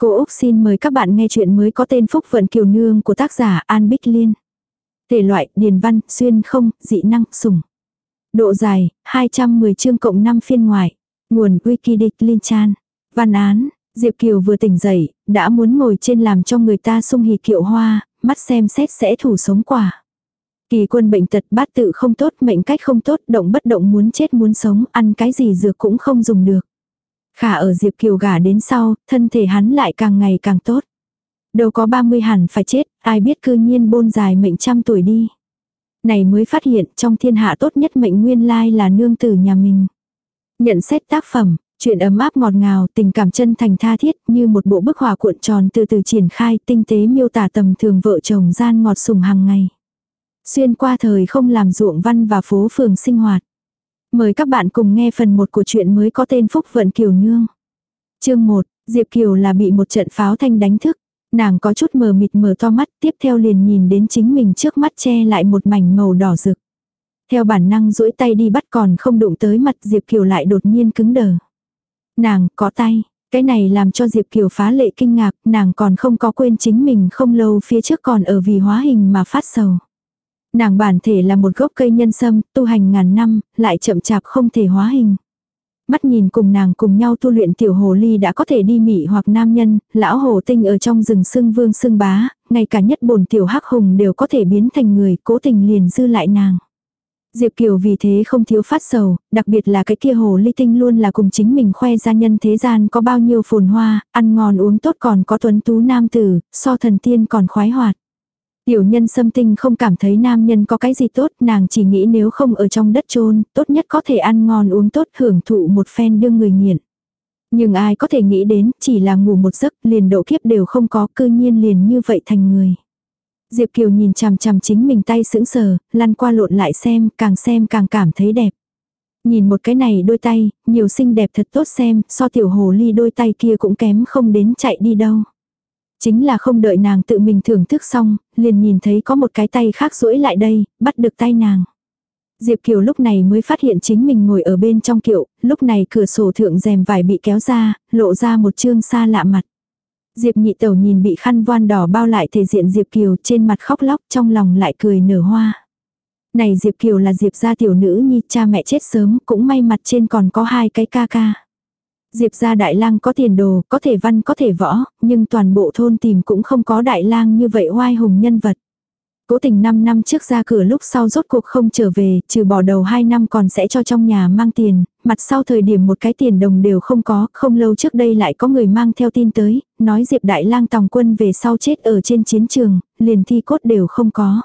Cô Úc xin mời các bạn nghe chuyện mới có tên Phúc Vận Kiều Nương của tác giả An Bích Liên. Thể loại, điền văn, xuyên không, dị năng, sủng. Độ dài, 210 chương cộng 5 phiên ngoại. Nguồn Wikidic Linh Chan. Văn án, Diệp Kiều vừa tỉnh dậy, đã muốn ngồi trên làm cho người ta sung hì kiệu hoa, mắt xem xét sẽ thủ sống quả. Kỳ quân bệnh tật bát tự không tốt, mệnh cách không tốt, động bất động muốn chết muốn sống, ăn cái gì dược cũng không dùng được. Khả ở Diệp Kiều gả đến sau, thân thể hắn lại càng ngày càng tốt. Đâu có 30 hẳn phải chết, ai biết cư nhiên bôn dài mệnh trăm tuổi đi. Này mới phát hiện trong thiên hạ tốt nhất mệnh nguyên lai là nương tử nhà mình. Nhận xét tác phẩm, chuyện ấm áp ngọt ngào, tình cảm chân thành tha thiết như một bộ bức họa cuộn tròn từ từ triển khai tinh tế miêu tả tầm thường vợ chồng gian ngọt sùng hàng ngày. Xuyên qua thời không làm ruộng văn và phố phường sinh hoạt. Mời các bạn cùng nghe phần 1 của chuyện mới có tên Phúc Vận Kiều Nương. Chương 1, Diệp Kiều là bị một trận pháo thanh đánh thức. Nàng có chút mờ mịt mở to mắt tiếp theo liền nhìn đến chính mình trước mắt che lại một mảnh màu đỏ rực. Theo bản năng duỗi tay đi bắt còn không đụng tới mặt Diệp Kiều lại đột nhiên cứng đờ. Nàng có tay, cái này làm cho Diệp Kiều phá lệ kinh ngạc, nàng còn không có quên chính mình không lâu phía trước còn ở vì hóa hình mà phát sầu. Nàng bản thể là một gốc cây nhân sâm, tu hành ngàn năm, lại chậm chạp không thể hóa hình. Mắt nhìn cùng nàng cùng nhau tu luyện tiểu hồ ly đã có thể đi mị hoặc nam nhân, lão hồ tinh ở trong rừng sưng vương sưng bá, ngay cả nhất bổn tiểu hắc hùng đều có thể biến thành người, cố tình liền dư lại nàng. Diệp Kiều vì thế không thiếu phát sầu, đặc biệt là cái kia hồ ly tinh luôn là cùng chính mình khoe ra nhân thế gian có bao nhiêu phồn hoa, ăn ngon uống tốt còn có tuấn tú nam tử, so thần tiên còn khoái hoạt. Tiểu nhân xâm tinh không cảm thấy nam nhân có cái gì tốt, nàng chỉ nghĩ nếu không ở trong đất chôn tốt nhất có thể ăn ngon uống tốt hưởng thụ một phen đương người nghiện. Nhưng ai có thể nghĩ đến, chỉ là ngủ một giấc, liền độ kiếp đều không có, cư nhiên liền như vậy thành người. Diệp Kiều nhìn chằm chằm chính mình tay sững sờ, lăn qua lộn lại xem, càng xem càng cảm thấy đẹp. Nhìn một cái này đôi tay, nhiều xinh đẹp thật tốt xem, so tiểu hồ ly đôi tay kia cũng kém không đến chạy đi đâu. Chính là không đợi nàng tự mình thưởng thức xong, liền nhìn thấy có một cái tay khác duỗi lại đây, bắt được tay nàng. Diệp Kiều lúc này mới phát hiện chính mình ngồi ở bên trong kiệu, lúc này cửa sổ thượng rèm vải bị kéo ra, lộ ra một chương xa lạ mặt. Diệp nhị tẩu nhìn bị khăn voan đỏ bao lại thể diện Diệp Kiều trên mặt khóc lóc trong lòng lại cười nở hoa. Này Diệp Kiều là Diệp gia tiểu nữ nhi cha mẹ chết sớm cũng may mặt trên còn có hai cái ca ca. Diệp gia đại lang có tiền đồ, có thể văn có thể võ, nhưng toàn bộ thôn tìm cũng không có đại lang như vậy oai hùng nhân vật. Cố tình 5 năm trước ra cửa lúc sau rốt cuộc không trở về, trừ bỏ đầu 2 năm còn sẽ cho trong nhà mang tiền, mặt sau thời điểm một cái tiền đồng đều không có, không lâu trước đây lại có người mang theo tin tới, nói Diệp Đại lang tòng quân về sau chết ở trên chiến trường, liền thi cốt đều không có.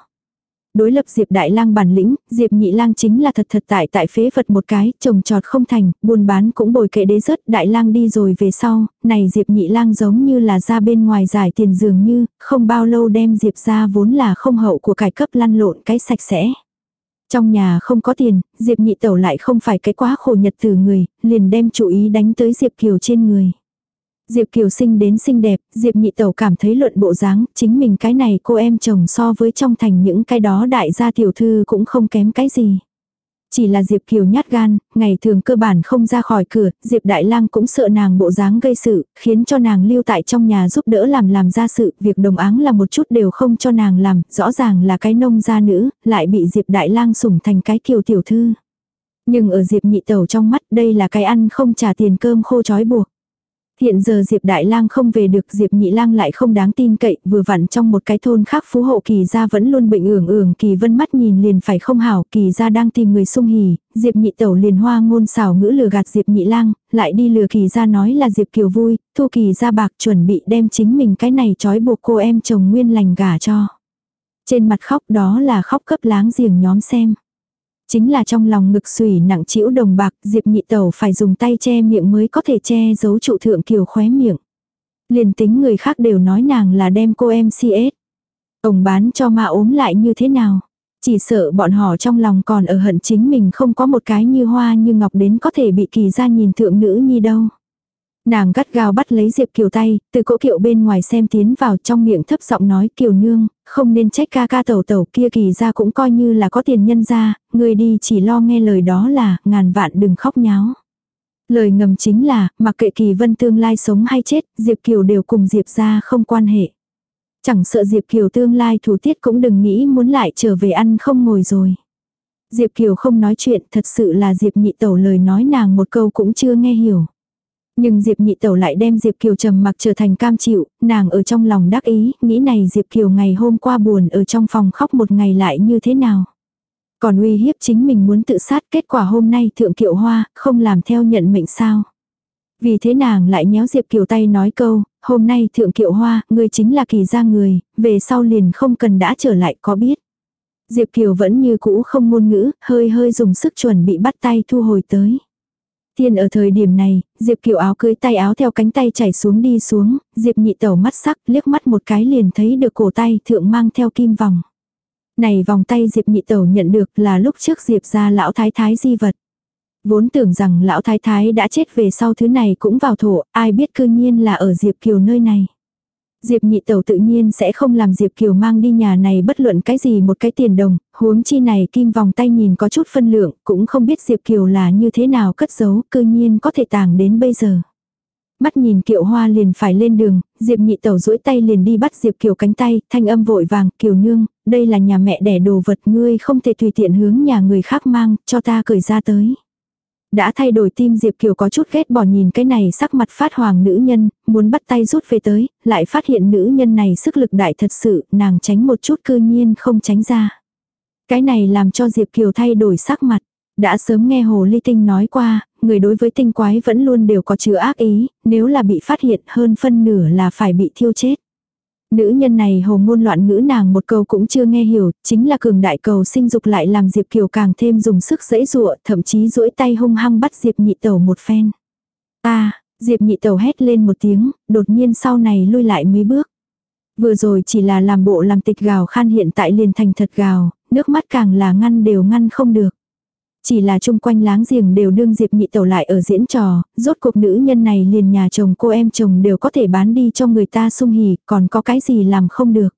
Đối lập Diệp Đại Lang bản lĩnh, Diệp Nhị Lang chính là thật thật tại tại phế vật một cái, trồng trọt không thành, buôn bán cũng bồi kệ đế rớt, Đại Lang đi rồi về sau, này Diệp Nhị Lang giống như là ra bên ngoài giải tiền dường như, không bao lâu đem Diệp ra vốn là không hậu của cải cấp lăn lộn cái sạch sẽ. Trong nhà không có tiền, Diệp Nhị Tẩu lại không phải cái quá khổ nhật từ người, liền đem chủ ý đánh tới Diệp Kiều trên người. Diệp Kiều sinh đến xinh đẹp, Diệp nhị tẩu cảm thấy luận bộ dáng, chính mình cái này cô em chồng so với trong thành những cái đó đại gia tiểu thư cũng không kém cái gì. Chỉ là Diệp Kiều nhát gan, ngày thường cơ bản không ra khỏi cửa, Diệp Đại Lang cũng sợ nàng bộ dáng gây sự, khiến cho nàng lưu tại trong nhà giúp đỡ làm làm ra sự, việc đồng áng là một chút đều không cho nàng làm, rõ ràng là cái nông gia nữ, lại bị Diệp Đại Lang sủng thành cái kiều tiểu thư. Nhưng ở Diệp nhị tẩu trong mắt đây là cái ăn không trả tiền cơm khô chói buộc. Hiện giờ Diệp Đại Lang không về được Diệp Nhị Lang lại không đáng tin cậy, vừa vặn trong một cái thôn khác phú hộ kỳ gia vẫn luôn bệnh ưởng ưởng kỳ vân mắt nhìn liền phải không hảo, kỳ gia đang tìm người sung hỉ, Diệp Nhị Tẩu liền hoa ngôn xảo ngữ lừa gạt Diệp Nhị Lang, lại đi lừa kỳ gia nói là Diệp Kiều vui, thu kỳ gia bạc chuẩn bị đem chính mình cái này trói buộc cô em chồng nguyên lành gả cho. Trên mặt khóc đó là khóc cấp láng giềng nhóm xem. Chính là trong lòng ngực sủy nặng chĩu đồng bạc, Diệp nhị tẩu phải dùng tay che miệng mới có thể che giấu trụ thượng kiều khóe miệng. Liền tính người khác đều nói nàng là đem cô em CS. Ông bán cho ma ốm lại như thế nào? Chỉ sợ bọn họ trong lòng còn ở hận chính mình không có một cái như hoa như ngọc đến có thể bị kỳ ra nhìn thượng nữ nhi đâu. Nàng gắt gao bắt lấy Diệp Kiều tay, từ cỗ kiệu bên ngoài xem tiến vào trong miệng thấp giọng nói Kiều nương, không nên trách ca ca tẩu tẩu kia kỳ ra cũng coi như là có tiền nhân ra, người đi chỉ lo nghe lời đó là, ngàn vạn đừng khóc nháo. Lời ngầm chính là, mặc kệ Kỳ Vân tương lai sống hay chết, Diệp Kiều đều cùng Diệp ra không quan hệ. Chẳng sợ Diệp Kiều tương lai thủ tiết cũng đừng nghĩ muốn lại trở về ăn không ngồi rồi. Diệp Kiều không nói chuyện, thật sự là Diệp nhị tẩu lời nói nàng một câu cũng chưa nghe hiểu. Nhưng Diệp nhị tẩu lại đem Diệp Kiều trầm mặc trở thành cam chịu, nàng ở trong lòng đắc ý, nghĩ này Diệp Kiều ngày hôm qua buồn ở trong phòng khóc một ngày lại như thế nào. Còn uy hiếp chính mình muốn tự sát kết quả hôm nay thượng kiệu hoa, không làm theo nhận mệnh sao. Vì thế nàng lại nhéo Diệp Kiều tay nói câu, hôm nay thượng kiệu hoa, người chính là kỳ gia người, về sau liền không cần đã trở lại có biết. Diệp Kiều vẫn như cũ không ngôn ngữ, hơi hơi dùng sức chuẩn bị bắt tay thu hồi tới. Tiên ở thời điểm này, Diệp Kiều áo cưới tay áo theo cánh tay chảy xuống đi xuống, Diệp nhị tẩu mắt sắc liếc mắt một cái liền thấy được cổ tay thượng mang theo kim vòng. Này vòng tay Diệp nhị tẩu nhận được là lúc trước Diệp ra lão thái thái di vật. Vốn tưởng rằng lão thái thái đã chết về sau thứ này cũng vào thổ, ai biết cư nhiên là ở Diệp Kiều nơi này. Diệp nhị tẩu tự nhiên sẽ không làm Diệp Kiều mang đi nhà này bất luận cái gì một cái tiền đồng, huống chi này kim vòng tay nhìn có chút phân lượng, cũng không biết Diệp Kiều là như thế nào cất giấu, cư nhiên có thể tàng đến bây giờ. Mắt nhìn Kiều hoa liền phải lên đường, Diệp nhị tẩu duỗi tay liền đi bắt Diệp Kiều cánh tay, thanh âm vội vàng, Kiều nương, đây là nhà mẹ đẻ đồ vật ngươi không thể tùy tiện hướng nhà người khác mang, cho ta cởi ra tới. Đã thay đổi tim Diệp Kiều có chút ghét bỏ nhìn cái này sắc mặt phát hoàng nữ nhân, muốn bắt tay rút về tới, lại phát hiện nữ nhân này sức lực đại thật sự, nàng tránh một chút cư nhiên không tránh ra. Cái này làm cho Diệp Kiều thay đổi sắc mặt. Đã sớm nghe Hồ Ly Tinh nói qua, người đối với tinh quái vẫn luôn đều có chứa ác ý, nếu là bị phát hiện hơn phân nửa là phải bị thiêu chết. Nữ nhân này hồ ngôn loạn ngữ nàng một câu cũng chưa nghe hiểu, chính là cường đại cầu sinh dục lại làm Diệp Kiều càng thêm dùng sức dẫy dụa, thậm chí duỗi tay hung hăng bắt Diệp nhị tẩu một phen. à Diệp nhị tẩu hét lên một tiếng, đột nhiên sau này lui lại mấy bước. Vừa rồi chỉ là làm bộ làm tịch gào khan hiện tại liền thành thật gào, nước mắt càng là ngăn đều ngăn không được. Chỉ là chung quanh láng giềng đều đương Diệp nhị tẩu lại ở diễn trò, rốt cuộc nữ nhân này liền nhà chồng cô em chồng đều có thể bán đi cho người ta sung hỉ, còn có cái gì làm không được.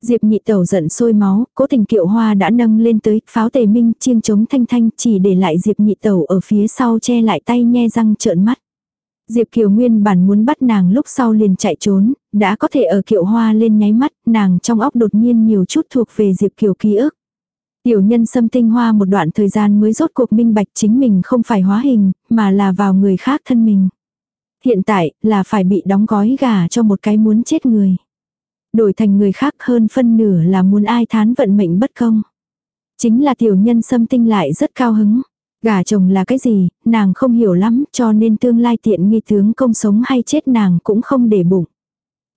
Diệp nhị tẩu giận sôi máu, cố tình kiệu hoa đã nâng lên tới, pháo tề minh chiêng chống thanh thanh chỉ để lại Diệp nhị tẩu ở phía sau che lại tay nhe răng trợn mắt. Diệp Kiều Nguyên bản muốn bắt nàng lúc sau liền chạy trốn, đã có thể ở kiệu hoa lên nháy mắt, nàng trong óc đột nhiên nhiều chút thuộc về Diệp Kiều ký ức. Tiểu nhân xâm tinh hoa một đoạn thời gian mới rốt cuộc minh bạch chính mình không phải hóa hình, mà là vào người khác thân mình. Hiện tại là phải bị đóng gói gà cho một cái muốn chết người. Đổi thành người khác hơn phân nửa là muốn ai thán vận mệnh bất công. Chính là tiểu nhân xâm tinh lại rất cao hứng. Gà chồng là cái gì, nàng không hiểu lắm cho nên tương lai tiện nghi tướng công sống hay chết nàng cũng không để bụng.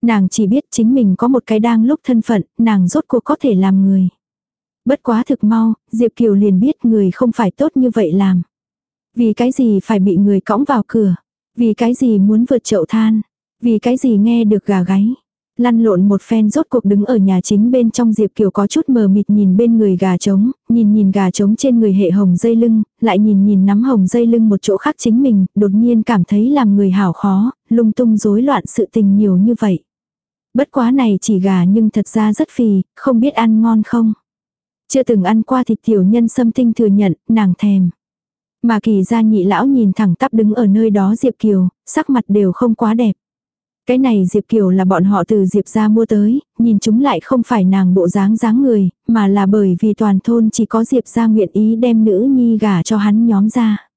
Nàng chỉ biết chính mình có một cái đang lúc thân phận, nàng rốt cuộc có thể làm người. Bất quá thực mau, Diệp Kiều liền biết người không phải tốt như vậy làm. Vì cái gì phải bị người cõng vào cửa? Vì cái gì muốn vượt chậu than? Vì cái gì nghe được gà gáy? Lăn lộn một phen rốt cuộc đứng ở nhà chính bên trong Diệp Kiều có chút mờ mịt nhìn bên người gà trống, nhìn nhìn gà trống trên người hệ hồng dây lưng, lại nhìn nhìn nắm hồng dây lưng một chỗ khác chính mình, đột nhiên cảm thấy làm người hảo khó, lung tung rối loạn sự tình nhiều như vậy. Bất quá này chỉ gà nhưng thật ra rất phì, không biết ăn ngon không. Chưa từng ăn qua thịt tiểu nhân xâm tinh thừa nhận, nàng thèm. Mà kỳ gia nhị lão nhìn thẳng tắp đứng ở nơi đó Diệp Kiều, sắc mặt đều không quá đẹp. Cái này Diệp Kiều là bọn họ từ Diệp ra mua tới, nhìn chúng lại không phải nàng bộ dáng dáng người, mà là bởi vì toàn thôn chỉ có Diệp ra nguyện ý đem nữ nhi gả cho hắn nhóm ra.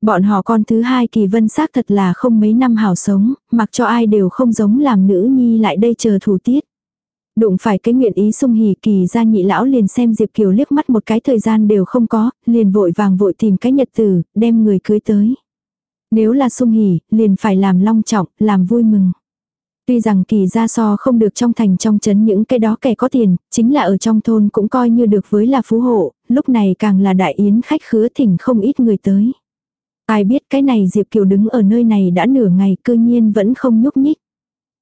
Bọn họ con thứ hai kỳ vân xác thật là không mấy năm hảo sống, mặc cho ai đều không giống làm nữ nhi lại đây chờ thủ tiết. Đụng phải cái nguyện ý sung hỉ kỳ ra nhị lão liền xem Diệp Kiều liếc mắt một cái thời gian đều không có, liền vội vàng vội tìm cái nhật tử, đem người cưới tới. Nếu là sung hỉ, liền phải làm long trọng, làm vui mừng. Tuy rằng kỳ gia so không được trong thành trong chấn những cái đó kẻ có tiền, chính là ở trong thôn cũng coi như được với là phú hộ, lúc này càng là đại yến khách khứa thỉnh không ít người tới. Ai biết cái này Diệp Kiều đứng ở nơi này đã nửa ngày cư nhiên vẫn không nhúc nhích.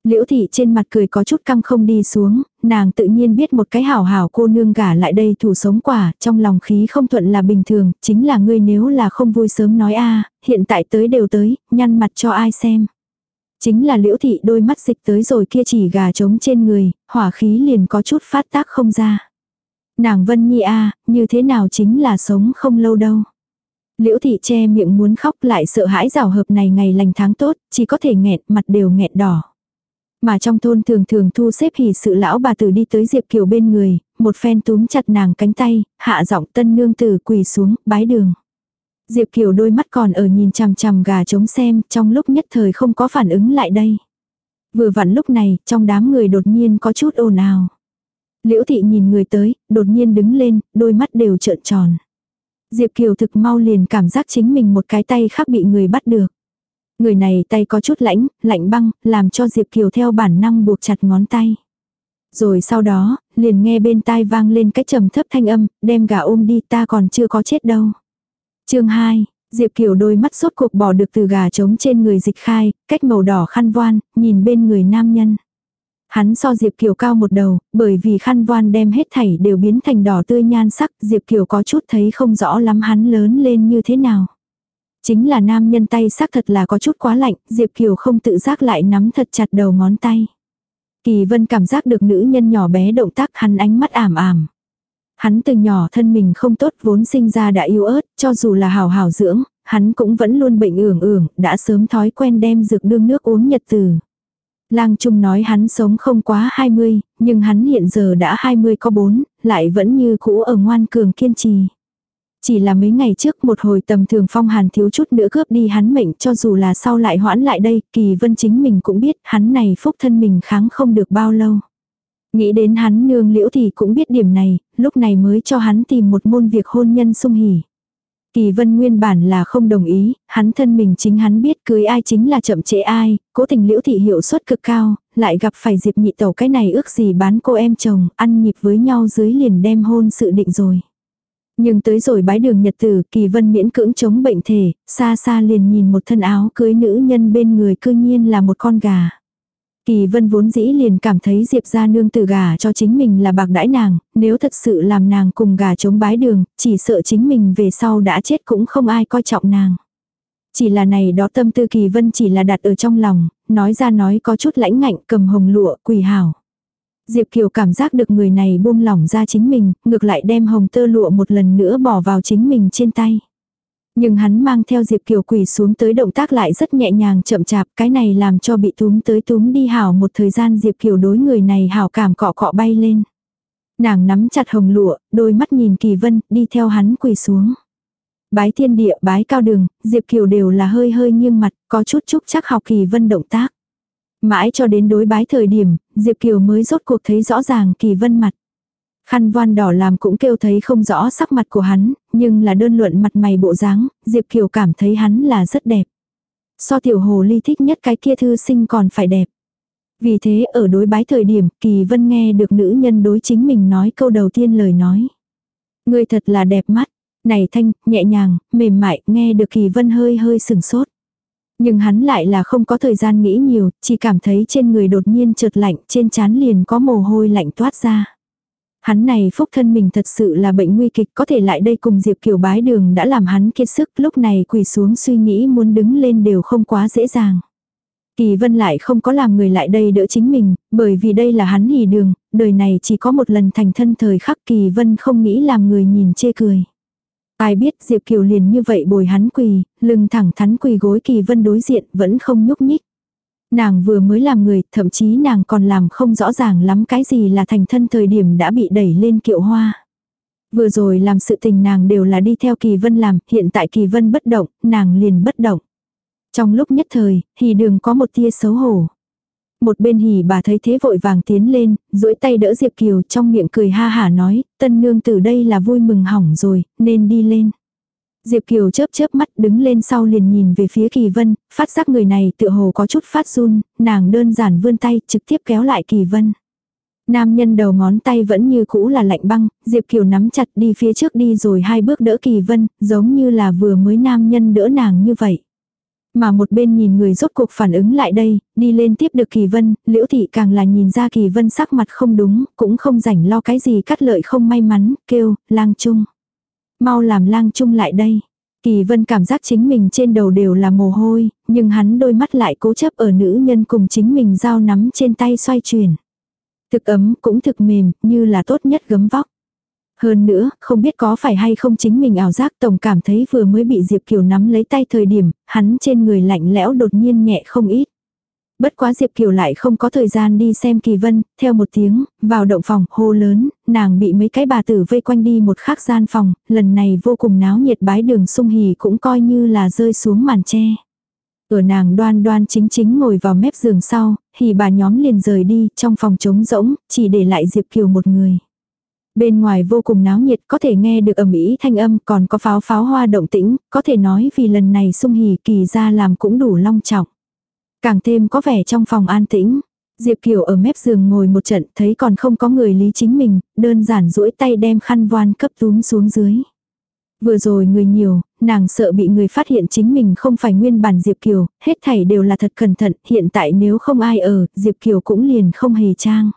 Liễu thị trên mặt cười có chút căng không đi xuống, nàng tự nhiên biết một cái hảo hảo cô nương gả lại đây thủ sống quả, trong lòng khí không thuận là bình thường, chính là ngươi nếu là không vui sớm nói a hiện tại tới đều tới, nhăn mặt cho ai xem. Chính là liễu thị đôi mắt dịch tới rồi kia chỉ gà trống trên người, hỏa khí liền có chút phát tác không ra. Nàng Vân Nhi a như thế nào chính là sống không lâu đâu. Liễu thị che miệng muốn khóc lại sợ hãi rào hợp này ngày lành tháng tốt, chỉ có thể nghẹn, mặt đều nghẹn đỏ. Mà trong thôn thường thường thu xếp hỉ sự lão bà tử đi tới Diệp Kiều bên người, một phen túm chặt nàng cánh tay, hạ giọng tân nương tử quỳ xuống, bái đường. Diệp Kiều đôi mắt còn ở nhìn chằm chằm gà trống xem, trong lúc nhất thời không có phản ứng lại đây. Vừa vặn lúc này, trong đám người đột nhiên có chút ồn ào. Liễu thị nhìn người tới, đột nhiên đứng lên, đôi mắt đều trợn tròn. Diệp Kiều thực mau liền cảm giác chính mình một cái tay khác bị người bắt được. Người này tay có chút lãnh, lạnh băng, làm cho Diệp Kiều theo bản năng buộc chặt ngón tay. Rồi sau đó, liền nghe bên tai vang lên cái trầm thấp thanh âm, đem gà ôm đi ta còn chưa có chết đâu. chương 2, Diệp Kiều đôi mắt sốt cuộc bỏ được từ gà trống trên người dịch khai, cách màu đỏ khăn voan, nhìn bên người nam nhân. Hắn so Diệp Kiều cao một đầu, bởi vì khăn voan đem hết thảy đều biến thành đỏ tươi nhan sắc, Diệp Kiều có chút thấy không rõ lắm hắn lớn lên như thế nào. Chính là nam nhân tay xác thật là có chút quá lạnh, Diệp Kiều không tự giác lại nắm thật chặt đầu ngón tay. Kỳ vân cảm giác được nữ nhân nhỏ bé động tác hắn ánh mắt ảm ảm. Hắn từ nhỏ thân mình không tốt vốn sinh ra đã yếu ớt, cho dù là hào hào dưỡng, hắn cũng vẫn luôn bệnh ưởng ưởng, đã sớm thói quen đem dược đương nước uống nhật từ. Lang Trung nói hắn sống không quá 20, nhưng hắn hiện giờ đã 20 có 4, lại vẫn như cũ ở ngoan cường kiên trì. Chỉ là mấy ngày trước một hồi tầm thường phong hàn thiếu chút nữa cướp đi hắn mệnh cho dù là sau lại hoãn lại đây, kỳ vân chính mình cũng biết hắn này phúc thân mình kháng không được bao lâu. Nghĩ đến hắn nương liễu thì cũng biết điểm này, lúc này mới cho hắn tìm một môn việc hôn nhân sung hỉ. Kỳ vân nguyên bản là không đồng ý, hắn thân mình chính hắn biết cưới ai chính là chậm trễ ai, cố tình liễu thị hiệu suất cực cao, lại gặp phải diệp nhị tẩu cái này ước gì bán cô em chồng, ăn nhịp với nhau dưới liền đem hôn sự định rồi. Nhưng tới rồi bái đường nhật tử, kỳ vân miễn cưỡng chống bệnh thể, xa xa liền nhìn một thân áo cưới nữ nhân bên người cư nhiên là một con gà. Kỳ vân vốn dĩ liền cảm thấy Diệp ra nương tử gà cho chính mình là bạc đãi nàng, nếu thật sự làm nàng cùng gà chống bái đường, chỉ sợ chính mình về sau đã chết cũng không ai coi trọng nàng. Chỉ là này đó tâm tư kỳ vân chỉ là đặt ở trong lòng, nói ra nói có chút lãnh ngạnh cầm hồng lụa quỳ hảo. Diệp Kiều cảm giác được người này buông lỏng ra chính mình, ngược lại đem hồng tơ lụa một lần nữa bỏ vào chính mình trên tay. Nhưng hắn mang theo Diệp Kiều quỳ xuống tới động tác lại rất nhẹ nhàng chậm chạp, cái này làm cho bị túm tới túm đi hảo một thời gian Diệp Kiều đối người này hảo cảm cọ cọ bay lên. Nàng nắm chặt hồng lụa, đôi mắt nhìn Kỳ Vân, đi theo hắn quỳ xuống. Bái thiên địa, bái cao đường, Diệp Kiều đều là hơi hơi nghiêng mặt, có chút chúc chắc học Kỳ Vân động tác. Mãi cho đến đối bái thời điểm, Diệp Kiều mới rốt cuộc thấy rõ ràng Kỳ Vân mặt. Khăn voan đỏ làm cũng kêu thấy không rõ sắc mặt của hắn, nhưng là đơn luận mặt mày bộ dáng, Diệp Kiều cảm thấy hắn là rất đẹp. So tiểu hồ ly thích nhất cái kia thư sinh còn phải đẹp. Vì thế ở đối bái thời điểm, Kỳ Vân nghe được nữ nhân đối chính mình nói câu đầu tiên lời nói. Người thật là đẹp mắt, này thanh, nhẹ nhàng, mềm mại, nghe được Kỳ Vân hơi hơi sừng sốt. Nhưng hắn lại là không có thời gian nghĩ nhiều, chỉ cảm thấy trên người đột nhiên trượt lạnh, trên trán liền có mồ hôi lạnh toát ra. Hắn này phúc thân mình thật sự là bệnh nguy kịch có thể lại đây cùng Diệp Kiều bái đường đã làm hắn kiệt sức lúc này quỳ xuống suy nghĩ muốn đứng lên đều không quá dễ dàng. Kỳ vân lại không có làm người lại đây đỡ chính mình, bởi vì đây là hắn hỉ đường, đời này chỉ có một lần thành thân thời khắc kỳ vân không nghĩ làm người nhìn chê cười. Ai biết Diệp Kiều liền như vậy bồi hắn quỳ, lưng thẳng thắn quỳ gối kỳ vân đối diện vẫn không nhúc nhích. Nàng vừa mới làm người, thậm chí nàng còn làm không rõ ràng lắm cái gì là thành thân thời điểm đã bị đẩy lên kiệu hoa. Vừa rồi làm sự tình nàng đều là đi theo Kỳ Vân làm, hiện tại Kỳ Vân bất động, nàng liền bất động. Trong lúc nhất thời, thì đường có một tia xấu hổ. Một bên hỉ bà thấy thế vội vàng tiến lên, duỗi tay đỡ Diệp Kiều trong miệng cười ha hả nói, tân nương từ đây là vui mừng hỏng rồi, nên đi lên. Diệp Kiều chớp chớp mắt đứng lên sau liền nhìn về phía Kỳ Vân, phát giác người này tựa hồ có chút phát run, nàng đơn giản vươn tay trực tiếp kéo lại Kỳ Vân. Nam nhân đầu ngón tay vẫn như cũ là lạnh băng, Diệp Kiều nắm chặt đi phía trước đi rồi hai bước đỡ Kỳ Vân, giống như là vừa mới nam nhân đỡ nàng như vậy. Mà một bên nhìn người rốt cuộc phản ứng lại đây, đi lên tiếp được Kỳ Vân, Liễu Thị càng là nhìn ra Kỳ Vân sắc mặt không đúng, cũng không rảnh lo cái gì cắt lợi không may mắn, kêu, lang trung mau làm lang trung lại đây. Kỳ vân cảm giác chính mình trên đầu đều là mồ hôi, nhưng hắn đôi mắt lại cố chấp ở nữ nhân cùng chính mình dao nắm trên tay xoay chuyển. Thực ấm cũng thực mềm, như là tốt nhất gấm vóc. Hơn nữa, không biết có phải hay không chính mình ảo giác tổng cảm thấy vừa mới bị Diệp Kiều nắm lấy tay thời điểm, hắn trên người lạnh lẽo đột nhiên nhẹ không ít. Bất quá Diệp Kiều lại không có thời gian đi xem Kỳ Vân, theo một tiếng, vào động phòng, hô lớn, nàng bị mấy cái bà tử vây quanh đi một khắc gian phòng, lần này vô cùng náo nhiệt bái đường sung hỉ cũng coi như là rơi xuống màn tre. Ở nàng đoan đoan chính chính ngồi vào mép giường sau, thì bà nhóm liền rời đi, trong phòng trống rỗng, chỉ để lại Diệp Kiều một người. Bên ngoài vô cùng náo nhiệt có thể nghe được ầm ĩ thanh âm còn có pháo pháo hoa động tĩnh, có thể nói vì lần này sung hỉ kỳ ra làm cũng đủ long trọng. Càng thêm có vẻ trong phòng an tĩnh. Diệp Kiều ở mép giường ngồi một trận thấy còn không có người lý chính mình, đơn giản duỗi tay đem khăn voan cấp túm xuống dưới. Vừa rồi người nhiều, nàng sợ bị người phát hiện chính mình không phải nguyên bản Diệp Kiều, hết thảy đều là thật cẩn thận, hiện tại nếu không ai ở, Diệp Kiều cũng liền không hề trang.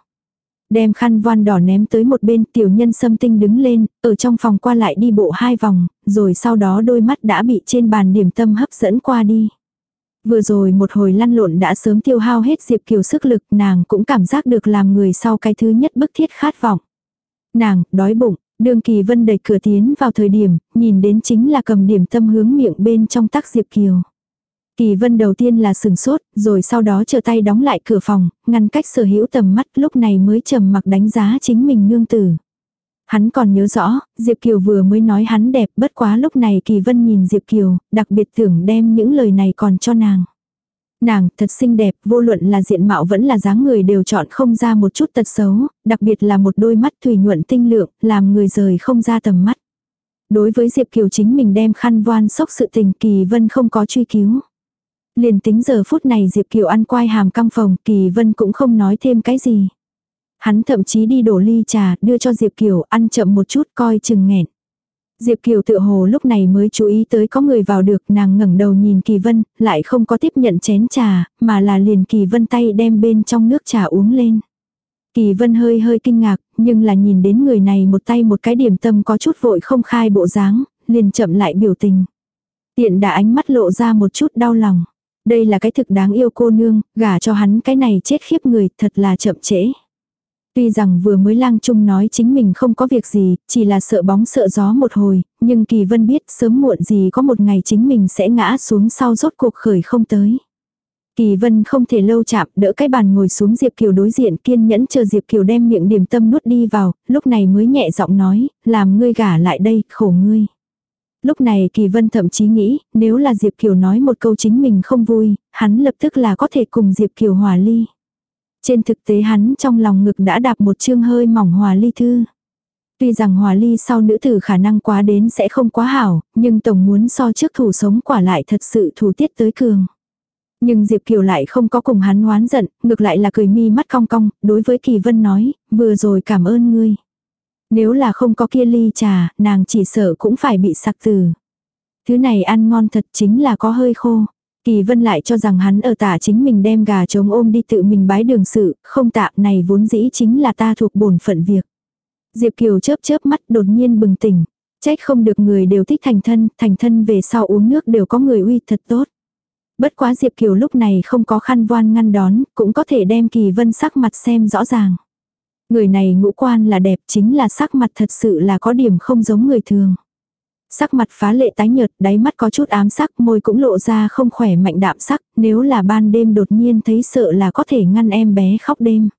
Đem khăn voan đỏ ném tới một bên tiểu nhân xâm tinh đứng lên, ở trong phòng qua lại đi bộ hai vòng, rồi sau đó đôi mắt đã bị trên bàn điểm tâm hấp dẫn qua đi. Vừa rồi một hồi lăn lộn đã sớm tiêu hao hết Diệp Kiều sức lực, nàng cũng cảm giác được làm người sau cái thứ nhất bức thiết khát vọng. Nàng, đói bụng, Đường Kỳ Vân đẩy cửa tiến vào thời điểm, nhìn đến chính là cầm điểm tâm hướng miệng bên trong tắc Diệp Kiều. Kỳ Vân đầu tiên là sừng sốt, rồi sau đó trở tay đóng lại cửa phòng, ngăn cách sở hữu tầm mắt lúc này mới trầm mặc đánh giá chính mình nương tử. Hắn còn nhớ rõ, Diệp Kiều vừa mới nói hắn đẹp bất quá lúc này Kỳ Vân nhìn Diệp Kiều, đặc biệt tưởng đem những lời này còn cho nàng. Nàng thật xinh đẹp, vô luận là diện mạo vẫn là dáng người đều chọn không ra một chút tật xấu, đặc biệt là một đôi mắt thủy nhuận tinh lượng, làm người rời không ra tầm mắt. Đối với Diệp Kiều chính mình đem khăn voan sốc sự tình Kỳ Vân không có truy cứu. Liền tính giờ phút này Diệp Kiều ăn quai hàm căng phòng, Kỳ Vân cũng không nói thêm cái gì. Hắn thậm chí đi đổ ly trà, đưa cho Diệp Kiều ăn chậm một chút coi chừng nghẹn. Diệp Kiều tự hồ lúc này mới chú ý tới có người vào được, nàng ngẩng đầu nhìn Kỳ Vân, lại không có tiếp nhận chén trà, mà là liền Kỳ Vân tay đem bên trong nước trà uống lên. Kỳ Vân hơi hơi kinh ngạc, nhưng là nhìn đến người này một tay một cái điểm tâm có chút vội không khai bộ dáng, liền chậm lại biểu tình. Tiện đã ánh mắt lộ ra một chút đau lòng. Đây là cái thực đáng yêu cô nương, gả cho hắn cái này chết khiếp người, thật là chậm trễ. Tuy rằng vừa mới lang trung nói chính mình không có việc gì, chỉ là sợ bóng sợ gió một hồi, nhưng Kỳ Vân biết sớm muộn gì có một ngày chính mình sẽ ngã xuống sau rốt cuộc khởi không tới. Kỳ Vân không thể lâu chạm, đỡ cái bàn ngồi xuống Diệp Kiều đối diện kiên nhẫn chờ Diệp Kiều đem miệng điểm tâm nuốt đi vào, lúc này mới nhẹ giọng nói, làm ngươi gả lại đây, khổ ngươi. Lúc này Kỳ Vân thậm chí nghĩ, nếu là Diệp Kiều nói một câu chính mình không vui, hắn lập tức là có thể cùng Diệp Kiều hòa ly. Trên thực tế hắn trong lòng ngực đã đạp một chương hơi mỏng hòa ly thư. Tuy rằng hòa ly sau nữ tử khả năng quá đến sẽ không quá hảo, nhưng tổng muốn so trước thủ sống quả lại thật sự thủ tiết tới cường. Nhưng Diệp Kiều lại không có cùng hắn hoán giận, ngược lại là cười mi mắt cong cong, đối với Kỳ Vân nói, vừa rồi cảm ơn ngươi. Nếu là không có kia ly trà, nàng chỉ sợ cũng phải bị sặc từ. Thứ này ăn ngon thật chính là có hơi khô. Kỳ vân lại cho rằng hắn ở tả chính mình đem gà trống ôm đi tự mình bái đường sự, không tạm này vốn dĩ chính là ta thuộc bổn phận việc. Diệp Kiều chớp chớp mắt đột nhiên bừng tỉnh. Trách không được người đều thích thành thân, thành thân về sau uống nước đều có người uy thật tốt. Bất quá Diệp Kiều lúc này không có khăn voan ngăn đón, cũng có thể đem kỳ vân sắc mặt xem rõ ràng. Người này ngũ quan là đẹp chính là sắc mặt thật sự là có điểm không giống người thường. Sắc mặt phá lệ tái nhợt, đáy mắt có chút ám sắc, môi cũng lộ ra không khỏe mạnh đạm sắc, nếu là ban đêm đột nhiên thấy sợ là có thể ngăn em bé khóc đêm.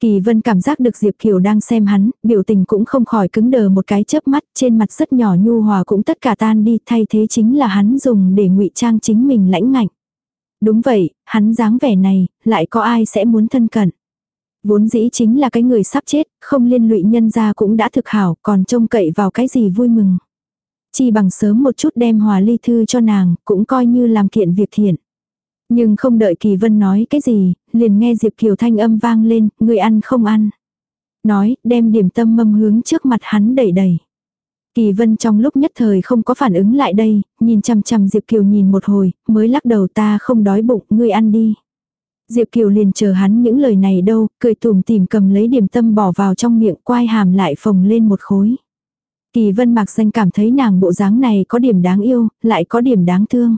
Kỳ vân cảm giác được Diệp Kiều đang xem hắn, biểu tình cũng không khỏi cứng đờ một cái chớp mắt, trên mặt rất nhỏ nhu hòa cũng tất cả tan đi, thay thế chính là hắn dùng để ngụy trang chính mình lãnh ngạnh. Đúng vậy, hắn dáng vẻ này, lại có ai sẽ muốn thân cận. Vốn dĩ chính là cái người sắp chết, không liên lụy nhân gia cũng đã thực hảo, còn trông cậy vào cái gì vui mừng. Chi bằng sớm một chút đem hòa ly thư cho nàng, cũng coi như làm kiện việc thiện. Nhưng không đợi Kỳ Vân nói cái gì, liền nghe Diệp Kiều thanh âm vang lên, người ăn không ăn. Nói, đem điểm tâm mâm hướng trước mặt hắn đẩy đẩy. Kỳ Vân trong lúc nhất thời không có phản ứng lại đây, nhìn chằm chằm Diệp Kiều nhìn một hồi, mới lắc đầu ta không đói bụng, ngươi ăn đi. Diệp Kiều liền chờ hắn những lời này đâu, cười tùm tìm cầm lấy điểm tâm bỏ vào trong miệng quai hàm lại phồng lên một khối. Kỳ vân mạc danh cảm thấy nàng bộ dáng này có điểm đáng yêu, lại có điểm đáng thương.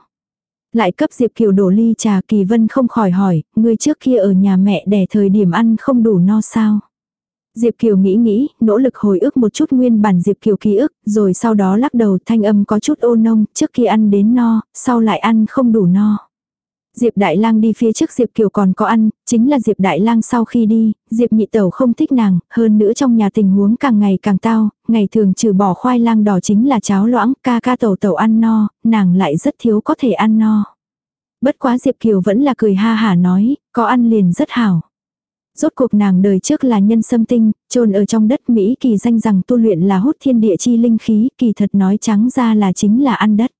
Lại cấp Diệp Kiều đổ ly trà Kỳ vân không khỏi hỏi, người trước kia ở nhà mẹ đẻ thời điểm ăn không đủ no sao. Diệp Kiều nghĩ nghĩ, nỗ lực hồi ức một chút nguyên bản Diệp Kiều ký ức, rồi sau đó lắc đầu thanh âm có chút ô nông, trước khi ăn đến no, sau lại ăn không đủ no. Diệp Đại Lang đi phía trước Diệp Kiều còn có ăn, chính là Diệp Đại Lang sau khi đi, Diệp Nhị Tẩu không thích nàng, hơn nữa trong nhà tình huống càng ngày càng tao, ngày thường trừ bỏ khoai lang đỏ chính là cháo loãng, ca ca tẩu tẩu ăn no, nàng lại rất thiếu có thể ăn no. Bất quá Diệp Kiều vẫn là cười ha hả nói, có ăn liền rất hảo. Rốt cuộc nàng đời trước là nhân sâm tinh, trôn ở trong đất Mỹ kỳ danh rằng tu luyện là hút thiên địa chi linh khí, kỳ thật nói trắng ra là chính là ăn đất.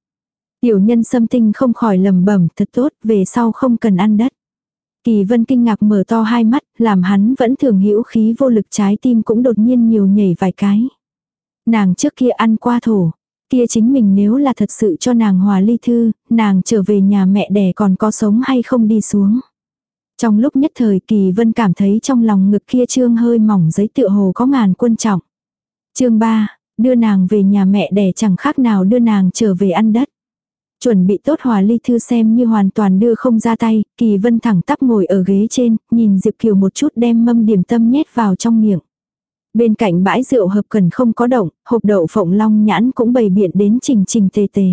Tiểu nhân xâm tinh không khỏi lầm bẩm thật tốt, về sau không cần ăn đất. Kỳ vân kinh ngạc mở to hai mắt, làm hắn vẫn thường hữu khí vô lực trái tim cũng đột nhiên nhiều nhảy vài cái. Nàng trước kia ăn qua thổ, kia chính mình nếu là thật sự cho nàng hòa ly thư, nàng trở về nhà mẹ đẻ còn có sống hay không đi xuống. Trong lúc nhất thời kỳ vân cảm thấy trong lòng ngực kia trương hơi mỏng giấy tựa hồ có ngàn quân trọng. chương 3, đưa nàng về nhà mẹ đẻ chẳng khác nào đưa nàng trở về ăn đất. Chuẩn bị tốt hòa ly thư xem như hoàn toàn đưa không ra tay, kỳ vân thẳng tắp ngồi ở ghế trên, nhìn Diệp Kiều một chút đem mâm điểm tâm nhét vào trong miệng. Bên cạnh bãi rượu hợp cần không có động, hộp đậu phộng long nhãn cũng bày biện đến trình trình tề tề.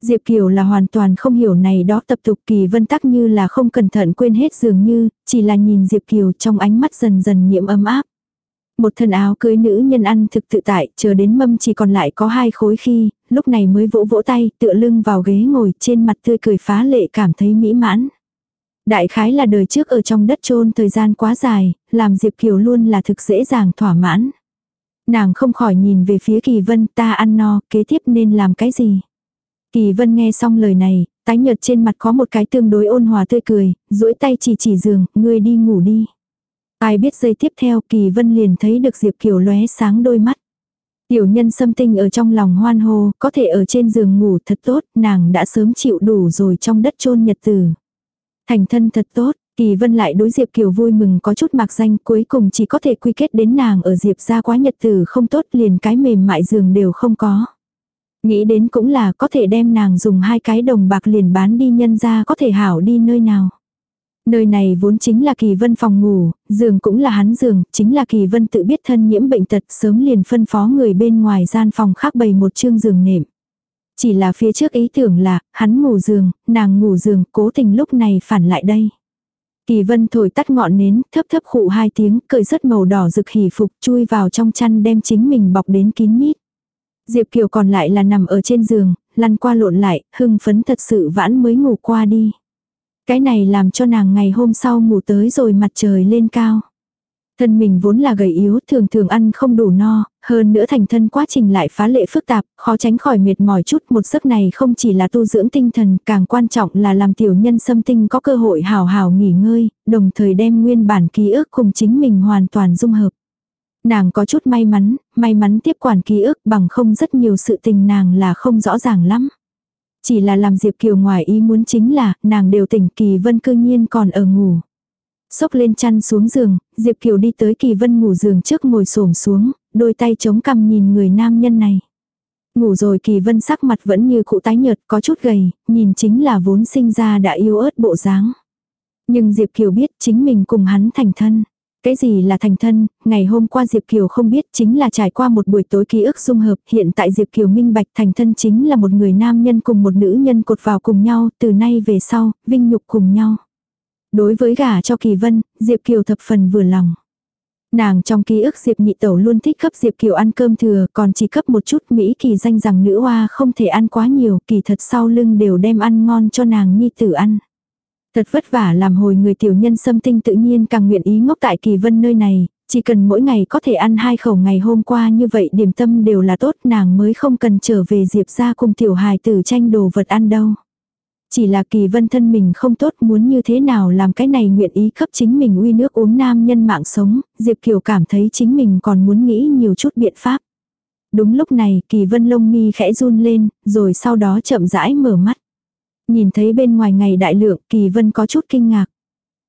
Diệp Kiều là hoàn toàn không hiểu này đó tập tục kỳ vân tắc như là không cẩn thận quên hết dường như, chỉ là nhìn Diệp Kiều trong ánh mắt dần dần nhiễm ấm áp. Một thân áo cưới nữ nhân ăn thực tự tại, chờ đến mâm chỉ còn lại có hai khối khi, lúc này mới vỗ vỗ tay, tựa lưng vào ghế ngồi trên mặt tươi cười phá lệ cảm thấy mỹ mãn. Đại khái là đời trước ở trong đất chôn thời gian quá dài, làm Diệp Kiều luôn là thực dễ dàng thỏa mãn. Nàng không khỏi nhìn về phía Kỳ Vân ta ăn no, kế tiếp nên làm cái gì. Kỳ Vân nghe xong lời này, tái nhợt trên mặt có một cái tương đối ôn hòa tươi cười, duỗi tay chỉ chỉ giường, ngươi đi ngủ đi. Ai biết giây tiếp theo Kỳ Vân liền thấy được Diệp Kiều lóe sáng đôi mắt. Tiểu nhân xâm tinh ở trong lòng hoan hô, có thể ở trên giường ngủ thật tốt, nàng đã sớm chịu đủ rồi trong đất chôn nhật tử. Thành thân thật tốt, Kỳ Vân lại đối Diệp Kiều vui mừng có chút mạc danh cuối cùng chỉ có thể quy kết đến nàng ở Diệp ra quá nhật tử không tốt liền cái mềm mại giường đều không có. Nghĩ đến cũng là có thể đem nàng dùng hai cái đồng bạc liền bán đi nhân ra có thể hảo đi nơi nào. Nơi này vốn chính là kỳ vân phòng ngủ, giường cũng là hắn giường, chính là kỳ vân tự biết thân nhiễm bệnh tật sớm liền phân phó người bên ngoài gian phòng khác bày một chương giường nệm. Chỉ là phía trước ý tưởng là, hắn ngủ giường, nàng ngủ giường, cố tình lúc này phản lại đây. Kỳ vân thổi tắt ngọn nến, thấp thấp khụ hai tiếng, cởi rất màu đỏ rực hỉ phục, chui vào trong chăn đem chính mình bọc đến kín mít. Diệp Kiều còn lại là nằm ở trên giường, lăn qua lộn lại, hưng phấn thật sự vãn mới ngủ qua đi. Cái này làm cho nàng ngày hôm sau ngủ tới rồi mặt trời lên cao. Thân mình vốn là gầy yếu, thường thường ăn không đủ no, hơn nữa thành thân quá trình lại phá lệ phức tạp, khó tránh khỏi mệt mỏi chút. Một giấc này không chỉ là tu dưỡng tinh thần, càng quan trọng là làm tiểu nhân xâm tinh có cơ hội hào hào nghỉ ngơi, đồng thời đem nguyên bản ký ức cùng chính mình hoàn toàn dung hợp. Nàng có chút may mắn, may mắn tiếp quản ký ức bằng không rất nhiều sự tình nàng là không rõ ràng lắm. Chỉ là làm Diệp Kiều ngoài ý muốn chính là, nàng đều tỉnh Kỳ Vân cư nhiên còn ở ngủ. Xốc lên chăn xuống giường, Diệp Kiều đi tới Kỳ Vân ngủ giường trước ngồi xổm xuống, đôi tay chống cằm nhìn người nam nhân này. Ngủ rồi Kỳ Vân sắc mặt vẫn như cụ tái nhợt có chút gầy, nhìn chính là vốn sinh ra đã yêu ớt bộ dáng. Nhưng Diệp Kiều biết chính mình cùng hắn thành thân. Cái gì là thành thân, ngày hôm qua Diệp Kiều không biết chính là trải qua một buổi tối ký ức dung hợp, hiện tại Diệp Kiều minh bạch thành thân chính là một người nam nhân cùng một nữ nhân cột vào cùng nhau, từ nay về sau, vinh nhục cùng nhau. Đối với gả cho Kỳ Vân, Diệp Kiều thập phần vừa lòng. Nàng trong ký ức Diệp Nhị Tẩu luôn thích cấp Diệp Kiều ăn cơm thừa, còn chỉ cấp một chút Mỹ kỳ danh rằng nữ hoa không thể ăn quá nhiều, kỳ thật sau lưng đều đem ăn ngon cho nàng nhi tử ăn. Thật vất vả làm hồi người tiểu nhân xâm tinh tự nhiên càng nguyện ý ngốc tại kỳ vân nơi này, chỉ cần mỗi ngày có thể ăn hai khẩu ngày hôm qua như vậy điểm tâm đều là tốt nàng mới không cần trở về diệp ra cùng tiểu hài tử tranh đồ vật ăn đâu. Chỉ là kỳ vân thân mình không tốt muốn như thế nào làm cái này nguyện ý cấp chính mình uy nước uống nam nhân mạng sống, Diệp Kiều cảm thấy chính mình còn muốn nghĩ nhiều chút biện pháp. Đúng lúc này kỳ vân lông mi khẽ run lên, rồi sau đó chậm rãi mở mắt. Nhìn thấy bên ngoài ngày đại lượng, Kỳ Vân có chút kinh ngạc.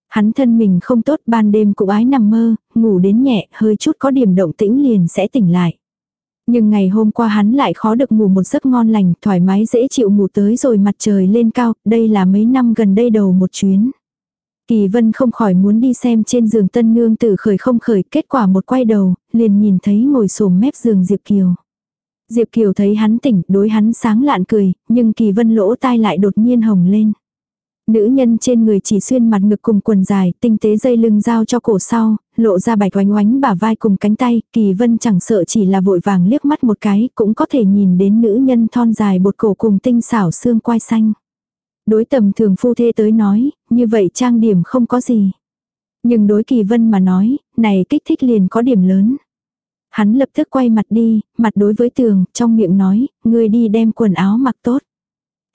Hắn thân mình không tốt ban đêm cũng ái nằm mơ, ngủ đến nhẹ, hơi chút có điểm động tĩnh liền sẽ tỉnh lại. Nhưng ngày hôm qua hắn lại khó được ngủ một giấc ngon lành, thoải mái dễ chịu ngủ tới rồi mặt trời lên cao, đây là mấy năm gần đây đầu một chuyến. Kỳ vân không khỏi muốn đi xem trên giường tân nương tử khởi không khởi, kết quả một quay đầu, liền nhìn thấy ngồi sổm mép giường Diệp Kiều. Diệp Kiều thấy hắn tỉnh, đối hắn sáng lạn cười, nhưng kỳ vân lỗ tai lại đột nhiên hồng lên. Nữ nhân trên người chỉ xuyên mặt ngực cùng quần dài, tinh tế dây lưng giao cho cổ sau, lộ ra bạch oánh oánh bả vai cùng cánh tay, kỳ vân chẳng sợ chỉ là vội vàng liếc mắt một cái, cũng có thể nhìn đến nữ nhân thon dài bột cổ cùng tinh xảo xương quai xanh. Đối tầm thường phu thê tới nói, như vậy trang điểm không có gì. Nhưng đối kỳ vân mà nói, này kích thích liền có điểm lớn. Hắn lập tức quay mặt đi, mặt đối với tường, trong miệng nói, ngươi đi đem quần áo mặc tốt.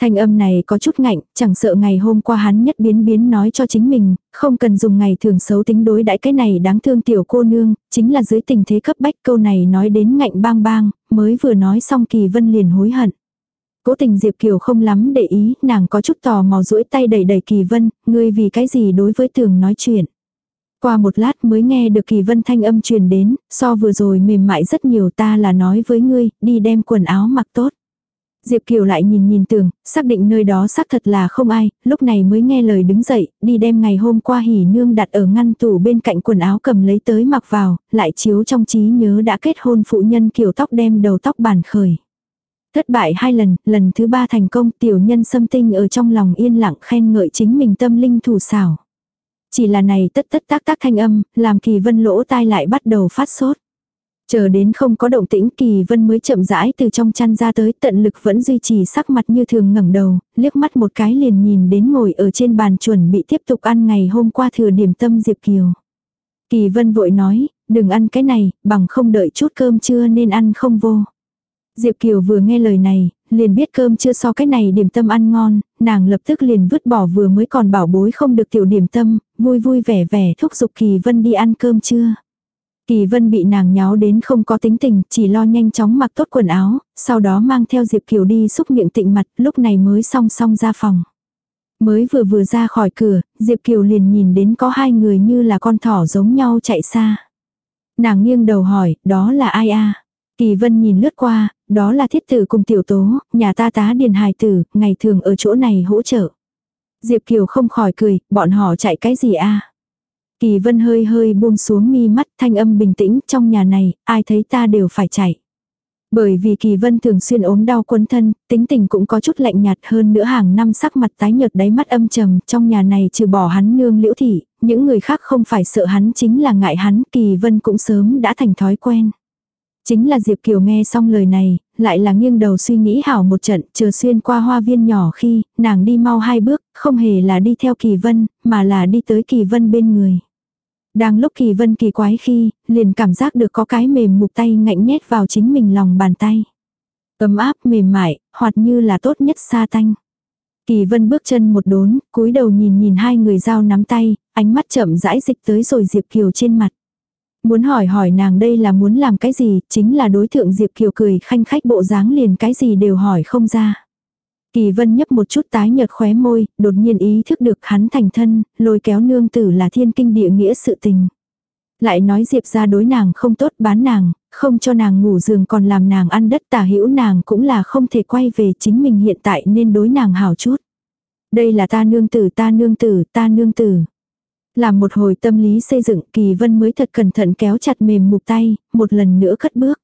Thanh âm này có chút ngạnh, chẳng sợ ngày hôm qua hắn nhất biến biến nói cho chính mình, không cần dùng ngày thường xấu tính đối đãi cái này đáng thương tiểu cô nương, chính là dưới tình thế cấp bách câu này nói đến ngạnh bang bang, mới vừa nói xong kỳ vân liền hối hận. Cố tình Diệp Kiều không lắm để ý, nàng có chút tò mò duỗi tay đẩy đẩy kỳ vân, ngươi vì cái gì đối với tường nói chuyện. Qua một lát mới nghe được kỳ vân thanh âm truyền đến, so vừa rồi mềm mại rất nhiều ta là nói với ngươi, đi đem quần áo mặc tốt. Diệp Kiều lại nhìn nhìn tường, xác định nơi đó xác thật là không ai, lúc này mới nghe lời đứng dậy, đi đem ngày hôm qua hỉ nương đặt ở ngăn tủ bên cạnh quần áo cầm lấy tới mặc vào, lại chiếu trong trí nhớ đã kết hôn phụ nhân kiểu tóc đem đầu tóc bàn khởi. Thất bại hai lần, lần thứ ba thành công tiểu nhân xâm tinh ở trong lòng yên lặng khen ngợi chính mình tâm linh thủ xảo. Chỉ là này tất tất tác tác thanh âm, làm kỳ vân lỗ tai lại bắt đầu phát sốt. Chờ đến không có động tĩnh kỳ vân mới chậm rãi từ trong chăn ra tới tận lực vẫn duy trì sắc mặt như thường ngẩng đầu, liếc mắt một cái liền nhìn đến ngồi ở trên bàn chuẩn bị tiếp tục ăn ngày hôm qua thừa điểm tâm Diệp Kiều. Kỳ vân vội nói, đừng ăn cái này, bằng không đợi chút cơm trưa nên ăn không vô. Diệp Kiều vừa nghe lời này, liền biết cơm chưa so cái này điểm tâm ăn ngon, nàng lập tức liền vứt bỏ vừa mới còn bảo bối không được tiểu điểm tâm, vui vui vẻ vẻ thúc giục Kỳ Vân đi ăn cơm trưa. Kỳ Vân bị nàng nháo đến không có tính tình, chỉ lo nhanh chóng mặc tốt quần áo, sau đó mang theo Diệp Kiều đi xúc miệng tịnh mặt, lúc này mới song song ra phòng. Mới vừa vừa ra khỏi cửa, Diệp Kiều liền nhìn đến có hai người như là con thỏ giống nhau chạy xa. Nàng nghiêng đầu hỏi, đó là ai a? Kỳ Vân nhìn lướt qua, đó là thiết tử cùng tiểu tố, nhà ta tá điền hài tử, ngày thường ở chỗ này hỗ trợ. Diệp Kiều không khỏi cười, bọn họ chạy cái gì a? Kỳ Vân hơi hơi buông xuống mi mắt thanh âm bình tĩnh trong nhà này, ai thấy ta đều phải chạy. Bởi vì Kỳ Vân thường xuyên ốm đau quấn thân, tính tình cũng có chút lạnh nhạt hơn nữa hàng năm sắc mặt tái nhợt đáy mắt âm trầm, trong nhà này trừ bỏ hắn nương liễu thị, những người khác không phải sợ hắn chính là ngại hắn, Kỳ Vân cũng sớm đã thành thói quen. Chính là Diệp Kiều nghe xong lời này, lại là nghiêng đầu suy nghĩ hảo một trận, chờ xuyên qua hoa viên nhỏ khi, nàng đi mau hai bước, không hề là đi theo Kỳ Vân, mà là đi tới Kỳ Vân bên người. Đang lúc Kỳ Vân kỳ quái khi, liền cảm giác được có cái mềm mục tay ngạnh nhét vào chính mình lòng bàn tay. Ấm áp mềm mại, hoặc như là tốt nhất xa tanh. Kỳ Vân bước chân một đốn, cúi đầu nhìn nhìn hai người giao nắm tay, ánh mắt chậm rãi dịch tới rồi Diệp Kiều trên mặt. Muốn hỏi hỏi nàng đây là muốn làm cái gì, chính là đối tượng Diệp Kiều cười khanh khách bộ dáng liền cái gì đều hỏi không ra. Kỳ vân nhấp một chút tái nhợt khóe môi, đột nhiên ý thức được hắn thành thân, lôi kéo nương tử là thiên kinh địa nghĩa sự tình. Lại nói Diệp ra đối nàng không tốt bán nàng, không cho nàng ngủ giường còn làm nàng ăn đất tả hữu nàng cũng là không thể quay về chính mình hiện tại nên đối nàng hảo chút. Đây là ta nương tử ta nương tử ta nương tử. Làm một hồi tâm lý xây dựng kỳ vân mới thật cẩn thận kéo chặt mềm mục tay, một lần nữa cất bước.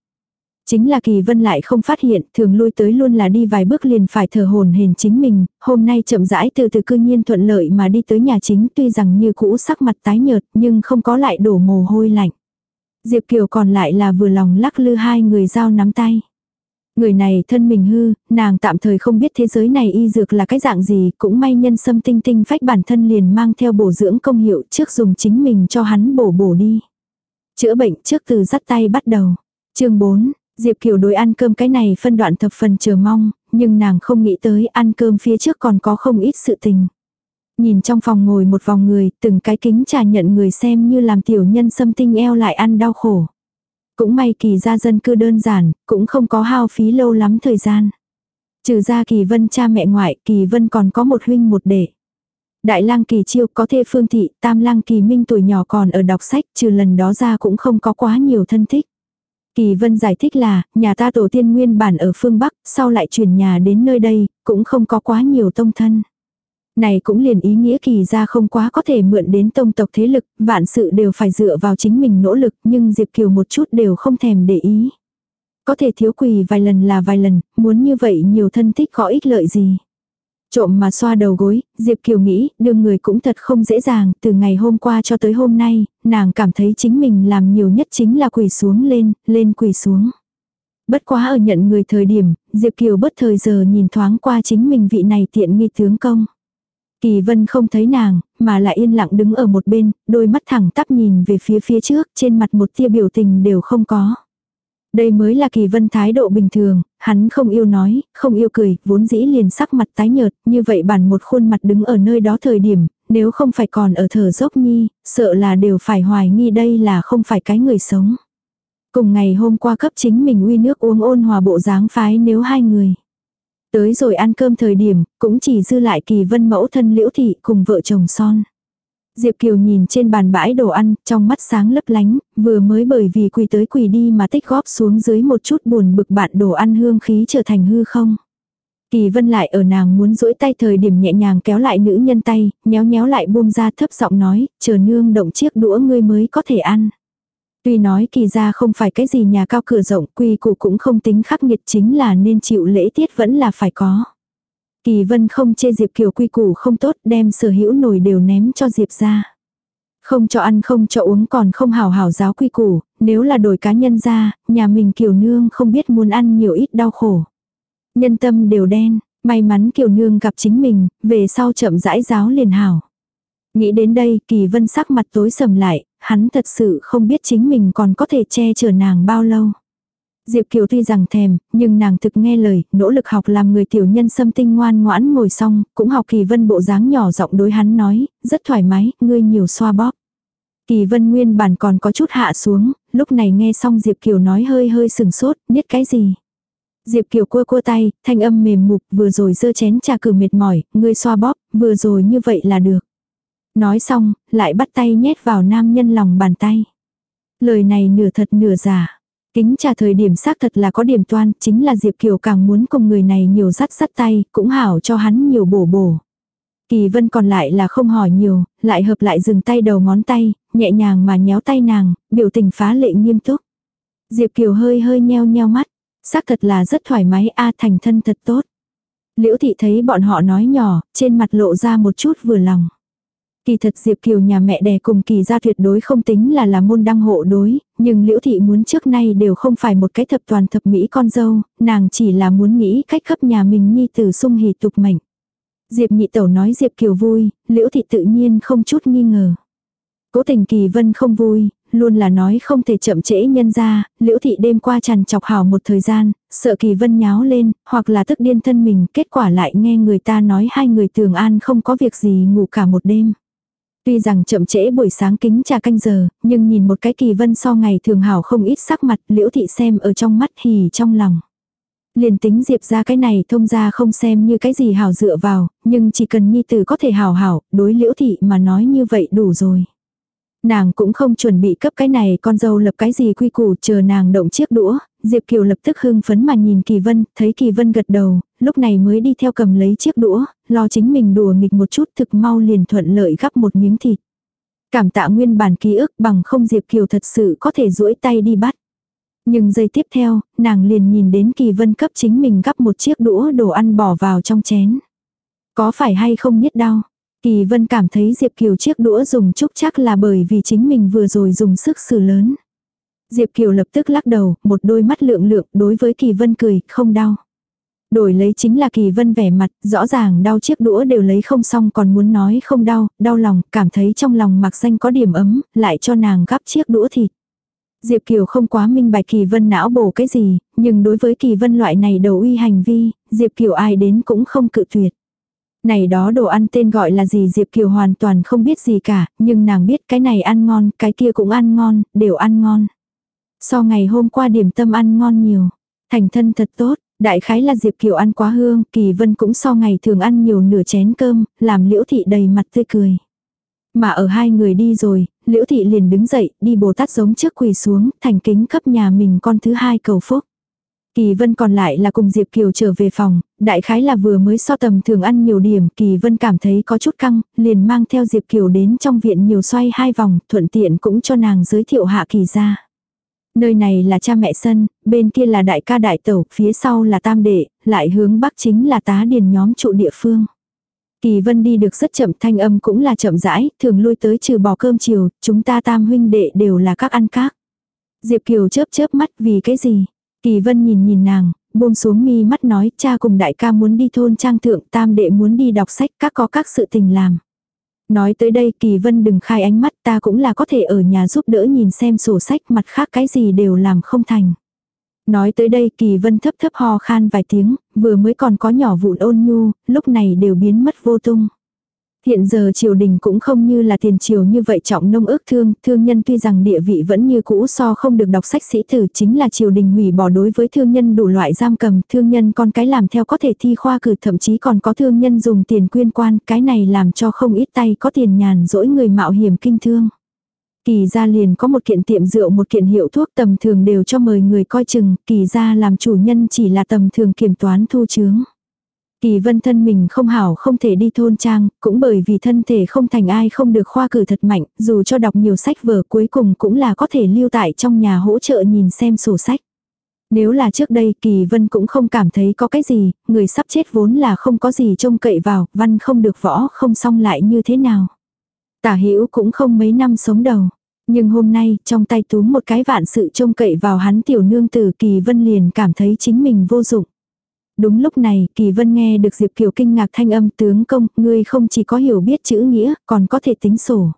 Chính là kỳ vân lại không phát hiện, thường lui tới luôn là đi vài bước liền phải thở hồn hền chính mình, hôm nay chậm rãi từ từ cư nhiên thuận lợi mà đi tới nhà chính tuy rằng như cũ sắc mặt tái nhợt nhưng không có lại đổ mồ hôi lạnh. Diệp Kiều còn lại là vừa lòng lắc lư hai người giao nắm tay. Người này thân mình hư, nàng tạm thời không biết thế giới này y dược là cái dạng gì, cũng may nhân sâm tinh tinh phách bản thân liền mang theo bổ dưỡng công hiệu trước dùng chính mình cho hắn bổ bổ đi. Chữa bệnh trước từ dắt tay bắt đầu. chương 4, Diệp Kiều đối ăn cơm cái này phân đoạn thập phần chờ mong, nhưng nàng không nghĩ tới ăn cơm phía trước còn có không ít sự tình. Nhìn trong phòng ngồi một vòng người, từng cái kính trà nhận người xem như làm tiểu nhân sâm tinh eo lại ăn đau khổ. Cũng may kỳ gia dân cư đơn giản, cũng không có hao phí lâu lắm thời gian. Trừ ra kỳ vân cha mẹ ngoại, kỳ vân còn có một huynh một đệ. Đại lang kỳ chiêu có thê phương thị, tam lang kỳ minh tuổi nhỏ còn ở đọc sách, trừ lần đó ra cũng không có quá nhiều thân thích. Kỳ vân giải thích là, nhà ta tổ tiên nguyên bản ở phương Bắc, sau lại chuyển nhà đến nơi đây, cũng không có quá nhiều tông thân. Này cũng liền ý nghĩa kỳ ra không quá có thể mượn đến tông tộc thế lực, vạn sự đều phải dựa vào chính mình nỗ lực nhưng Diệp Kiều một chút đều không thèm để ý. Có thể thiếu quỳ vài lần là vài lần, muốn như vậy nhiều thân thích có ích lợi gì. Trộm mà xoa đầu gối, Diệp Kiều nghĩ, đương người cũng thật không dễ dàng, từ ngày hôm qua cho tới hôm nay, nàng cảm thấy chính mình làm nhiều nhất chính là quỳ xuống lên, lên quỳ xuống. Bất quá ở nhận người thời điểm, Diệp Kiều bất thời giờ nhìn thoáng qua chính mình vị này tiện nghi tướng công. Kỳ vân không thấy nàng, mà lại yên lặng đứng ở một bên, đôi mắt thẳng tắp nhìn về phía phía trước, trên mặt một tia biểu tình đều không có. Đây mới là kỳ vân thái độ bình thường, hắn không yêu nói, không yêu cười, vốn dĩ liền sắc mặt tái nhợt, như vậy bản một khuôn mặt đứng ở nơi đó thời điểm, nếu không phải còn ở thở dốc nhi, sợ là đều phải hoài nghi đây là không phải cái người sống. Cùng ngày hôm qua cấp chính mình uy nước uống ôn hòa bộ dáng phái nếu hai người. Tới rồi ăn cơm thời điểm, cũng chỉ dư lại kỳ vân mẫu thân liễu thị cùng vợ chồng son. Diệp Kiều nhìn trên bàn bãi đồ ăn, trong mắt sáng lấp lánh, vừa mới bởi vì quỳ tới quỳ đi mà tích góp xuống dưới một chút buồn bực bạn đồ ăn hương khí trở thành hư không. Kỳ vân lại ở nàng muốn duỗi tay thời điểm nhẹ nhàng kéo lại nữ nhân tay, nhéo nhéo lại buông ra thấp giọng nói, chờ nương động chiếc đũa ngươi mới có thể ăn. Tuy nói kỳ ra không phải cái gì nhà cao cửa rộng, quy củ cũng không tính khắc nghiệt chính là nên chịu lễ tiết vẫn là phải có. Kỳ vân không chê Diệp Kiều quy củ không tốt đem sở hữu nổi đều ném cho Diệp ra. Không cho ăn không cho uống còn không hào hào giáo quy củ, nếu là đổi cá nhân ra, nhà mình Kiều Nương không biết muốn ăn nhiều ít đau khổ. Nhân tâm đều đen, may mắn Kiều Nương gặp chính mình, về sau chậm rãi giáo liền hảo. Nghĩ đến đây kỳ vân sắc mặt tối sầm lại, hắn thật sự không biết chính mình còn có thể che chở nàng bao lâu. Diệp Kiều tuy rằng thèm, nhưng nàng thực nghe lời, nỗ lực học làm người tiểu nhân xâm tinh ngoan ngoãn ngồi xong, cũng học Kỳ Vân bộ dáng nhỏ giọng đối hắn nói, rất thoải mái, ngươi nhiều xoa bóp. Kỳ Vân nguyên bản còn có chút hạ xuống, lúc này nghe xong Diệp Kiều nói hơi hơi sừng sốt, biết cái gì. Diệp Kiều cua cua tay, thanh âm mềm mục, vừa rồi dơ chén trà cử mệt mỏi, ngươi xoa bóp, vừa rồi như vậy là được. Nói xong, lại bắt tay nhét vào nam nhân lòng bàn tay. Lời này nửa thật nửa giả. Kính trà thời điểm xác thật là có điểm toan, chính là Diệp Kiều càng muốn cùng người này nhiều dắt dắt tay, cũng hảo cho hắn nhiều bổ bổ. Kỳ vân còn lại là không hỏi nhiều, lại hợp lại dừng tay đầu ngón tay, nhẹ nhàng mà nhéo tay nàng, biểu tình phá lệ nghiêm túc. Diệp Kiều hơi hơi nheo nheo mắt, xác thật là rất thoải mái a thành thân thật tốt. Liễu thị thấy bọn họ nói nhỏ, trên mặt lộ ra một chút vừa lòng. Kỳ thật Diệp Kiều nhà mẹ đẻ cùng kỳ gia tuyệt đối không tính là là môn đăng hộ đối, nhưng Liễu Thị muốn trước nay đều không phải một cái thập toàn thập mỹ con dâu, nàng chỉ là muốn nghĩ cách khắp nhà mình nhi tử sung hỉ tục mệnh. Diệp nhị tẩu nói Diệp Kiều vui, Liễu Thị tự nhiên không chút nghi ngờ. Cố tình kỳ vân không vui, luôn là nói không thể chậm trễ nhân ra, liễu thị đêm qua tràn chọc hảo một thời gian, sợ kỳ vân nháo lên, hoặc là tức điên thân mình, kết quả lại nghe người ta nói hai người tường an không có việc gì ngủ cả một đêm. Tuy rằng chậm trễ buổi sáng kính trà canh giờ, nhưng nhìn một cái kỳ vân so ngày thường hảo không ít sắc mặt liễu thị xem ở trong mắt hỉ trong lòng. Liền tính diệp ra cái này thông ra không xem như cái gì hảo dựa vào, nhưng chỉ cần nhi tử có thể hảo hảo, đối liễu thị mà nói như vậy đủ rồi. Nàng cũng không chuẩn bị cấp cái này con dâu lập cái gì quy củ chờ nàng động chiếc đũa, Diệp Kiều lập tức hưng phấn mà nhìn Kỳ Vân, thấy Kỳ Vân gật đầu, lúc này mới đi theo cầm lấy chiếc đũa, lo chính mình đùa nghịch một chút thực mau liền thuận lợi gắp một miếng thịt. Cảm tạ nguyên bản ký ức bằng không Diệp Kiều thật sự có thể duỗi tay đi bắt. Nhưng giây tiếp theo, nàng liền nhìn đến Kỳ Vân cấp chính mình gắp một chiếc đũa đồ ăn bỏ vào trong chén. Có phải hay không nhất đau? Kỳ Vân cảm thấy Diệp Kiều chiếc đũa dùng chút chắc là bởi vì chính mình vừa rồi dùng sức xử lớn. Diệp Kiều lập tức lắc đầu, một đôi mắt lượng lượng đối với Kỳ Vân cười, không đau. Đổi lấy chính là Kỳ Vân vẻ mặt, rõ ràng đau chiếc đũa đều lấy không xong còn muốn nói không đau, đau lòng, cảm thấy trong lòng mặc xanh có điểm ấm, lại cho nàng gắp chiếc đũa thịt. Diệp Kiều không quá minh bạch Kỳ Vân não bổ cái gì, nhưng đối với Kỳ Vân loại này đầu uy hành vi, Diệp Kiều ai đến cũng không cự tuyệt. Này đó đồ ăn tên gọi là gì Diệp Kiều hoàn toàn không biết gì cả, nhưng nàng biết cái này ăn ngon, cái kia cũng ăn ngon, đều ăn ngon. So ngày hôm qua điểm tâm ăn ngon nhiều. Thành thân thật tốt, đại khái là Diệp Kiều ăn quá hương, Kỳ Vân cũng so ngày thường ăn nhiều nửa chén cơm, làm liễu thị đầy mặt tươi cười. Mà ở hai người đi rồi, liễu thị liền đứng dậy, đi Bồ Tát giống trước quỳ xuống, thành kính cấp nhà mình con thứ hai cầu phúc. Kỳ Vân còn lại là cùng Diệp Kiều trở về phòng, đại khái là vừa mới so tầm thường ăn nhiều điểm, Kỳ Vân cảm thấy có chút căng, liền mang theo Diệp Kiều đến trong viện nhiều xoay hai vòng, thuận tiện cũng cho nàng giới thiệu hạ kỳ ra. Nơi này là cha mẹ sân, bên kia là đại ca đại tẩu, phía sau là tam đệ, lại hướng bắc chính là tá điền nhóm trụ địa phương. Kỳ Vân đi được rất chậm thanh âm cũng là chậm rãi, thường lui tới trừ bỏ cơm chiều, chúng ta tam huynh đệ đều là các ăn các. Diệp Kiều chớp chớp mắt vì cái gì? Kỳ Vân nhìn nhìn nàng, buông xuống mi mắt nói cha cùng đại ca muốn đi thôn trang thượng tam đệ muốn đi đọc sách các có các sự tình làm. Nói tới đây Kỳ Vân đừng khai ánh mắt ta cũng là có thể ở nhà giúp đỡ nhìn xem sổ sách mặt khác cái gì đều làm không thành. Nói tới đây Kỳ Vân thấp thấp ho khan vài tiếng, vừa mới còn có nhỏ vụn ôn nhu, lúc này đều biến mất vô tung. Hiện giờ triều đình cũng không như là tiền triều như vậy trọng nông ước thương, thương nhân tuy rằng địa vị vẫn như cũ so không được đọc sách sĩ tử chính là triều đình hủy bỏ đối với thương nhân đủ loại giam cầm, thương nhân con cái làm theo có thể thi khoa cử thậm chí còn có thương nhân dùng tiền quyên quan, cái này làm cho không ít tay có tiền nhàn dỗi người mạo hiểm kinh thương. Kỳ gia liền có một kiện tiệm rượu một kiện hiệu thuốc tầm thường đều cho mời người coi chừng, kỳ gia làm chủ nhân chỉ là tầm thường kiểm toán thu chướng. Kỳ vân thân mình không hảo không thể đi thôn trang, cũng bởi vì thân thể không thành ai không được khoa cử thật mạnh, dù cho đọc nhiều sách vở cuối cùng cũng là có thể lưu tại trong nhà hỗ trợ nhìn xem sổ sách. Nếu là trước đây Kỳ Vân cũng không cảm thấy có cái gì, người sắp chết vốn là không có gì trông cậy vào, văn không được võ không xong lại như thế nào. Tả hữu cũng không mấy năm sống đầu. Nhưng hôm nay, trong tay túm một cái vạn sự trông cậy vào hắn tiểu nương tử Kỳ Vân liền cảm thấy chính mình vô dụng. Đúng lúc này, Kỳ Vân nghe được Diệp Kiều kinh ngạc thanh âm tướng công, ngươi không chỉ có hiểu biết chữ nghĩa, còn có thể tính sổ.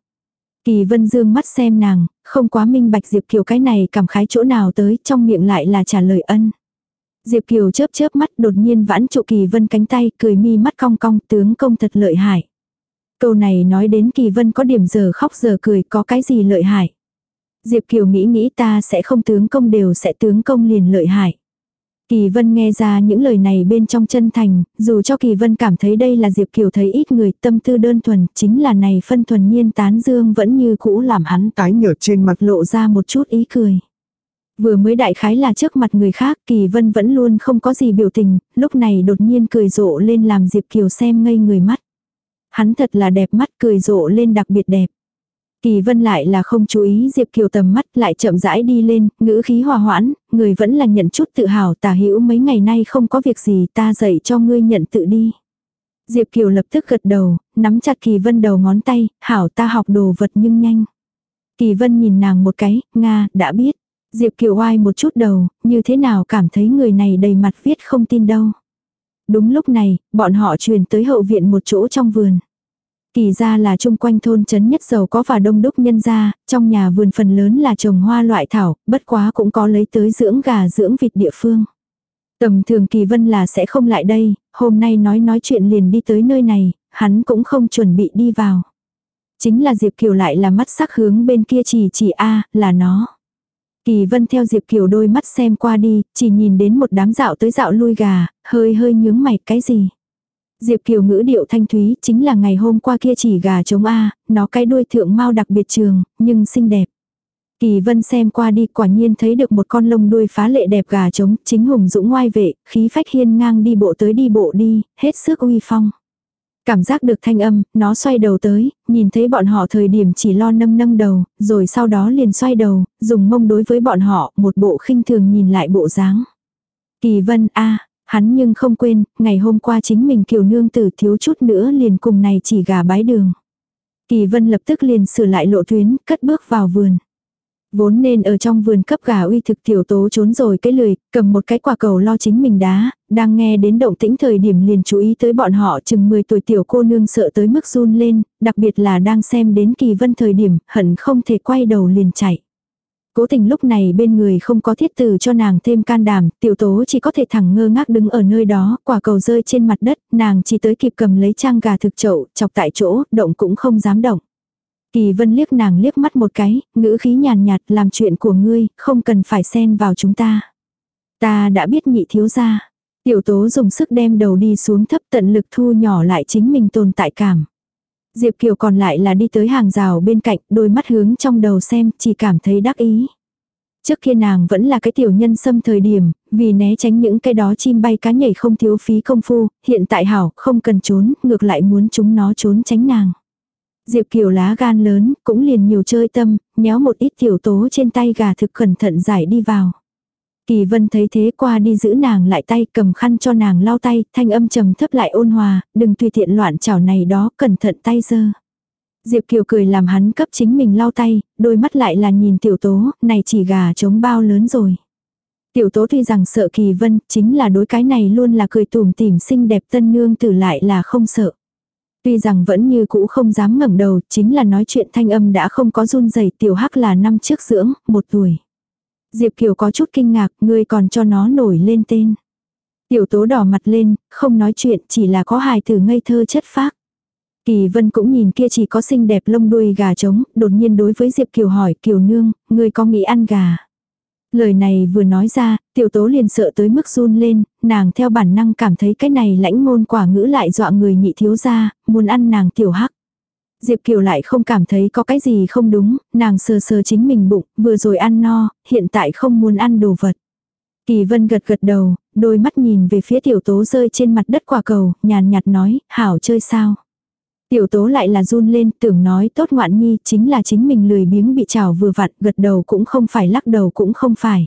Kỳ Vân dương mắt xem nàng, không quá minh bạch Diệp Kiều cái này cảm khái chỗ nào tới, trong miệng lại là trả lời ân. Diệp Kiều chớp chớp mắt đột nhiên vãn trụ Kỳ Vân cánh tay, cười mi mắt cong cong, tướng công thật lợi hại. Câu này nói đến Kỳ Vân có điểm giờ khóc giờ cười, có cái gì lợi hại. Diệp Kiều nghĩ nghĩ ta sẽ không tướng công đều sẽ tướng công liền lợi hại. Kỳ Vân nghe ra những lời này bên trong chân thành, dù cho Kỳ Vân cảm thấy đây là Diệp Kiều thấy ít người tâm tư đơn thuần, chính là này phân thuần nhiên tán dương vẫn như cũ làm hắn tái nhợt trên mặt lộ ra một chút ý cười. Vừa mới đại khái là trước mặt người khác Kỳ Vân vẫn luôn không có gì biểu tình, lúc này đột nhiên cười rộ lên làm Diệp Kiều xem ngây người mắt. Hắn thật là đẹp mắt cười rộ lên đặc biệt đẹp. Kỳ vân lại là không chú ý Diệp Kiều tầm mắt lại chậm rãi đi lên, ngữ khí hòa hoãn, người vẫn là nhận chút tự hào tả hữu mấy ngày nay không có việc gì ta dạy cho ngươi nhận tự đi. Diệp Kiều lập tức gật đầu, nắm chặt Kỳ Vân đầu ngón tay, hảo ta học đồ vật nhưng nhanh. Kỳ Vân nhìn nàng một cái, Nga, đã biết. Diệp Kiều oai một chút đầu, như thế nào cảm thấy người này đầy mặt viết không tin đâu. Đúng lúc này, bọn họ truyền tới hậu viện một chỗ trong vườn. Kỳ ra là chung quanh thôn trấn nhất giàu có và đông đúc nhân gia, trong nhà vườn phần lớn là trồng hoa loại thảo, bất quá cũng có lấy tới dưỡng gà dưỡng vịt địa phương. Tầm thường Kỳ Vân là sẽ không lại đây, hôm nay nói nói chuyện liền đi tới nơi này, hắn cũng không chuẩn bị đi vào. Chính là Diệp Kiều lại là mắt sắc hướng bên kia chỉ chỉ a là nó. Kỳ Vân theo Diệp Kiều đôi mắt xem qua đi, chỉ nhìn đến một đám dạo tới dạo lui gà, hơi hơi nhướng mày cái gì. Diệp Kiều ngữ điệu thanh thúy chính là ngày hôm qua kia chỉ gà trống A, nó cái đuôi thượng mau đặc biệt trường, nhưng xinh đẹp. Kỳ vân xem qua đi quả nhiên thấy được một con lông đuôi phá lệ đẹp gà trống, chính hùng dũng ngoai vệ, khí phách hiên ngang đi bộ tới đi bộ đi, hết sức uy phong. Cảm giác được thanh âm, nó xoay đầu tới, nhìn thấy bọn họ thời điểm chỉ lo nâng nâng đầu, rồi sau đó liền xoay đầu, dùng mông đối với bọn họ, một bộ khinh thường nhìn lại bộ dáng. Kỳ vân a Hắn nhưng không quên, ngày hôm qua chính mình kiều nương tử thiếu chút nữa liền cùng này chỉ gà bái đường. Kỳ vân lập tức liền sửa lại lộ tuyến, cất bước vào vườn. Vốn nên ở trong vườn cấp gà uy thực tiểu tố trốn rồi cái lười, cầm một cái quả cầu lo chính mình đá, đang nghe đến động tĩnh thời điểm liền chú ý tới bọn họ chừng 10 tuổi tiểu cô nương sợ tới mức run lên, đặc biệt là đang xem đến kỳ vân thời điểm, hận không thể quay đầu liền chạy. Cố tình lúc này bên người không có thiết tử cho nàng thêm can đảm, tiểu tố chỉ có thể thẳng ngơ ngác đứng ở nơi đó, quả cầu rơi trên mặt đất, nàng chỉ tới kịp cầm lấy trang gà thực chậu, chọc tại chỗ, động cũng không dám động. Kỳ vân liếc nàng liếc mắt một cái, ngữ khí nhàn nhạt làm chuyện của ngươi, không cần phải xen vào chúng ta. Ta đã biết nhị thiếu ra. Tiểu tố dùng sức đem đầu đi xuống thấp tận lực thu nhỏ lại chính mình tồn tại cảm. Diệp Kiều còn lại là đi tới hàng rào bên cạnh, đôi mắt hướng trong đầu xem, chỉ cảm thấy đắc ý. Trước kia nàng vẫn là cái tiểu nhân xâm thời điểm, vì né tránh những cái đó chim bay cá nhảy không thiếu phí công phu, hiện tại hảo, không cần trốn, ngược lại muốn chúng nó trốn tránh nàng. Diệp Kiều lá gan lớn, cũng liền nhiều chơi tâm, nhéo một ít tiểu tố trên tay gà thực cẩn thận giải đi vào. Kỳ vân thấy thế qua đi giữ nàng lại tay cầm khăn cho nàng lau tay, thanh âm trầm thấp lại ôn hòa, đừng tùy tiện loạn chảo này đó, cẩn thận tay dơ. Diệp Kiều cười làm hắn cấp chính mình lau tay, đôi mắt lại là nhìn tiểu tố, này chỉ gà trống bao lớn rồi. Tiểu tố tuy rằng sợ kỳ vân, chính là đối cái này luôn là cười tùm tỉm xinh đẹp tân nương tử lại là không sợ. Tuy rằng vẫn như cũ không dám ngẩng đầu, chính là nói chuyện thanh âm đã không có run rẩy tiểu hắc là năm trước dưỡng, một tuổi. Diệp Kiều có chút kinh ngạc, ngươi còn cho nó nổi lên tên. Tiểu tố đỏ mặt lên, không nói chuyện, chỉ là có hài tử ngây thơ chất phác. Kỳ vân cũng nhìn kia chỉ có xinh đẹp lông đuôi gà trống, đột nhiên đối với Diệp Kiều hỏi, Kiều nương, ngươi có nghĩ ăn gà? Lời này vừa nói ra, tiểu tố liền sợ tới mức run lên, nàng theo bản năng cảm thấy cái này lãnh ngôn quả ngữ lại dọa người nhị thiếu ra, muốn ăn nàng tiểu hắc. Diệp Kiều lại không cảm thấy có cái gì không đúng, nàng sờ sờ chính mình bụng, vừa rồi ăn no, hiện tại không muốn ăn đồ vật. Kỳ vân gật gật đầu, đôi mắt nhìn về phía tiểu tố rơi trên mặt đất quả cầu, nhàn nhạt nói, hảo chơi sao. Tiểu tố lại là run lên, tưởng nói tốt ngoạn nhi, chính là chính mình lười biếng bị trào vừa vặn, gật đầu cũng không phải lắc đầu cũng không phải.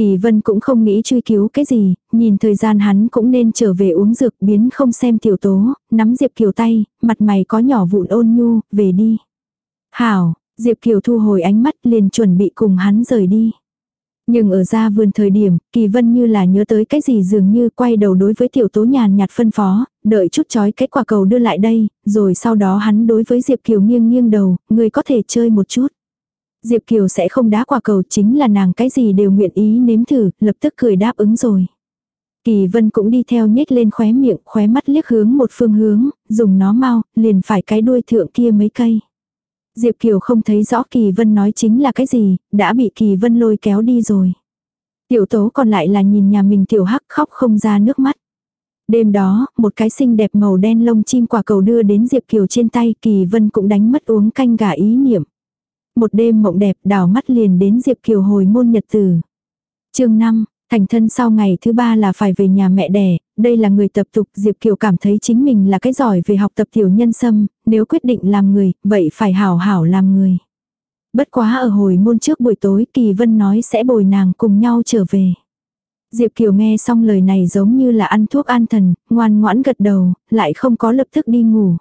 Kỳ vân cũng không nghĩ truy cứu cái gì, nhìn thời gian hắn cũng nên trở về uống dược biến không xem tiểu tố, nắm Diệp Kiều tay, mặt mày có nhỏ vụn ôn nhu, về đi. Hảo, Diệp Kiều thu hồi ánh mắt liền chuẩn bị cùng hắn rời đi. Nhưng ở ra vườn thời điểm, Kỳ Vân như là nhớ tới cái gì dường như quay đầu đối với tiểu tố nhàn nhạt phân phó, đợi chút chói cái quả cầu đưa lại đây, rồi sau đó hắn đối với Diệp Kiều nghiêng nghiêng đầu, người có thể chơi một chút. Diệp Kiều sẽ không đá quả cầu chính là nàng cái gì đều nguyện ý nếm thử, lập tức cười đáp ứng rồi. Kỳ Vân cũng đi theo nhếch lên khóe miệng, khóe mắt liếc hướng một phương hướng, dùng nó mau, liền phải cái đuôi thượng kia mấy cây. Diệp Kiều không thấy rõ Kỳ Vân nói chính là cái gì, đã bị Kỳ Vân lôi kéo đi rồi. Tiểu tố còn lại là nhìn nhà mình tiểu hắc khóc không ra nước mắt. Đêm đó, một cái xinh đẹp màu đen lông chim quả cầu đưa đến Diệp Kiều trên tay Kỳ Vân cũng đánh mất uống canh gà ý niệm. Một đêm mộng đẹp đảo mắt liền đến Diệp Kiều hồi môn nhật tử. chương 5, thành thân sau ngày thứ ba là phải về nhà mẹ đẻ, đây là người tập tục Diệp Kiều cảm thấy chính mình là cái giỏi về học tập tiểu nhân sâm, nếu quyết định làm người, vậy phải hảo hảo làm người. Bất quá ở hồi môn trước buổi tối Kỳ Vân nói sẽ bồi nàng cùng nhau trở về. Diệp Kiều nghe xong lời này giống như là ăn thuốc an thần, ngoan ngoãn gật đầu, lại không có lập tức đi ngủ.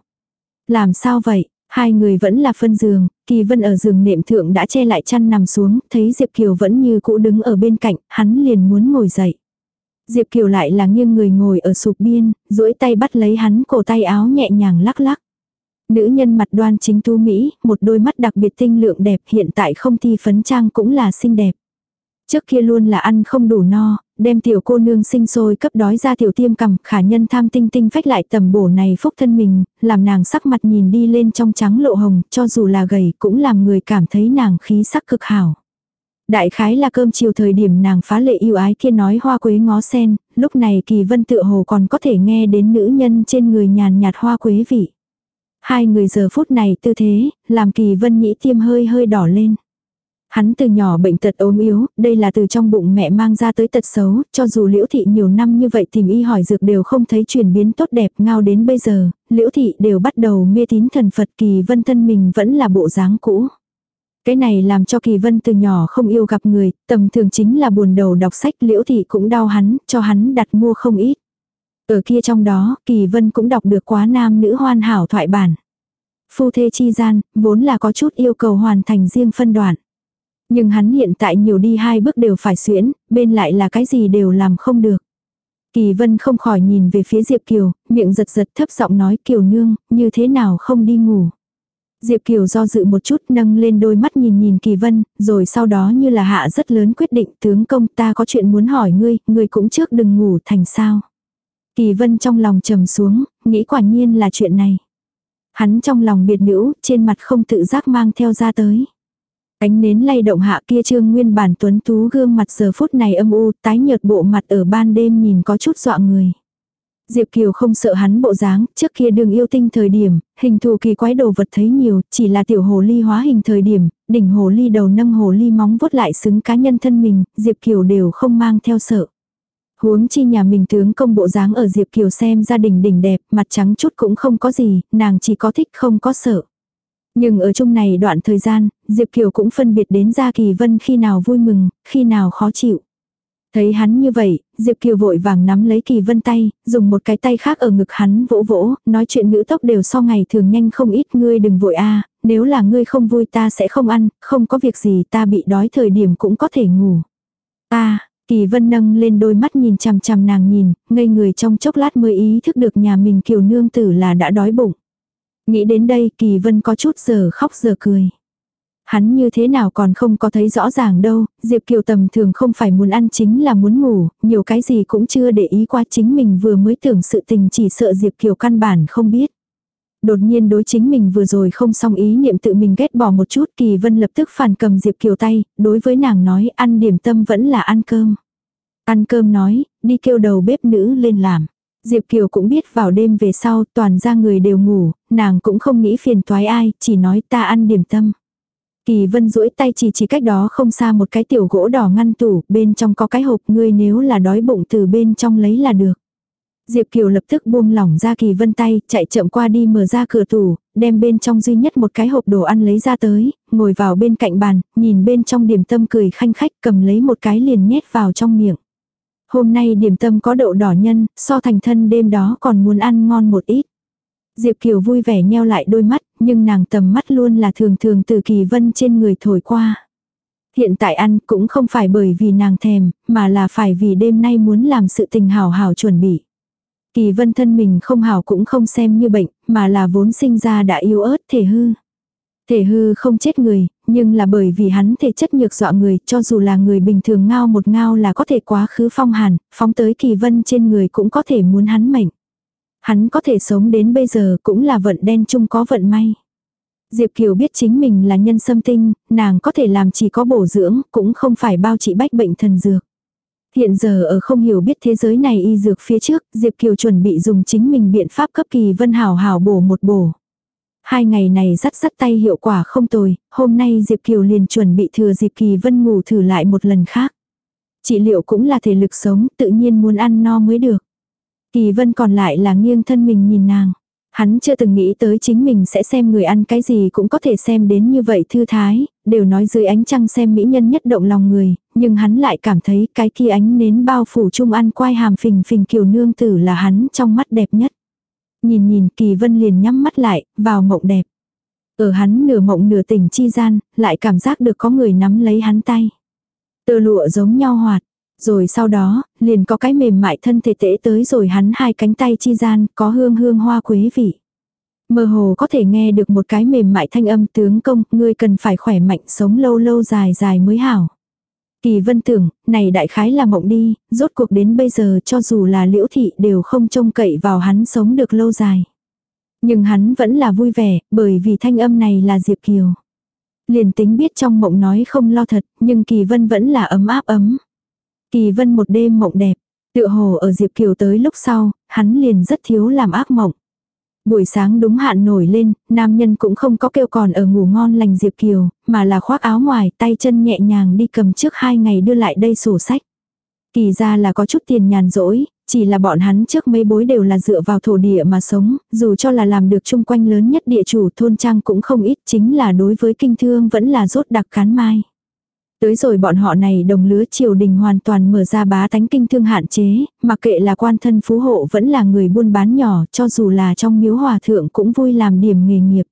Làm sao vậy? Hai người vẫn là phân giường, Kỳ Vân ở giường nệm thượng đã che lại chăn nằm xuống, thấy Diệp Kiều vẫn như cũ đứng ở bên cạnh, hắn liền muốn ngồi dậy. Diệp Kiều lại là nghiêng người ngồi ở sụp biên, duỗi tay bắt lấy hắn cổ tay áo nhẹ nhàng lắc lắc. Nữ nhân mặt đoan chính tu Mỹ, một đôi mắt đặc biệt tinh lượng đẹp hiện tại không thi phấn trang cũng là xinh đẹp. Trước kia luôn là ăn không đủ no, đem tiểu cô nương sinh sôi cấp đói ra tiểu tiêm cầm, khả nhân tham tinh tinh phách lại tầm bổ này phúc thân mình, làm nàng sắc mặt nhìn đi lên trong trắng lộ hồng, cho dù là gầy cũng làm người cảm thấy nàng khí sắc cực hảo. Đại khái là cơm chiều thời điểm nàng phá lệ yêu ái kia nói hoa quế ngó sen, lúc này kỳ vân tựa hồ còn có thể nghe đến nữ nhân trên người nhàn nhạt hoa quế vị. Hai người giờ phút này tư thế, làm kỳ vân nhĩ tiêm hơi hơi đỏ lên. Hắn từ nhỏ bệnh tật ốm yếu, đây là từ trong bụng mẹ mang ra tới tật xấu, cho dù liễu thị nhiều năm như vậy tìm y hỏi dược đều không thấy chuyển biến tốt đẹp ngao đến bây giờ, liễu thị đều bắt đầu mê tín thần Phật kỳ vân thân mình vẫn là bộ dáng cũ. Cái này làm cho kỳ vân từ nhỏ không yêu gặp người, tầm thường chính là buồn đầu đọc sách liễu thị cũng đau hắn, cho hắn đặt mua không ít. Ở kia trong đó, kỳ vân cũng đọc được quá nam nữ hoàn hảo thoại bản. Phu thê chi gian, vốn là có chút yêu cầu hoàn thành riêng phân đoạn. Nhưng hắn hiện tại nhiều đi hai bước đều phải xuyễn, bên lại là cái gì đều làm không được. Kỳ vân không khỏi nhìn về phía Diệp Kiều, miệng giật giật thấp giọng nói Kiều nương, như thế nào không đi ngủ. Diệp Kiều do dự một chút nâng lên đôi mắt nhìn nhìn Kỳ Vân, rồi sau đó như là hạ rất lớn quyết định tướng công ta có chuyện muốn hỏi ngươi, ngươi cũng trước đừng ngủ thành sao. Kỳ Vân trong lòng trầm xuống, nghĩ quả nhiên là chuyện này. Hắn trong lòng biệt nữ, trên mặt không tự giác mang theo ra tới. Ánh nến lay động hạ kia trương nguyên bản tuấn tú gương mặt giờ phút này âm u, tái nhợt bộ mặt ở ban đêm nhìn có chút dọa người. Diệp Kiều không sợ hắn bộ dáng, trước kia đường yêu tinh thời điểm, hình thù kỳ quái đồ vật thấy nhiều, chỉ là tiểu hồ ly hóa hình thời điểm, đỉnh hồ ly đầu nâng hồ ly móng vuốt lại xứng cá nhân thân mình, Diệp Kiều đều không mang theo sợ. Huống chi nhà mình tướng công bộ dáng ở Diệp Kiều xem gia đình đỉnh đẹp, mặt trắng chút cũng không có gì, nàng chỉ có thích không có sợ. Nhưng ở chung này đoạn thời gian, Diệp Kiều cũng phân biệt đến ra Kỳ Vân khi nào vui mừng, khi nào khó chịu. Thấy hắn như vậy, Diệp Kiều vội vàng nắm lấy Kỳ Vân tay, dùng một cái tay khác ở ngực hắn vỗ vỗ, nói chuyện ngữ tốc đều so ngày thường nhanh không ít, ngươi đừng vội a, nếu là ngươi không vui ta sẽ không ăn, không có việc gì ta bị đói thời điểm cũng có thể ngủ. Ta, Kỳ Vân nâng lên đôi mắt nhìn chằm chằm nàng nhìn, ngây người trong chốc lát mới ý thức được nhà mình Kiều nương tử là đã đói bụng. Nghĩ đến đây Kỳ Vân có chút giờ khóc giờ cười. Hắn như thế nào còn không có thấy rõ ràng đâu, Diệp Kiều tầm thường không phải muốn ăn chính là muốn ngủ, nhiều cái gì cũng chưa để ý qua chính mình vừa mới tưởng sự tình chỉ sợ Diệp Kiều căn bản không biết. Đột nhiên đối chính mình vừa rồi không xong ý niệm tự mình ghét bỏ một chút Kỳ Vân lập tức phản cầm Diệp Kiều tay, đối với nàng nói ăn điểm tâm vẫn là ăn cơm. Ăn cơm nói, đi kêu đầu bếp nữ lên làm. Diệp Kiều cũng biết vào đêm về sau toàn ra người đều ngủ, nàng cũng không nghĩ phiền toái ai, chỉ nói ta ăn điểm tâm. Kỳ vân duỗi tay chỉ chỉ cách đó không xa một cái tiểu gỗ đỏ ngăn tủ, bên trong có cái hộp ngươi nếu là đói bụng từ bên trong lấy là được. Diệp Kiều lập tức buông lỏng ra kỳ vân tay, chạy chậm qua đi mở ra cửa tủ, đem bên trong duy nhất một cái hộp đồ ăn lấy ra tới, ngồi vào bên cạnh bàn, nhìn bên trong điểm tâm cười khanh khách cầm lấy một cái liền nhét vào trong miệng. Hôm nay điểm tâm có đậu đỏ nhân, so thành thân đêm đó còn muốn ăn ngon một ít. Diệp Kiều vui vẻ nheo lại đôi mắt, nhưng nàng tầm mắt luôn là thường thường từ kỳ vân trên người thổi qua. Hiện tại ăn cũng không phải bởi vì nàng thèm, mà là phải vì đêm nay muốn làm sự tình hảo hảo chuẩn bị. Kỳ vân thân mình không hảo cũng không xem như bệnh, mà là vốn sinh ra đã yếu ớt thể hư. Thể hư không chết người, nhưng là bởi vì hắn thể chất nhược dọa người, cho dù là người bình thường ngao một ngao là có thể quá khứ phong hàn, phóng tới kỳ vân trên người cũng có thể muốn hắn mệnh. Hắn có thể sống đến bây giờ cũng là vận đen chung có vận may. Diệp Kiều biết chính mình là nhân sâm tinh, nàng có thể làm chỉ có bổ dưỡng, cũng không phải bao trị bách bệnh thần dược. Hiện giờ ở không hiểu biết thế giới này y dược phía trước, Diệp Kiều chuẩn bị dùng chính mình biện pháp cấp kỳ vân hảo hảo bổ một bổ. Hai ngày này dắt dắt tay hiệu quả không tồi, hôm nay Diệp Kiều liền chuẩn bị thừa diệp kỳ vân ngủ thử lại một lần khác. Trị liệu cũng là thể lực sống, tự nhiên muốn ăn no mới được. Kỳ vân còn lại là nghiêng thân mình nhìn nàng. Hắn chưa từng nghĩ tới chính mình sẽ xem người ăn cái gì cũng có thể xem đến như vậy thư thái, đều nói dưới ánh trăng xem mỹ nhân nhất động lòng người, nhưng hắn lại cảm thấy cái kia ánh nến bao phủ chung ăn quai hàm phình phình kiều nương tử là hắn trong mắt đẹp nhất. Nhìn nhìn kỳ vân liền nhắm mắt lại, vào mộng đẹp. Ở hắn nửa mộng nửa tỉnh chi gian, lại cảm giác được có người nắm lấy hắn tay. Tơ lụa giống nhau hoạt, rồi sau đó, liền có cái mềm mại thân thể tễ tới rồi hắn hai cánh tay chi gian, có hương hương hoa quế vị. Mơ hồ có thể nghe được một cái mềm mại thanh âm tướng công, ngươi cần phải khỏe mạnh sống lâu lâu dài dài mới hảo. Kỳ vân tưởng, này đại khái là mộng đi, rốt cuộc đến bây giờ cho dù là liễu thị đều không trông cậy vào hắn sống được lâu dài. Nhưng hắn vẫn là vui vẻ, bởi vì thanh âm này là Diệp Kiều. Liền tính biết trong mộng nói không lo thật, nhưng Kỳ Vân vẫn là ấm áp ấm. Kỳ vân một đêm mộng đẹp, tựa hồ ở Diệp Kiều tới lúc sau, hắn liền rất thiếu làm ác mộng. Buổi sáng đúng hạn nổi lên, nam nhân cũng không có kêu còn ở ngủ ngon lành Diệp Kiều, mà là khoác áo ngoài, tay chân nhẹ nhàng đi cầm trước hai ngày đưa lại đây sổ sách. Kỳ ra là có chút tiền nhàn rỗi, chỉ là bọn hắn trước mấy bối đều là dựa vào thổ địa mà sống, dù cho là làm được chung quanh lớn nhất địa chủ thôn trang cũng không ít chính là đối với kinh thương vẫn là rốt đặc cán mai. Tới rồi bọn họ này đồng lứa triều đình hoàn toàn mở ra bá tánh kinh thương hạn chế, mà kệ là quan thân phú hộ vẫn là người buôn bán nhỏ, cho dù là trong miếu hòa thượng cũng vui làm điểm nghề nghiệp.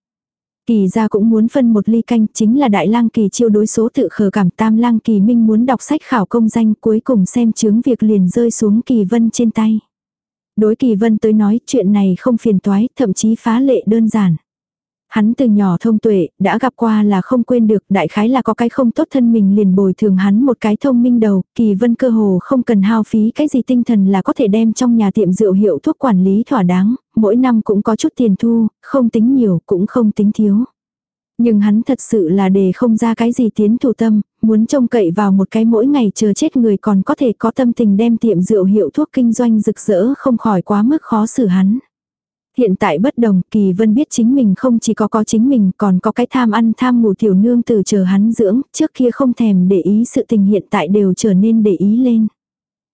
Kỳ gia cũng muốn phân một ly canh chính là đại lang kỳ chiêu đối số tự khờ cảm tam lang kỳ minh muốn đọc sách khảo công danh cuối cùng xem chướng việc liền rơi xuống kỳ vân trên tay. Đối kỳ vân tới nói chuyện này không phiền toái, thậm chí phá lệ đơn giản. Hắn từ nhỏ thông tuệ, đã gặp qua là không quên được, đại khái là có cái không tốt thân mình liền bồi thường hắn một cái thông minh đầu, kỳ vân cơ hồ không cần hao phí cái gì tinh thần là có thể đem trong nhà tiệm rượu hiệu thuốc quản lý thỏa đáng, mỗi năm cũng có chút tiền thu, không tính nhiều cũng không tính thiếu. Nhưng hắn thật sự là để không ra cái gì tiến thủ tâm, muốn trông cậy vào một cái mỗi ngày chờ chết người còn có thể có tâm tình đem tiệm rượu hiệu thuốc kinh doanh rực rỡ không khỏi quá mức khó xử hắn. Hiện tại bất đồng, Kỳ Vân biết chính mình không chỉ có có chính mình còn có cái tham ăn tham ngủ tiểu nương từ chờ hắn dưỡng, trước kia không thèm để ý sự tình hiện tại đều trở nên để ý lên.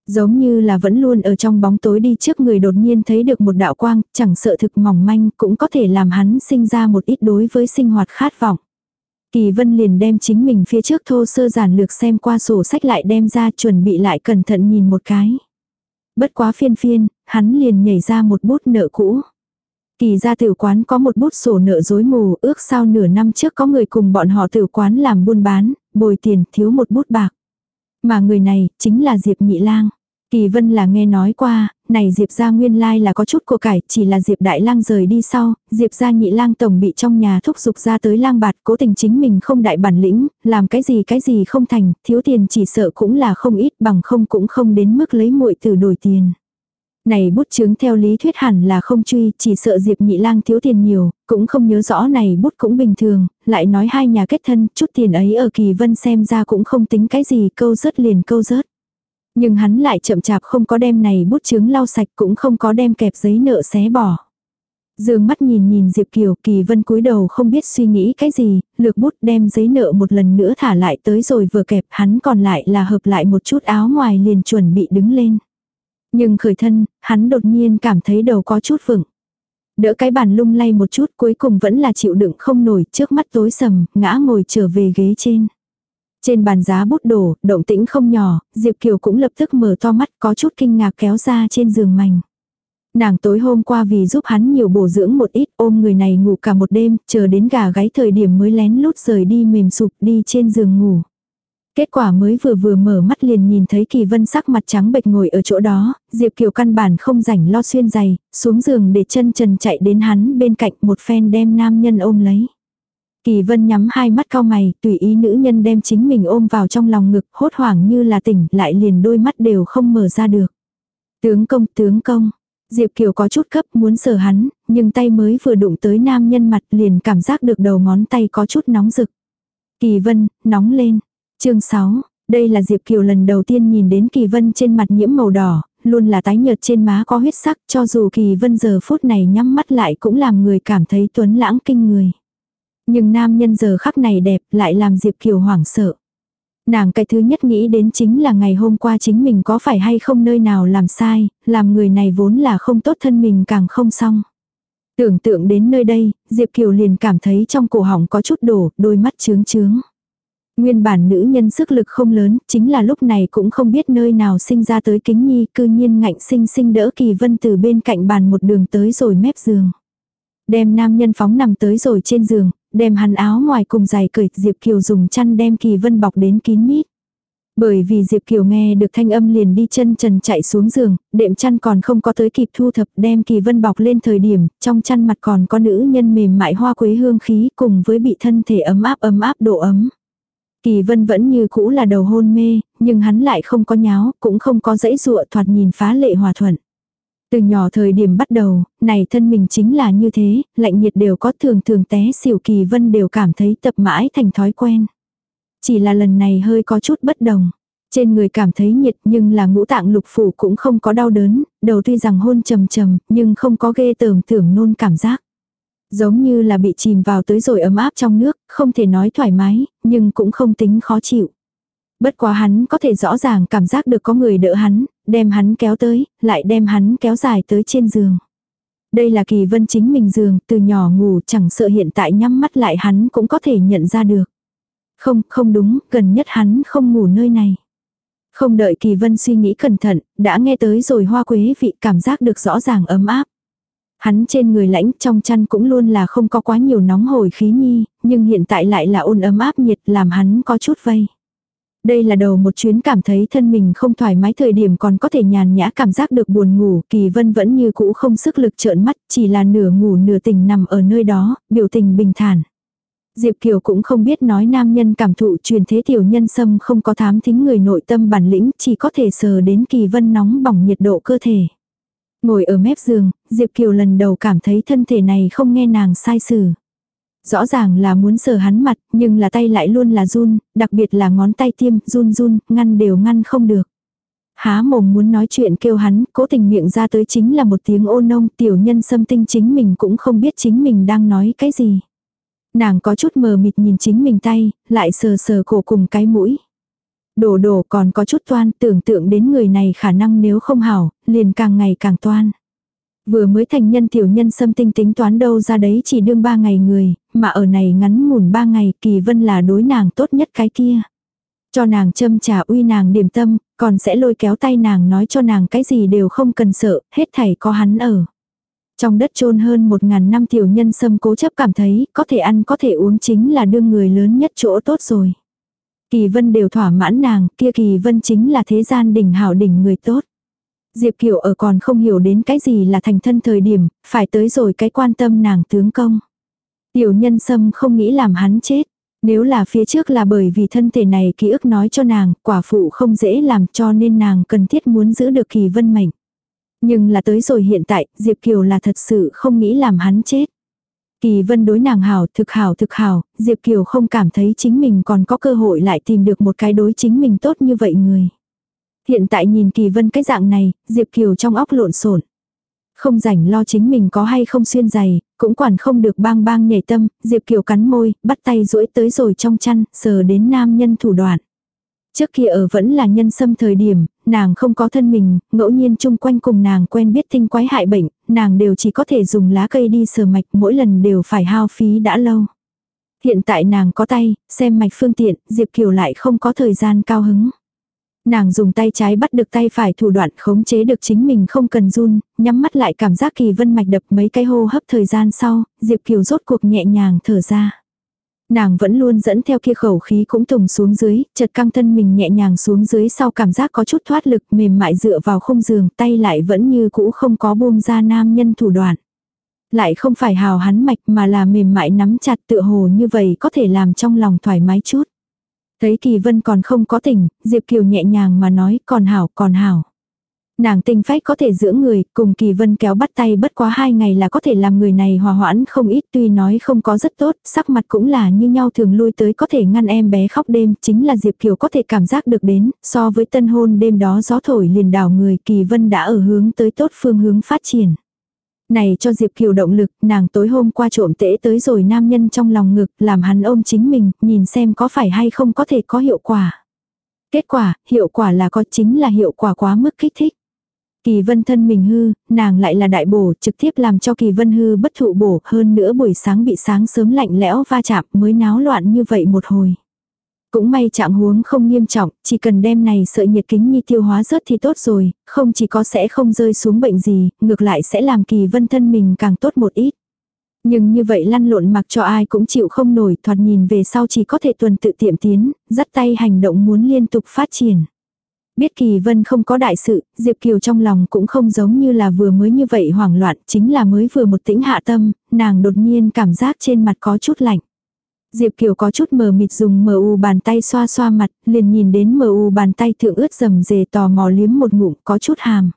Giống như là vẫn luôn ở trong bóng tối đi trước người đột nhiên thấy được một đạo quang, chẳng sợ thực mỏng manh cũng có thể làm hắn sinh ra một ít đối với sinh hoạt khát vọng. Kỳ Vân liền đem chính mình phía trước thô sơ giản lược xem qua sổ sách lại đem ra chuẩn bị lại cẩn thận nhìn một cái. Bất quá phiên phiên, hắn liền nhảy ra một bút nợ cũ. Kỳ ra tiểu quán có một bút sổ nợ dối mù, ước sau nửa năm trước có người cùng bọn họ tiểu quán làm buôn bán, bồi tiền thiếu một bút bạc. Mà người này, chính là Diệp Nhị Lang. Kỳ Vân là nghe nói qua, này Diệp gia nguyên lai là có chút của cải, chỉ là Diệp Đại Lang rời đi sau, Diệp gia nhị lang tổng bị trong nhà thúc giục ra tới lang bạt, cố tình chính mình không đại bản lĩnh, làm cái gì cái gì không thành, thiếu tiền chỉ sợ cũng là không ít bằng không cũng không đến mức lấy muội từ đổi tiền. Này bút chứng theo lý thuyết hẳn là không truy, chỉ sợ Diệp Nhị Lang thiếu tiền nhiều, cũng không nhớ rõ này bút cũng bình thường, lại nói hai nhà kết thân, chút tiền ấy ở Kỳ Vân xem ra cũng không tính cái gì, câu rớt liền câu rớt. Nhưng hắn lại chậm chạp không có đem này bút chứng lau sạch cũng không có đem kẹp giấy nợ xé bỏ. Dương mắt nhìn nhìn Diệp Kiều, Kỳ Vân cúi đầu không biết suy nghĩ cái gì, lược bút đem giấy nợ một lần nữa thả lại tới rồi vừa kẹp hắn còn lại là hợp lại một chút áo ngoài liền chuẩn bị đứng lên. Nhưng khởi thân, hắn đột nhiên cảm thấy đầu có chút vững. Đỡ cái bàn lung lay một chút cuối cùng vẫn là chịu đựng không nổi trước mắt tối sầm, ngã ngồi trở về ghế trên. Trên bàn giá bút đổ, động tĩnh không nhỏ, Diệp Kiều cũng lập tức mở to mắt có chút kinh ngạc kéo ra trên giường mảnh. Nàng tối hôm qua vì giúp hắn nhiều bổ dưỡng một ít ôm người này ngủ cả một đêm, chờ đến gà gáy thời điểm mới lén lút rời đi mềm sụp đi trên giường ngủ. Kết quả mới vừa vừa mở mắt liền nhìn thấy Kỳ Vân sắc mặt trắng bệch ngồi ở chỗ đó, Diệp Kiều căn bản không rảnh lo xuyên giày, xuống giường để chân trần chạy đến hắn bên cạnh một phen đem nam nhân ôm lấy. Kỳ Vân nhắm hai mắt cao mày, tùy ý nữ nhân đem chính mình ôm vào trong lòng ngực, hốt hoảng như là tỉnh, lại liền đôi mắt đều không mở ra được. Tướng công, tướng công. Diệp Kiều có chút cấp muốn sờ hắn, nhưng tay mới vừa đụng tới nam nhân mặt liền cảm giác được đầu ngón tay có chút nóng rực. Kỳ Vân, nóng lên chương 6, đây là Diệp Kiều lần đầu tiên nhìn đến Kỳ Vân trên mặt nhiễm màu đỏ, luôn là tái nhợt trên má có huyết sắc, cho dù Kỳ Vân giờ phút này nhắm mắt lại cũng làm người cảm thấy tuấn lãng kinh người. Nhưng nam nhân giờ khắc này đẹp lại làm Diệp Kiều hoảng sợ. Nàng cái thứ nhất nghĩ đến chính là ngày hôm qua chính mình có phải hay không nơi nào làm sai, làm người này vốn là không tốt thân mình càng không xong. Tưởng tượng đến nơi đây, Diệp Kiều liền cảm thấy trong cổ họng có chút đổ, đôi mắt trướng trướng. Nguyên bản nữ nhân sức lực không lớn, chính là lúc này cũng không biết nơi nào sinh ra tới kính nhi, cư nhiên ngạnh sinh sinh đỡ kỳ vân từ bên cạnh bàn một đường tới rồi mép giường. Đem nam nhân phóng nằm tới rồi trên giường, đem hắn áo ngoài cùng giày cởi, Diệp Kiều dùng chăn đem Kỳ Vân bọc đến kín mít. Bởi vì Diệp Kiều nghe được thanh âm liền đi chân trần chạy xuống giường, đệm chăn còn không có tới kịp thu thập đem Kỳ Vân bọc lên thời điểm, trong chăn mặt còn có nữ nhân mềm mại hoa quế hương khí cùng với bị thân thể ấm áp ấm áp độ ấm. Kỳ Vân vẫn như cũ là đầu hôn mê, nhưng hắn lại không có nháo, cũng không có dãy dụa thoạt nhìn phá lệ hòa thuận. Từ nhỏ thời điểm bắt đầu, này thân mình chính là như thế, lạnh nhiệt đều có thường thường té xỉu kỳ vân đều cảm thấy tập mãi thành thói quen. Chỉ là lần này hơi có chút bất đồng. Trên người cảm thấy nhiệt nhưng là ngũ tạng lục phủ cũng không có đau đớn, đầu tuy rằng hôn trầm trầm nhưng không có ghê tởm tưởng nôn cảm giác. Giống như là bị chìm vào tới rồi ấm áp trong nước, không thể nói thoải mái, nhưng cũng không tính khó chịu. Bất quá hắn có thể rõ ràng cảm giác được có người đỡ hắn, đem hắn kéo tới, lại đem hắn kéo dài tới trên giường. Đây là kỳ vân chính mình giường, từ nhỏ ngủ chẳng sợ hiện tại nhắm mắt lại hắn cũng có thể nhận ra được. Không, không đúng, gần nhất hắn không ngủ nơi này. Không đợi kỳ vân suy nghĩ cẩn thận, đã nghe tới rồi hoa quế vị cảm giác được rõ ràng ấm áp. Hắn trên người lãnh trong chăn cũng luôn là không có quá nhiều nóng hổi khí nhi, nhưng hiện tại lại là ôn ấm áp nhiệt làm hắn có chút vây. Đây là đầu một chuyến cảm thấy thân mình không thoải mái thời điểm còn có thể nhàn nhã cảm giác được buồn ngủ, kỳ vân vẫn như cũ không sức lực trợn mắt, chỉ là nửa ngủ nửa tỉnh nằm ở nơi đó, biểu tình bình thản. Diệp Kiều cũng không biết nói nam nhân cảm thụ truyền thế tiểu nhân sâm không có thám thính người nội tâm bản lĩnh, chỉ có thể sờ đến kỳ vân nóng bỏng nhiệt độ cơ thể. Ngồi ở mép giường, Diệp Kiều lần đầu cảm thấy thân thể này không nghe nàng sai xử. Rõ ràng là muốn sờ hắn mặt, nhưng là tay lại luôn là run, đặc biệt là ngón tay tiêm, run run, ngăn đều ngăn không được. Há mồm muốn nói chuyện kêu hắn, cố tình miệng ra tới chính là một tiếng ô nông, tiểu nhân xâm tinh chính mình cũng không biết chính mình đang nói cái gì. Nàng có chút mờ mịt nhìn chính mình tay, lại sờ sờ cổ cùng cái mũi. Đổ đổ còn có chút toan tưởng tượng đến người này khả năng nếu không hảo, liền càng ngày càng toan. Vừa mới thành nhân tiểu nhân xâm tinh tính toán đâu ra đấy chỉ đương ba ngày người, mà ở này ngắn ngủn ba ngày kỳ vân là đối nàng tốt nhất cái kia. Cho nàng châm trà uy nàng điểm tâm, còn sẽ lôi kéo tay nàng nói cho nàng cái gì đều không cần sợ, hết thảy có hắn ở. Trong đất chôn hơn một ngàn năm tiểu nhân sâm cố chấp cảm thấy có thể ăn có thể uống chính là đương người lớn nhất chỗ tốt rồi. Kỳ vân đều thỏa mãn nàng, kia kỳ vân chính là thế gian đỉnh hảo đỉnh người tốt. Diệp Kiều ở còn không hiểu đến cái gì là thành thân thời điểm, phải tới rồi cái quan tâm nàng tướng công. Tiểu nhân sâm không nghĩ làm hắn chết. Nếu là phía trước là bởi vì thân thể này ký ức nói cho nàng, quả phụ không dễ làm cho nên nàng cần thiết muốn giữ được kỳ vân mệnh. Nhưng là tới rồi hiện tại, Diệp Kiều là thật sự không nghĩ làm hắn chết. Kỳ vân đối nàng hảo, thực hảo thực hảo, Diệp Kiều không cảm thấy chính mình còn có cơ hội lại tìm được một cái đối chính mình tốt như vậy người. Hiện tại nhìn Kỳ vân cái dạng này, Diệp Kiều trong óc lộn xộn Không rảnh lo chính mình có hay không xuyên giày, cũng quản không được bang bang nhảy tâm, Diệp Kiều cắn môi, bắt tay duỗi tới rồi trong chăn, sờ đến nam nhân thủ đoạn. Trước kia ở vẫn là nhân sâm thời điểm, nàng không có thân mình, ngẫu nhiên chung quanh cùng nàng quen biết tinh quái hại bệnh, nàng đều chỉ có thể dùng lá cây đi sờ mạch mỗi lần đều phải hao phí đã lâu. Hiện tại nàng có tay, xem mạch phương tiện, Diệp Kiều lại không có thời gian cao hứng. Nàng dùng tay trái bắt được tay phải thủ đoạn khống chế được chính mình không cần run, nhắm mắt lại cảm giác kỳ vân mạch đập mấy cái hô hấp thời gian sau, Diệp Kiều rốt cuộc nhẹ nhàng thở ra. Nàng vẫn luôn dẫn theo kia khẩu khí cũng tùng xuống dưới, chật căng thân mình nhẹ nhàng xuống dưới sau cảm giác có chút thoát lực mềm mại dựa vào không giường, tay lại vẫn như cũ không có buông ra nam nhân thủ đoạn. Lại không phải hào hắn mạch mà là mềm mại nắm chặt tựa hồ như vậy có thể làm trong lòng thoải mái chút. Thấy Kỳ Vân còn không có tỉnh, Diệp Kiều nhẹ nhàng mà nói còn hảo còn hảo. Nàng tinh phách có thể dưỡng người, cùng Kỳ Vân kéo bắt tay bất quá hai ngày là có thể làm người này hòa hoãn không ít tuy nói không có rất tốt, sắc mặt cũng là như nhau thường lui tới có thể ngăn em bé khóc đêm, chính là Diệp Kiều có thể cảm giác được đến, so với tân hôn đêm đó gió thổi liền đảo người Kỳ Vân đã ở hướng tới tốt phương hướng phát triển. Này cho Diệp Kiều động lực, nàng tối hôm qua trộm tễ tới rồi nam nhân trong lòng ngực, làm hắn ôm chính mình, nhìn xem có phải hay không có thể có hiệu quả. Kết quả, hiệu quả là có chính là hiệu quả quá mức kích thích. Kỳ vân thân mình hư, nàng lại là đại bổ, trực tiếp làm cho kỳ vân hư bất thụ bổ, hơn nữa buổi sáng bị sáng sớm lạnh lẽo va chạm mới náo loạn như vậy một hồi. Cũng may trạng huống không nghiêm trọng, chỉ cần đem này sợi nhiệt kính nhi tiêu hóa rớt thì tốt rồi, không chỉ có sẽ không rơi xuống bệnh gì, ngược lại sẽ làm kỳ vân thân mình càng tốt một ít. Nhưng như vậy lăn lộn mặc cho ai cũng chịu không nổi, thoạt nhìn về sau chỉ có thể tuần tự tiệm tiến, dắt tay hành động muốn liên tục phát triển. Biết Kỳ Vân không có đại sự, Diệp Kiều trong lòng cũng không giống như là vừa mới như vậy hoảng loạn, chính là mới vừa một tĩnh hạ tâm, nàng đột nhiên cảm giác trên mặt có chút lạnh. Diệp Kiều có chút mờ mịt dùng mờ u bàn tay xoa xoa mặt, liền nhìn đến mờ u bàn tay thượng ướt dầm dề tò mò liếm một ngụm có chút hàm.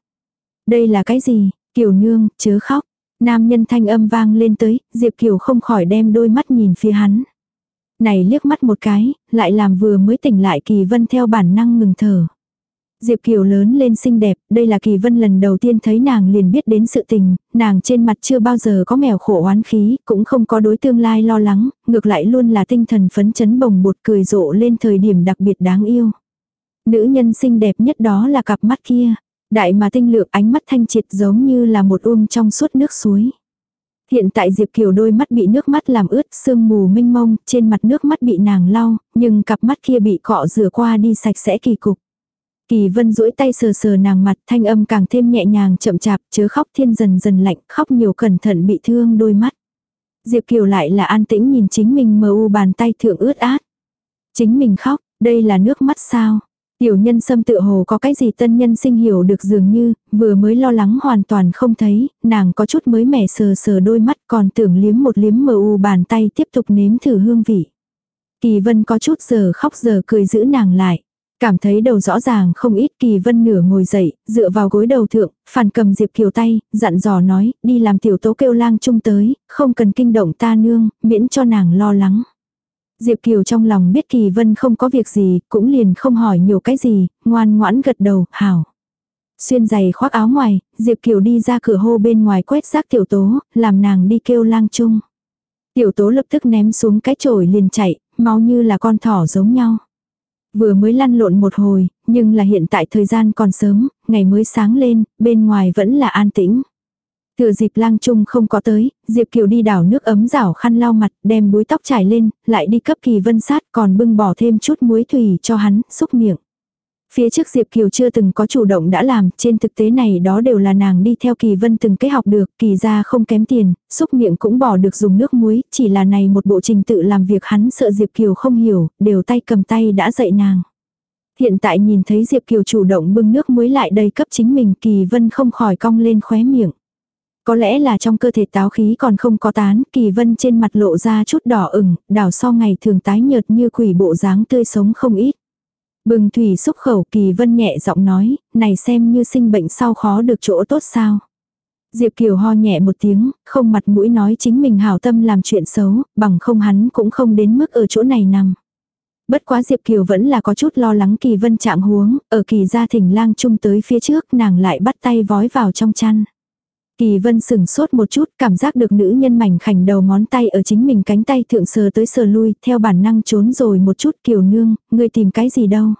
Đây là cái gì? Kiều nương, chớ khóc. Nam nhân thanh âm vang lên tới, Diệp Kiều không khỏi đem đôi mắt nhìn phía hắn. Này liếc mắt một cái, lại làm vừa mới tỉnh lại kỳ vân theo bản năng ngừng thở. Diệp Kiều lớn lên xinh đẹp, đây là Kỳ Vân lần đầu tiên thấy nàng liền biết đến sự tình, nàng trên mặt chưa bao giờ có mèo khổ oán khí, cũng không có đối tương lai lo lắng, ngược lại luôn là tinh thần phấn chấn bồng bột cười rộ lên thời điểm đặc biệt đáng yêu. Nữ nhân xinh đẹp nhất đó là cặp mắt kia, đại mà tinh lượng ánh mắt thanh triệt giống như là một uông trong suốt nước suối. Hiện tại Diệp Kiều đôi mắt bị nước mắt làm ướt, sương mù mênh mông, trên mặt nước mắt bị nàng lau, nhưng cặp mắt kia bị cọ rửa qua đi sạch sẽ kỳ cục. Kỳ vân duỗi tay sờ sờ nàng mặt thanh âm càng thêm nhẹ nhàng chậm chạp chớ khóc thiên dần dần lạnh khóc nhiều cẩn thận bị thương đôi mắt. Diệp Kiều lại là an tĩnh nhìn chính mình mờ u bàn tay thượng ướt át. Chính mình khóc, đây là nước mắt sao? Tiểu nhân xâm tự hồ có cái gì tân nhân sinh hiểu được dường như, vừa mới lo lắng hoàn toàn không thấy, nàng có chút mới mẻ sờ sờ đôi mắt còn tưởng liếm một liếm mờ u bàn tay tiếp tục nếm thử hương vị. Kỳ vân có chút giờ khóc giờ cười giữ nàng lại. Cảm thấy đầu rõ ràng không ít kỳ vân nửa ngồi dậy, dựa vào gối đầu thượng, phản cầm Diệp Kiều tay, dặn dò nói, đi làm tiểu tố kêu lang chung tới, không cần kinh động ta nương, miễn cho nàng lo lắng. Diệp Kiều trong lòng biết kỳ vân không có việc gì, cũng liền không hỏi nhiều cái gì, ngoan ngoãn gật đầu, hảo. Xuyên giày khoác áo ngoài, Diệp Kiều đi ra cửa hô bên ngoài quét rác tiểu tố, làm nàng đi kêu lang chung. Tiểu tố lập tức ném xuống cái chổi liền chạy, máu như là con thỏ giống nhau. Vừa mới lăn lộn một hồi, nhưng là hiện tại thời gian còn sớm, ngày mới sáng lên, bên ngoài vẫn là an tĩnh. Thừa dịp lang trung không có tới, Diệp Kiều đi đảo nước ấm rảo khăn lau mặt, đem búi tóc trải lên, lại đi cấp kỳ vân sát còn bưng bỏ thêm chút muối thủy cho hắn, xúc miệng. Phía trước Diệp Kiều chưa từng có chủ động đã làm, trên thực tế này đó đều là nàng đi theo Kỳ Vân từng cái học được, Kỳ ra không kém tiền, xúc miệng cũng bỏ được dùng nước muối, chỉ là này một bộ trình tự làm việc hắn sợ Diệp Kiều không hiểu, đều tay cầm tay đã dạy nàng. Hiện tại nhìn thấy Diệp Kiều chủ động bưng nước muối lại đây cấp chính mình Kỳ Vân không khỏi cong lên khóe miệng. Có lẽ là trong cơ thể táo khí còn không có tán, Kỳ Vân trên mặt lộ ra chút đỏ ửng, đảo so ngày thường tái nhợt như quỷ bộ dáng tươi sống không ít. Bừng thủy xúc khẩu kỳ vân nhẹ giọng nói, này xem như sinh bệnh sau khó được chỗ tốt sao. Diệp Kiều ho nhẹ một tiếng, không mặt mũi nói chính mình hảo tâm làm chuyện xấu, bằng không hắn cũng không đến mức ở chỗ này nằm. Bất quá Diệp Kiều vẫn là có chút lo lắng kỳ vân trạng huống, ở kỳ gia thỉnh lang chung tới phía trước nàng lại bắt tay vói vào trong chăn. Kỳ vân sừng sốt một chút, cảm giác được nữ nhân mảnh khảnh đầu ngón tay ở chính mình cánh tay thượng sờ tới sờ lui, theo bản năng trốn rồi một chút kiều nương, ngươi tìm cái gì đâu.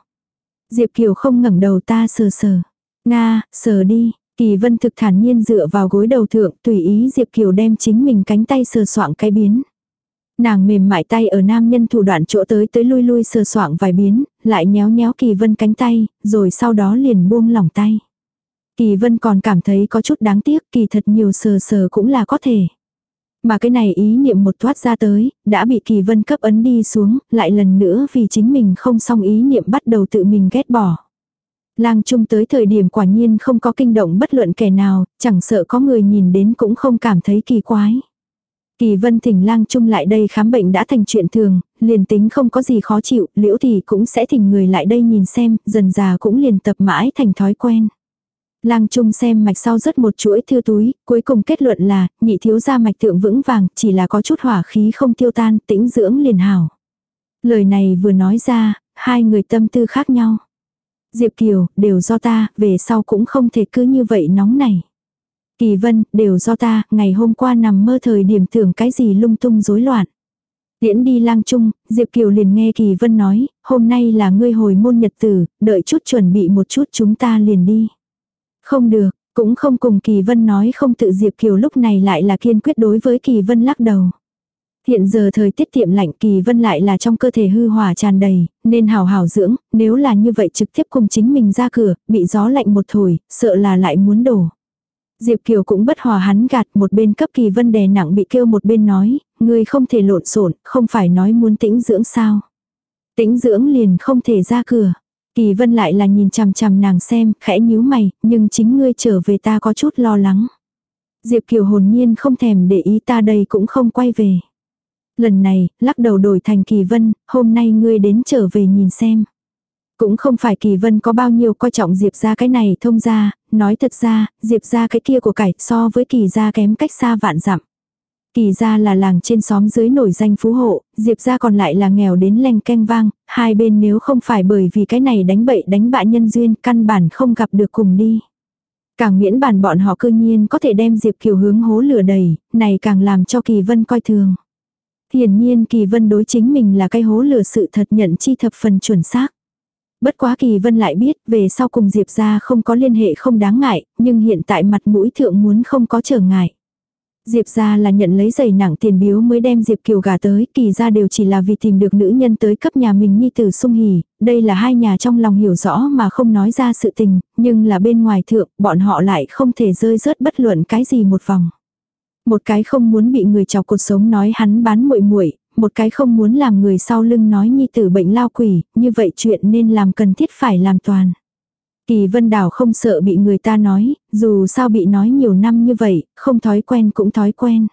Diệp Kiều không ngẩng đầu ta sờ sờ. Nga, sờ đi. Kỳ vân thực thản nhiên dựa vào gối đầu thượng, tùy ý Diệp Kiều đem chính mình cánh tay sờ soạng cái biến. Nàng mềm mại tay ở nam nhân thủ đoạn chỗ tới tới lui lui sờ soạng vài biến, lại nhéo nhéo kỳ vân cánh tay, rồi sau đó liền buông lỏng tay. Kỳ vân còn cảm thấy có chút đáng tiếc, kỳ thật nhiều sờ sờ cũng là có thể. Mà cái này ý niệm một thoát ra tới, đã bị kỳ vân cấp ấn đi xuống, lại lần nữa vì chính mình không xong ý niệm bắt đầu tự mình ghét bỏ. Lang trung tới thời điểm quả nhiên không có kinh động bất luận kẻ nào, chẳng sợ có người nhìn đến cũng không cảm thấy kỳ quái. Kỳ vân thỉnh lang trung lại đây khám bệnh đã thành chuyện thường, liền tính không có gì khó chịu, liễu thì cũng sẽ thỉnh người lại đây nhìn xem, dần già cũng liền tập mãi thành thói quen. Lang Trung xem mạch sau rất một chuỗi thư túi, cuối cùng kết luận là, nhị thiếu gia mạch thượng vững vàng, chỉ là có chút hỏa khí không tiêu tan, tĩnh dưỡng liền hảo. Lời này vừa nói ra, hai người tâm tư khác nhau. Diệp Kiều, đều do ta, về sau cũng không thể cứ như vậy nóng này. Kỳ Vân, đều do ta, ngày hôm qua nằm mơ thời điểm tưởng cái gì lung tung rối loạn. Tiễn đi lang trung, Diệp Kiều liền nghe Kỳ Vân nói, hôm nay là ngươi hồi môn nhật tử, đợi chút chuẩn bị một chút chúng ta liền đi. Không được, cũng không cùng Kỳ Vân nói không tự Diệp Kiều lúc này lại là kiên quyết đối với Kỳ Vân lắc đầu. Hiện giờ thời tiết tiệm lạnh Kỳ Vân lại là trong cơ thể hư hỏa tràn đầy, nên hào hào dưỡng, nếu là như vậy trực tiếp cùng chính mình ra cửa, bị gió lạnh một thổi, sợ là lại muốn đổ. Diệp Kiều cũng bất hòa hắn gạt một bên cấp Kỳ Vân đè nặng bị kêu một bên nói, ngươi không thể lộn xộn, không phải nói muốn tĩnh dưỡng sao. Tĩnh dưỡng liền không thể ra cửa. Kỳ vân lại là nhìn chằm chằm nàng xem, khẽ nhíu mày, nhưng chính ngươi trở về ta có chút lo lắng. Diệp Kiều hồn nhiên không thèm để ý ta đây cũng không quay về. Lần này, lắc đầu đổi thành Kỳ Vân, hôm nay ngươi đến trở về nhìn xem. Cũng không phải Kỳ Vân có bao nhiêu coi trọng Diệp ra cái này thông ra, nói thật ra, Diệp ra cái kia của cải so với Kỳ ra kém cách xa vạn dặm. Kỳ ra là làng trên xóm dưới nổi danh phú hộ, Diệp ra còn lại là nghèo đến leng keng vang, hai bên nếu không phải bởi vì cái này đánh bậy đánh bạ nhân duyên căn bản không gặp được cùng đi. Càng miễn bản bọn họ cư nhiên có thể đem Diệp Kiều hướng hố lửa đầy, này càng làm cho Kỳ Vân coi thường. Hiển nhiên Kỳ Vân đối chính mình là cái hố lửa sự thật nhận chi thập phần chuẩn xác. Bất quá Kỳ Vân lại biết về sau cùng Diệp ra không có liên hệ không đáng ngại, nhưng hiện tại mặt mũi thượng muốn không có trở ngại. Diệp ra là nhận lấy giày nặng tiền biếu mới đem Diệp Kiều gả tới, kỳ ra đều chỉ là vì tìm được nữ nhân tới cấp nhà mình nhi tử sung hỉ, đây là hai nhà trong lòng hiểu rõ mà không nói ra sự tình, nhưng là bên ngoài thượng, bọn họ lại không thể rơi rớt bất luận cái gì một vòng. Một cái không muốn bị người chọc cuộc sống nói hắn bán muội muội một cái không muốn làm người sau lưng nói nhi tử bệnh lao quỷ, như vậy chuyện nên làm cần thiết phải làm toàn. Kỳ vân đảo không sợ bị người ta nói, dù sao bị nói nhiều năm như vậy, không thói quen cũng thói quen.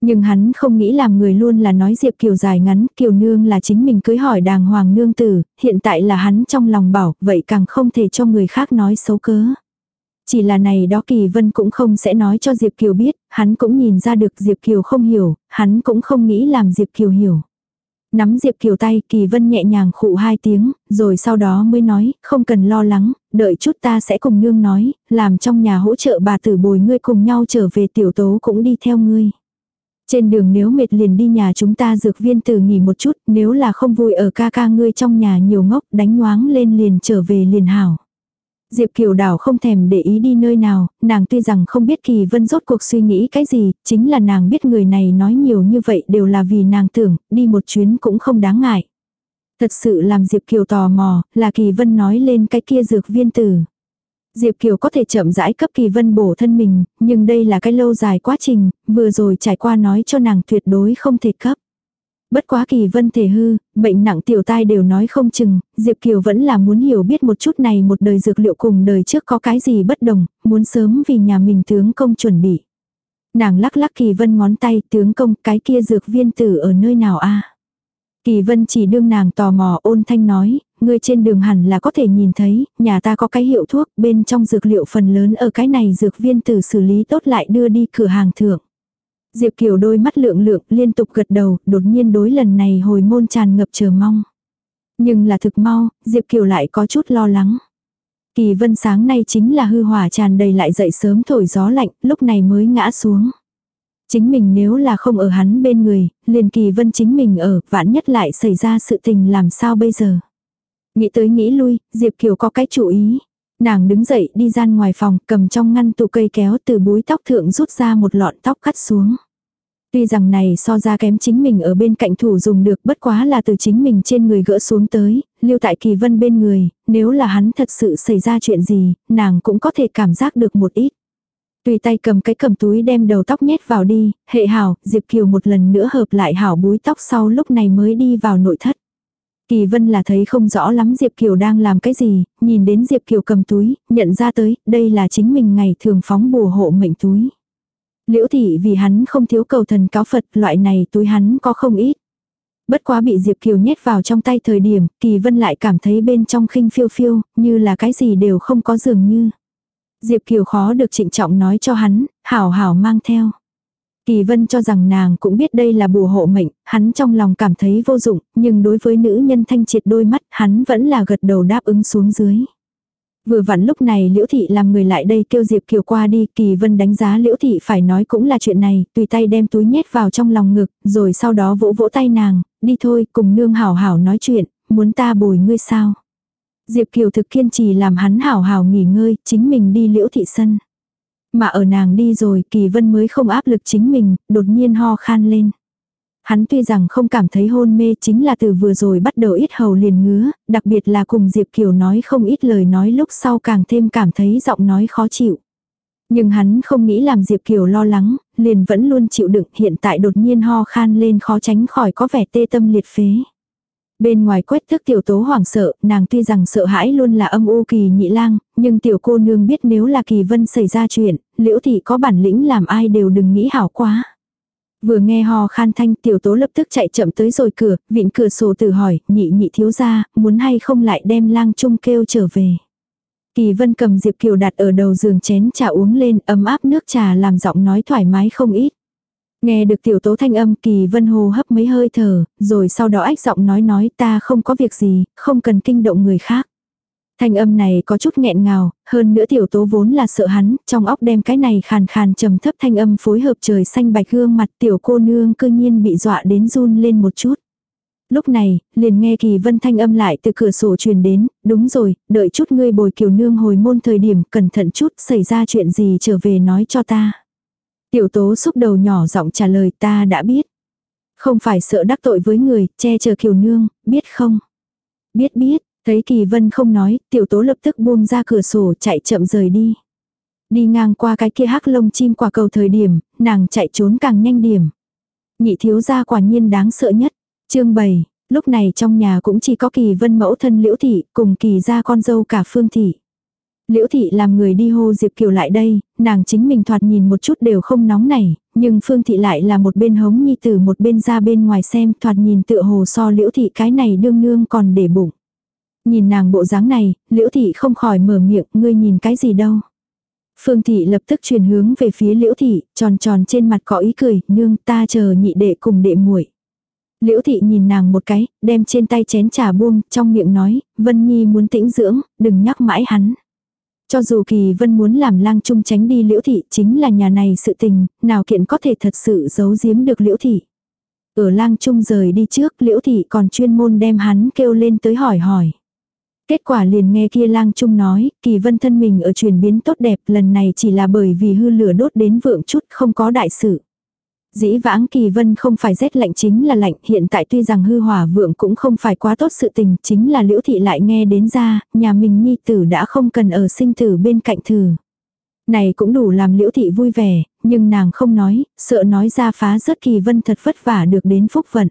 Nhưng hắn không nghĩ làm người luôn là nói Diệp Kiều dài ngắn, Kiều Nương là chính mình cưới hỏi đàng hoàng nương tử, hiện tại là hắn trong lòng bảo, vậy càng không thể cho người khác nói xấu cớ. Chỉ là này đó Kỳ Vân cũng không sẽ nói cho Diệp Kiều biết, hắn cũng nhìn ra được Diệp Kiều không hiểu, hắn cũng không nghĩ làm Diệp Kiều hiểu. Nắm Diệp Kiều tay, Kỳ Vân nhẹ nhàng khụ hai tiếng, rồi sau đó mới nói, không cần lo lắng, đợi chút ta sẽ cùng nương nói, làm trong nhà hỗ trợ bà tử bồi ngươi cùng nhau trở về tiểu tố cũng đi theo ngươi. Trên đường nếu mệt liền đi nhà chúng ta dược viên tử nghỉ một chút, nếu là không vui ở ca ca ngươi trong nhà nhiều ngốc đánh nhoáng lên liền trở về liền hảo. Diệp Kiều Đảo không thèm để ý đi nơi nào, nàng tuy rằng không biết Kỳ Vân rốt cuộc suy nghĩ cái gì, chính là nàng biết người này nói nhiều như vậy đều là vì nàng tưởng, đi một chuyến cũng không đáng ngại. Thật sự làm Diệp Kiều tò mò, là Kỳ Vân nói lên cái kia dược viên tử. Diệp Kiều có thể chậm rãi cấp Kỳ Vân bổ thân mình, nhưng đây là cái lâu dài quá trình, vừa rồi trải qua nói cho nàng tuyệt đối không thể cấp. Bất quá kỳ vân thể hư, bệnh nặng tiểu tai đều nói không chừng, Diệp Kiều vẫn là muốn hiểu biết một chút này một đời dược liệu cùng đời trước có cái gì bất đồng, muốn sớm vì nhà mình tướng công chuẩn bị. Nàng lắc lắc kỳ vân ngón tay tướng công cái kia dược viên tử ở nơi nào a Kỳ vân chỉ đương nàng tò mò ôn thanh nói, người trên đường hẳn là có thể nhìn thấy, nhà ta có cái hiệu thuốc, bên trong dược liệu phần lớn ở cái này dược viên tử xử lý tốt lại đưa đi cửa hàng thượng. Diệp Kiều đôi mắt lượng lượng liên tục gật đầu, đột nhiên đối lần này hồi môn tràn ngập chờ mong. Nhưng là thực mau, Diệp Kiều lại có chút lo lắng. Kỳ vân sáng nay chính là hư hỏa tràn đầy lại dậy sớm thổi gió lạnh, lúc này mới ngã xuống. Chính mình nếu là không ở hắn bên người, liền kỳ vân chính mình ở, vạn nhất lại xảy ra sự tình làm sao bây giờ. Nghĩ tới nghĩ lui, Diệp Kiều có cái chủ ý. Nàng đứng dậy đi ra ngoài phòng, cầm trong ngăn tủ cây kéo từ búi tóc thượng rút ra một lọn tóc cắt xuống. Tuy rằng này so ra kém chính mình ở bên cạnh thủ dùng được bất quá là từ chính mình trên người gỡ xuống tới, lưu tại kỳ vân bên người, nếu là hắn thật sự xảy ra chuyện gì, nàng cũng có thể cảm giác được một ít. Tùy tay cầm cái cầm túi đem đầu tóc nhét vào đi, hệ hảo, Diệp Kiều một lần nữa hợp lại hảo búi tóc sau lúc này mới đi vào nội thất. Kỳ vân là thấy không rõ lắm Diệp Kiều đang làm cái gì, nhìn đến Diệp Kiều cầm túi, nhận ra tới, đây là chính mình ngày thường phóng bùa hộ mệnh túi. Liễu thị vì hắn không thiếu cầu thần cáo Phật, loại này túi hắn có không ít. Bất quá bị Diệp Kiều nhét vào trong tay thời điểm, Kỳ Vân lại cảm thấy bên trong khinh phiêu phiêu, như là cái gì đều không có dường như. Diệp Kiều khó được trịnh trọng nói cho hắn, hảo hảo mang theo. Kỳ Vân cho rằng nàng cũng biết đây là bùa hộ mệnh, hắn trong lòng cảm thấy vô dụng, nhưng đối với nữ nhân thanh triệt đôi mắt, hắn vẫn là gật đầu đáp ứng xuống dưới. Vừa vặn lúc này Liễu Thị làm người lại đây kêu Diệp Kiều qua đi, Kỳ Vân đánh giá Liễu Thị phải nói cũng là chuyện này, tùy tay đem túi nhét vào trong lòng ngực, rồi sau đó vỗ vỗ tay nàng, đi thôi, cùng nương hảo hảo nói chuyện, muốn ta bồi ngươi sao. Diệp Kiều thực kiên trì làm hắn hảo hảo nghỉ ngơi, chính mình đi Liễu Thị sân. Mà ở nàng đi rồi, Kỳ Vân mới không áp lực chính mình, đột nhiên ho khan lên. Hắn tuy rằng không cảm thấy hôn mê chính là từ vừa rồi bắt đầu ít hầu liền ngứa, đặc biệt là cùng Diệp Kiều nói không ít lời nói lúc sau càng thêm cảm thấy giọng nói khó chịu. Nhưng hắn không nghĩ làm Diệp Kiều lo lắng, liền vẫn luôn chịu đựng hiện tại đột nhiên ho khan lên khó tránh khỏi có vẻ tê tâm liệt phế. Bên ngoài quét thức tiểu tố hoảng sợ, nàng tuy rằng sợ hãi luôn là âm u kỳ nhị lang, nhưng tiểu cô nương biết nếu là kỳ vân xảy ra chuyện, liễu thị có bản lĩnh làm ai đều đừng nghĩ hảo quá. Vừa nghe hò khan thanh tiểu tố lập tức chạy chậm tới rồi cửa, vịn cửa sổ tự hỏi, nhị nhị thiếu ra, muốn hay không lại đem lang trung kêu trở về. Kỳ vân cầm Diệp Kiều đặt ở đầu giường chén trà uống lên, ấm áp nước trà làm giọng nói thoải mái không ít. Nghe được tiểu tố thanh âm kỳ vân hồ hấp mấy hơi thở, rồi sau đó ách giọng nói nói ta không có việc gì, không cần kinh động người khác. Thanh âm này có chút nghẹn ngào, hơn nữa tiểu tố vốn là sợ hắn, trong óc đem cái này khàn khàn trầm thấp thanh âm phối hợp trời xanh bạch gương mặt tiểu cô nương cư nhiên bị dọa đến run lên một chút. Lúc này, liền nghe kỳ vân thanh âm lại từ cửa sổ truyền đến, đúng rồi, đợi chút ngươi bồi kiều nương hồi môn thời điểm, cẩn thận chút, xảy ra chuyện gì trở về nói cho ta. Tiểu tố xúc đầu nhỏ giọng trả lời ta đã biết. Không phải sợ đắc tội với người, che chở kiều nương, biết không? Biết biết, Thấy Kỳ Vân không nói, tiểu tố lập tức buông ra cửa sổ chạy chậm rời đi. Đi ngang qua cái kia hắc lông chim quả cầu thời điểm, nàng chạy trốn càng nhanh điểm. Nhị thiếu gia quả nhiên đáng sợ nhất. Chương 7, lúc này trong nhà cũng chỉ có Kỳ Vân mẫu thân Liễu Thị cùng Kỳ gia con dâu cả Phương Thị. Liễu Thị làm người đi hô Diệp Kiều lại đây, nàng chính mình thoạt nhìn một chút đều không nóng nảy, nhưng Phương Thị lại là một bên hống nhi tử một bên ra bên ngoài xem thoạt nhìn tựa hồ so liễu thị cái này đương nương còn để bụng. Nhìn nàng bộ dáng này, liễu thị không khỏi mở miệng, ngươi nhìn cái gì đâu. Phương thị lập tức chuyển hướng về phía liễu thị, tròn tròn trên mặt có ý cười, nương ta chờ nhị đệ cùng đệ muội. Liễu thị nhìn nàng một cái, đem trên tay chén trà buông, trong miệng nói, Vân Nhi muốn tĩnh dưỡng, đừng nhắc mãi hắn. Cho dù kỳ vân muốn làm lang trung tránh đi liễu thị chính là nhà này sự tình, nào kiện có thể thật sự giấu giếm được liễu thị. Ở lang trung rời đi trước liễu thị còn chuyên môn đem hắn kêu lên tới hỏi hỏi. Kết quả liền nghe kia lang trung nói, kỳ vân thân mình ở chuyển biến tốt đẹp lần này chỉ là bởi vì hư lửa đốt đến vượng chút không có đại sự. Dĩ vãng kỳ vân không phải rét lạnh chính là lạnh, hiện tại tuy rằng hư hỏa vượng cũng không phải quá tốt sự tình, chính là liễu thị lại nghe đến ra, nhà mình nhi tử đã không cần ở sinh tử bên cạnh thử. Này cũng đủ làm liễu thị vui vẻ, nhưng nàng không nói, sợ nói ra phá rất kỳ vân thật vất vả được đến phúc vận.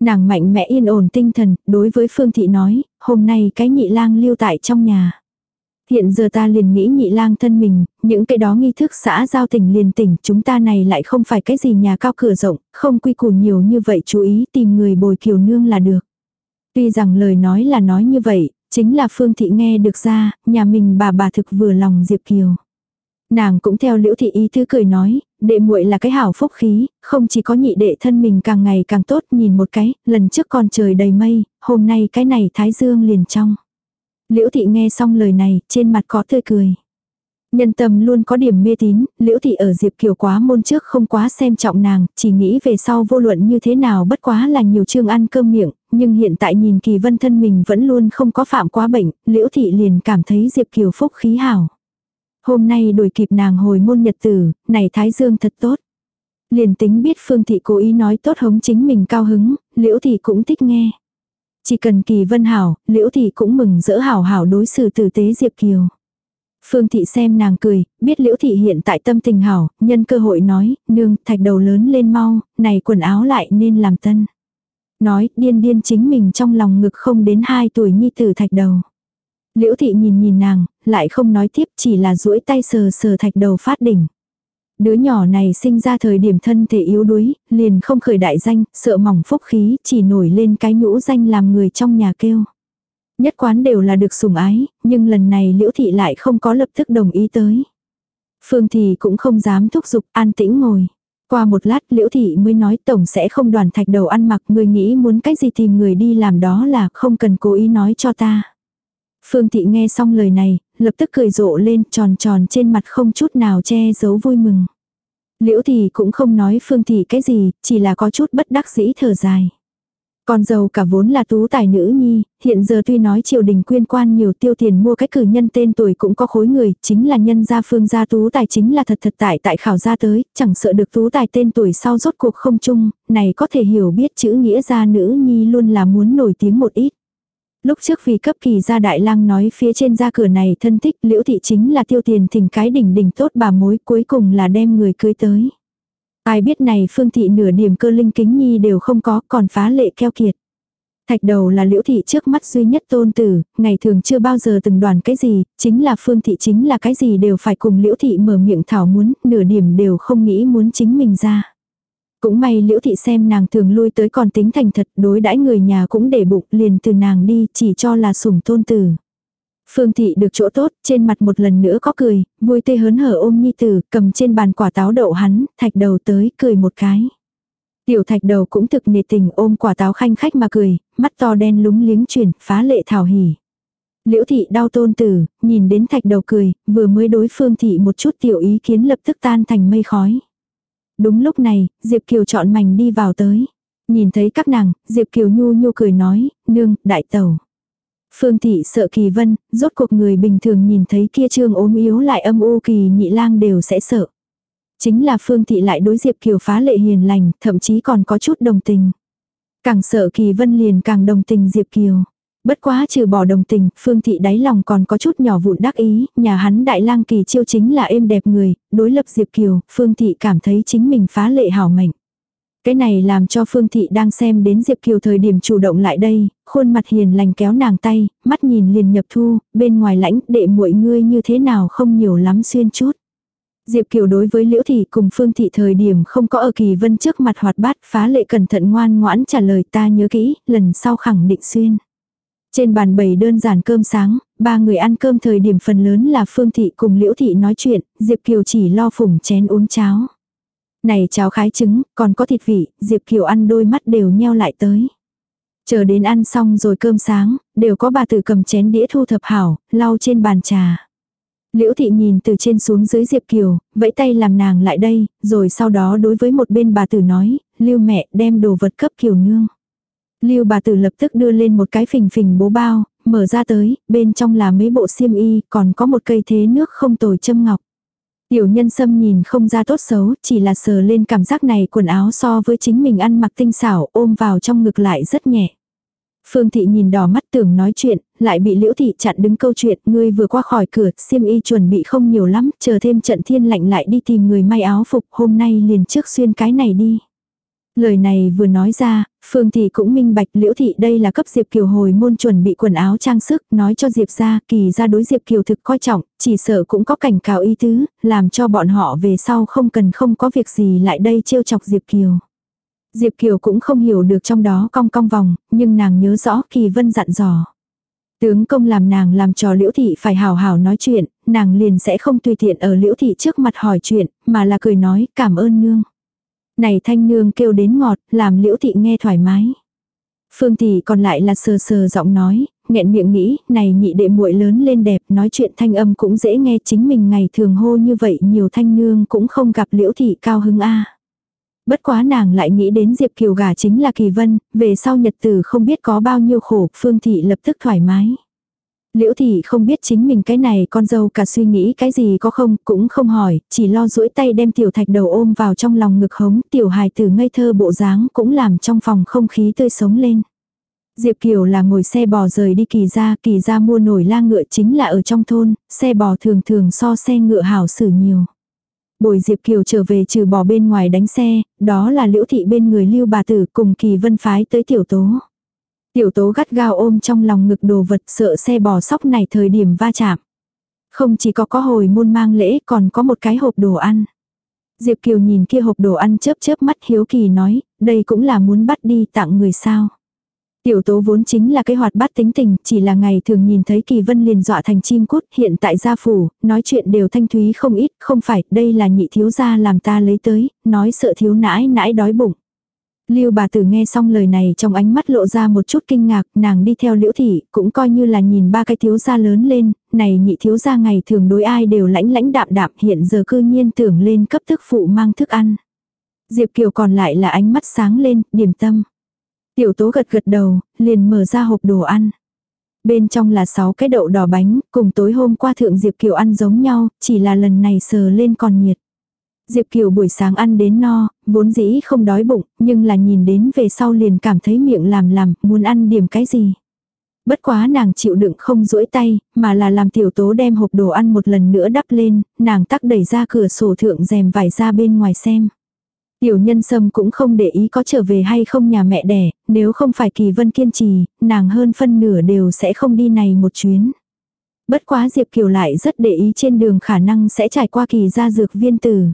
Nàng mạnh mẽ yên ổn tinh thần, đối với Phương Thị nói, hôm nay cái nhị lang lưu tại trong nhà. Hiện giờ ta liền nghĩ nhị lang thân mình, những cái đó nghi thức xã giao tình liền tỉnh chúng ta này lại không phải cái gì nhà cao cửa rộng, không quy củ nhiều như vậy chú ý tìm người bồi kiều nương là được. Tuy rằng lời nói là nói như vậy, chính là Phương Thị nghe được ra, nhà mình bà bà thực vừa lòng Diệp Kiều. Nàng cũng theo liễu thị ý thư cười nói, đệ muội là cái hảo phúc khí, không chỉ có nhị đệ thân mình càng ngày càng tốt nhìn một cái, lần trước còn trời đầy mây, hôm nay cái này thái dương liền trong. Liễu thị nghe xong lời này, trên mặt có tươi cười. Nhân tâm luôn có điểm mê tín, liễu thị ở Diệp Kiều quá môn trước không quá xem trọng nàng, chỉ nghĩ về sau vô luận như thế nào bất quá là nhiều chương ăn cơm miệng, nhưng hiện tại nhìn kỳ vân thân mình vẫn luôn không có phạm quá bệnh, liễu thị liền cảm thấy Diệp Kiều phúc khí hảo. Hôm nay đuổi kịp nàng hồi môn nhật tử, này Thái Dương thật tốt. Liền tính biết Phương Thị cố ý nói tốt hống chính mình cao hứng, Liễu Thị cũng thích nghe. Chỉ cần kỳ vân hảo, Liễu Thị cũng mừng dỡ hảo hảo đối xử tử tế Diệp Kiều. Phương Thị xem nàng cười, biết Liễu Thị hiện tại tâm tình hảo, nhân cơ hội nói, nương, thạch đầu lớn lên mau, này quần áo lại nên làm tân. Nói, điên điên chính mình trong lòng ngực không đến 2 tuổi nhi tử thạch đầu. Liễu thị nhìn nhìn nàng, lại không nói tiếp chỉ là duỗi tay sờ sờ thạch đầu phát đỉnh. Đứa nhỏ này sinh ra thời điểm thân thể yếu đuối, liền không khởi đại danh, sợ mỏng phúc khí, chỉ nổi lên cái nhũ danh làm người trong nhà kêu. Nhất quán đều là được sủng ái, nhưng lần này liễu thị lại không có lập tức đồng ý tới. Phương thì cũng không dám thúc giục, an tĩnh ngồi. Qua một lát liễu thị mới nói tổng sẽ không đoàn thạch đầu ăn mặc người nghĩ muốn cách gì tìm người đi làm đó là không cần cố ý nói cho ta. Phương Thị nghe xong lời này, lập tức cười rộ lên tròn tròn trên mặt không chút nào che giấu vui mừng. Liễu Thị cũng không nói Phương Thị cái gì, chỉ là có chút bất đắc dĩ thở dài. Con dâu cả vốn là tú tài nữ nhi, hiện giờ tuy nói triều đình quyên quan nhiều tiêu tiền mua cái cử nhân tên tuổi cũng có khối người, chính là nhân gia phương gia tú tài chính là thật thật tại tại khảo gia tới, chẳng sợ được tú tài tên tuổi sau rốt cuộc không chung, này có thể hiểu biết chữ nghĩa gia nữ nhi luôn là muốn nổi tiếng một ít. Lúc trước vì cấp kỳ gia đại lang nói phía trên ra cửa này thân thích liễu thị chính là tiêu tiền thỉnh cái đỉnh đỉnh tốt bà mối cuối cùng là đem người cưới tới. Ai biết này phương thị nửa điểm cơ linh kính nhi đều không có còn phá lệ keo kiệt. Thạch đầu là liễu thị trước mắt duy nhất tôn tử, ngày thường chưa bao giờ từng đoàn cái gì, chính là phương thị chính là cái gì đều phải cùng liễu thị mở miệng thảo muốn, nửa điểm đều không nghĩ muốn chính mình ra. Cũng may liễu thị xem nàng thường lui tới còn tính thành thật đối đãi người nhà cũng để bụng liền từ nàng đi chỉ cho là sủng tôn tử. Phương thị được chỗ tốt, trên mặt một lần nữa có cười, vui tươi hớn hở ôm nhi tử, cầm trên bàn quả táo đậu hắn, thạch đầu tới, cười một cái. Tiểu thạch đầu cũng thực nề tình ôm quả táo khanh khách mà cười, mắt to đen lúng liếng chuyển, phá lệ thảo hỉ. Liễu thị đau tôn tử, nhìn đến thạch đầu cười, vừa mới đối phương thị một chút tiểu ý kiến lập tức tan thành mây khói. Đúng lúc này, Diệp Kiều chọn mảnh đi vào tới. Nhìn thấy các nàng, Diệp Kiều nhu nhu cười nói, nương, đại tẩu. Phương thị sợ kỳ vân, rốt cuộc người bình thường nhìn thấy kia trương ốm yếu lại âm u kỳ nhị lang đều sẽ sợ. Chính là phương thị lại đối Diệp Kiều phá lệ hiền lành, thậm chí còn có chút đồng tình. Càng sợ kỳ vân liền càng đồng tình Diệp Kiều. Bất quá trừ bỏ đồng tình, Phương Thị đáy lòng còn có chút nhỏ vụn đắc ý, nhà hắn đại lang kỳ chiêu chính là êm đẹp người, đối lập Diệp Kiều, Phương Thị cảm thấy chính mình phá lệ hảo mệnh. Cái này làm cho Phương Thị đang xem đến Diệp Kiều thời điểm chủ động lại đây, khuôn mặt hiền lành kéo nàng tay, mắt nhìn liền nhập thu, bên ngoài lãnh đệ muội ngươi như thế nào không nhiều lắm xuyên chút. Diệp Kiều đối với Liễu Thị cùng Phương Thị thời điểm không có ở Kỳ Vân trước mặt hoạt bát phá lệ cẩn thận ngoan ngoãn trả lời ta nhớ kỹ, lần sau khẳng định xuyên. Trên bàn bày đơn giản cơm sáng, ba người ăn cơm thời điểm phần lớn là Phương Thị cùng Liễu Thị nói chuyện, Diệp Kiều chỉ lo phủng chén uống cháo. Này cháo khái trứng, còn có thịt vị, Diệp Kiều ăn đôi mắt đều nheo lại tới. Chờ đến ăn xong rồi cơm sáng, đều có bà tử cầm chén đĩa thu thập hảo, lau trên bàn trà. Liễu thị nhìn từ trên xuống dưới Diệp Kiều, vẫy tay làm nàng lại đây, rồi sau đó đối với một bên bà tử nói, lưu mẹ đem đồ vật cấp Kiều nương. Lưu bà tử lập tức đưa lên một cái phình phình bố bao, mở ra tới, bên trong là mấy bộ xiêm y, còn có một cây thế nước không tồi châm ngọc. Tiểu nhân sâm nhìn không ra tốt xấu, chỉ là sờ lên cảm giác này quần áo so với chính mình ăn mặc tinh xảo ôm vào trong ngực lại rất nhẹ. Phương thị nhìn đỏ mắt tưởng nói chuyện, lại bị liễu thị chặn đứng câu chuyện, ngươi vừa qua khỏi cửa, xiêm y chuẩn bị không nhiều lắm, chờ thêm trận thiên lạnh lại đi tìm người may áo phục, hôm nay liền trước xuyên cái này đi. Lời này vừa nói ra, Phương Thị cũng minh bạch liễu thị đây là cấp Diệp Kiều hồi môn chuẩn bị quần áo trang sức, nói cho Diệp ra, kỳ ra đối Diệp Kiều thực coi trọng, chỉ sợ cũng có cảnh cáo ý tứ, làm cho bọn họ về sau không cần không có việc gì lại đây trêu chọc Diệp Kiều. Diệp Kiều cũng không hiểu được trong đó cong cong vòng, nhưng nàng nhớ rõ Kỳ Vân dặn dò. Tướng công làm nàng làm trò liễu thị phải hào hào nói chuyện, nàng liền sẽ không tùy tiện ở liễu thị trước mặt hỏi chuyện, mà là cười nói cảm ơn nương. Này thanh nương kêu đến ngọt, làm liễu thị nghe thoải mái. Phương thị còn lại là sờ sờ giọng nói, nghẹn miệng nghĩ, này nhị đệ muội lớn lên đẹp, nói chuyện thanh âm cũng dễ nghe chính mình ngày thường hô như vậy nhiều thanh nương cũng không gặp liễu thị cao hứng a. Bất quá nàng lại nghĩ đến Diệp Kiều gà chính là Kỳ Vân, về sau nhật tử không biết có bao nhiêu khổ, Phương Thị lập tức thoải mái. Liễu Thị không biết chính mình cái này con dâu cả suy nghĩ cái gì có không, cũng không hỏi, chỉ lo duỗi tay đem tiểu thạch đầu ôm vào trong lòng ngực hống, tiểu hài tử ngây thơ bộ dáng cũng làm trong phòng không khí tươi sống lên. Diệp Kiều là ngồi xe bò rời đi kỳ ra, kỳ ra mua nổi la ngựa chính là ở trong thôn, xe bò thường thường so xe ngựa hảo xử nhiều. Bồi Diệp Kiều trở về trừ bò bên ngoài đánh xe, đó là liễu thị bên người lưu bà tử cùng kỳ vân phái tới tiểu tố. Tiểu tố gắt gao ôm trong lòng ngực đồ vật sợ xe bò sóc này thời điểm va chạm. Không chỉ có có hồi môn mang lễ còn có một cái hộp đồ ăn. Diệp Kiều nhìn kia hộp đồ ăn chớp chớp mắt hiếu kỳ nói, đây cũng là muốn bắt đi tặng người sao. Tiểu tố vốn chính là cái hoạt bát tính tình, chỉ là ngày thường nhìn thấy kỳ vân liền dọa thành chim cút, hiện tại gia phủ, nói chuyện đều thanh thúy không ít, không phải, đây là nhị thiếu gia làm ta lấy tới, nói sợ thiếu nãi nãi đói bụng. Lưu bà tử nghe xong lời này trong ánh mắt lộ ra một chút kinh ngạc, nàng đi theo liễu thị, cũng coi như là nhìn ba cái thiếu gia lớn lên, này nhị thiếu gia ngày thường đối ai đều lãnh lãnh đạm đạm hiện giờ cư nhiên tưởng lên cấp thức phụ mang thức ăn. Diệp Kiều còn lại là ánh mắt sáng lên, điểm tâm. Tiểu tố gật gật đầu, liền mở ra hộp đồ ăn. Bên trong là 6 cái đậu đỏ bánh, cùng tối hôm qua thượng Diệp Kiều ăn giống nhau, chỉ là lần này sờ lên còn nhiệt. Diệp Kiều buổi sáng ăn đến no, vốn dĩ không đói bụng, nhưng là nhìn đến về sau liền cảm thấy miệng làm làm, muốn ăn điểm cái gì. Bất quá nàng chịu đựng không duỗi tay, mà là làm tiểu tố đem hộp đồ ăn một lần nữa đắp lên, nàng tắc đẩy ra cửa sổ thượng rèm vải ra bên ngoài xem. Tiểu nhân sâm cũng không để ý có trở về hay không nhà mẹ đẻ, nếu không phải kỳ vân kiên trì, nàng hơn phân nửa đều sẽ không đi này một chuyến. Bất quá Diệp Kiều lại rất để ý trên đường khả năng sẽ trải qua kỳ gia dược viên tử.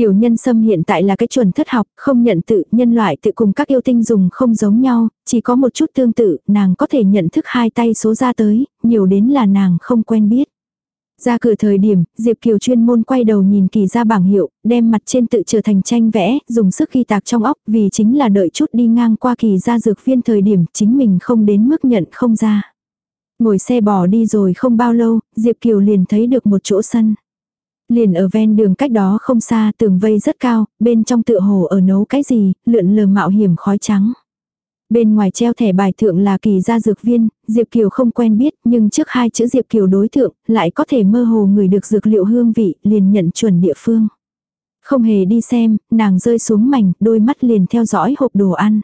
Tiểu nhân sâm hiện tại là cái chuẩn thất học, không nhận tự, nhân loại tự cùng các yêu tinh dùng không giống nhau, chỉ có một chút tương tự, nàng có thể nhận thức hai tay số ra tới, nhiều đến là nàng không quen biết. Ra cửa thời điểm, Diệp Kiều chuyên môn quay đầu nhìn kỳ ra bảng hiệu, đem mặt trên tự trở thành tranh vẽ, dùng sức ghi tạc trong óc vì chính là đợi chút đi ngang qua kỳ ra dược viên thời điểm chính mình không đến mức nhận không ra. Ngồi xe bò đi rồi không bao lâu, Diệp Kiều liền thấy được một chỗ sân. Liền ở ven đường cách đó không xa tường vây rất cao, bên trong tựa hồ ở nấu cái gì, lượn lờ mạo hiểm khói trắng. Bên ngoài treo thẻ bài thượng là kỳ gia dược viên, Diệp Kiều không quen biết nhưng trước hai chữ Diệp Kiều đối thượng lại có thể mơ hồ người được dược liệu hương vị liền nhận chuẩn địa phương. Không hề đi xem, nàng rơi xuống mảnh, đôi mắt liền theo dõi hộp đồ ăn.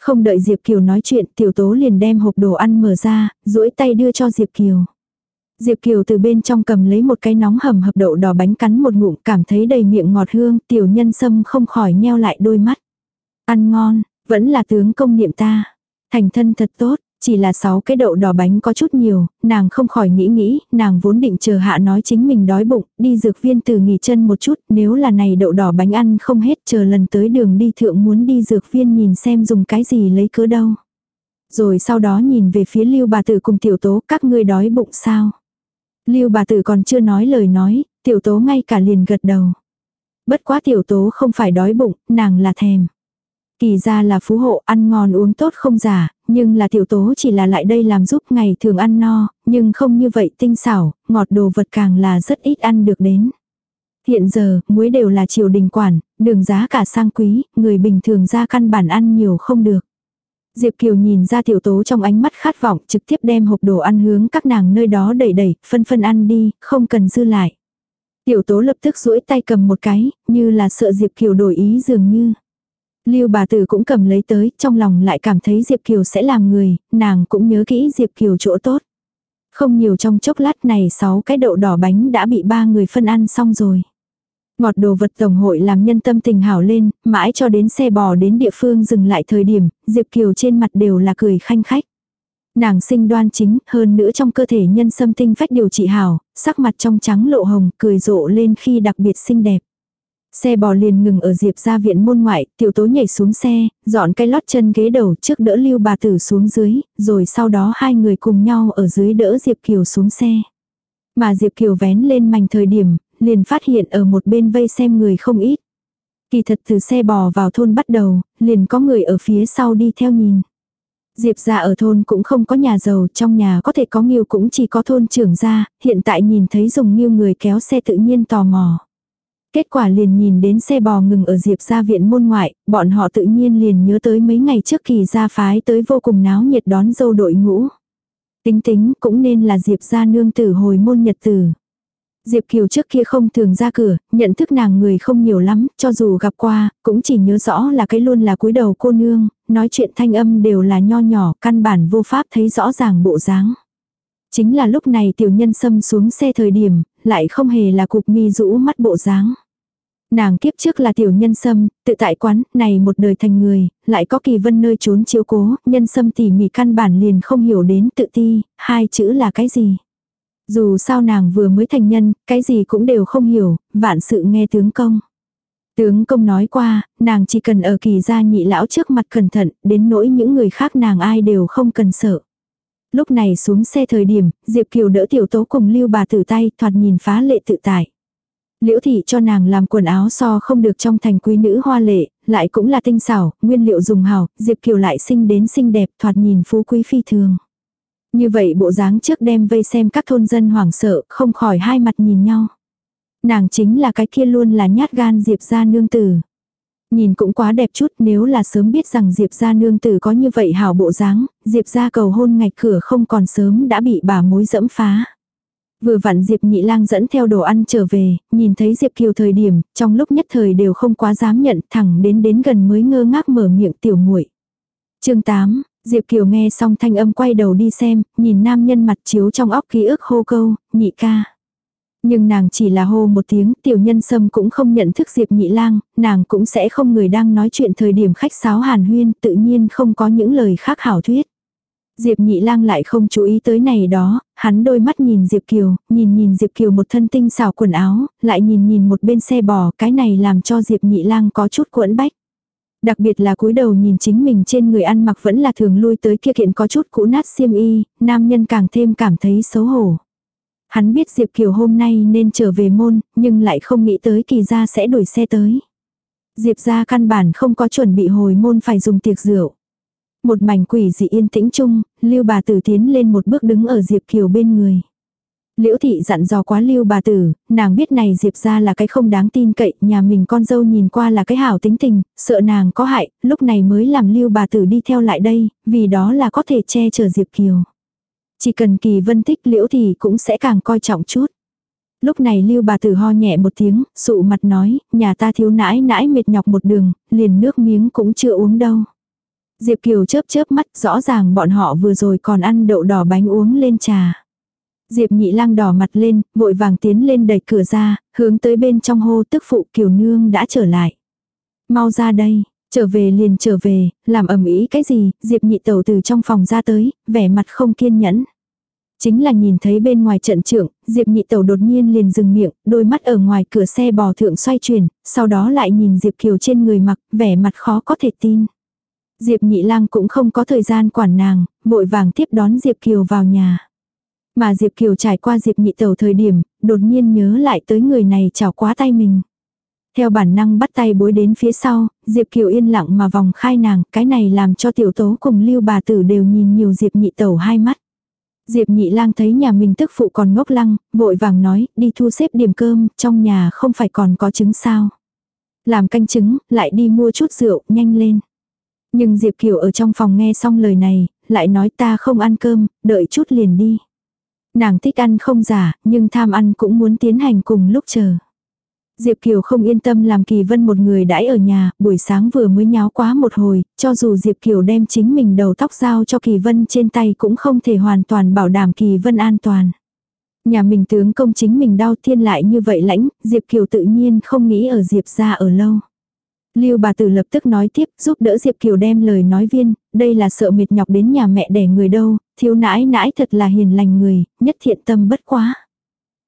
Không đợi Diệp Kiều nói chuyện, tiểu tố liền đem hộp đồ ăn mở ra, duỗi tay đưa cho Diệp Kiều. Diệp Kiều từ bên trong cầm lấy một cái nóng hầm hập đậu đỏ bánh cắn một ngụm cảm thấy đầy miệng ngọt hương, tiểu nhân sâm không khỏi nheo lại đôi mắt. Ăn ngon, vẫn là tướng công niệm ta. Thành thân thật tốt, Chỉ là sáu cái đậu đỏ bánh có chút nhiều, nàng không khỏi nghĩ nghĩ, nàng vốn định chờ hạ nói chính mình đói bụng, đi dược viên từ nghỉ chân một chút, nếu là này đậu đỏ bánh ăn không hết chờ lần tới đường đi thượng muốn đi dược viên nhìn xem dùng cái gì lấy cớ đâu. Rồi sau đó nhìn về phía lưu bà tử cùng tiểu tố các ngươi đói bụng sao. Lưu bà tử còn chưa nói lời nói, tiểu tố ngay cả liền gật đầu. Bất quá tiểu tố không phải đói bụng, nàng là thèm. Kỳ ra là phú hộ ăn ngon uống tốt không giả, nhưng là tiểu tố chỉ là lại đây làm giúp ngày thường ăn no, nhưng không như vậy tinh xảo, ngọt đồ vật càng là rất ít ăn được đến. Hiện giờ, muối đều là triều đình quản, đường giá cả sang quý, người bình thường ra căn bản ăn nhiều không được. Diệp Kiều nhìn ra tiểu tố trong ánh mắt khát vọng trực tiếp đem hộp đồ ăn hướng các nàng nơi đó đẩy đẩy, phân phân ăn đi, không cần dư lại. Tiểu tố lập tức duỗi tay cầm một cái, như là sợ Diệp Kiều đổi ý dường như. Lưu bà tử cũng cầm lấy tới, trong lòng lại cảm thấy Diệp Kiều sẽ làm người, nàng cũng nhớ kỹ Diệp Kiều chỗ tốt. Không nhiều trong chốc lát này sáu cái đậu đỏ bánh đã bị ba người phân ăn xong rồi. Ngọt đồ vật tổng hội làm nhân tâm tình hảo lên, mãi cho đến xe bò đến địa phương dừng lại thời điểm, Diệp Kiều trên mặt đều là cười khanh khách. Nàng sinh đoan chính, hơn nữa trong cơ thể nhân sâm tinh phách điều trị hảo, sắc mặt trong trắng lộ hồng, cười rộ lên khi đặc biệt xinh đẹp. Xe bò liền ngừng ở Diệp ra viện môn ngoại, tiểu tố nhảy xuống xe, dọn cái lót chân ghế đầu trước đỡ lưu bà tử xuống dưới, rồi sau đó hai người cùng nhau ở dưới đỡ Diệp Kiều xuống xe. Mà Diệp Kiều vén lên mảnh thời điểm, liền phát hiện ở một bên vây xem người không ít. Kỳ thật từ xe bò vào thôn bắt đầu, liền có người ở phía sau đi theo nhìn. Diệp ra ở thôn cũng không có nhà giàu, trong nhà có thể có nghiêu cũng chỉ có thôn trưởng gia, hiện tại nhìn thấy dùng nghiêu người kéo xe tự nhiên tò mò. Kết quả liền nhìn đến xe bò ngừng ở Diệp gia viện môn ngoại, bọn họ tự nhiên liền nhớ tới mấy ngày trước kỳ gia phái tới vô cùng náo nhiệt đón dâu đội ngũ. Tính tính cũng nên là Diệp gia nương tử hồi môn nhật tử. Diệp Kiều trước kia không thường ra cửa, nhận thức nàng người không nhiều lắm, cho dù gặp qua, cũng chỉ nhớ rõ là cái luôn là cúi đầu cô nương, nói chuyện thanh âm đều là nho nhỏ, căn bản vô pháp thấy rõ ràng bộ dáng. Chính là lúc này tiểu nhân xâm xuống xe thời điểm, lại không hề là cục mi rũ mắt bộ dáng. Nàng kiếp trước là tiểu nhân sâm, tự tại quán, này một đời thành người, lại có kỳ vân nơi trốn chiếu cố, nhân sâm tỉ mỉ căn bản liền không hiểu đến tự ti, hai chữ là cái gì. Dù sao nàng vừa mới thành nhân, cái gì cũng đều không hiểu, vạn sự nghe tướng công. Tướng công nói qua, nàng chỉ cần ở kỳ gia nhị lão trước mặt cẩn thận, đến nỗi những người khác nàng ai đều không cần sợ. Lúc này xuống xe thời điểm, Diệp Kiều đỡ tiểu tố cùng lưu bà tử tay, thoạt nhìn phá lệ tự tại. Liễu thị cho nàng làm quần áo so không được trong thành quý nữ hoa lệ, lại cũng là tinh xảo, nguyên liệu dùng hảo, Diệp Kiều lại sinh đến xinh đẹp, thoạt nhìn phú quý phi thường. Như vậy bộ dáng trước đem vây xem các thôn dân hoảng sợ, không khỏi hai mặt nhìn nhau. Nàng chính là cái kia luôn là nhát gan Diệp gia nương tử. Nhìn cũng quá đẹp chút nếu là sớm biết rằng Diệp gia nương tử có như vậy hảo bộ dáng, Diệp gia cầu hôn ngạch cửa không còn sớm đã bị bà mối dẫm phá. Vừa vặn Diệp nhị lang dẫn theo đồ ăn trở về, nhìn thấy Diệp Kiều thời điểm, trong lúc nhất thời đều không quá dám nhận, thẳng đến đến gần mới ngơ ngác mở miệng tiểu muội. Chương 8, Diệp Kiều nghe xong thanh âm quay đầu đi xem, nhìn nam nhân mặt chiếu trong óc ký ức hô câu, nhị ca. Nhưng nàng chỉ là hô một tiếng, tiểu nhân sâm cũng không nhận thức Diệp nhị lang, nàng cũng sẽ không người đang nói chuyện thời điểm khách sáo hàn huyên, tự nhiên không có những lời khác hảo thuyết. Diệp nhị lang lại không chú ý tới này đó, hắn đôi mắt nhìn Diệp Kiều, nhìn nhìn Diệp Kiều một thân tinh xảo quần áo, lại nhìn nhìn một bên xe bò, cái này làm cho Diệp nhị lang có chút cuộn bách. Đặc biệt là cúi đầu nhìn chính mình trên người ăn mặc vẫn là thường lui tới kia kiện có chút cũ nát xiêm y, nam nhân càng thêm cảm thấy xấu hổ. Hắn biết Diệp Kiều hôm nay nên trở về môn, nhưng lại không nghĩ tới kỳ gia sẽ đuổi xe tới. Diệp gia căn bản không có chuẩn bị hồi môn phải dùng tiệc rượu. Một mảnh quỷ dị yên tĩnh chung, lưu bà tử tiến lên một bước đứng ở Diệp Kiều bên người. Liễu thị dặn dò quá lưu bà tử, nàng biết này Diệp ra là cái không đáng tin cậy, nhà mình con dâu nhìn qua là cái hảo tính tình, sợ nàng có hại, lúc này mới làm lưu bà tử đi theo lại đây, vì đó là có thể che chở Diệp Kiều. Chỉ cần kỳ vân thích liễu thì cũng sẽ càng coi trọng chút. Lúc này lưu bà tử ho nhẹ một tiếng, sụ mặt nói, nhà ta thiếu nãi nãi mệt nhọc một đường, liền nước miếng cũng chưa uống đâu. Diệp Kiều chớp chớp mắt, rõ ràng bọn họ vừa rồi còn ăn đậu đỏ bánh uống lên trà. Diệp nhị lang đỏ mặt lên, vội vàng tiến lên đẩy cửa ra, hướng tới bên trong hô tức phụ Kiều Nương đã trở lại. Mau ra đây, Trở về liền trở về, làm ầm ĩ cái gì, Diệp nhị tẩu từ trong phòng ra tới, vẻ mặt không kiên nhẫn. Chính là nhìn thấy bên ngoài trận trưởng, Diệp nhị tẩu đột nhiên liền dừng miệng, đôi mắt ở ngoài cửa xe bò thượng xoay chuyển, sau đó lại nhìn Diệp Kiều trên người mặc, vẻ mặt khó có thể tin. Diệp nhị lang cũng không có thời gian quản nàng, vội vàng tiếp đón Diệp Kiều vào nhà. Mà Diệp Kiều trải qua Diệp nhị tẩu thời điểm, đột nhiên nhớ lại tới người này chảo quá tay mình. Theo bản năng bắt tay bối đến phía sau, Diệp Kiều yên lặng mà vòng khai nàng, cái này làm cho tiểu tố cùng lưu bà tử đều nhìn nhiều Diệp nhị tẩu hai mắt. Diệp nhị lang thấy nhà mình tức phụ còn ngốc lăng, vội vàng nói, đi thu xếp điểm cơm, trong nhà không phải còn có trứng sao. Làm canh trứng, lại đi mua chút rượu, nhanh lên. Nhưng Diệp Kiều ở trong phòng nghe xong lời này, lại nói ta không ăn cơm, đợi chút liền đi. Nàng thích ăn không giả, nhưng tham ăn cũng muốn tiến hành cùng lúc chờ. Diệp Kiều không yên tâm làm Kỳ Vân một người đãi ở nhà, buổi sáng vừa mới nháo quá một hồi, cho dù Diệp Kiều đem chính mình đầu tóc giao cho Kỳ Vân trên tay cũng không thể hoàn toàn bảo đảm Kỳ Vân an toàn. Nhà mình tướng công chính mình đau thiên lại như vậy lãnh, Diệp Kiều tự nhiên không nghĩ ở Diệp ra ở lâu. Lưu bà tử lập tức nói tiếp, giúp đỡ Diệp Kiều đem lời nói viên, đây là sợ mệt nhọc đến nhà mẹ đẻ người đâu, thiếu nãi nãi thật là hiền lành người, nhất thiện tâm bất quá.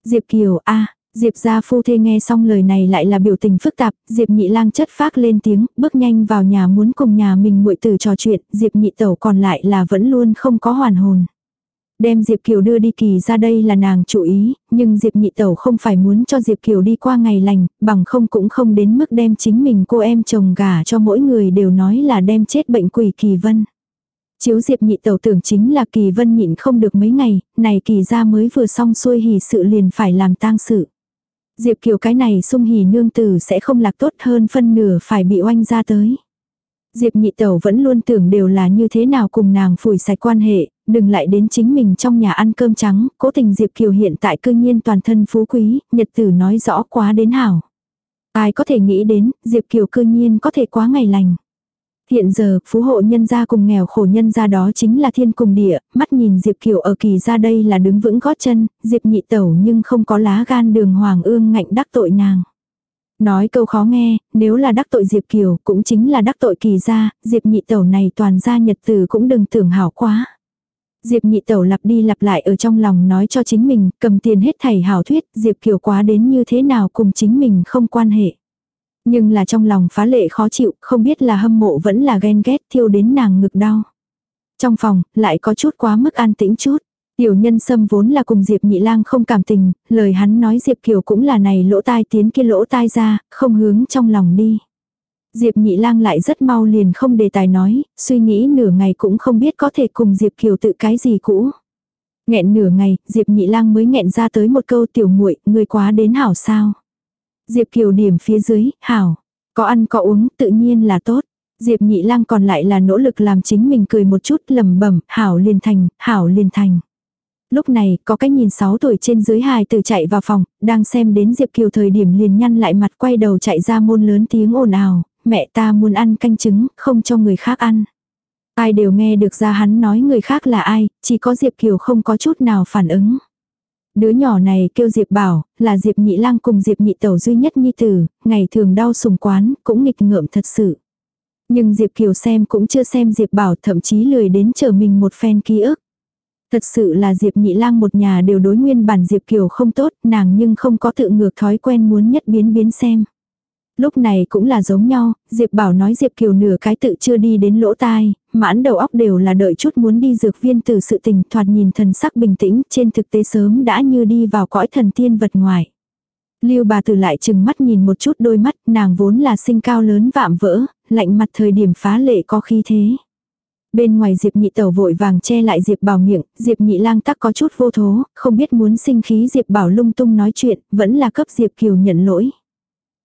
Diệp Kiều, a Diệp gia phu thê nghe xong lời này lại là biểu tình phức tạp, Diệp nhị lang chất phác lên tiếng, bước nhanh vào nhà muốn cùng nhà mình muội tử trò chuyện, Diệp nhị tẩu còn lại là vẫn luôn không có hoàn hồn. Đem Diệp Kiều đưa đi kỳ ra đây là nàng chủ ý, nhưng Diệp nhị tẩu không phải muốn cho Diệp Kiều đi qua ngày lành, bằng không cũng không đến mức đem chính mình cô em chồng gả cho mỗi người đều nói là đem chết bệnh quỷ kỳ vân. Chiếu Diệp nhị tẩu tưởng chính là kỳ vân nhịn không được mấy ngày, này kỳ ra mới vừa xong xuôi hỉ sự liền phải làm tang sự. Diệp Kiều cái này sung hỉ nương tử sẽ không lạc tốt hơn phân nửa phải bị oanh ra tới. Diệp nhị tẩu vẫn luôn tưởng đều là như thế nào cùng nàng phủi sạch quan hệ, đừng lại đến chính mình trong nhà ăn cơm trắng, cố tình Diệp Kiều hiện tại cư nhiên toàn thân phú quý, nhật tử nói rõ quá đến hảo. Ai có thể nghĩ đến, Diệp Kiều cư nhiên có thể quá ngày lành. Hiện giờ, phú hộ nhân gia cùng nghèo khổ nhân gia đó chính là thiên cùng địa, mắt nhìn Diệp Kiều ở kỳ ra đây là đứng vững gót chân, Diệp nhị tẩu nhưng không có lá gan đường hoàng ương ngạnh đắc tội nàng. Nói câu khó nghe, nếu là đắc tội Diệp Kiều cũng chính là đắc tội kỳ gia, Diệp nhị tẩu này toàn gia nhật tử cũng đừng tưởng hảo quá. Diệp nhị tẩu lặp đi lặp lại ở trong lòng nói cho chính mình, cầm tiền hết thảy hảo thuyết, Diệp Kiều quá đến như thế nào cùng chính mình không quan hệ. Nhưng là trong lòng phá lệ khó chịu, không biết là hâm mộ vẫn là ghen ghét thiêu đến nàng ngực đau. Trong phòng, lại có chút quá mức an tĩnh chút. Tiểu nhân sâm vốn là cùng Diệp Nhị Lang không cảm tình, lời hắn nói Diệp Kiều cũng là này lỗ tai tiến kia lỗ tai ra, không hướng trong lòng đi. Diệp Nhị Lang lại rất mau liền không đề tài nói, suy nghĩ nửa ngày cũng không biết có thể cùng Diệp Kiều tự cái gì cũ. Nghẹn nửa ngày, Diệp Nhị Lang mới nghẹn ra tới một câu tiểu muội, người quá đến hảo sao? Diệp Kiều điểm phía dưới, hảo. Có ăn có uống, tự nhiên là tốt. Diệp nhị lang còn lại là nỗ lực làm chính mình cười một chút lầm bẩm hảo liền thành, hảo liền thành. Lúc này, có cái nhìn 6 tuổi trên dưới hài từ chạy vào phòng, đang xem đến Diệp Kiều thời điểm liền nhăn lại mặt quay đầu chạy ra môn lớn tiếng ồn ào, mẹ ta muốn ăn canh trứng, không cho người khác ăn. Ai đều nghe được ra hắn nói người khác là ai, chỉ có Diệp Kiều không có chút nào phản ứng. Đứa nhỏ này kêu Diệp Bảo, là Diệp Nhị Lang cùng Diệp Nhị Tẩu duy nhất nhi tử, ngày thường đau sùng quán, cũng nghịch ngợm thật sự. Nhưng Diệp Kiều xem cũng chưa xem Diệp Bảo thậm chí lười đến chờ mình một phen ký ức. Thật sự là Diệp Nhị Lang một nhà đều đối nguyên bản Diệp Kiều không tốt, nàng nhưng không có tự ngược thói quen muốn nhất biến biến xem. Lúc này cũng là giống nhau, Diệp Bảo nói Diệp Kiều nửa cái tự chưa đi đến lỗ tai, mãn đầu óc đều là đợi chút muốn đi dược viên từ sự tình thoạt nhìn thần sắc bình tĩnh, trên thực tế sớm đã như đi vào cõi thần tiên vật ngoài. Lưu bà tử lại chừng mắt nhìn một chút đôi mắt, nàng vốn là sinh cao lớn vạm vỡ, lạnh mặt thời điểm phá lệ có khí thế. Bên ngoài Diệp nhị tẩu vội vàng che lại Diệp bảo miệng, Diệp nhị lang tắc có chút vô thố, không biết muốn sinh khí Diệp bảo lung tung nói chuyện, vẫn là cấp Diệp kiều nhận lỗi.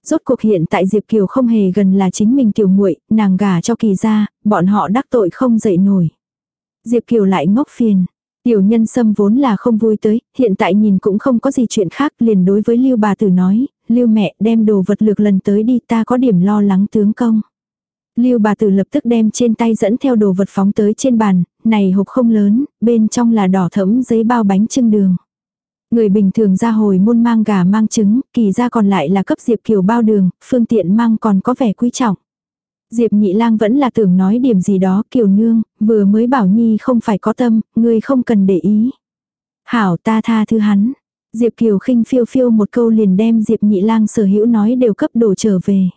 Rốt cuộc hiện tại Diệp Kiều không hề gần là chính mình tiểu muội, nàng gả cho kỳ ra, bọn họ đắc tội không dậy nổi. Diệp Kiều lại ngốc phiền. Tiểu nhân sâm vốn là không vui tới, hiện tại nhìn cũng không có gì chuyện khác liền đối với Lưu bà tử nói, Lưu mẹ đem đồ vật lược lần tới đi ta có điểm lo lắng tướng công. Lưu bà tử lập tức đem trên tay dẫn theo đồ vật phóng tới trên bàn, này hộp không lớn, bên trong là đỏ thẫm giấy bao bánh trưng đường. Người bình thường ra hồi môn mang gà mang trứng, kỳ ra còn lại là cấp Diệp Kiều bao đường, phương tiện mang còn có vẻ quý trọng. Diệp nhị lang vẫn là tưởng nói điểm gì đó kiều nương, vừa mới bảo nhi không phải có tâm, ngươi không cần để ý. Hảo ta tha thứ hắn. Diệp kiều khinh phiêu phiêu một câu liền đem Diệp nhị lang sở hữu nói đều cấp đổ trở về.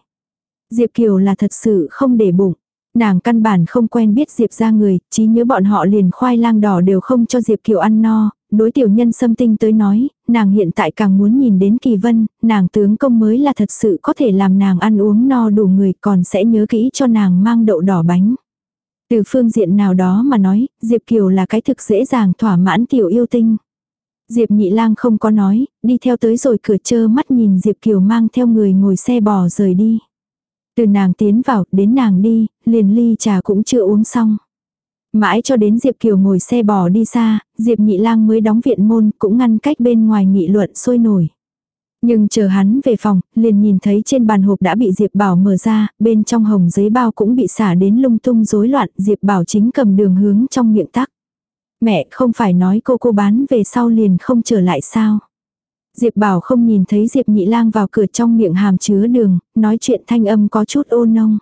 Diệp kiều là thật sự không để bụng. Nàng căn bản không quen biết Diệp ra người, chỉ nhớ bọn họ liền khoai lang đỏ đều không cho Diệp Kiều ăn no, đối tiểu nhân xâm tinh tới nói, nàng hiện tại càng muốn nhìn đến kỳ vân, nàng tướng công mới là thật sự có thể làm nàng ăn uống no đủ người còn sẽ nhớ kỹ cho nàng mang đậu đỏ bánh. Từ phương diện nào đó mà nói, Diệp Kiều là cái thực dễ dàng thỏa mãn tiểu yêu tinh. Diệp nhị lang không có nói, đi theo tới rồi cửa chơ mắt nhìn Diệp Kiều mang theo người ngồi xe bò rời đi. Từ nàng tiến vào, đến nàng đi, liền ly trà cũng chưa uống xong. Mãi cho đến Diệp Kiều ngồi xe bò đi xa, Diệp Nhị Lang mới đóng viện môn cũng ngăn cách bên ngoài nghị luận sôi nổi. Nhưng chờ hắn về phòng, liền nhìn thấy trên bàn hộp đã bị Diệp Bảo mở ra, bên trong hồng giấy bao cũng bị xả đến lung tung rối loạn, Diệp Bảo chính cầm đường hướng trong miệng tắc. Mẹ không phải nói cô cô bán về sau liền không trở lại sao. Diệp Bảo không nhìn thấy Diệp Nhị Lang vào cửa trong miệng hàm chứa đường, nói chuyện thanh âm có chút ô nông.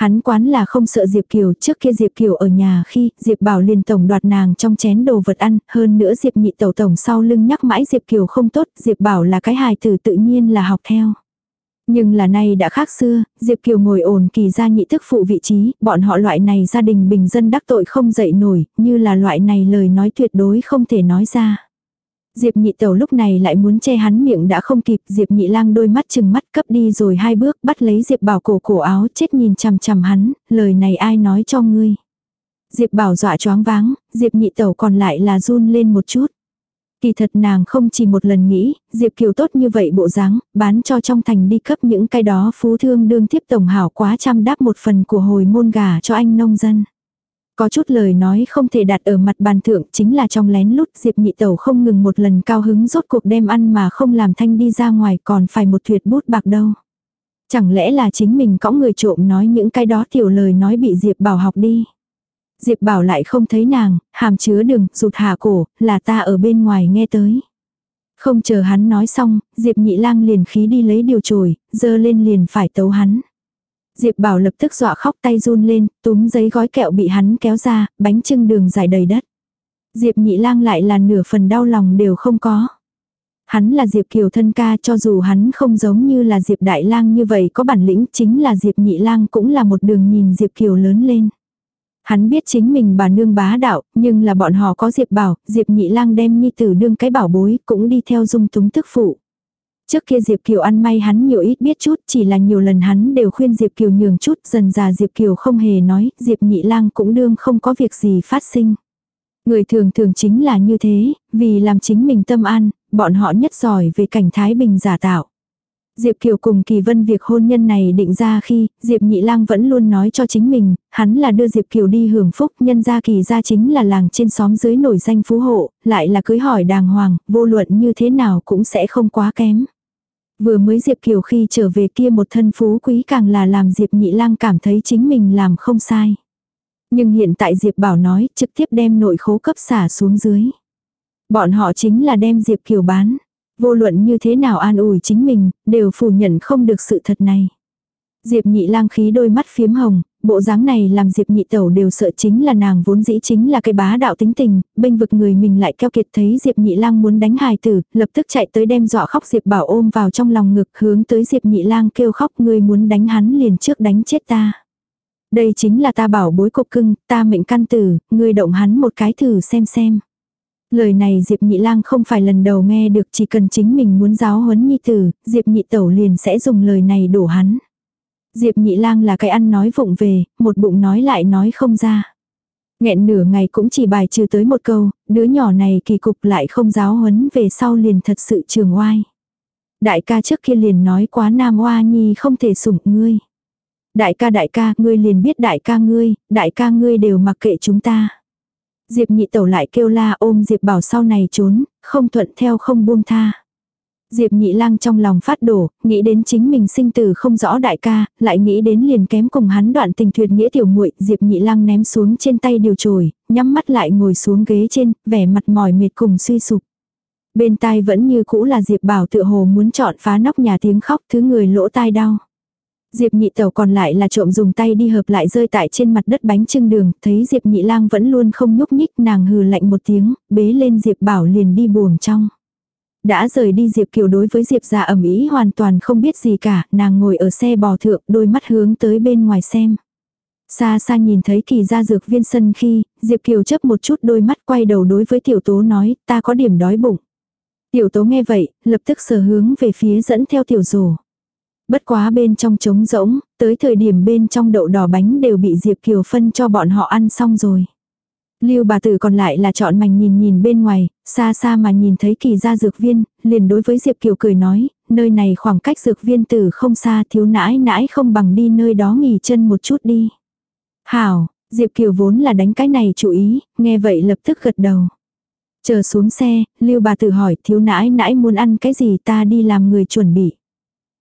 Hắn quán là không sợ Diệp Kiều, trước kia Diệp Kiều ở nhà khi Diệp Bảo liền tổng đoạt nàng trong chén đồ vật ăn, hơn nữa Diệp nhị tẩu tổng sau lưng nhắc mãi Diệp Kiều không tốt, Diệp Bảo là cái hài tử tự nhiên là học theo. Nhưng là nay đã khác xưa, Diệp Kiều ngồi ổn kỳ ra nhị thức phụ vị trí, bọn họ loại này gia đình bình dân đắc tội không dậy nổi, như là loại này lời nói tuyệt đối không thể nói ra. Diệp nhị tẩu lúc này lại muốn che hắn miệng đã không kịp, Diệp nhị lang đôi mắt chừng mắt cấp đi rồi hai bước bắt lấy Diệp bảo cổ cổ áo chết nhìn chằm chằm hắn, lời này ai nói cho ngươi. Diệp bảo dọa choáng váng, Diệp nhị tẩu còn lại là run lên một chút. Kỳ thật nàng không chỉ một lần nghĩ, Diệp Kiều tốt như vậy bộ dáng, bán cho trong thành đi cấp những cái đó phú thương đương tiếp tổng hảo quá chăm đáp một phần của hồi môn gà cho anh nông dân. Có chút lời nói không thể đặt ở mặt bàn thượng chính là trong lén lút Diệp nhị tẩu không ngừng một lần cao hứng rốt cuộc đem ăn mà không làm thanh đi ra ngoài còn phải một tuyệt bút bạc đâu. Chẳng lẽ là chính mình có người trộm nói những cái đó tiểu lời nói bị Diệp bảo học đi. Diệp bảo lại không thấy nàng, hàm chứa đừng, rụt hạ cổ, là ta ở bên ngoài nghe tới. Không chờ hắn nói xong, Diệp nhị lang liền khí đi lấy điều trồi, dơ lên liền phải tấu hắn. Diệp Bảo lập tức dọa khóc tay run lên, túm giấy gói kẹo bị hắn kéo ra, bánh trưng đường dài đầy đất. Diệp nhị lang lại là nửa phần đau lòng đều không có. Hắn là Diệp Kiều thân ca cho dù hắn không giống như là Diệp Đại lang như vậy có bản lĩnh chính là Diệp nhị lang cũng là một đường nhìn Diệp Kiều lớn lên. Hắn biết chính mình bà nương bá đạo, nhưng là bọn họ có Diệp Bảo, Diệp nhị lang đem nhi tử đương cái bảo bối cũng đi theo dung túng tức phụ. Trước kia Diệp Kiều ăn may hắn nhiều ít biết chút, chỉ là nhiều lần hắn đều khuyên Diệp Kiều nhường chút, dần già Diệp Kiều không hề nói, Diệp Nhị Lang cũng đương không có việc gì phát sinh. Người thường thường chính là như thế, vì làm chính mình tâm an, bọn họ nhất giỏi về cảnh Thái Bình giả tạo. Diệp Kiều cùng Kỳ Vân việc hôn nhân này định ra khi, Diệp Nhị Lang vẫn luôn nói cho chính mình, hắn là đưa Diệp Kiều đi hưởng phúc, nhân gia Kỳ gia chính là làng trên xóm dưới nổi danh phú hộ, lại là cưới hỏi đàng hoàng, vô luận như thế nào cũng sẽ không quá kém. Vừa mới Diệp Kiều khi trở về kia một thân phú quý càng là làm Diệp Nhị Lang cảm thấy chính mình làm không sai. Nhưng hiện tại Diệp Bảo nói trực tiếp đem nội khố cấp xả xuống dưới. Bọn họ chính là đem Diệp Kiều bán. Vô luận như thế nào an ủi chính mình, đều phủ nhận không được sự thật này. Diệp nhị lang khí đôi mắt phiếm hồng, bộ dáng này làm Diệp nhị tẩu đều sợ chính là nàng vốn dĩ chính là cái bá đạo tính tình, bênh vực người mình lại keo kiệt thấy Diệp nhị lang muốn đánh hài tử, lập tức chạy tới đem dọa khóc Diệp bảo ôm vào trong lòng ngực hướng tới Diệp nhị lang kêu khóc người muốn đánh hắn liền trước đánh chết ta. Đây chính là ta bảo bối cục cưng, ta mệnh căn tử, người động hắn một cái thử xem xem. Lời này Diệp Nhị Lang không phải lần đầu nghe được chỉ cần chính mình muốn giáo huấn nhi tử, Diệp Nhị Tẩu liền sẽ dùng lời này đổ hắn. Diệp nhị lang là cái ăn nói vụng về, một bụng nói lại nói không ra. Nghẹn nửa ngày cũng chỉ bài trừ tới một câu, đứa nhỏ này kỳ cục lại không giáo huấn về sau liền thật sự trường oai. Đại ca trước kia liền nói quá nam oa nhi không thể sủng ngươi. Đại ca đại ca, ngươi liền biết đại ca ngươi, đại ca ngươi đều mặc kệ chúng ta. Diệp nhị tẩu lại kêu la ôm Diệp bảo sau này trốn, không thuận theo không buông tha. Diệp nhị lang trong lòng phát đổ, nghĩ đến chính mình sinh tử không rõ đại ca, lại nghĩ đến liền kém cùng hắn đoạn tình tuyệt nghĩa tiểu muội Diệp nhị lang ném xuống trên tay điều trồi, nhắm mắt lại ngồi xuống ghế trên, vẻ mặt mỏi mệt cùng suy sụp. Bên tai vẫn như cũ là Diệp bảo tự hồ muốn chọn phá nóc nhà tiếng khóc thứ người lỗ tai đau. Diệp nhị tẩu còn lại là trộm dùng tay đi hợp lại rơi tại trên mặt đất bánh trưng đường, thấy Diệp nhị lang vẫn luôn không nhúc nhích, nàng hừ lạnh một tiếng, bế lên Diệp bảo liền đi buồng trong. Đã rời đi Diệp Kiều đối với Diệp già ẩm ý hoàn toàn không biết gì cả, nàng ngồi ở xe bò thượng, đôi mắt hướng tới bên ngoài xem. Xa xa nhìn thấy kỳ ra dược viên sân khi, Diệp Kiều chấp một chút đôi mắt quay đầu đối với tiểu tố nói, ta có điểm đói bụng. Tiểu tố nghe vậy, lập tức sờ hướng về phía dẫn theo tiểu rổ. Bất quá bên trong trống rỗng, tới thời điểm bên trong đậu đỏ bánh đều bị Diệp Kiều phân cho bọn họ ăn xong rồi. Lưu bà tử còn lại là chọn mảnh nhìn nhìn bên ngoài, xa xa mà nhìn thấy kỳ gia dược viên, liền đối với Diệp Kiều cười nói, nơi này khoảng cách dược viên tử không xa thiếu nãi nãi không bằng đi nơi đó nghỉ chân một chút đi. Hảo, Diệp Kiều vốn là đánh cái này chủ ý, nghe vậy lập tức gật đầu. Chờ xuống xe, Lưu bà tử hỏi thiếu nãi nãi muốn ăn cái gì ta đi làm người chuẩn bị.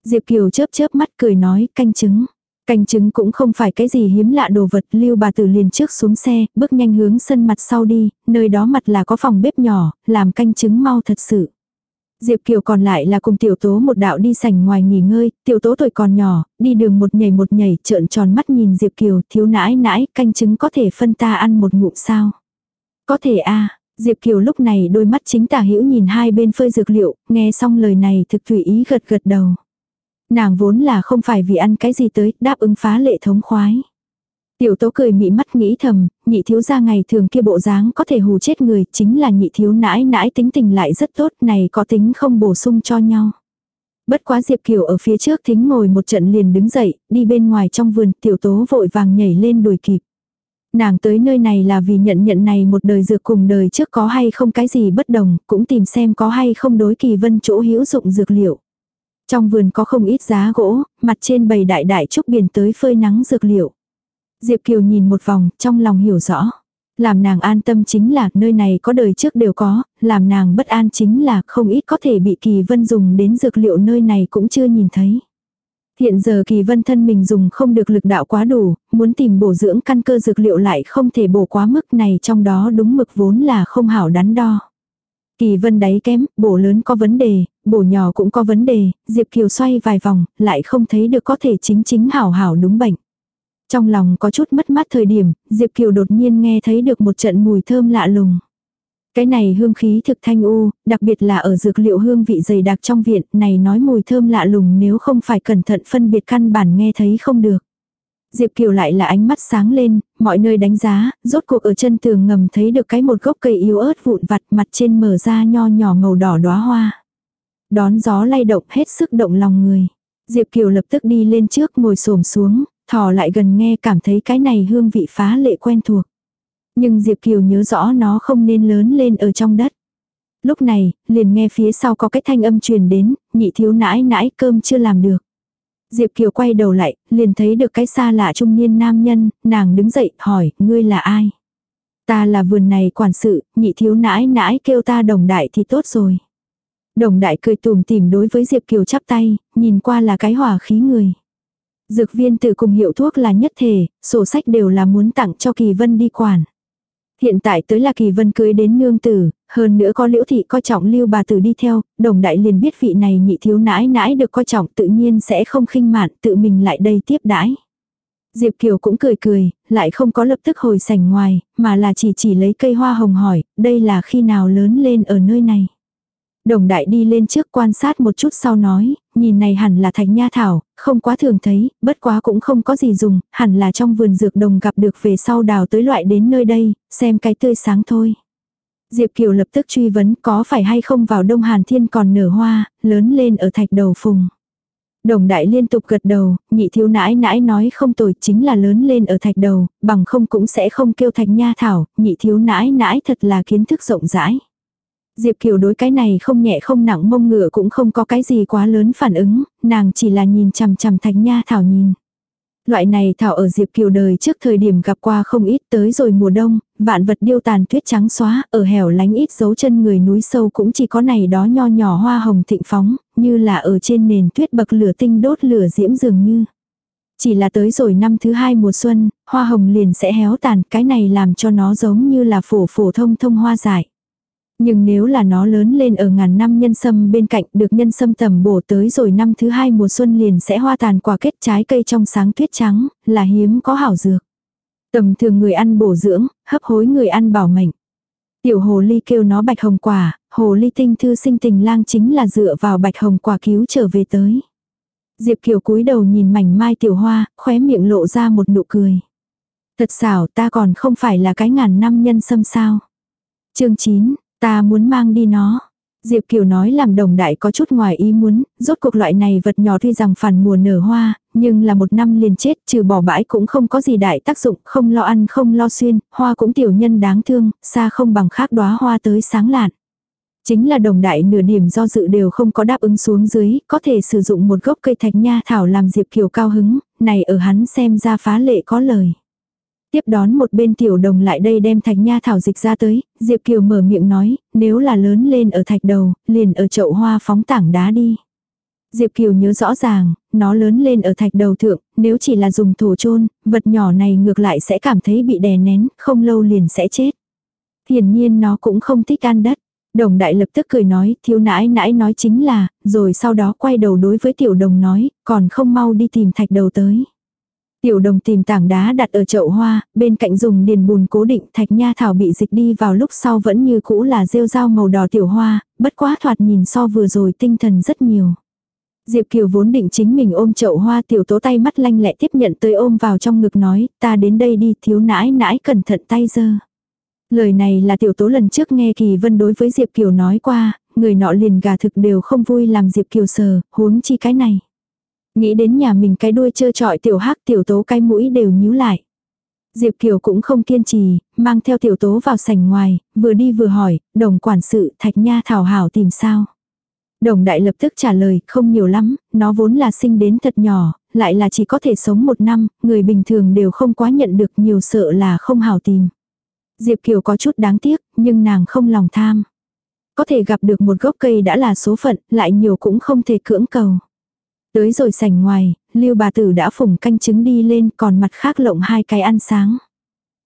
Diệp Kiều chớp chớp mắt cười nói canh trứng. Canh trứng cũng không phải cái gì hiếm lạ đồ vật, Lưu bà tử liền trước xuống xe, bước nhanh hướng sân mặt sau đi, nơi đó mặt là có phòng bếp nhỏ, làm canh trứng mau thật sự. Diệp Kiều còn lại là cùng tiểu tố một đạo đi sảnh ngoài nghỉ ngơi, tiểu tố tuổi còn nhỏ, đi đường một nhảy một nhảy trợn tròn mắt nhìn Diệp Kiều thiếu nãi nãi, canh trứng có thể phân ta ăn một ngụm sao. Có thể a Diệp Kiều lúc này đôi mắt chính tả hữu nhìn hai bên phơi dược liệu, nghe xong lời này thực thủy ý gật gật đầu. Nàng vốn là không phải vì ăn cái gì tới, đáp ứng phá lệ thống khoái. Tiểu tố cười mị mắt nghĩ thầm, nhị thiếu gia ngày thường kia bộ dáng có thể hù chết người, chính là nhị thiếu nãi nãi tính tình lại rất tốt, này có tính không bổ sung cho nhau. Bất quá Diệp Kiều ở phía trước thính ngồi một trận liền đứng dậy, đi bên ngoài trong vườn, tiểu tố vội vàng nhảy lên đuổi kịp. Nàng tới nơi này là vì nhận nhận này một đời dược cùng đời trước có hay không cái gì bất đồng, cũng tìm xem có hay không đối kỳ vân chỗ hữu dụng dược liệu. Trong vườn có không ít giá gỗ, mặt trên bầy đại đại trúc biển tới phơi nắng dược liệu. Diệp Kiều nhìn một vòng, trong lòng hiểu rõ. Làm nàng an tâm chính là nơi này có đời trước đều có, làm nàng bất an chính là không ít có thể bị kỳ vân dùng đến dược liệu nơi này cũng chưa nhìn thấy. Hiện giờ kỳ vân thân mình dùng không được lực đạo quá đủ, muốn tìm bổ dưỡng căn cơ dược liệu lại không thể bổ quá mức này trong đó đúng mực vốn là không hảo đắn đo. Kỳ vân đáy kém, bổ lớn có vấn đề, bổ nhỏ cũng có vấn đề, Diệp Kiều xoay vài vòng, lại không thấy được có thể chính chính hảo hảo đúng bệnh. Trong lòng có chút mất mát thời điểm, Diệp Kiều đột nhiên nghe thấy được một trận mùi thơm lạ lùng. Cái này hương khí thực thanh u, đặc biệt là ở dược liệu hương vị dày đặc trong viện, này nói mùi thơm lạ lùng nếu không phải cẩn thận phân biệt căn bản nghe thấy không được. Diệp Kiều lại là ánh mắt sáng lên, mọi nơi đánh giá, rốt cuộc ở chân tường ngầm thấy được cái một gốc cây yếu ớt vụn vặt mặt trên mở ra nho nhỏ màu đỏ đóa hoa. Đón gió lay động hết sức động lòng người. Diệp Kiều lập tức đi lên trước ngồi xổm xuống, thò lại gần nghe cảm thấy cái này hương vị phá lệ quen thuộc. Nhưng Diệp Kiều nhớ rõ nó không nên lớn lên ở trong đất. Lúc này, liền nghe phía sau có cái thanh âm truyền đến, nhị thiếu nãi nãi cơm chưa làm được. Diệp Kiều quay đầu lại, liền thấy được cái xa lạ trung niên nam nhân, nàng đứng dậy, hỏi, ngươi là ai? Ta là vườn này quản sự, nhị thiếu nãi nãi kêu ta đồng đại thì tốt rồi. Đồng đại cười tùm tìm đối với Diệp Kiều chắp tay, nhìn qua là cái hỏa khí người. Dược viên tự cùng hiệu thuốc là nhất thể, sổ sách đều là muốn tặng cho Kỳ Vân đi quản. Hiện tại tới là Kỳ Vân cưới đến nương tử, hơn nữa có liễu thị coi trọng lưu bà tử đi theo, đồng đại liền biết vị này nhị thiếu nãi nãi được coi trọng tự nhiên sẽ không khinh mạn tự mình lại đây tiếp đãi. Diệp Kiều cũng cười cười, lại không có lập tức hồi sảnh ngoài, mà là chỉ chỉ lấy cây hoa hồng hỏi, đây là khi nào lớn lên ở nơi này. Đồng đại đi lên trước quan sát một chút sau nói, nhìn này hẳn là thạch nha thảo, không quá thường thấy, bất quá cũng không có gì dùng, hẳn là trong vườn dược đồng gặp được về sau đào tới loại đến nơi đây, xem cái tươi sáng thôi. Diệp Kiều lập tức truy vấn có phải hay không vào Đông Hàn Thiên còn nở hoa, lớn lên ở thạch đầu phùng. Đồng đại liên tục gật đầu, nhị thiếu nãi nãi nói không tồi chính là lớn lên ở thạch đầu, bằng không cũng sẽ không kêu thạch nha thảo, nhị thiếu nãi nãi thật là kiến thức rộng rãi. Diệp Kiều đối cái này không nhẹ không nặng mông ngựa cũng không có cái gì quá lớn phản ứng, nàng chỉ là nhìn chằm chằm thạch nha thảo nhìn. Loại này thảo ở Diệp Kiều đời trước thời điểm gặp qua không ít tới rồi mùa đông, vạn vật điêu tàn tuyết trắng xóa, ở hẻo lánh ít dấu chân người núi sâu cũng chỉ có này đó nho nhỏ hoa hồng thịnh phóng, như là ở trên nền tuyết bậc lửa tinh đốt lửa diễm dường như. Chỉ là tới rồi năm thứ hai mùa xuân, hoa hồng liền sẽ héo tàn, cái này làm cho nó giống như là phổ phổ thông thông hoa dại. Nhưng nếu là nó lớn lên ở ngàn năm nhân sâm bên cạnh được nhân sâm tầm bổ tới rồi năm thứ hai mùa xuân liền sẽ hoa tàn quả kết trái cây trong sáng tuyết trắng, là hiếm có hảo dược. Tầm thường người ăn bổ dưỡng, hấp hối người ăn bảo mệnh. Tiểu hồ ly kêu nó bạch hồng quả, hồ ly tinh thư sinh tình lang chính là dựa vào bạch hồng quả cứu trở về tới. Diệp Kiều cúi đầu nhìn mảnh mai tiểu hoa, khóe miệng lộ ra một nụ cười. Thật xảo ta còn không phải là cái ngàn năm nhân sâm sao. chương 9, ta muốn mang đi nó. Diệp Kiều nói làm đồng đại có chút ngoài ý muốn, rốt cuộc loại này vật nhỏ tuy rằng phản mùa nở hoa, nhưng là một năm liền chết, trừ bỏ bãi cũng không có gì đại tác dụng, không lo ăn không lo xuyên, hoa cũng tiểu nhân đáng thương, xa không bằng khác đóa hoa tới sáng lạn. Chính là đồng đại nửa điểm do dự đều không có đáp ứng xuống dưới, có thể sử dụng một gốc cây thạch nha thảo làm Diệp Kiều cao hứng, này ở hắn xem ra phá lệ có lời. Tiếp đón một bên tiểu đồng lại đây đem thạch nha thảo dịch ra tới, Diệp Kiều mở miệng nói, nếu là lớn lên ở thạch đầu, liền ở chậu hoa phóng tảng đá đi. Diệp Kiều nhớ rõ ràng, nó lớn lên ở thạch đầu thượng, nếu chỉ là dùng thổ chôn vật nhỏ này ngược lại sẽ cảm thấy bị đè nén, không lâu liền sẽ chết. Hiển nhiên nó cũng không thích ăn đất. Đồng đại lập tức cười nói, thiếu nãi nãi nói chính là, rồi sau đó quay đầu đối với tiểu đồng nói, còn không mau đi tìm thạch đầu tới. Tiểu đồng tìm tảng đá đặt ở chậu hoa, bên cạnh dùng điền bùn cố định thạch nha thảo bị dịch đi vào lúc sau vẫn như cũ là rêu rao màu đỏ tiểu hoa, bất quá thoạt nhìn so vừa rồi tinh thần rất nhiều. Diệp Kiều vốn định chính mình ôm chậu hoa tiểu tố tay mắt lanh lẹ tiếp nhận tới ôm vào trong ngực nói, ta đến đây đi thiếu nãi nãi cẩn thận tay dơ. Lời này là tiểu tố lần trước nghe Kỳ Vân đối với Diệp Kiều nói qua, người nọ liền gà thực đều không vui làm Diệp Kiều sờ, huống chi cái này. Nghĩ đến nhà mình cái đuôi trơ trọi tiểu hắc tiểu tố cái mũi đều nhíu lại. Diệp Kiều cũng không kiên trì, mang theo tiểu tố vào sảnh ngoài, vừa đi vừa hỏi, đồng quản sự thạch nha thảo hảo tìm sao. Đồng đại lập tức trả lời, không nhiều lắm, nó vốn là sinh đến thật nhỏ, lại là chỉ có thể sống một năm, người bình thường đều không quá nhận được nhiều sợ là không hào tìm. Diệp Kiều có chút đáng tiếc, nhưng nàng không lòng tham. Có thể gặp được một gốc cây đã là số phận, lại nhiều cũng không thể cưỡng cầu. Tới rồi sảnh ngoài, Lưu bà tử đã phủng canh trứng đi lên còn mặt khác lộng hai cái ăn sáng.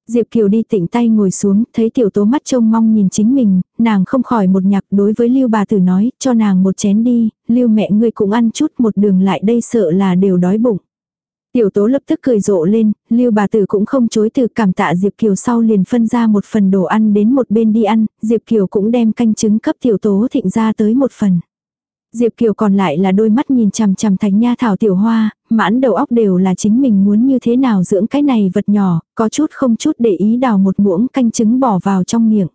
Diệp Kiều đi tịnh tay ngồi xuống, thấy tiểu tố mắt trông mong nhìn chính mình, nàng không khỏi một nhạc đối với Lưu bà tử nói, cho nàng một chén đi, Lưu mẹ ngươi cũng ăn chút một đường lại đây sợ là đều đói bụng. Tiểu tố lập tức cười rộ lên, Lưu bà tử cũng không chối từ cảm tạ Diệp Kiều sau liền phân ra một phần đồ ăn đến một bên đi ăn, Diệp Kiều cũng đem canh trứng cấp tiểu tố thịnh ra tới một phần. Diệp Kiều còn lại là đôi mắt nhìn chằm chằm thành nha thảo tiểu hoa, mãn đầu óc đều là chính mình muốn như thế nào dưỡng cái này vật nhỏ, có chút không chút để ý đào một muỗng canh trứng bỏ vào trong miệng.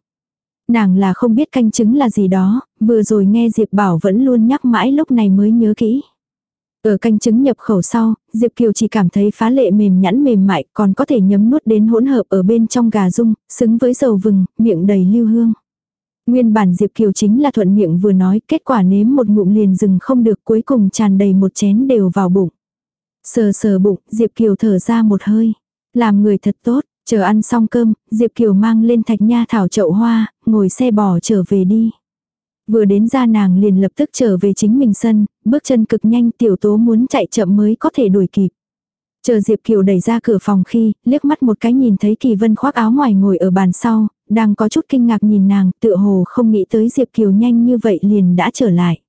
Nàng là không biết canh trứng là gì đó, vừa rồi nghe Diệp Bảo vẫn luôn nhắc mãi lúc này mới nhớ kỹ. Ở canh trứng nhập khẩu sau, Diệp Kiều chỉ cảm thấy phá lệ mềm nhẵn mềm mại còn có thể nhấm nuốt đến hỗn hợp ở bên trong gà rung, xứng với dầu vừng, miệng đầy lưu hương. Nguyên bản Diệp Kiều chính là thuận miệng vừa nói, kết quả nếm một ngụm liền dừng không được cuối cùng tràn đầy một chén đều vào bụng. Sờ sờ bụng, Diệp Kiều thở ra một hơi. Làm người thật tốt, chờ ăn xong cơm, Diệp Kiều mang lên thạch nha thảo chậu hoa, ngồi xe bò trở về đi. Vừa đến ra nàng liền lập tức trở về chính mình sân, bước chân cực nhanh tiểu tố muốn chạy chậm mới có thể đuổi kịp. Chờ Diệp Kiều đẩy ra cửa phòng khi, liếc mắt một cái nhìn thấy Kỳ Vân khoác áo ngoài ngồi ở bàn sau, đang có chút kinh ngạc nhìn nàng, tựa hồ không nghĩ tới Diệp Kiều nhanh như vậy liền đã trở lại.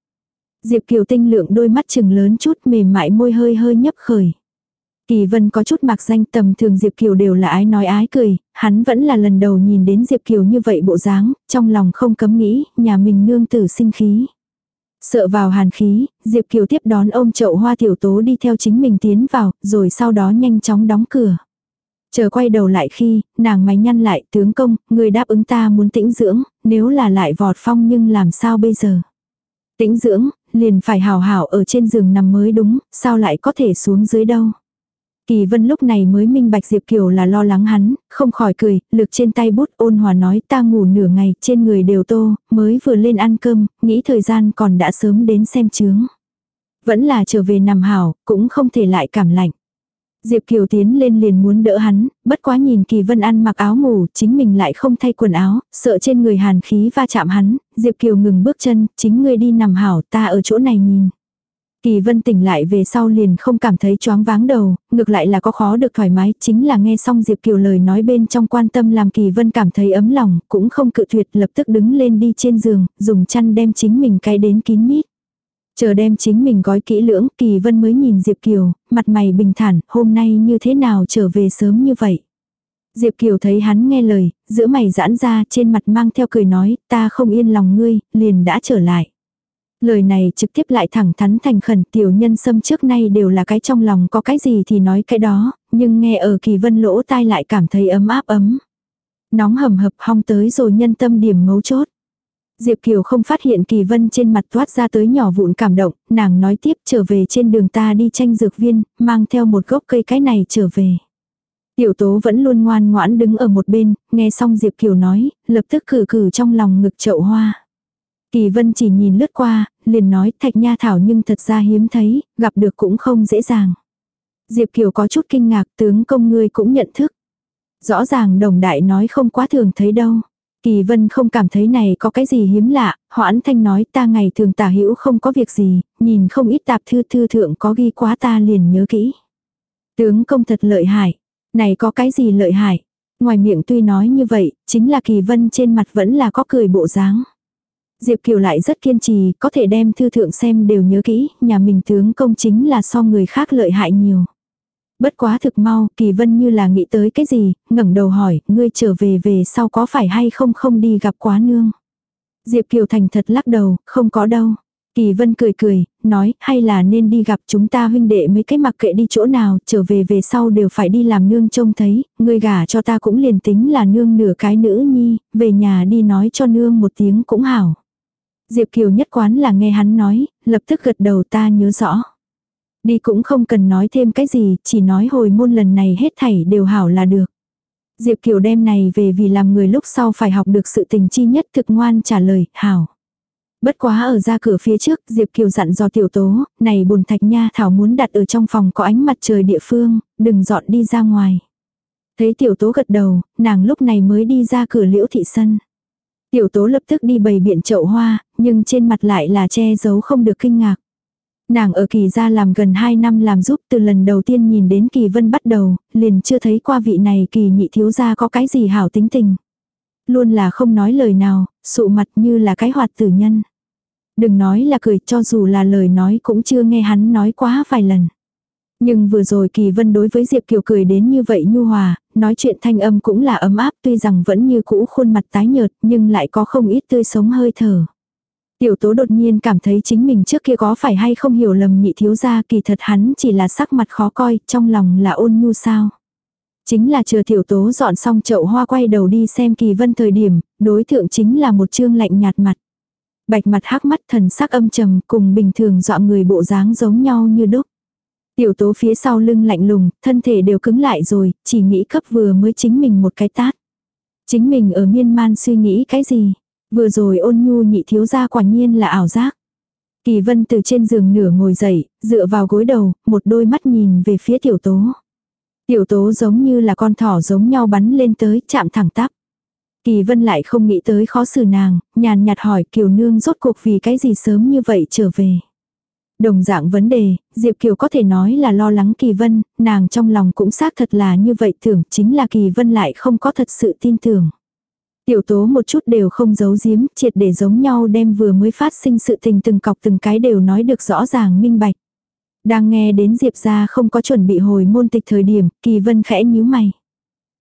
Diệp Kiều tinh lượng đôi mắt chừng lớn chút mềm mại môi hơi hơi nhấp khởi. Kỳ Vân có chút mặc danh tầm thường Diệp Kiều đều là ái nói ái cười, hắn vẫn là lần đầu nhìn đến Diệp Kiều như vậy bộ dáng, trong lòng không cấm nghĩ, nhà mình nương tử sinh khí. Sợ vào hàn khí, Diệp Kiều tiếp đón ôm chậu hoa tiểu tố đi theo chính mình tiến vào, rồi sau đó nhanh chóng đóng cửa. Chờ quay đầu lại khi, nàng máy nhăn lại, tướng công, người đáp ứng ta muốn tĩnh dưỡng, nếu là lại vọt phong nhưng làm sao bây giờ? Tĩnh dưỡng, liền phải hào hảo ở trên giường nằm mới đúng, sao lại có thể xuống dưới đâu? Kỳ vân lúc này mới minh bạch Diệp Kiều là lo lắng hắn, không khỏi cười, lực trên tay bút ôn hòa nói ta ngủ nửa ngày, trên người đều tô, mới vừa lên ăn cơm, nghĩ thời gian còn đã sớm đến xem chướng. Vẫn là trở về nằm hảo, cũng không thể lại cảm lạnh. Diệp Kiều tiến lên liền muốn đỡ hắn, bất quá nhìn Kỳ Vân ăn mặc áo ngủ, chính mình lại không thay quần áo, sợ trên người hàn khí va chạm hắn, Diệp Kiều ngừng bước chân, chính ngươi đi nằm hảo, ta ở chỗ này nhìn. Kỳ vân tỉnh lại về sau liền không cảm thấy choáng váng đầu, ngược lại là có khó được thoải mái, chính là nghe xong Diệp Kiều lời nói bên trong quan tâm làm Kỳ vân cảm thấy ấm lòng, cũng không cự tuyệt lập tức đứng lên đi trên giường, dùng chăn đem chính mình cái đến kín mít. Chờ đem chính mình gói kỹ lưỡng, Kỳ vân mới nhìn Diệp Kiều, mặt mày bình thản, hôm nay như thế nào trở về sớm như vậy. Diệp Kiều thấy hắn nghe lời, giữa mày giãn ra trên mặt mang theo cười nói, ta không yên lòng ngươi, liền đã trở lại. Lời này trực tiếp lại thẳng thắn thành khẩn tiểu nhân xâm trước nay đều là cái trong lòng có cái gì thì nói cái đó, nhưng nghe ở kỳ vân lỗ tai lại cảm thấy ấm áp ấm. Nóng hầm hập hong tới rồi nhân tâm điểm mấu chốt. Diệp Kiều không phát hiện kỳ vân trên mặt toát ra tới nhỏ vụn cảm động, nàng nói tiếp trở về trên đường ta đi tranh dược viên, mang theo một gốc cây cái này trở về. Tiểu tố vẫn luôn ngoan ngoãn đứng ở một bên, nghe xong Diệp Kiều nói, lập tức cử cử trong lòng ngực chậu hoa. Kỳ vân chỉ nhìn lướt qua, liền nói thạch nha thảo nhưng thật ra hiếm thấy, gặp được cũng không dễ dàng. Diệp Kiều có chút kinh ngạc tướng công ngươi cũng nhận thức. Rõ ràng đồng đại nói không quá thường thấy đâu. Kỳ vân không cảm thấy này có cái gì hiếm lạ, hoãn thanh nói ta ngày thường tả hữu không có việc gì, nhìn không ít tạp thư thư thượng có ghi quá ta liền nhớ kỹ. Tướng công thật lợi hại, này có cái gì lợi hại. Ngoài miệng tuy nói như vậy, chính là kỳ vân trên mặt vẫn là có cười bộ dáng. Diệp Kiều lại rất kiên trì, có thể đem thư thượng xem đều nhớ kỹ, nhà mình tướng công chính là so người khác lợi hại nhiều. Bất quá thực mau, Kỳ Vân như là nghĩ tới cái gì, ngẩng đầu hỏi, ngươi trở về về sau có phải hay không không đi gặp quá nương. Diệp Kiều thành thật lắc đầu, không có đâu. Kỳ Vân cười cười, nói, hay là nên đi gặp chúng ta huynh đệ mấy cái mặc kệ đi chỗ nào, trở về về sau đều phải đi làm nương trông thấy, ngươi gả cho ta cũng liền tính là nương nửa cái nữ nhi, về nhà đi nói cho nương một tiếng cũng hảo. Diệp Kiều nhất quán là nghe hắn nói, lập tức gật đầu ta nhớ rõ. Đi cũng không cần nói thêm cái gì, chỉ nói hồi môn lần này hết thảy đều hảo là được. Diệp Kiều đem này về vì làm người lúc sau phải học được sự tình chi nhất thực ngoan trả lời, hảo. Bất quá ở ra cửa phía trước, Diệp Kiều dặn dò tiểu tố, này bồn thạch nha thảo muốn đặt ở trong phòng có ánh mặt trời địa phương, đừng dọn đi ra ngoài. Thấy tiểu tố gật đầu, nàng lúc này mới đi ra cửa liễu thị sân. Tiểu tố lập tức đi bày biện chậu hoa, nhưng trên mặt lại là che giấu không được kinh ngạc. Nàng ở kỳ gia làm gần 2 năm làm giúp từ lần đầu tiên nhìn đến kỳ vân bắt đầu, liền chưa thấy qua vị này kỳ nhị thiếu gia có cái gì hảo tính tình. Luôn là không nói lời nào, sụ mặt như là cái hoạt tử nhân. Đừng nói là cười cho dù là lời nói cũng chưa nghe hắn nói quá vài lần. Nhưng vừa rồi Kỳ Vân đối với Diệp Kiều cười đến như vậy nhu hòa, nói chuyện thanh âm cũng là ấm áp tuy rằng vẫn như cũ khuôn mặt tái nhợt nhưng lại có không ít tươi sống hơi thở. Tiểu tố đột nhiên cảm thấy chính mình trước kia có phải hay không hiểu lầm nhị thiếu gia kỳ thật hắn chỉ là sắc mặt khó coi, trong lòng là ôn nhu sao. Chính là chờ tiểu tố dọn xong chậu hoa quay đầu đi xem kỳ vân thời điểm, đối thượng chính là một trương lạnh nhạt mặt. Bạch mặt hắc mắt thần sắc âm trầm cùng bình thường dọa người bộ dáng giống nhau như đúc. Tiểu tố phía sau lưng lạnh lùng, thân thể đều cứng lại rồi, chỉ nghĩ cấp vừa mới chính mình một cái tát. Chính mình ở miên man suy nghĩ cái gì? Vừa rồi ôn nhu nhị thiếu gia quả nhiên là ảo giác. Kỳ vân từ trên giường nửa ngồi dậy, dựa vào gối đầu, một đôi mắt nhìn về phía tiểu tố. Tiểu tố giống như là con thỏ giống nhau bắn lên tới, chạm thẳng tắp. Kỳ vân lại không nghĩ tới khó xử nàng, nhàn nhạt hỏi kiều nương rốt cuộc vì cái gì sớm như vậy trở về. Đồng dạng vấn đề, Diệp Kiều có thể nói là lo lắng Kỳ Vân, nàng trong lòng cũng xác thật là như vậy tưởng, chính là Kỳ Vân lại không có thật sự tin tưởng. Tiểu tố một chút đều không giấu giếm, triệt để giống nhau đem vừa mới phát sinh sự tình từng cọc từng cái đều nói được rõ ràng minh bạch. Đang nghe đến Diệp ra không có chuẩn bị hồi môn tịch thời điểm, Kỳ Vân khẽ nhíu mày.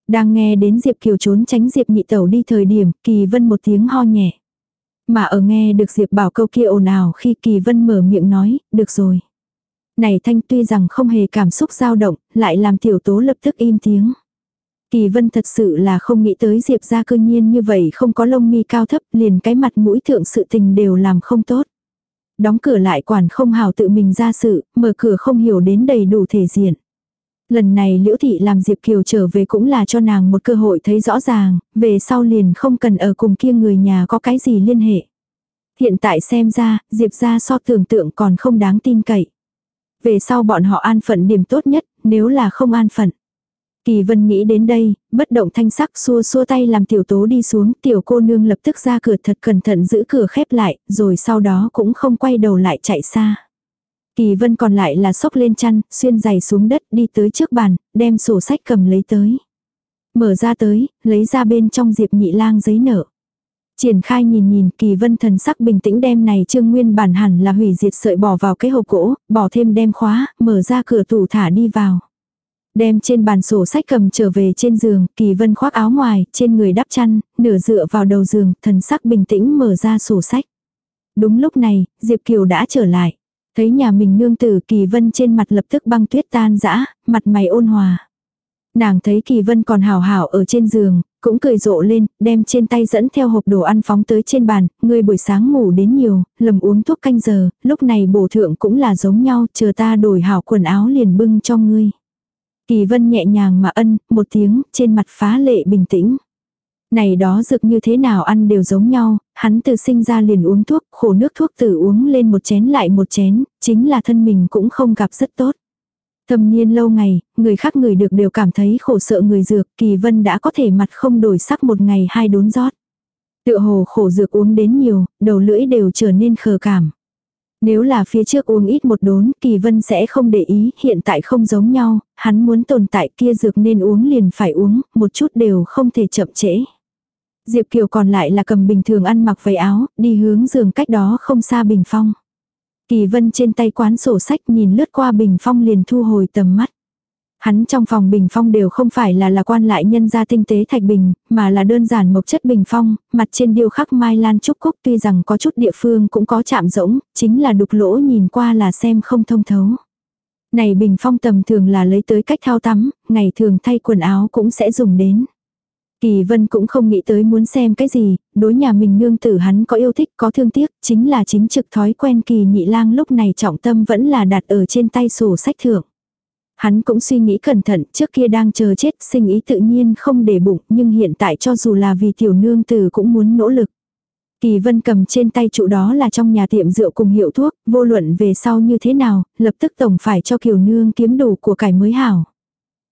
Đang nghe đến Diệp Kiều trốn tránh Diệp nhị tẩu đi thời điểm, Kỳ Vân một tiếng ho nhẹ. Mà ở nghe được Diệp bảo câu kia ồn ào khi Kỳ Vân mở miệng nói, được rồi. Này thanh tuy rằng không hề cảm xúc dao động, lại làm tiểu tố lập tức im tiếng. Kỳ Vân thật sự là không nghĩ tới Diệp ra cơ nhiên như vậy không có lông mi cao thấp liền cái mặt mũi thượng sự tình đều làm không tốt. Đóng cửa lại quản không hào tự mình ra sự, mở cửa không hiểu đến đầy đủ thể diện. Lần này Liễu Thị làm Diệp Kiều trở về cũng là cho nàng một cơ hội thấy rõ ràng, về sau liền không cần ở cùng kia người nhà có cái gì liên hệ. Hiện tại xem ra, Diệp ra so tưởng tượng còn không đáng tin cậy. Về sau bọn họ an phận điểm tốt nhất, nếu là không an phận. Kỳ vân nghĩ đến đây, bất động thanh sắc xua xua tay làm tiểu tố đi xuống, tiểu cô nương lập tức ra cửa thật cẩn thận giữ cửa khép lại, rồi sau đó cũng không quay đầu lại chạy xa. Kỳ vân còn lại là sốc lên chăn, xuyên giày xuống đất đi tới trước bàn, đem sổ sách cầm lấy tới. Mở ra tới, lấy ra bên trong diệp nhị lang giấy nợ. Triển khai nhìn nhìn kỳ vân thần sắc bình tĩnh đem này trương nguyên bản hẳn là hủy diệt sợi bỏ vào cái hộp gỗ, bỏ thêm đem khóa, mở ra cửa tủ thả đi vào. Đem trên bàn sổ sách cầm trở về trên giường, kỳ vân khoác áo ngoài, trên người đắp chăn, nửa dựa vào đầu giường, thần sắc bình tĩnh mở ra sổ sách. Đúng lúc này, Diệp Kiều đã trở lại. Thấy nhà mình nương tử kỳ vân trên mặt lập tức băng tuyết tan dã mặt mày ôn hòa. Nàng thấy kỳ vân còn hào hảo ở trên giường, cũng cười rộ lên, đem trên tay dẫn theo hộp đồ ăn phóng tới trên bàn, người buổi sáng ngủ đến nhiều, lầm uống thuốc canh giờ, lúc này bổ thượng cũng là giống nhau, chờ ta đổi hảo quần áo liền bưng cho ngươi. Kỳ vân nhẹ nhàng mà ân, một tiếng, trên mặt phá lệ bình tĩnh. Này đó dược như thế nào ăn đều giống nhau, hắn từ sinh ra liền uống thuốc, khổ nước thuốc từ uống lên một chén lại một chén, chính là thân mình cũng không gặp rất tốt. Thâm niên lâu ngày, người khác người được đều cảm thấy khổ sợ người dược, kỳ vân đã có thể mặt không đổi sắc một ngày hai đốn rót. Tựa hồ khổ dược uống đến nhiều, đầu lưỡi đều trở nên khờ cảm. Nếu là phía trước uống ít một đốn, kỳ vân sẽ không để ý, hiện tại không giống nhau, hắn muốn tồn tại kia dược nên uống liền phải uống, một chút đều không thể chậm trễ. Diệp Kiều còn lại là cầm bình thường ăn mặc váy áo, đi hướng giường cách đó không xa bình phong. Kỳ vân trên tay quán sổ sách nhìn lướt qua bình phong liền thu hồi tầm mắt. Hắn trong phòng bình phong đều không phải là là quan lại nhân gia tinh tế thạch bình, mà là đơn giản mộc chất bình phong, mặt trên điêu khắc mai lan trúc cúc tuy rằng có chút địa phương cũng có chạm rỗng, chính là đục lỗ nhìn qua là xem không thông thấu. Này bình phong tầm thường là lấy tới cách thao tắm, ngày thường thay quần áo cũng sẽ dùng đến. Kỳ vân cũng không nghĩ tới muốn xem cái gì, đối nhà mình nương tử hắn có yêu thích có thương tiếc, chính là chính trực thói quen kỳ nhị lang lúc này trọng tâm vẫn là đặt ở trên tay sổ sách thượng. Hắn cũng suy nghĩ cẩn thận, trước kia đang chờ chết, sinh ý tự nhiên không để bụng, nhưng hiện tại cho dù là vì tiểu nương tử cũng muốn nỗ lực. Kỳ vân cầm trên tay trụ đó là trong nhà tiệm rượu cùng hiệu thuốc, vô luận về sau như thế nào, lập tức tổng phải cho kiều nương kiếm đủ của cải mới hảo.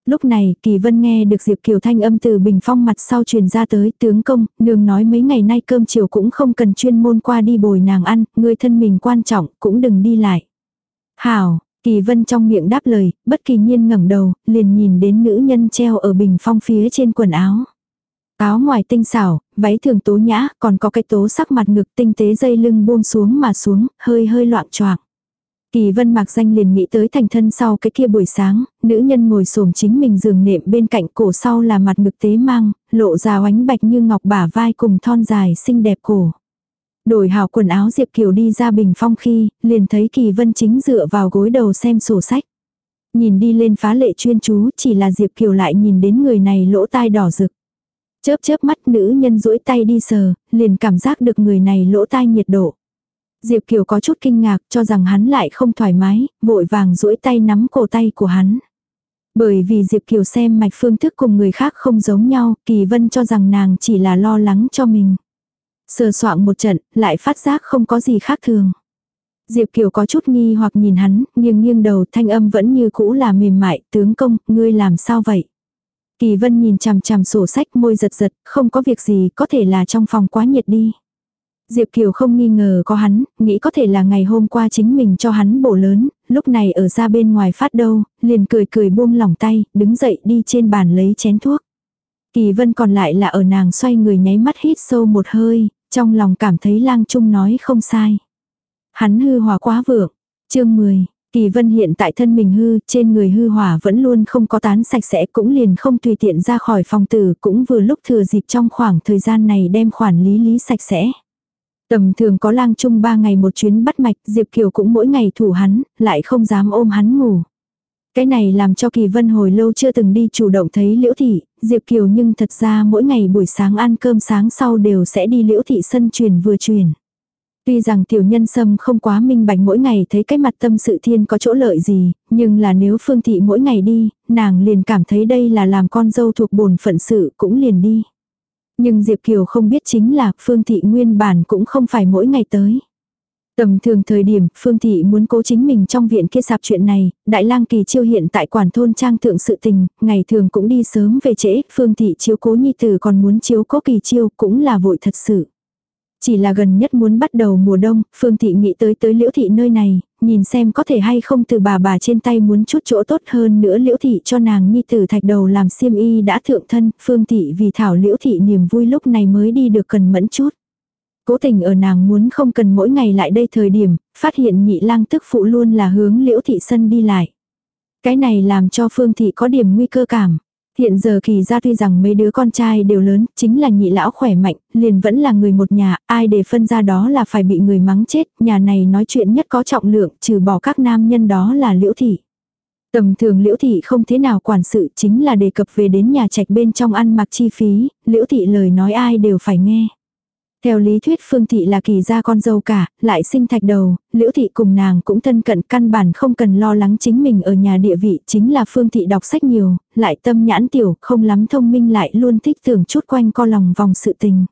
Lúc này, Kỳ Vân nghe được Diệp Kiều thanh âm từ bình phong mặt sau truyền ra tới, tướng công, nương nói mấy ngày nay cơm chiều cũng không cần chuyên môn qua đi bồi nàng ăn, người thân mình quan trọng, cũng đừng đi lại. Hảo, Kỳ Vân trong miệng đáp lời, bất kỳ nhiên ngẩng đầu, liền nhìn đến nữ nhân treo ở bình phong phía trên quần áo. Áo ngoài tinh xảo, váy thường tố nhã, còn có cái tố sắc mặt ngực tinh tế dây lưng buông xuống mà xuống, hơi hơi loạn choạng. Kỳ vân mạc danh liền nghĩ tới thành thân sau cái kia buổi sáng, nữ nhân ngồi xổm chính mình giường nệm bên cạnh cổ sau là mặt ngực tế mang, lộ ra oánh bạch như ngọc bả vai cùng thon dài xinh đẹp cổ. Đổi hào quần áo Diệp Kiều đi ra bình phong khi, liền thấy Kỳ Vân chính dựa vào gối đầu xem sổ sách. Nhìn đi lên phá lệ chuyên chú, chỉ là Diệp Kiều lại nhìn đến người này lỗ tai đỏ rực. Chớp chớp mắt nữ nhân duỗi tay đi sờ, liền cảm giác được người này lỗ tai nhiệt độ. Diệp Kiều có chút kinh ngạc cho rằng hắn lại không thoải mái, vội vàng duỗi tay nắm cổ tay của hắn. Bởi vì Diệp Kiều xem mạch phương thức cùng người khác không giống nhau, Kỳ Vân cho rằng nàng chỉ là lo lắng cho mình. Sờ soạng một trận, lại phát giác không có gì khác thường. Diệp Kiều có chút nghi hoặc nhìn hắn, nghiêng nghiêng đầu thanh âm vẫn như cũ là mềm mại, tướng công, ngươi làm sao vậy? Kỳ Vân nhìn chằm chằm sổ sách môi giật giật, không có việc gì, có thể là trong phòng quá nhiệt đi. Diệp Kiều không nghi ngờ có hắn, nghĩ có thể là ngày hôm qua chính mình cho hắn bổ lớn, lúc này ở ra bên ngoài phát đâu, liền cười cười buông lỏng tay, đứng dậy đi trên bàn lấy chén thuốc. Kỳ vân còn lại là ở nàng xoay người nháy mắt hít sâu một hơi, trong lòng cảm thấy lang trung nói không sai. Hắn hư hòa quá vượng. Chương 10. Kỳ vân hiện tại thân mình hư, trên người hư hỏa vẫn luôn không có tán sạch sẽ cũng liền không tùy tiện ra khỏi phòng tử cũng vừa lúc thừa dịp trong khoảng thời gian này đem khoản lý lý sạch sẽ. Tầm thường có lang chung ba ngày một chuyến bắt mạch, Diệp Kiều cũng mỗi ngày thủ hắn, lại không dám ôm hắn ngủ. Cái này làm cho Kỳ Vân hồi lâu chưa từng đi chủ động thấy Liễu Thị, Diệp Kiều nhưng thật ra mỗi ngày buổi sáng ăn cơm sáng sau đều sẽ đi Liễu Thị sân truyền vừa truyền. Tuy rằng tiểu nhân sâm không quá minh bạch mỗi ngày thấy cái mặt tâm sự thiên có chỗ lợi gì, nhưng là nếu Phương Thị mỗi ngày đi, nàng liền cảm thấy đây là làm con dâu thuộc bổn phận sự cũng liền đi. Nhưng Diệp Kiều không biết chính là Phương Thị nguyên bản cũng không phải mỗi ngày tới. Tầm thường thời điểm, Phương Thị muốn cố chính mình trong viện kia sạp chuyện này, Đại lang Kỳ Chiêu hiện tại quản thôn trang thượng sự tình, ngày thường cũng đi sớm về trễ, Phương Thị chiếu cố nhi tử còn muốn chiếu cố Kỳ Chiêu cũng là vội thật sự. Chỉ là gần nhất muốn bắt đầu mùa đông, Phương Thị nghĩ tới tới Liễu Thị nơi này, nhìn xem có thể hay không từ bà bà trên tay muốn chút chỗ tốt hơn nữa liễu thị cho nàng nhi tử thạch đầu làm xiêm y đã thượng thân, phương thị vì thảo liễu thị niềm vui lúc này mới đi được cần mẫn chút. Cố tình ở nàng muốn không cần mỗi ngày lại đây thời điểm, phát hiện nhị lang tức phụ luôn là hướng liễu thị sân đi lại. Cái này làm cho phương thị có điểm nguy cơ cảm. Hiện giờ kỳ ra tuy rằng mấy đứa con trai đều lớn, chính là nhị lão khỏe mạnh, liền vẫn là người một nhà, ai để phân ra đó là phải bị người mắng chết, nhà này nói chuyện nhất có trọng lượng, trừ bỏ các nam nhân đó là liễu thị. Tầm thường liễu thị không thế nào quản sự chính là đề cập về đến nhà trạch bên trong ăn mặc chi phí, liễu thị lời nói ai đều phải nghe. Theo lý thuyết Phương Thị là kỳ gia con dâu cả, lại sinh thạch đầu, Liễu Thị cùng nàng cũng thân cận căn bản không cần lo lắng chính mình ở nhà địa vị chính là Phương Thị đọc sách nhiều, lại tâm nhãn tiểu, không lắm thông minh lại luôn thích tưởng chút quanh co lòng vòng sự tình.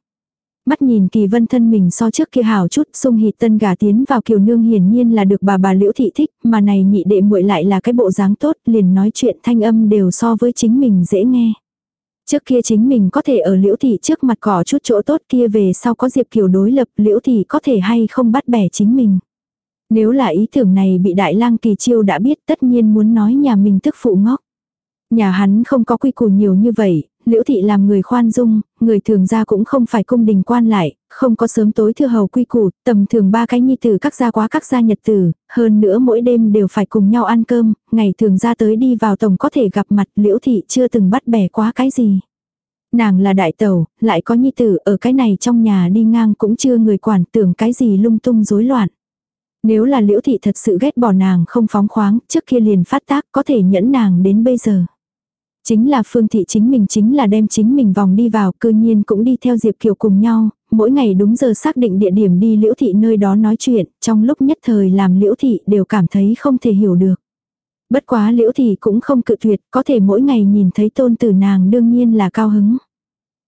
Mắt nhìn kỳ vân thân mình so trước kia hào chút, sung hịt tân gà tiến vào kiều nương hiển nhiên là được bà bà liễu thị thích, mà này nhị đệ muội lại là cái bộ dáng tốt, liền nói chuyện thanh âm đều so với chính mình dễ nghe. Trước kia chính mình có thể ở liễu thị trước mặt cỏ chút chỗ tốt kia về sau có Diệp Kiều đối lập liễu thị có thể hay không bắt bẻ chính mình. Nếu là ý tưởng này bị đại lang kỳ chiêu đã biết tất nhiên muốn nói nhà mình tức phụ ngốc. Nhà hắn không có quy củ nhiều như vậy, liễu thị làm người khoan dung, người thường gia cũng không phải cung đình quan lại, không có sớm tối thư hầu quy củ, tầm thường ba cái nhi tử các gia quá các gia nhật tử, hơn nữa mỗi đêm đều phải cùng nhau ăn cơm, ngày thường ra tới đi vào tổng có thể gặp mặt liễu thị chưa từng bắt bẻ quá cái gì. Nàng là đại tẩu, lại có nhi tử ở cái này trong nhà đi ngang cũng chưa người quản tưởng cái gì lung tung rối loạn. Nếu là liễu thị thật sự ghét bỏ nàng không phóng khoáng, trước kia liền phát tác có thể nhẫn nàng đến bây giờ. Chính là Phương Thị chính mình chính là đem chính mình vòng đi vào, cư nhiên cũng đi theo Diệp Kiều cùng nhau, mỗi ngày đúng giờ xác định địa điểm đi Liễu Thị nơi đó nói chuyện, trong lúc nhất thời làm Liễu Thị đều cảm thấy không thể hiểu được. Bất quá Liễu Thị cũng không cự tuyệt, có thể mỗi ngày nhìn thấy tôn tử nàng đương nhiên là cao hứng.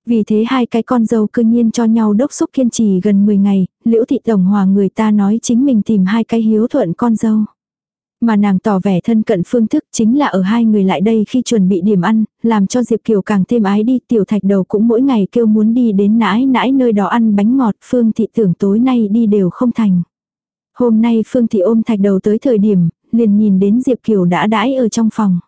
Vì thế hai cái con dâu cư nhiên cho nhau đốc xúc kiên trì gần 10 ngày, Liễu Thị Tổng Hòa người ta nói chính mình tìm hai cái hiếu thuận con dâu. Mà nàng tỏ vẻ thân cận phương thức chính là ở hai người lại đây khi chuẩn bị điểm ăn, làm cho Diệp Kiều càng thêm ái đi. Tiểu thạch đầu cũng mỗi ngày kêu muốn đi đến nãi nãi nơi đó ăn bánh ngọt. Phương thị tưởng tối nay đi đều không thành. Hôm nay Phương thị ôm thạch đầu tới thời điểm, liền nhìn đến Diệp Kiều đã đãi ở trong phòng.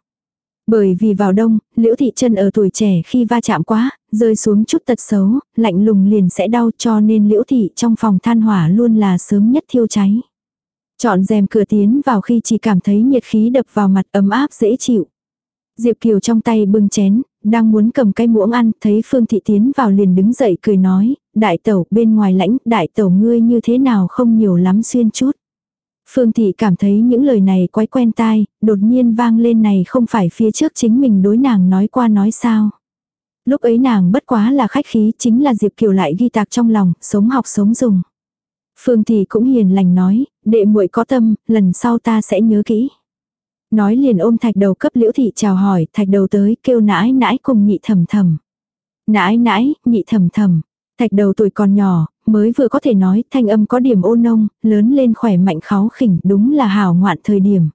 Bởi vì vào đông, liễu thị chân ở tuổi trẻ khi va chạm quá, rơi xuống chút tật xấu, lạnh lùng liền sẽ đau cho nên liễu thị trong phòng than hỏa luôn là sớm nhất thiêu cháy. Chọn rèm cửa tiến vào khi chỉ cảm thấy nhiệt khí đập vào mặt ấm áp dễ chịu. Diệp Kiều trong tay bưng chén, đang muốn cầm cái muỗng ăn, thấy Phương Thị tiến vào liền đứng dậy cười nói, đại tẩu bên ngoài lãnh, đại tẩu ngươi như thế nào không nhiều lắm xuyên chút. Phương Thị cảm thấy những lời này quái quen tai, đột nhiên vang lên này không phải phía trước chính mình đối nàng nói qua nói sao. Lúc ấy nàng bất quá là khách khí chính là Diệp Kiều lại ghi tạc trong lòng, sống học sống dùng. Phương Thị cũng hiền lành nói, đệ muội có tâm, lần sau ta sẽ nhớ kỹ. Nói liền ôm thạch đầu cấp liễu thị chào hỏi, thạch đầu tới kêu nãi nãi cùng nhị thầm thầm. Nãi nãi, nhị thầm thầm. Thạch đầu tuổi còn nhỏ, mới vừa có thể nói thanh âm có điểm ô nông, lớn lên khỏe mạnh kháu khỉnh đúng là hảo ngoạn thời điểm.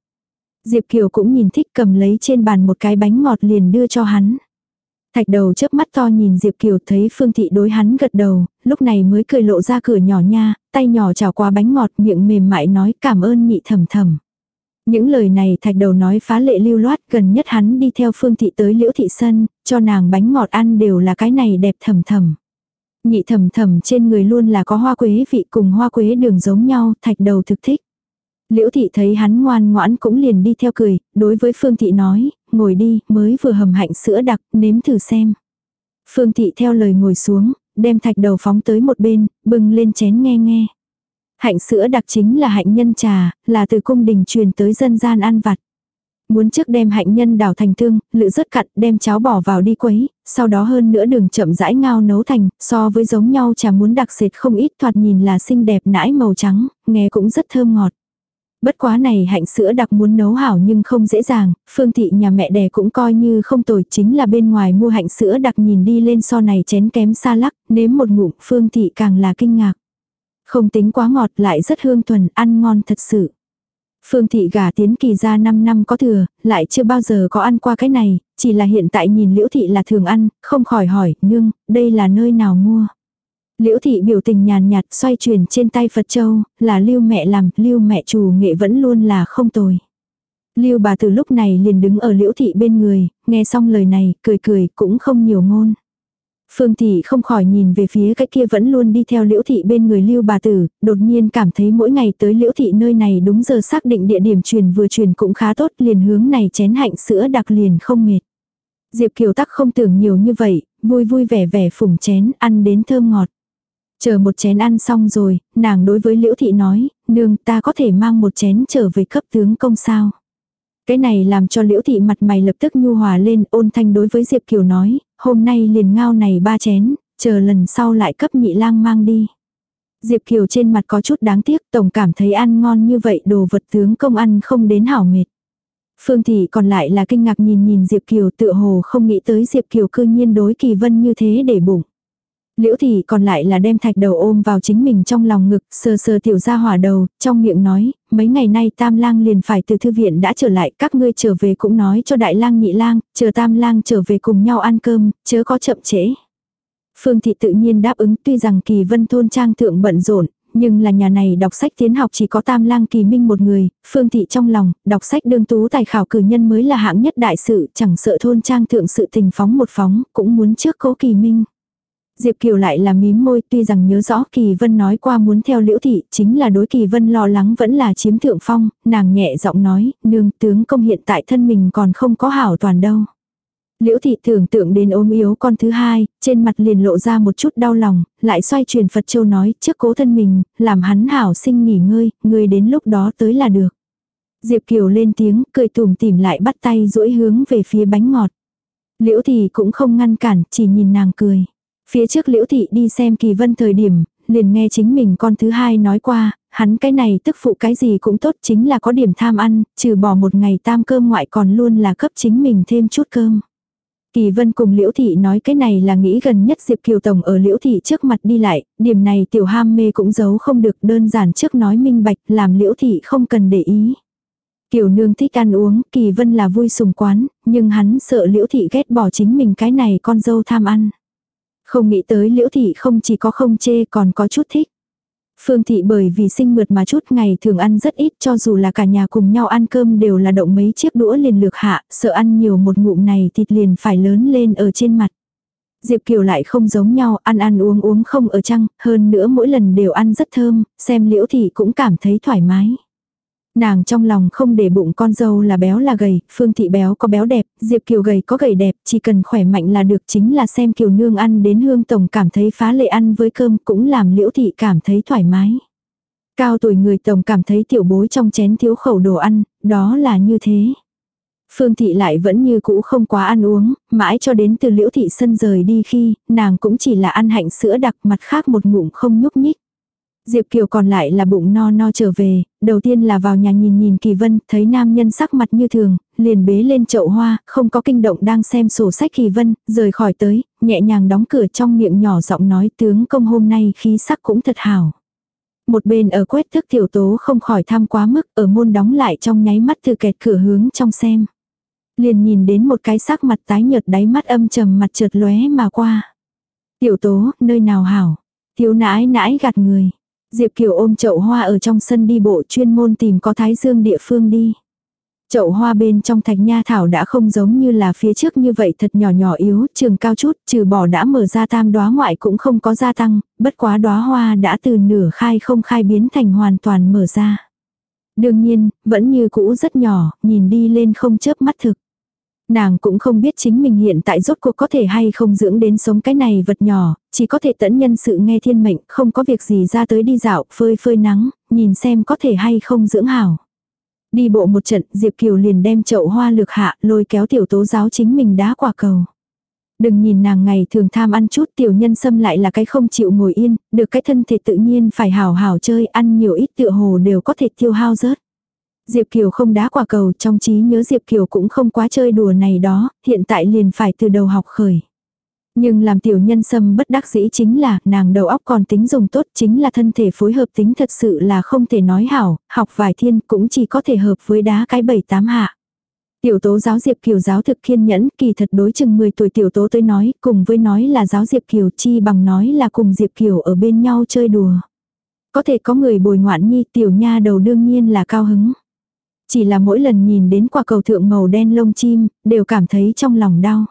Diệp Kiều cũng nhìn thích cầm lấy trên bàn một cái bánh ngọt liền đưa cho hắn. Thạch đầu chớp mắt to nhìn Diệp Kiều thấy Phương Thị đối hắn gật đầu, lúc này mới cười lộ ra cửa nhỏ nha, tay nhỏ chào qua bánh ngọt miệng mềm mại nói cảm ơn nhị thầm thầm. Những lời này thạch đầu nói phá lệ lưu loát gần nhất hắn đi theo Phương Thị tới Liễu Thị Sân, cho nàng bánh ngọt ăn đều là cái này đẹp thầm thầm. Nhị thầm thầm trên người luôn là có hoa quế vị cùng hoa quế đường giống nhau, thạch đầu thực thích. Liễu thị thấy hắn ngoan ngoãn cũng liền đi theo cười, đối với Phương thị nói, ngồi đi, mới vừa hầm hạnh sữa đặc, nếm thử xem. Phương thị theo lời ngồi xuống, đem thạch đầu phóng tới một bên, bưng lên chén nghe nghe. Hạnh sữa đặc chính là hạnh nhân trà, là từ cung đình truyền tới dân gian ăn vặt. Muốn trước đem hạnh nhân đào thành thương, lự rất cặn, đem cháo bỏ vào đi quấy, sau đó hơn nữa đường chậm rãi ngao nấu thành, so với giống nhau trà muốn đặc sệt không ít thoạt nhìn là xinh đẹp nãi màu trắng, nghe cũng rất thơm ngọt. Bất quá này hạnh sữa đặc muốn nấu hảo nhưng không dễ dàng, phương thị nhà mẹ đẻ cũng coi như không tồi chính là bên ngoài mua hạnh sữa đặc nhìn đi lên so này chén kém xa lắc, nếm một ngụm phương thị càng là kinh ngạc. Không tính quá ngọt lại rất hương thuần, ăn ngon thật sự. Phương thị gả tiến kỳ ra 5 năm có thừa, lại chưa bao giờ có ăn qua cái này, chỉ là hiện tại nhìn liễu thị là thường ăn, không khỏi hỏi, nương, đây là nơi nào mua. Liễu thị biểu tình nhàn nhạt xoay chuyển trên tay Phật Châu, là lưu mẹ làm, lưu mẹ chủ nghệ vẫn luôn là không tồi. Lưu bà từ lúc này liền đứng ở liễu thị bên người, nghe xong lời này, cười cười, cũng không nhiều ngôn. Phương thị không khỏi nhìn về phía cái kia vẫn luôn đi theo liễu thị bên người lưu bà tử, đột nhiên cảm thấy mỗi ngày tới liễu thị nơi này đúng giờ xác định địa điểm truyền vừa truyền cũng khá tốt liền hướng này chén hạnh sữa đặc liền không mệt. Diệp Kiều Tắc không tưởng nhiều như vậy, vui vui vẻ vẻ phủng chén ăn đến thơm ngọt. Chờ một chén ăn xong rồi, nàng đối với liễu thị nói, nương ta có thể mang một chén trở về cấp tướng công sao. Cái này làm cho liễu thị mặt mày lập tức nhu hòa lên ôn thanh đối với Diệp Kiều nói, hôm nay liền ngao này ba chén, chờ lần sau lại cấp nhị lang mang đi. Diệp Kiều trên mặt có chút đáng tiếc, tổng cảm thấy ăn ngon như vậy đồ vật tướng công ăn không đến hảo mệt. Phương Thị còn lại là kinh ngạc nhìn nhìn Diệp Kiều tựa hồ không nghĩ tới Diệp Kiều cư nhiên đối kỳ vân như thế để bụng. Liễu Thị còn lại là đem thạch đầu ôm vào chính mình trong lòng ngực, sờ sờ tiểu ra hỏa đầu, trong miệng nói, mấy ngày nay tam lang liền phải từ thư viện đã trở lại, các ngươi trở về cũng nói cho đại lang nhị lang, chờ tam lang trở về cùng nhau ăn cơm, chớ có chậm trễ. Phương Thị tự nhiên đáp ứng tuy rằng kỳ vân thôn trang thượng bận rộn, nhưng là nhà này đọc sách tiến học chỉ có tam lang kỳ minh một người, phương thị trong lòng, đọc sách đương tú tài khảo cử nhân mới là hạng nhất đại sự, chẳng sợ thôn trang thượng sự tình phóng một phóng, cũng muốn trước cố kỳ minh. Diệp Kiều lại là mím môi tuy rằng nhớ rõ Kỳ Vân nói qua muốn theo liễu thị chính là đối Kỳ Vân lo lắng vẫn là chiếm thượng phong, nàng nhẹ giọng nói, nương tướng công hiện tại thân mình còn không có hảo toàn đâu. Liễu thị tưởng tượng đến ôm yếu con thứ hai, trên mặt liền lộ ra một chút đau lòng, lại xoay truyền Phật Châu nói trước cố thân mình, làm hắn hảo sinh nghỉ ngơi, người đến lúc đó tới là được. Diệp Kiều lên tiếng, cười tùm tìm lại bắt tay duỗi hướng về phía bánh ngọt. Liễu thị cũng không ngăn cản, chỉ nhìn nàng cười. Phía trước liễu thị đi xem kỳ vân thời điểm, liền nghe chính mình con thứ hai nói qua, hắn cái này tức phụ cái gì cũng tốt chính là có điểm tham ăn, trừ bỏ một ngày tam cơm ngoại còn luôn là cấp chính mình thêm chút cơm. Kỳ vân cùng liễu thị nói cái này là nghĩ gần nhất Diệp Kiều Tổng ở liễu thị trước mặt đi lại, điểm này tiểu ham mê cũng giấu không được đơn giản trước nói minh bạch làm liễu thị không cần để ý. Kiều nương thích ăn uống, kỳ vân là vui sùng quán, nhưng hắn sợ liễu thị ghét bỏ chính mình cái này con dâu tham ăn. Không nghĩ tới liễu thị không chỉ có không chê còn có chút thích. Phương thị bởi vì sinh mượt mà chút ngày thường ăn rất ít cho dù là cả nhà cùng nhau ăn cơm đều là động mấy chiếc đũa liền lược hạ, sợ ăn nhiều một ngụm này thịt liền phải lớn lên ở trên mặt. Diệp Kiều lại không giống nhau, ăn ăn uống uống không ở chăng, hơn nữa mỗi lần đều ăn rất thơm, xem liễu thị cũng cảm thấy thoải mái. Nàng trong lòng không để bụng con dâu là béo là gầy, Phương Thị béo có béo đẹp, Diệp Kiều gầy có gầy đẹp, chỉ cần khỏe mạnh là được chính là xem Kiều Nương ăn đến hương tổng cảm thấy phá lệ ăn với cơm cũng làm Liễu Thị cảm thấy thoải mái. Cao tuổi người tổng cảm thấy tiểu bối trong chén thiếu khẩu đồ ăn, đó là như thế. Phương Thị lại vẫn như cũ không quá ăn uống, mãi cho đến từ Liễu Thị sân rời đi khi, nàng cũng chỉ là ăn hạnh sữa đặc mặt khác một ngụm không nhúc nhích. Diệp Kiều còn lại là bụng no no trở về, đầu tiên là vào nhà nhìn nhìn Kỳ Vân, thấy nam nhân sắc mặt như thường, liền bế lên chậu hoa, không có kinh động đang xem sổ sách Kỳ Vân, rời khỏi tới, nhẹ nhàng đóng cửa trong miệng nhỏ giọng nói tướng công hôm nay khí sắc cũng thật hảo. Một bên ở quét thức tiểu tố không khỏi tham quá mức, ở môn đóng lại trong nháy mắt từ kẹt cửa hướng trong xem. Liền nhìn đến một cái sắc mặt tái nhợt đáy mắt âm trầm mặt trượt lóe mà qua. Tiểu tố, nơi nào hảo? Thiếu nãi nãi gạt người. Diệp Kiều ôm chậu hoa ở trong sân đi bộ chuyên môn tìm có thái dương địa phương đi. Chậu hoa bên trong thạch nha thảo đã không giống như là phía trước như vậy thật nhỏ nhỏ yếu, trường cao chút, trừ bỏ đã mở ra tam đóa ngoại cũng không có gia tăng, bất quá đóa hoa đã từ nửa khai không khai biến thành hoàn toàn mở ra. Đương nhiên, vẫn như cũ rất nhỏ, nhìn đi lên không chớp mắt thực. Nàng cũng không biết chính mình hiện tại rốt cuộc có thể hay không dưỡng đến sống cái này vật nhỏ, chỉ có thể tẫn nhân sự nghe thiên mệnh, không có việc gì ra tới đi dạo, phơi phơi nắng, nhìn xem có thể hay không dưỡng hảo. Đi bộ một trận, Diệp Kiều liền đem chậu hoa lược hạ, lôi kéo tiểu tố giáo chính mình đá quả cầu. Đừng nhìn nàng ngày thường tham ăn chút tiểu nhân xâm lại là cái không chịu ngồi yên, được cái thân thể tự nhiên phải hảo hảo chơi, ăn nhiều ít tựa hồ đều có thể tiêu hao rớt. Diệp Kiều không đá quả cầu trong trí nhớ Diệp Kiều cũng không quá chơi đùa này đó, hiện tại liền phải từ đầu học khởi. Nhưng làm tiểu nhân sâm bất đắc dĩ chính là nàng đầu óc còn tính dùng tốt chính là thân thể phối hợp tính thật sự là không thể nói hảo, học vài thiên cũng chỉ có thể hợp với đá cái bảy tám hạ. Tiểu tố giáo Diệp Kiều giáo thực kiên nhẫn, kỳ thật đối chừng 10 tuổi tiểu tố tới nói, cùng với nói là giáo Diệp Kiều chi bằng nói là cùng Diệp Kiều ở bên nhau chơi đùa. Có thể có người bồi ngoạn nhi tiểu nha đầu đương nhiên là cao hứng. Chỉ là mỗi lần nhìn đến quả cầu thượng màu đen lông chim, đều cảm thấy trong lòng đau.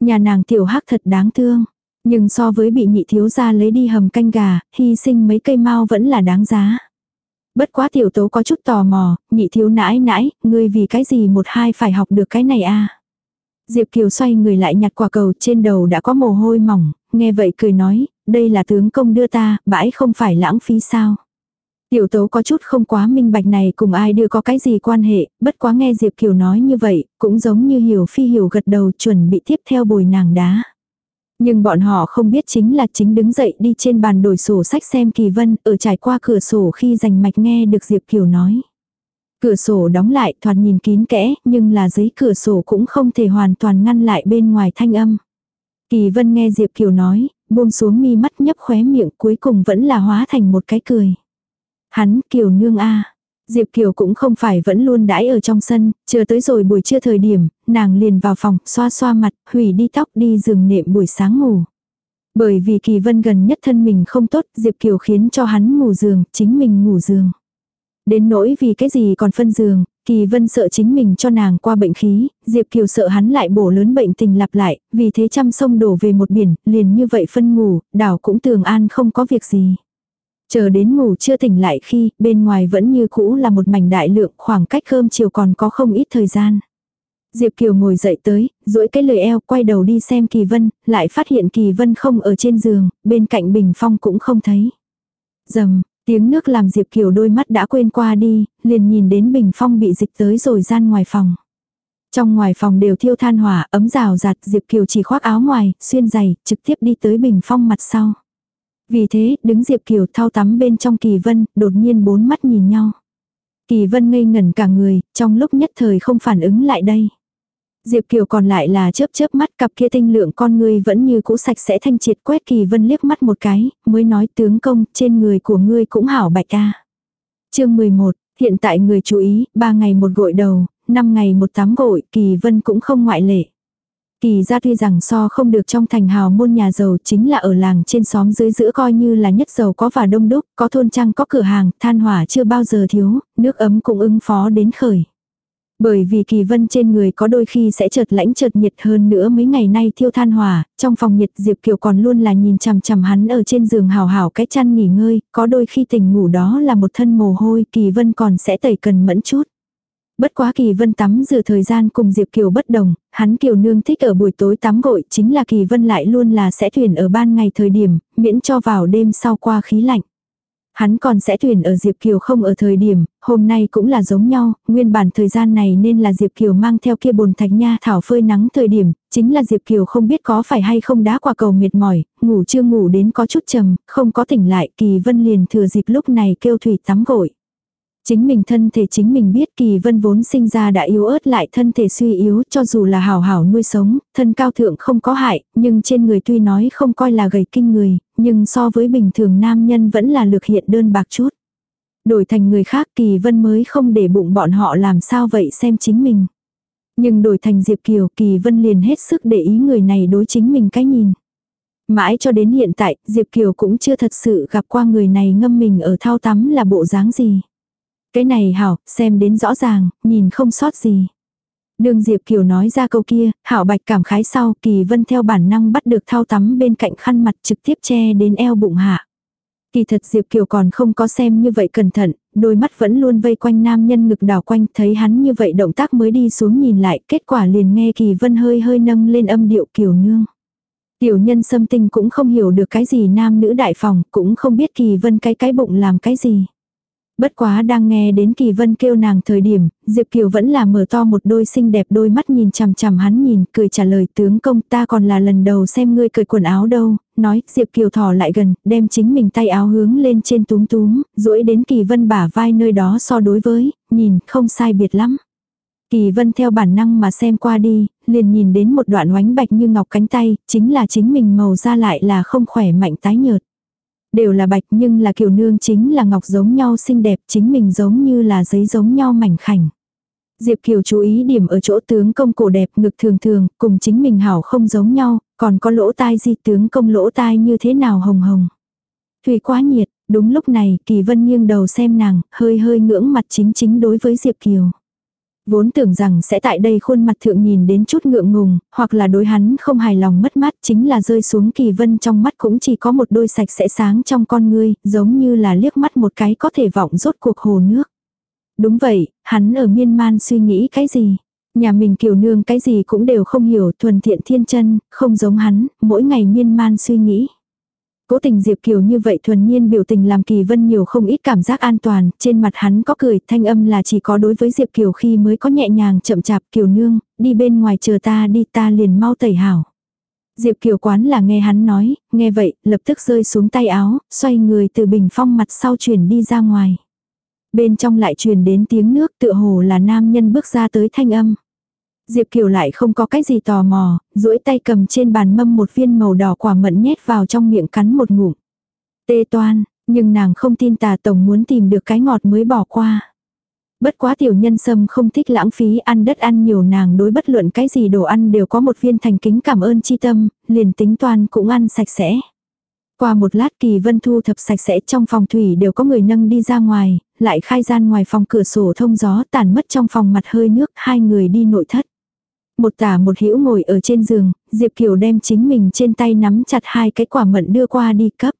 Nhà nàng tiểu hắc thật đáng thương. Nhưng so với bị nhị thiếu gia lấy đi hầm canh gà, hy sinh mấy cây mau vẫn là đáng giá. Bất quá tiểu tố có chút tò mò, nhị thiếu nãi nãi, ngươi vì cái gì một hai phải học được cái này a Diệp Kiều xoay người lại nhặt quả cầu trên đầu đã có mồ hôi mỏng, nghe vậy cười nói, đây là tướng công đưa ta, bãi không phải lãng phí sao. Tiểu tố có chút không quá minh bạch này cùng ai đưa có cái gì quan hệ, bất quá nghe Diệp Kiều nói như vậy, cũng giống như hiểu phi hiểu gật đầu chuẩn bị tiếp theo bồi nàng đá. Nhưng bọn họ không biết chính là chính đứng dậy đi trên bàn đổi sổ sách xem kỳ vân ở trải qua cửa sổ khi rành mạch nghe được Diệp Kiều nói. Cửa sổ đóng lại thoạt nhìn kín kẽ nhưng là giấy cửa sổ cũng không thể hoàn toàn ngăn lại bên ngoài thanh âm. Kỳ vân nghe Diệp Kiều nói, buông xuống mi mắt nhấp khóe miệng cuối cùng vẫn là hóa thành một cái cười. Hắn Kiều nương a Diệp Kiều cũng không phải vẫn luôn đãi ở trong sân, chờ tới rồi buổi trưa thời điểm, nàng liền vào phòng, xoa xoa mặt, hủy đi tóc đi giường nệm buổi sáng ngủ. Bởi vì Kỳ Vân gần nhất thân mình không tốt, Diệp Kiều khiến cho hắn ngủ giường, chính mình ngủ giường. Đến nỗi vì cái gì còn phân giường, Kỳ Vân sợ chính mình cho nàng qua bệnh khí, Diệp Kiều sợ hắn lại bổ lớn bệnh tình lặp lại, vì thế trăm sông đổ về một biển, liền như vậy phân ngủ, đảo cũng tường an không có việc gì. Chờ đến ngủ chưa tỉnh lại khi bên ngoài vẫn như cũ là một mảnh đại lượng khoảng cách cơm chiều còn có không ít thời gian. Diệp Kiều ngồi dậy tới, duỗi cái lời eo quay đầu đi xem Kỳ Vân, lại phát hiện Kỳ Vân không ở trên giường, bên cạnh Bình Phong cũng không thấy. Dầm, tiếng nước làm Diệp Kiều đôi mắt đã quên qua đi, liền nhìn đến Bình Phong bị dịch tới rồi gian ngoài phòng. Trong ngoài phòng đều thiêu than hỏa, ấm rào rạt, Diệp Kiều chỉ khoác áo ngoài, xuyên giày, trực tiếp đi tới Bình Phong mặt sau. Vì thế, đứng Diệp Kiều thao tắm bên trong Kỳ Vân, đột nhiên bốn mắt nhìn nhau. Kỳ Vân ngây ngẩn cả người, trong lúc nhất thời không phản ứng lại đây. Diệp Kiều còn lại là chớp chớp mắt cặp kia tinh lượng con người vẫn như cũ sạch sẽ thanh triệt quét Kỳ Vân liếc mắt một cái, mới nói tướng công trên người của ngươi cũng hảo bạch ca. chương 11, hiện tại người chú ý, ba ngày một gội đầu, năm ngày một tắm gội, Kỳ Vân cũng không ngoại lệ. Kỳ ra tuy rằng so không được trong thành hào môn nhà giàu chính là ở làng trên xóm dưới giữa coi như là nhất giàu có và đông đúc, có thôn trang có cửa hàng, than hỏa chưa bao giờ thiếu, nước ấm cũng ứng phó đến khởi. Bởi vì kỳ vân trên người có đôi khi sẽ chợt lãnh chợt nhiệt hơn nữa mấy ngày nay thiêu than hỏa, trong phòng nhiệt Diệp Kiều còn luôn là nhìn chằm chằm hắn ở trên giường hào hào cái chăn nghỉ ngơi, có đôi khi tỉnh ngủ đó là một thân mồ hôi, kỳ vân còn sẽ tẩy cần mẫn chút. Bất quá Kỳ Vân tắm rửa thời gian cùng Diệp Kiều bất đồng, hắn Kiều nương thích ở buổi tối tắm gội, chính là Kỳ Vân lại luôn là sẽ thuyền ở ban ngày thời điểm, miễn cho vào đêm sau qua khí lạnh. Hắn còn sẽ thuyền ở Diệp Kiều không ở thời điểm, hôm nay cũng là giống nhau, nguyên bản thời gian này nên là Diệp Kiều mang theo kia bồn thạch nha thảo phơi nắng thời điểm, chính là Diệp Kiều không biết có phải hay không đá qua cầu mệt mỏi, ngủ chưa ngủ đến có chút trầm, không có tỉnh lại, Kỳ Vân liền thừa dịp lúc này kêu Thủy tắm gội. Chính mình thân thể chính mình biết kỳ vân vốn sinh ra đã yếu ớt lại thân thể suy yếu cho dù là hảo hảo nuôi sống, thân cao thượng không có hại, nhưng trên người tuy nói không coi là gầy kinh người, nhưng so với bình thường nam nhân vẫn là lược hiện đơn bạc chút. Đổi thành người khác kỳ vân mới không để bụng bọn họ làm sao vậy xem chính mình. Nhưng đổi thành Diệp Kiều kỳ vân liền hết sức để ý người này đối chính mình cái nhìn. Mãi cho đến hiện tại, Diệp Kiều cũng chưa thật sự gặp qua người này ngâm mình ở thao tắm là bộ dáng gì. Cái này hảo, xem đến rõ ràng, nhìn không sót gì. Đường Diệp Kiều nói ra câu kia, hảo bạch cảm khái sau, Kỳ Vân theo bản năng bắt được thao tắm bên cạnh khăn mặt trực tiếp che đến eo bụng hạ. Kỳ thật Diệp Kiều còn không có xem như vậy cẩn thận, đôi mắt vẫn luôn vây quanh nam nhân ngực đảo quanh, thấy hắn như vậy động tác mới đi xuống nhìn lại, kết quả liền nghe Kỳ Vân hơi hơi nâng lên âm điệu Kiều nương. Tiểu nhân xâm tinh cũng không hiểu được cái gì nam nữ đại phòng, cũng không biết Kỳ Vân cái cái bụng làm cái gì. Bất quá đang nghe đến Kỳ Vân kêu nàng thời điểm, Diệp Kiều vẫn là mở to một đôi xinh đẹp đôi mắt nhìn chằm chằm hắn nhìn, cười trả lời tướng công ta còn là lần đầu xem ngươi cởi quần áo đâu, nói, Diệp Kiều thỏ lại gần, đem chính mình tay áo hướng lên trên túm túm, duỗi đến Kỳ Vân bả vai nơi đó so đối với, nhìn, không sai biệt lắm. Kỳ Vân theo bản năng mà xem qua đi, liền nhìn đến một đoạn oánh bạch như ngọc cánh tay, chính là chính mình màu da lại là không khỏe mạnh tái nhợt. Đều là bạch nhưng là kiểu nương chính là ngọc giống nhau xinh đẹp chính mình giống như là giấy giống nhau mảnh khảnh. Diệp Kiều chú ý điểm ở chỗ tướng công cổ đẹp ngực thường thường, cùng chính mình hảo không giống nhau, còn có lỗ tai di tướng công lỗ tai như thế nào hồng hồng. Thủy quá nhiệt, đúng lúc này Kỳ Vân nghiêng đầu xem nàng, hơi hơi ngưỡng mặt chính chính đối với Diệp Kiều. Vốn tưởng rằng sẽ tại đây khuôn mặt thượng nhìn đến chút ngượng ngùng, hoặc là đối hắn không hài lòng mất mát chính là rơi xuống kỳ vân trong mắt cũng chỉ có một đôi sạch sẽ sáng trong con ngươi, giống như là liếc mắt một cái có thể vọng rốt cuộc hồ nước. Đúng vậy, hắn ở miên man suy nghĩ cái gì? Nhà mình kiều nương cái gì cũng đều không hiểu thuần thiện thiên chân, không giống hắn, mỗi ngày miên man suy nghĩ. Cố tình Diệp Kiều như vậy thuần nhiên biểu tình làm Kỳ Vân nhiều không ít cảm giác an toàn, trên mặt hắn có cười, thanh âm là chỉ có đối với Diệp Kiều khi mới có nhẹ nhàng chậm chạp Kiều nương, đi bên ngoài chờ ta đi ta liền mau tẩy hảo. Diệp Kiều quán là nghe hắn nói, nghe vậy, lập tức rơi xuống tay áo, xoay người từ bình phong mặt sau chuyển đi ra ngoài. Bên trong lại truyền đến tiếng nước tựa hồ là nam nhân bước ra tới thanh âm. Diệp Kiều lại không có cái gì tò mò, duỗi tay cầm trên bàn mâm một viên màu đỏ quả mận nhét vào trong miệng cắn một ngụm. Tê toan, nhưng nàng không tin tà tổng muốn tìm được cái ngọt mới bỏ qua. Bất quá tiểu nhân sâm không thích lãng phí ăn đất ăn nhiều nàng đối bất luận cái gì đồ ăn đều có một viên thành kính cảm ơn chi tâm, liền tính toan cũng ăn sạch sẽ. Qua một lát kỳ vân thu thập sạch sẽ trong phòng thủy đều có người nâng đi ra ngoài, lại khai gian ngoài phòng cửa sổ thông gió tàn mất trong phòng mặt hơi nước hai người đi nội thất. Một tả một hữu ngồi ở trên giường, Diệp Kiều đem chính mình trên tay nắm chặt hai cái quả mận đưa qua đi cấp.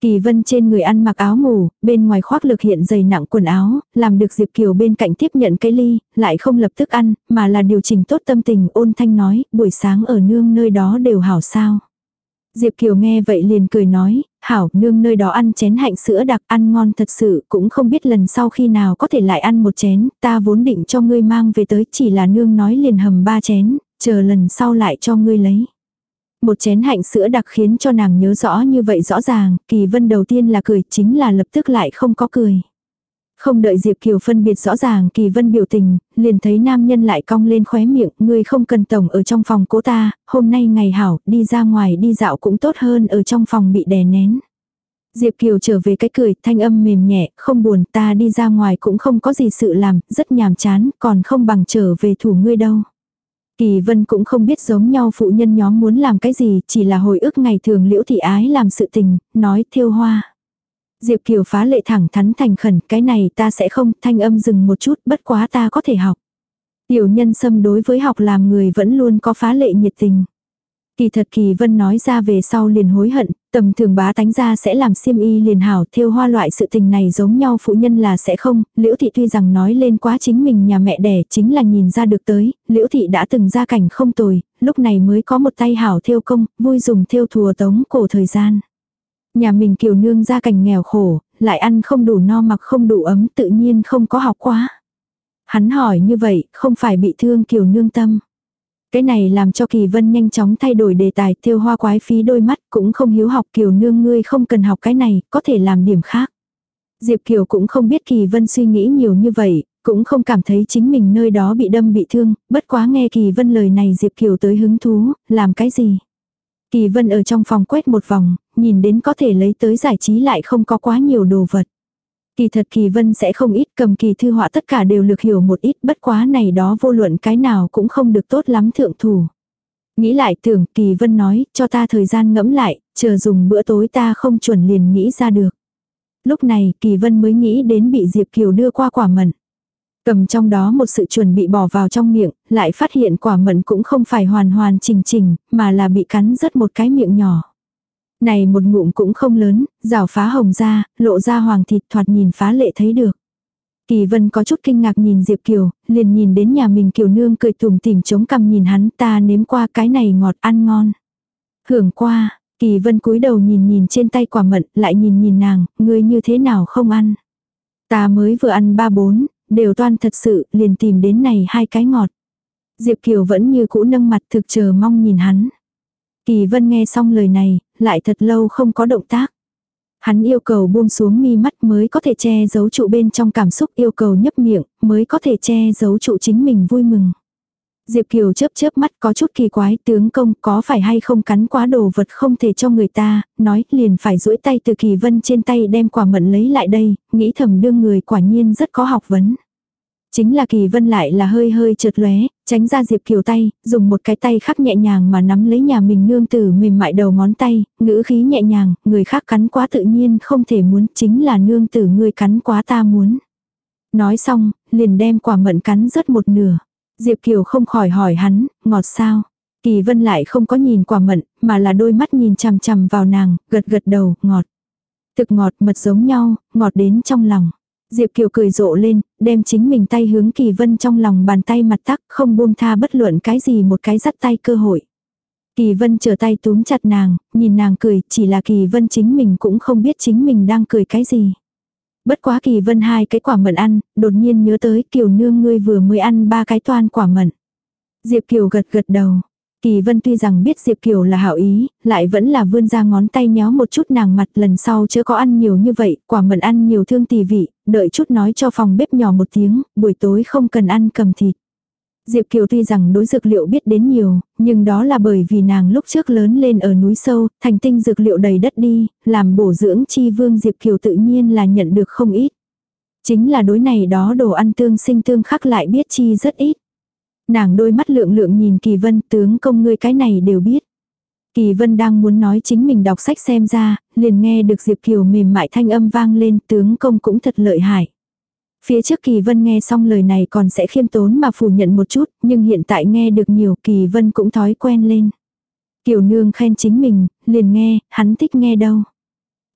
Kỳ vân trên người ăn mặc áo ngủ, bên ngoài khoác lực hiện dày nặng quần áo, làm được Diệp Kiều bên cạnh tiếp nhận cái ly, lại không lập tức ăn, mà là điều chỉnh tốt tâm tình ôn thanh nói, buổi sáng ở nương nơi đó đều hảo sao. Diệp Kiều nghe vậy liền cười nói, hảo nương nơi đó ăn chén hạnh sữa đặc ăn ngon thật sự cũng không biết lần sau khi nào có thể lại ăn một chén, ta vốn định cho ngươi mang về tới chỉ là nương nói liền hầm ba chén, chờ lần sau lại cho ngươi lấy. Một chén hạnh sữa đặc khiến cho nàng nhớ rõ như vậy rõ ràng, kỳ vân đầu tiên là cười chính là lập tức lại không có cười. Không đợi Diệp Kiều phân biệt rõ ràng kỳ vân biểu tình, liền thấy nam nhân lại cong lên khóe miệng, ngươi không cần tổng ở trong phòng cố ta, hôm nay ngày hảo, đi ra ngoài đi dạo cũng tốt hơn ở trong phòng bị đè nén. Diệp Kiều trở về cái cười, thanh âm mềm nhẹ, không buồn, ta đi ra ngoài cũng không có gì sự làm, rất nhàm chán, còn không bằng trở về thủ ngươi đâu. Kỳ vân cũng không biết giống nhau phụ nhân nhóm muốn làm cái gì, chỉ là hồi ức ngày thường liễu thị ái làm sự tình, nói thiêu hoa. Diệp Kiều phá lệ thẳng thắn thành khẩn, cái này ta sẽ không, thanh âm dừng một chút, bất quá ta có thể học. Tiểu nhân xâm đối với học làm người vẫn luôn có phá lệ nhiệt tình. Kỳ thật Kỳ Vân nói ra về sau liền hối hận, tầm thường bá tánh ra sẽ làm xiêm y liền hảo thiêu hoa loại sự tình này giống nhau phụ nhân là sẽ không, liễu thị tuy rằng nói lên quá chính mình nhà mẹ đẻ chính là nhìn ra được tới, liễu thị đã từng ra cảnh không tồi, lúc này mới có một tay hảo thiêu công, vui dùng thiêu thùa tống cổ thời gian. Nhà mình kiều nương ra cảnh nghèo khổ, lại ăn không đủ no mặc không đủ ấm tự nhiên không có học quá. Hắn hỏi như vậy, không phải bị thương kiều nương tâm. Cái này làm cho Kỳ Vân nhanh chóng thay đổi đề tài tiêu hoa quái phí đôi mắt cũng không hiếu học Kiều nương ngươi không cần học cái này, có thể làm điểm khác. Diệp Kiều cũng không biết Kỳ Vân suy nghĩ nhiều như vậy, cũng không cảm thấy chính mình nơi đó bị đâm bị thương, bất quá nghe Kỳ Vân lời này Diệp Kiều tới hứng thú, làm cái gì. Kỳ Vân ở trong phòng quét một vòng, nhìn đến có thể lấy tới giải trí lại không có quá nhiều đồ vật. Kỳ thật Kỳ Vân sẽ không ít cầm kỳ thư họa tất cả đều lược hiểu một ít bất quá này đó vô luận cái nào cũng không được tốt lắm thượng thủ. Nghĩ lại tưởng Kỳ Vân nói cho ta thời gian ngẫm lại, chờ dùng bữa tối ta không chuẩn liền nghĩ ra được. Lúc này Kỳ Vân mới nghĩ đến bị Diệp Kiều đưa qua quả mận. Cầm trong đó một sự chuẩn bị bỏ vào trong miệng, lại phát hiện quả mận cũng không phải hoàn hoàn chỉnh chỉnh, mà là bị cắn rất một cái miệng nhỏ. Này một ngụm cũng không lớn, rào phá hồng ra, lộ ra hoàng thịt thoạt nhìn phá lệ thấy được. Kỳ vân có chút kinh ngạc nhìn Diệp Kiều, liền nhìn đến nhà mình Kiều nương cười tùm tìm chống cằm nhìn hắn ta nếm qua cái này ngọt ăn ngon. Hưởng qua, kỳ vân cúi đầu nhìn nhìn trên tay quả mận, lại nhìn nhìn nàng, ngươi như thế nào không ăn. Ta mới vừa ăn ba bốn, đều toan thật sự, liền tìm đến này hai cái ngọt. Diệp Kiều vẫn như cũ nâng mặt thực chờ mong nhìn hắn. Kỳ vân nghe xong lời này, lại thật lâu không có động tác. Hắn yêu cầu buông xuống mi mắt mới có thể che giấu trụ bên trong cảm xúc yêu cầu nhấp miệng mới có thể che giấu trụ chính mình vui mừng. Diệp Kiều chớp chớp mắt có chút kỳ quái tướng công có phải hay không cắn quá đồ vật không thể cho người ta, nói liền phải duỗi tay từ kỳ vân trên tay đem quả mận lấy lại đây, nghĩ thầm đương người quả nhiên rất có học vấn. Chính là Kỳ Vân lại là hơi hơi chợt lóe, tránh ra Diệp Kiều tay, dùng một cái tay khác nhẹ nhàng mà nắm lấy nhà mình nương tử mềm mại đầu ngón tay, ngữ khí nhẹ nhàng, người khác cắn quá tự nhiên không thể muốn, chính là nương tử người cắn quá ta muốn. Nói xong, liền đem quả mận cắn rớt một nửa. Diệp Kiều không khỏi hỏi hắn, ngọt sao? Kỳ Vân lại không có nhìn quả mận, mà là đôi mắt nhìn chằm chằm vào nàng, gật gật đầu, ngọt. Thực ngọt mật giống nhau, ngọt đến trong lòng. Diệp Kiều cười rộ lên, đem chính mình tay hướng Kỳ Vân trong lòng bàn tay mặt tắc, không buông tha bất luận cái gì một cái dắt tay cơ hội. Kỳ Vân trở tay túm chặt nàng, nhìn nàng cười, chỉ là Kỳ Vân chính mình cũng không biết chính mình đang cười cái gì. Bất quá Kỳ Vân hai cái quả mận ăn, đột nhiên nhớ tới Kiều nương ngươi vừa mới ăn ba cái toan quả mận. Diệp Kiều gật gật đầu, Kỳ Vân tuy rằng biết Diệp Kiều là hảo ý, lại vẫn là vươn ra ngón tay nhéo một chút nàng mặt lần sau chưa có ăn nhiều như vậy, quả mận ăn nhiều thương tỳ vị, đợi chút nói cho phòng bếp nhỏ một tiếng, buổi tối không cần ăn cầm thịt. Diệp Kiều tuy rằng đối dược liệu biết đến nhiều, nhưng đó là bởi vì nàng lúc trước lớn lên ở núi sâu, thành tinh dược liệu đầy đất đi, làm bổ dưỡng chi vương Diệp Kiều tự nhiên là nhận được không ít. Chính là đối này đó đồ ăn tương sinh tương khắc lại biết chi rất ít. Nàng đôi mắt lượng lượng nhìn Kỳ Vân tướng công ngươi cái này đều biết. Kỳ Vân đang muốn nói chính mình đọc sách xem ra, liền nghe được Diệp Kiều mềm mại thanh âm vang lên tướng công cũng thật lợi hại. Phía trước Kỳ Vân nghe xong lời này còn sẽ khiêm tốn mà phủ nhận một chút, nhưng hiện tại nghe được nhiều Kỳ Vân cũng thói quen lên. Kiều nương khen chính mình, liền nghe, hắn thích nghe đâu.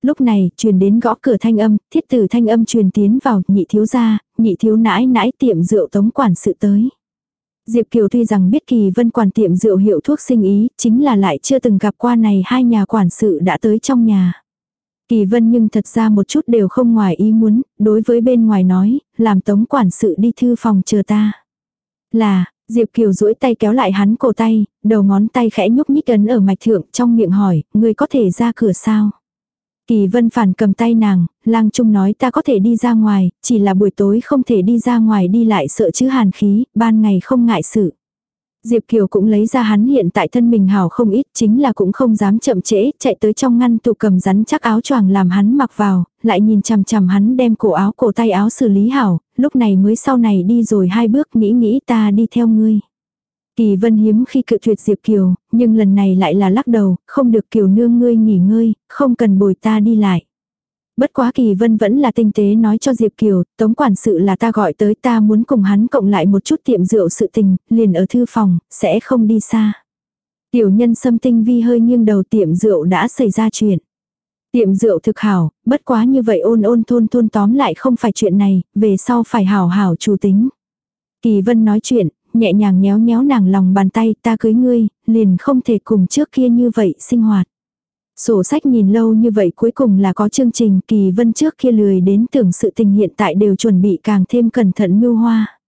Lúc này, truyền đến gõ cửa thanh âm, thiết tử thanh âm truyền tiến vào, nhị thiếu gia, nhị thiếu nãi nãi tiệm rượu tống quản sự tới. Diệp Kiều tuy rằng biết Kỳ Vân quản tiệm rượu hiệu thuốc sinh ý, chính là lại chưa từng gặp qua này hai nhà quản sự đã tới trong nhà. Kỳ Vân nhưng thật ra một chút đều không ngoài ý muốn, đối với bên ngoài nói, làm tống quản sự đi thư phòng chờ ta. Là, Diệp Kiều duỗi tay kéo lại hắn cổ tay, đầu ngón tay khẽ nhúc nhích ấn ở mạch thượng trong miệng hỏi, người có thể ra cửa sao? Kỳ vân phản cầm tay nàng, lang trung nói ta có thể đi ra ngoài, chỉ là buổi tối không thể đi ra ngoài đi lại sợ chứ hàn khí, ban ngày không ngại sự. Diệp Kiều cũng lấy ra hắn hiện tại thân mình hảo không ít, chính là cũng không dám chậm trễ, chạy tới trong ngăn tủ cầm rắn chắc áo choàng làm hắn mặc vào, lại nhìn chằm chằm hắn đem cổ áo cổ tay áo xử lý hảo, lúc này mới sau này đi rồi hai bước nghĩ nghĩ ta đi theo ngươi. Kỳ vân hiếm khi cự tuyệt Diệp Kiều, nhưng lần này lại là lắc đầu, không được Kiều nương ngươi nghỉ ngơi, không cần bồi ta đi lại. Bất quá Kỳ Vân vẫn là tinh tế nói cho Diệp Kiều, tống quản sự là ta gọi tới ta muốn cùng hắn cộng lại một chút tiệm rượu sự tình, liền ở thư phòng, sẽ không đi xa. Tiểu nhân xâm tinh vi hơi nghiêng đầu tiệm rượu đã xảy ra chuyện. Tiệm rượu thực hảo, bất quá như vậy ôn ôn thôn thôn tóm lại không phải chuyện này, về sau phải hảo hảo chủ tính. Kỳ Vân nói chuyện, nhẹ nhàng nhéo nhéo nàng lòng bàn tay ta cưới ngươi, liền không thể cùng trước kia như vậy sinh hoạt. Sổ sách nhìn lâu như vậy cuối cùng là có chương trình kỳ vân trước kia lười đến tưởng sự tình hiện tại đều chuẩn bị càng thêm cẩn thận mưu hoa.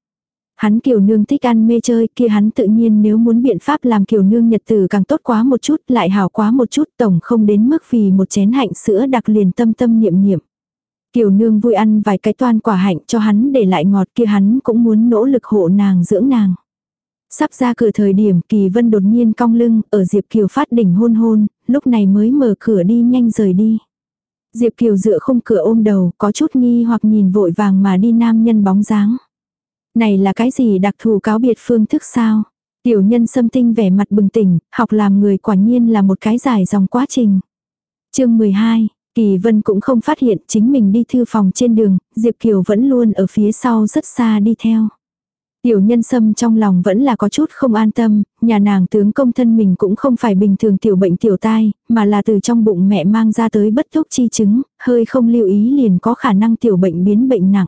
Hắn kiều nương thích ăn mê chơi kia hắn tự nhiên nếu muốn biện pháp làm kiều nương nhật tử càng tốt quá một chút, lại hảo quá một chút, tổng không đến mức vì một chén hạnh sữa đặc liền tâm tâm niệm niệm. Kiều nương vui ăn vài cái toan quả hạnh cho hắn để lại ngọt kia hắn cũng muốn nỗ lực hộ nàng dưỡng nàng. Sắp ra cửa thời điểm kỳ vân đột nhiên cong lưng ở Diệp Kiều phát đỉnh hôn hôn, lúc này mới mở cửa đi nhanh rời đi. Diệp Kiều dựa không cửa ôm đầu có chút nghi hoặc nhìn vội vàng mà đi nam nhân bóng dáng. Này là cái gì đặc thù cáo biệt phương thức sao? Tiểu nhân xâm tinh vẻ mặt bừng tỉnh, học làm người quả nhiên là một cái dài dòng quá trình. chương 12, Kỳ Vân cũng không phát hiện chính mình đi thư phòng trên đường, Diệp Kiều vẫn luôn ở phía sau rất xa đi theo. Tiểu nhân sâm trong lòng vẫn là có chút không an tâm, nhà nàng tướng công thân mình cũng không phải bình thường tiểu bệnh tiểu tai, mà là từ trong bụng mẹ mang ra tới bất thúc chi chứng, hơi không lưu ý liền có khả năng tiểu bệnh biến bệnh nặng.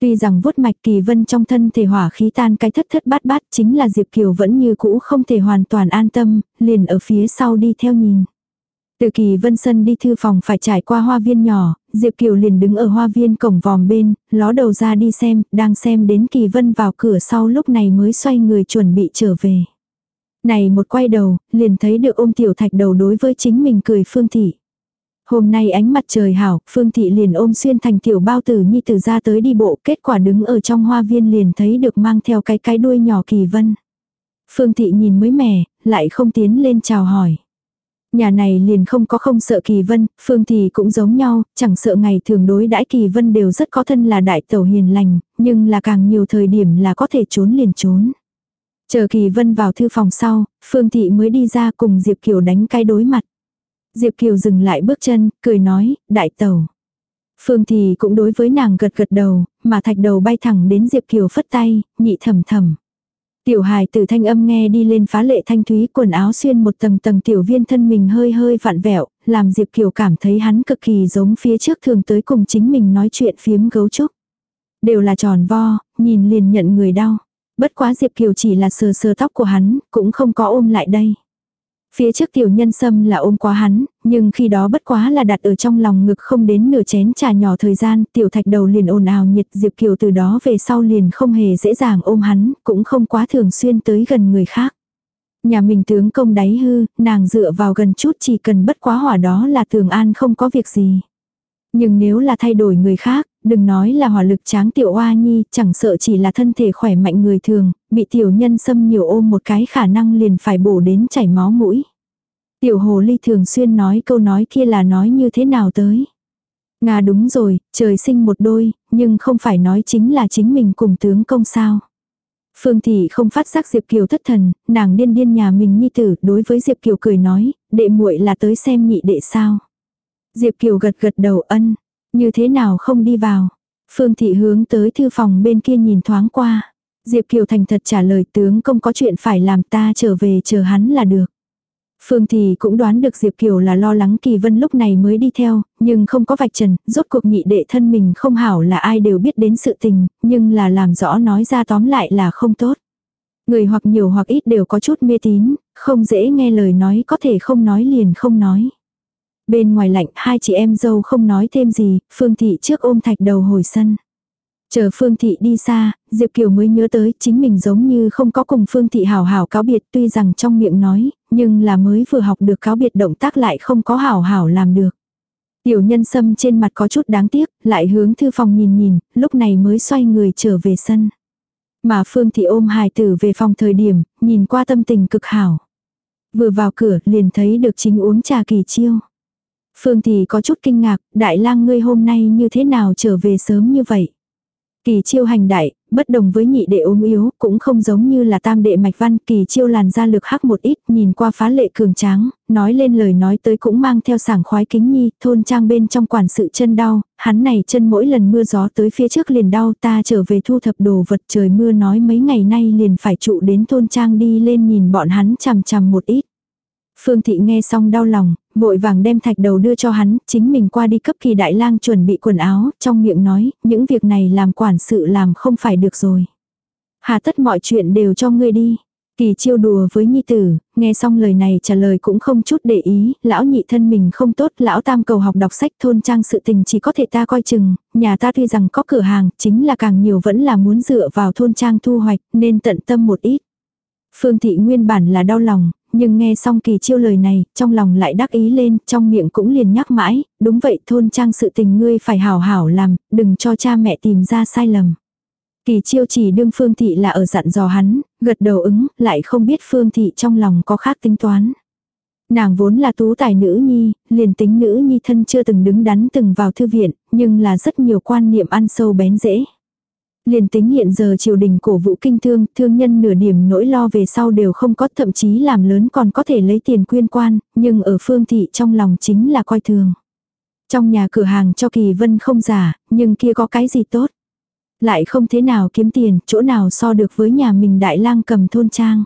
Tuy rằng vuốt mạch kỳ vân trong thân thể hỏa khí tan cái thất thất bát bát chính là Diệp Kiều vẫn như cũ không thể hoàn toàn an tâm, liền ở phía sau đi theo nhìn. Từ kỳ vân sân đi thư phòng phải trải qua hoa viên nhỏ, Diệp Kiều liền đứng ở hoa viên cổng vòm bên, ló đầu ra đi xem, đang xem đến kỳ vân vào cửa sau lúc này mới xoay người chuẩn bị trở về. Này một quay đầu, liền thấy được ôm tiểu thạch đầu đối với chính mình cười Phương Thị. Hôm nay ánh mặt trời hảo, Phương Thị liền ôm xuyên thành tiểu bao tử nhi tử ra tới đi bộ, kết quả đứng ở trong hoa viên liền thấy được mang theo cái cái đuôi nhỏ kỳ vân. Phương Thị nhìn mới mẻ, lại không tiến lên chào hỏi. Nhà này liền không có không sợ Kỳ Vân, Phương thì cũng giống nhau, chẳng sợ ngày thường đối đãi Kỳ Vân đều rất có thân là đại tẩu hiền lành, nhưng là càng nhiều thời điểm là có thể trốn liền trốn. Chờ Kỳ Vân vào thư phòng sau, Phương Thị mới đi ra cùng Diệp Kiều đánh cái đối mặt. Diệp Kiều dừng lại bước chân, cười nói, đại tẩu. Phương Thị cũng đối với nàng gật gật đầu, mà thạch đầu bay thẳng đến Diệp Kiều phất tay, nhị thầm thầm. Tiểu hài tử thanh âm nghe đi lên phá lệ thanh thúy quần áo xuyên một tầng tầng tiểu viên thân mình hơi hơi vặn vẹo, làm Diệp Kiều cảm thấy hắn cực kỳ giống phía trước thường tới cùng chính mình nói chuyện phiếm gấu trúc. Đều là tròn vo, nhìn liền nhận người đau. Bất quá Diệp Kiều chỉ là sờ sờ tóc của hắn, cũng không có ôm lại đây. Phía trước tiểu nhân sâm là ôm quá hắn, nhưng khi đó bất quá là đặt ở trong lòng ngực không đến nửa chén trà nhỏ thời gian, tiểu thạch đầu liền ồn ào nhiệt Diệp Kiều từ đó về sau liền không hề dễ dàng ôm hắn, cũng không quá thường xuyên tới gần người khác. Nhà mình tướng công đáy hư, nàng dựa vào gần chút chỉ cần bất quá hỏa đó là thường an không có việc gì. Nhưng nếu là thay đổi người khác, đừng nói là hỏa lực tráng tiểu oa nhi, chẳng sợ chỉ là thân thể khỏe mạnh người thường, bị tiểu nhân xâm nhiều ôm một cái khả năng liền phải bổ đến chảy máu mũi. Tiểu hồ ly thường xuyên nói câu nói kia là nói như thế nào tới. Nga đúng rồi, trời sinh một đôi, nhưng không phải nói chính là chính mình cùng tướng công sao. Phương Thị không phát giác Diệp Kiều thất thần, nàng điên điên nhà mình nhi tử, đối với Diệp Kiều cười nói, đệ muội là tới xem nhị đệ sao. Diệp Kiều gật gật đầu ân, như thế nào không đi vào. Phương Thị hướng tới thư phòng bên kia nhìn thoáng qua. Diệp Kiều thành thật trả lời tướng công có chuyện phải làm ta trở về chờ hắn là được. Phương Thị cũng đoán được Diệp Kiều là lo lắng Kỳ Vân lúc này mới đi theo, nhưng không có vạch trần, rốt cuộc nhị đệ thân mình không hảo là ai đều biết đến sự tình, nhưng là làm rõ nói ra tóm lại là không tốt. Người hoặc nhiều hoặc ít đều có chút mê tín, không dễ nghe lời nói có thể không nói liền không nói. Bên ngoài lạnh hai chị em dâu không nói thêm gì, Phương Thị trước ôm thạch đầu hồi sân. Chờ Phương Thị đi xa, Diệp Kiều mới nhớ tới chính mình giống như không có cùng Phương Thị hảo hảo cáo biệt tuy rằng trong miệng nói, nhưng là mới vừa học được cáo biệt động tác lại không có hảo hảo làm được. Tiểu nhân sâm trên mặt có chút đáng tiếc, lại hướng thư phòng nhìn nhìn, lúc này mới xoay người trở về sân. Mà Phương Thị ôm hài tử về phòng thời điểm, nhìn qua tâm tình cực hảo. Vừa vào cửa liền thấy được chính uống trà kỳ chiêu. Phương thì có chút kinh ngạc, đại lang ngươi hôm nay như thế nào trở về sớm như vậy. Kỳ chiêu hành đại, bất đồng với nhị đệ ốm yếu, cũng không giống như là tam đệ mạch văn, kỳ chiêu làn ra lực hắc một ít, nhìn qua phá lệ cường tráng, nói lên lời nói tới cũng mang theo sảng khoái kính nhi, thôn trang bên trong quản sự chân đau, hắn này chân mỗi lần mưa gió tới phía trước liền đau ta trở về thu thập đồ vật trời mưa nói mấy ngày nay liền phải trụ đến thôn trang đi lên nhìn bọn hắn chằm chằm một ít. Phương Thị nghe xong đau lòng, vội vàng đem thạch đầu đưa cho hắn, chính mình qua đi cấp kỳ đại lang chuẩn bị quần áo, trong miệng nói, những việc này làm quản sự làm không phải được rồi. Hà tất mọi chuyện đều cho ngươi đi. Kỳ chiêu đùa với nhi tử, nghe xong lời này trả lời cũng không chút để ý, lão nhị thân mình không tốt, lão tam cầu học đọc sách thôn trang sự tình chỉ có thể ta coi chừng, nhà ta tuy rằng có cửa hàng, chính là càng nhiều vẫn là muốn dựa vào thôn trang thu hoạch, nên tận tâm một ít. Phương thị nguyên bản là đau lòng, nhưng nghe xong kỳ chiêu lời này, trong lòng lại đắc ý lên, trong miệng cũng liền nhắc mãi, đúng vậy thôn trang sự tình ngươi phải hảo hảo làm, đừng cho cha mẹ tìm ra sai lầm. Kỳ chiêu chỉ đương phương thị là ở dặn dò hắn, gật đầu ứng, lại không biết phương thị trong lòng có khác tính toán. Nàng vốn là tú tài nữ nhi, liền tính nữ nhi thân chưa từng đứng đắn từng vào thư viện, nhưng là rất nhiều quan niệm ăn sâu bén dễ. Liền tính hiện giờ triều đình cổ vũ kinh thương, thương nhân nửa điểm nỗi lo về sau đều không có thậm chí làm lớn còn có thể lấy tiền quyên quan, nhưng ở phương thị trong lòng chính là coi thường. Trong nhà cửa hàng cho kỳ vân không giả, nhưng kia có cái gì tốt. Lại không thế nào kiếm tiền, chỗ nào so được với nhà mình đại lang cầm thôn trang.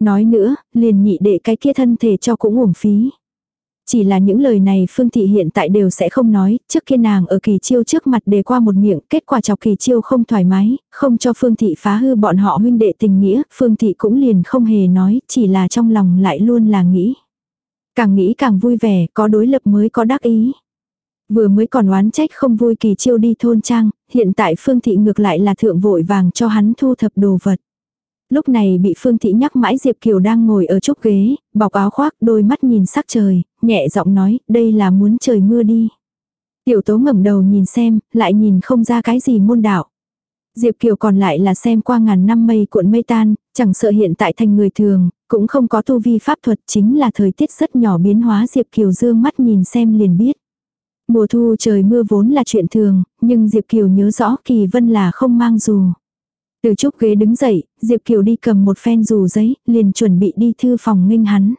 Nói nữa, liền nhị đệ cái kia thân thể cho cũng uổng phí. Chỉ là những lời này Phương Thị hiện tại đều sẽ không nói, trước kia nàng ở kỳ chiêu trước mặt đề qua một miệng, kết quả chọc kỳ chiêu không thoải mái, không cho Phương Thị phá hư bọn họ huynh đệ tình nghĩa, Phương Thị cũng liền không hề nói, chỉ là trong lòng lại luôn là nghĩ. Càng nghĩ càng vui vẻ, có đối lập mới có đắc ý. Vừa mới còn oán trách không vui kỳ chiêu đi thôn trang, hiện tại Phương Thị ngược lại là thượng vội vàng cho hắn thu thập đồ vật. Lúc này bị Phương Thị nhắc mãi Diệp Kiều đang ngồi ở chốc ghế, bọc áo khoác đôi mắt nhìn sắc trời, nhẹ giọng nói, đây là muốn trời mưa đi. Tiểu tố ngẩng đầu nhìn xem, lại nhìn không ra cái gì môn đạo. Diệp Kiều còn lại là xem qua ngàn năm mây cuộn mây tan, chẳng sợ hiện tại thành người thường, cũng không có tu vi pháp thuật chính là thời tiết rất nhỏ biến hóa Diệp Kiều dương mắt nhìn xem liền biết. Mùa thu trời mưa vốn là chuyện thường, nhưng Diệp Kiều nhớ rõ Kỳ Vân là không mang dù. Từ chúc ghế đứng dậy, Diệp Kiều đi cầm một phen dù giấy, liền chuẩn bị đi thư phòng nghênh hắn.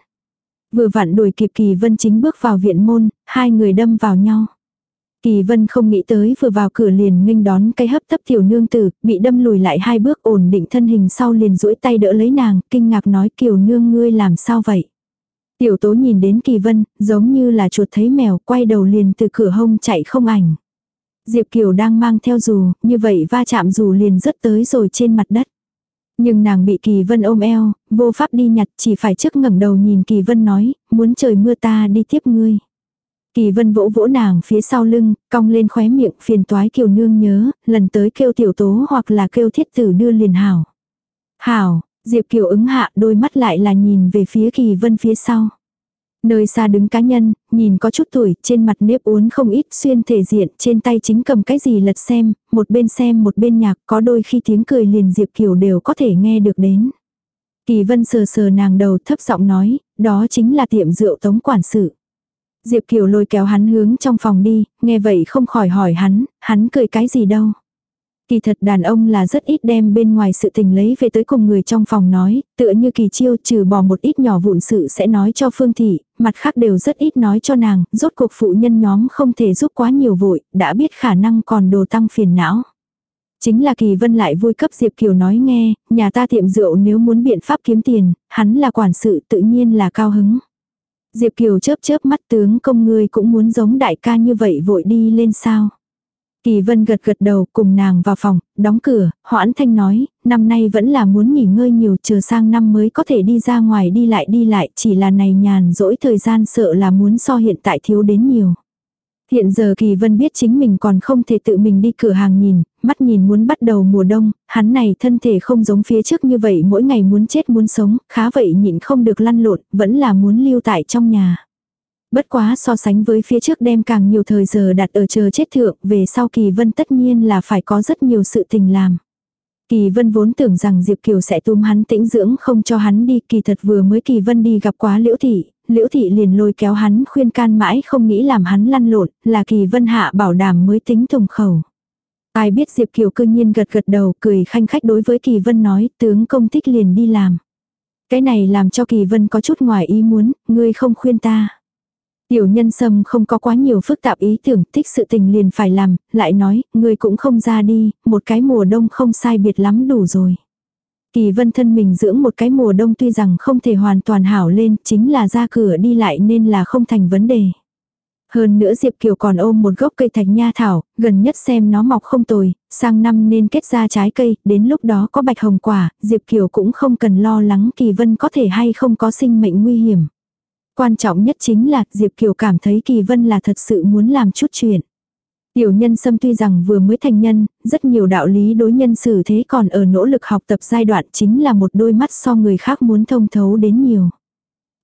Vừa vặn đuổi kịp Kỳ Vân chính bước vào viện môn, hai người đâm vào nhau. Kỳ Vân không nghĩ tới vừa vào cửa liền nghênh đón cái hấp tấp tiểu nương tử, bị đâm lùi lại hai bước ổn định thân hình sau liền duỗi tay đỡ lấy nàng, kinh ngạc nói kiều nương ngươi làm sao vậy. Tiểu tố nhìn đến Kỳ Vân, giống như là chuột thấy mèo, quay đầu liền từ cửa hông chạy không ảnh. Diệp Kiều đang mang theo dù, như vậy va chạm dù liền rớt tới rồi trên mặt đất. Nhưng nàng bị Kỳ Vân ôm eo, vô pháp đi nhặt chỉ phải trước ngẩng đầu nhìn Kỳ Vân nói, muốn trời mưa ta đi tiếp ngươi. Kỳ Vân vỗ vỗ nàng phía sau lưng, cong lên khóe miệng phiền toái Kiều Nương nhớ, lần tới kêu tiểu tố hoặc là kêu thiết tử đưa liền hảo. Hảo, Diệp Kiều ứng hạ đôi mắt lại là nhìn về phía Kỳ Vân phía sau. Nơi xa đứng cá nhân, nhìn có chút tuổi, trên mặt nếp uốn không ít xuyên thể diện, trên tay chính cầm cái gì lật xem, một bên xem một bên nhạc, có đôi khi tiếng cười liền Diệp Kiều đều có thể nghe được đến. Kỳ Vân sờ sờ nàng đầu thấp giọng nói, đó chính là tiệm rượu tống quản sự. Diệp Kiều lôi kéo hắn hướng trong phòng đi, nghe vậy không khỏi hỏi hắn, hắn cười cái gì đâu. Kỳ thật đàn ông là rất ít đem bên ngoài sự tình lấy về tới cùng người trong phòng nói, tựa như kỳ chiêu trừ bỏ một ít nhỏ vụn sự sẽ nói cho Phương Thị, mặt khác đều rất ít nói cho nàng, rốt cuộc phụ nhân nhóm không thể giúp quá nhiều vội, đã biết khả năng còn đồ tăng phiền não. Chính là Kỳ Vân lại vui cấp Diệp Kiều nói nghe, nhà ta tiệm rượu nếu muốn biện pháp kiếm tiền, hắn là quản sự tự nhiên là cao hứng. Diệp Kiều chớp chớp mắt tướng công ngươi cũng muốn giống đại ca như vậy vội đi lên sao. Kỳ Vân gật gật đầu cùng nàng vào phòng, đóng cửa, hoãn thanh nói, năm nay vẫn là muốn nghỉ ngơi nhiều chờ sang năm mới có thể đi ra ngoài đi lại đi lại, chỉ là này nhàn dỗi thời gian sợ là muốn so hiện tại thiếu đến nhiều. Hiện giờ Kỳ Vân biết chính mình còn không thể tự mình đi cửa hàng nhìn, mắt nhìn muốn bắt đầu mùa đông, hắn này thân thể không giống phía trước như vậy mỗi ngày muốn chết muốn sống, khá vậy nhịn không được lăn lộn, vẫn là muốn lưu tại trong nhà. Bất quá so sánh với phía trước đem càng nhiều thời giờ đặt ở chờ chết thượng, về sau Kỳ Vân tất nhiên là phải có rất nhiều sự tình làm. Kỳ Vân vốn tưởng rằng Diệp Kiều sẽ túm hắn tĩnh dưỡng không cho hắn đi, kỳ thật vừa mới Kỳ Vân đi gặp quá Liễu Thị, Liễu Thị liền lôi kéo hắn khuyên can mãi không nghĩ làm hắn lăn lộn, là Kỳ Vân hạ bảo đảm mới tính thùng khẩu. Ai biết Diệp Kiều cư nhiên gật gật đầu cười khanh khách đối với Kỳ Vân nói tướng công thích liền đi làm. Cái này làm cho Kỳ Vân có chút ngoài ý muốn, ngươi không khuyên ta. Tiểu nhân sâm không có quá nhiều phức tạp ý tưởng, thích sự tình liền phải làm, lại nói, người cũng không ra đi, một cái mùa đông không sai biệt lắm đủ rồi. Kỳ vân thân mình dưỡng một cái mùa đông tuy rằng không thể hoàn toàn hảo lên, chính là ra cửa đi lại nên là không thành vấn đề. Hơn nữa Diệp Kiều còn ôm một gốc cây thạch nha thảo, gần nhất xem nó mọc không tồi, sang năm nên kết ra trái cây, đến lúc đó có bạch hồng quả, Diệp Kiều cũng không cần lo lắng Kỳ Vân có thể hay không có sinh mệnh nguy hiểm. Quan trọng nhất chính là Diệp Kiều cảm thấy Kỳ Vân là thật sự muốn làm chút chuyện. Tiểu nhân xâm tuy rằng vừa mới thành nhân, rất nhiều đạo lý đối nhân xử thế còn ở nỗ lực học tập giai đoạn chính là một đôi mắt so người khác muốn thông thấu đến nhiều.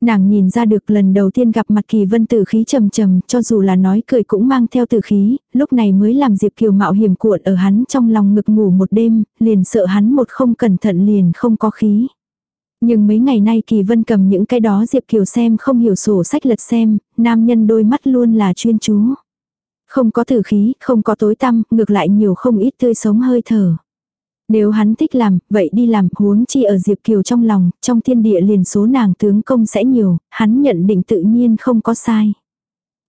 Nàng nhìn ra được lần đầu tiên gặp mặt kỳ vân tử khí trầm trầm cho dù là nói cười cũng mang theo tử khí, lúc này mới làm Diệp Kiều mạo hiểm cuộn ở hắn trong lòng ngực ngủ một đêm, liền sợ hắn một không cẩn thận liền không có khí. Nhưng mấy ngày nay Kỳ Vân cầm những cái đó Diệp Kiều xem không hiểu sổ sách lật xem, nam nhân đôi mắt luôn là chuyên chú. Không có tử khí, không có tối tăm, ngược lại nhiều không ít tươi sống hơi thở. Nếu hắn thích làm, vậy đi làm, huống chi ở Diệp Kiều trong lòng, trong thiên địa liền số nàng tướng công sẽ nhiều, hắn nhận định tự nhiên không có sai.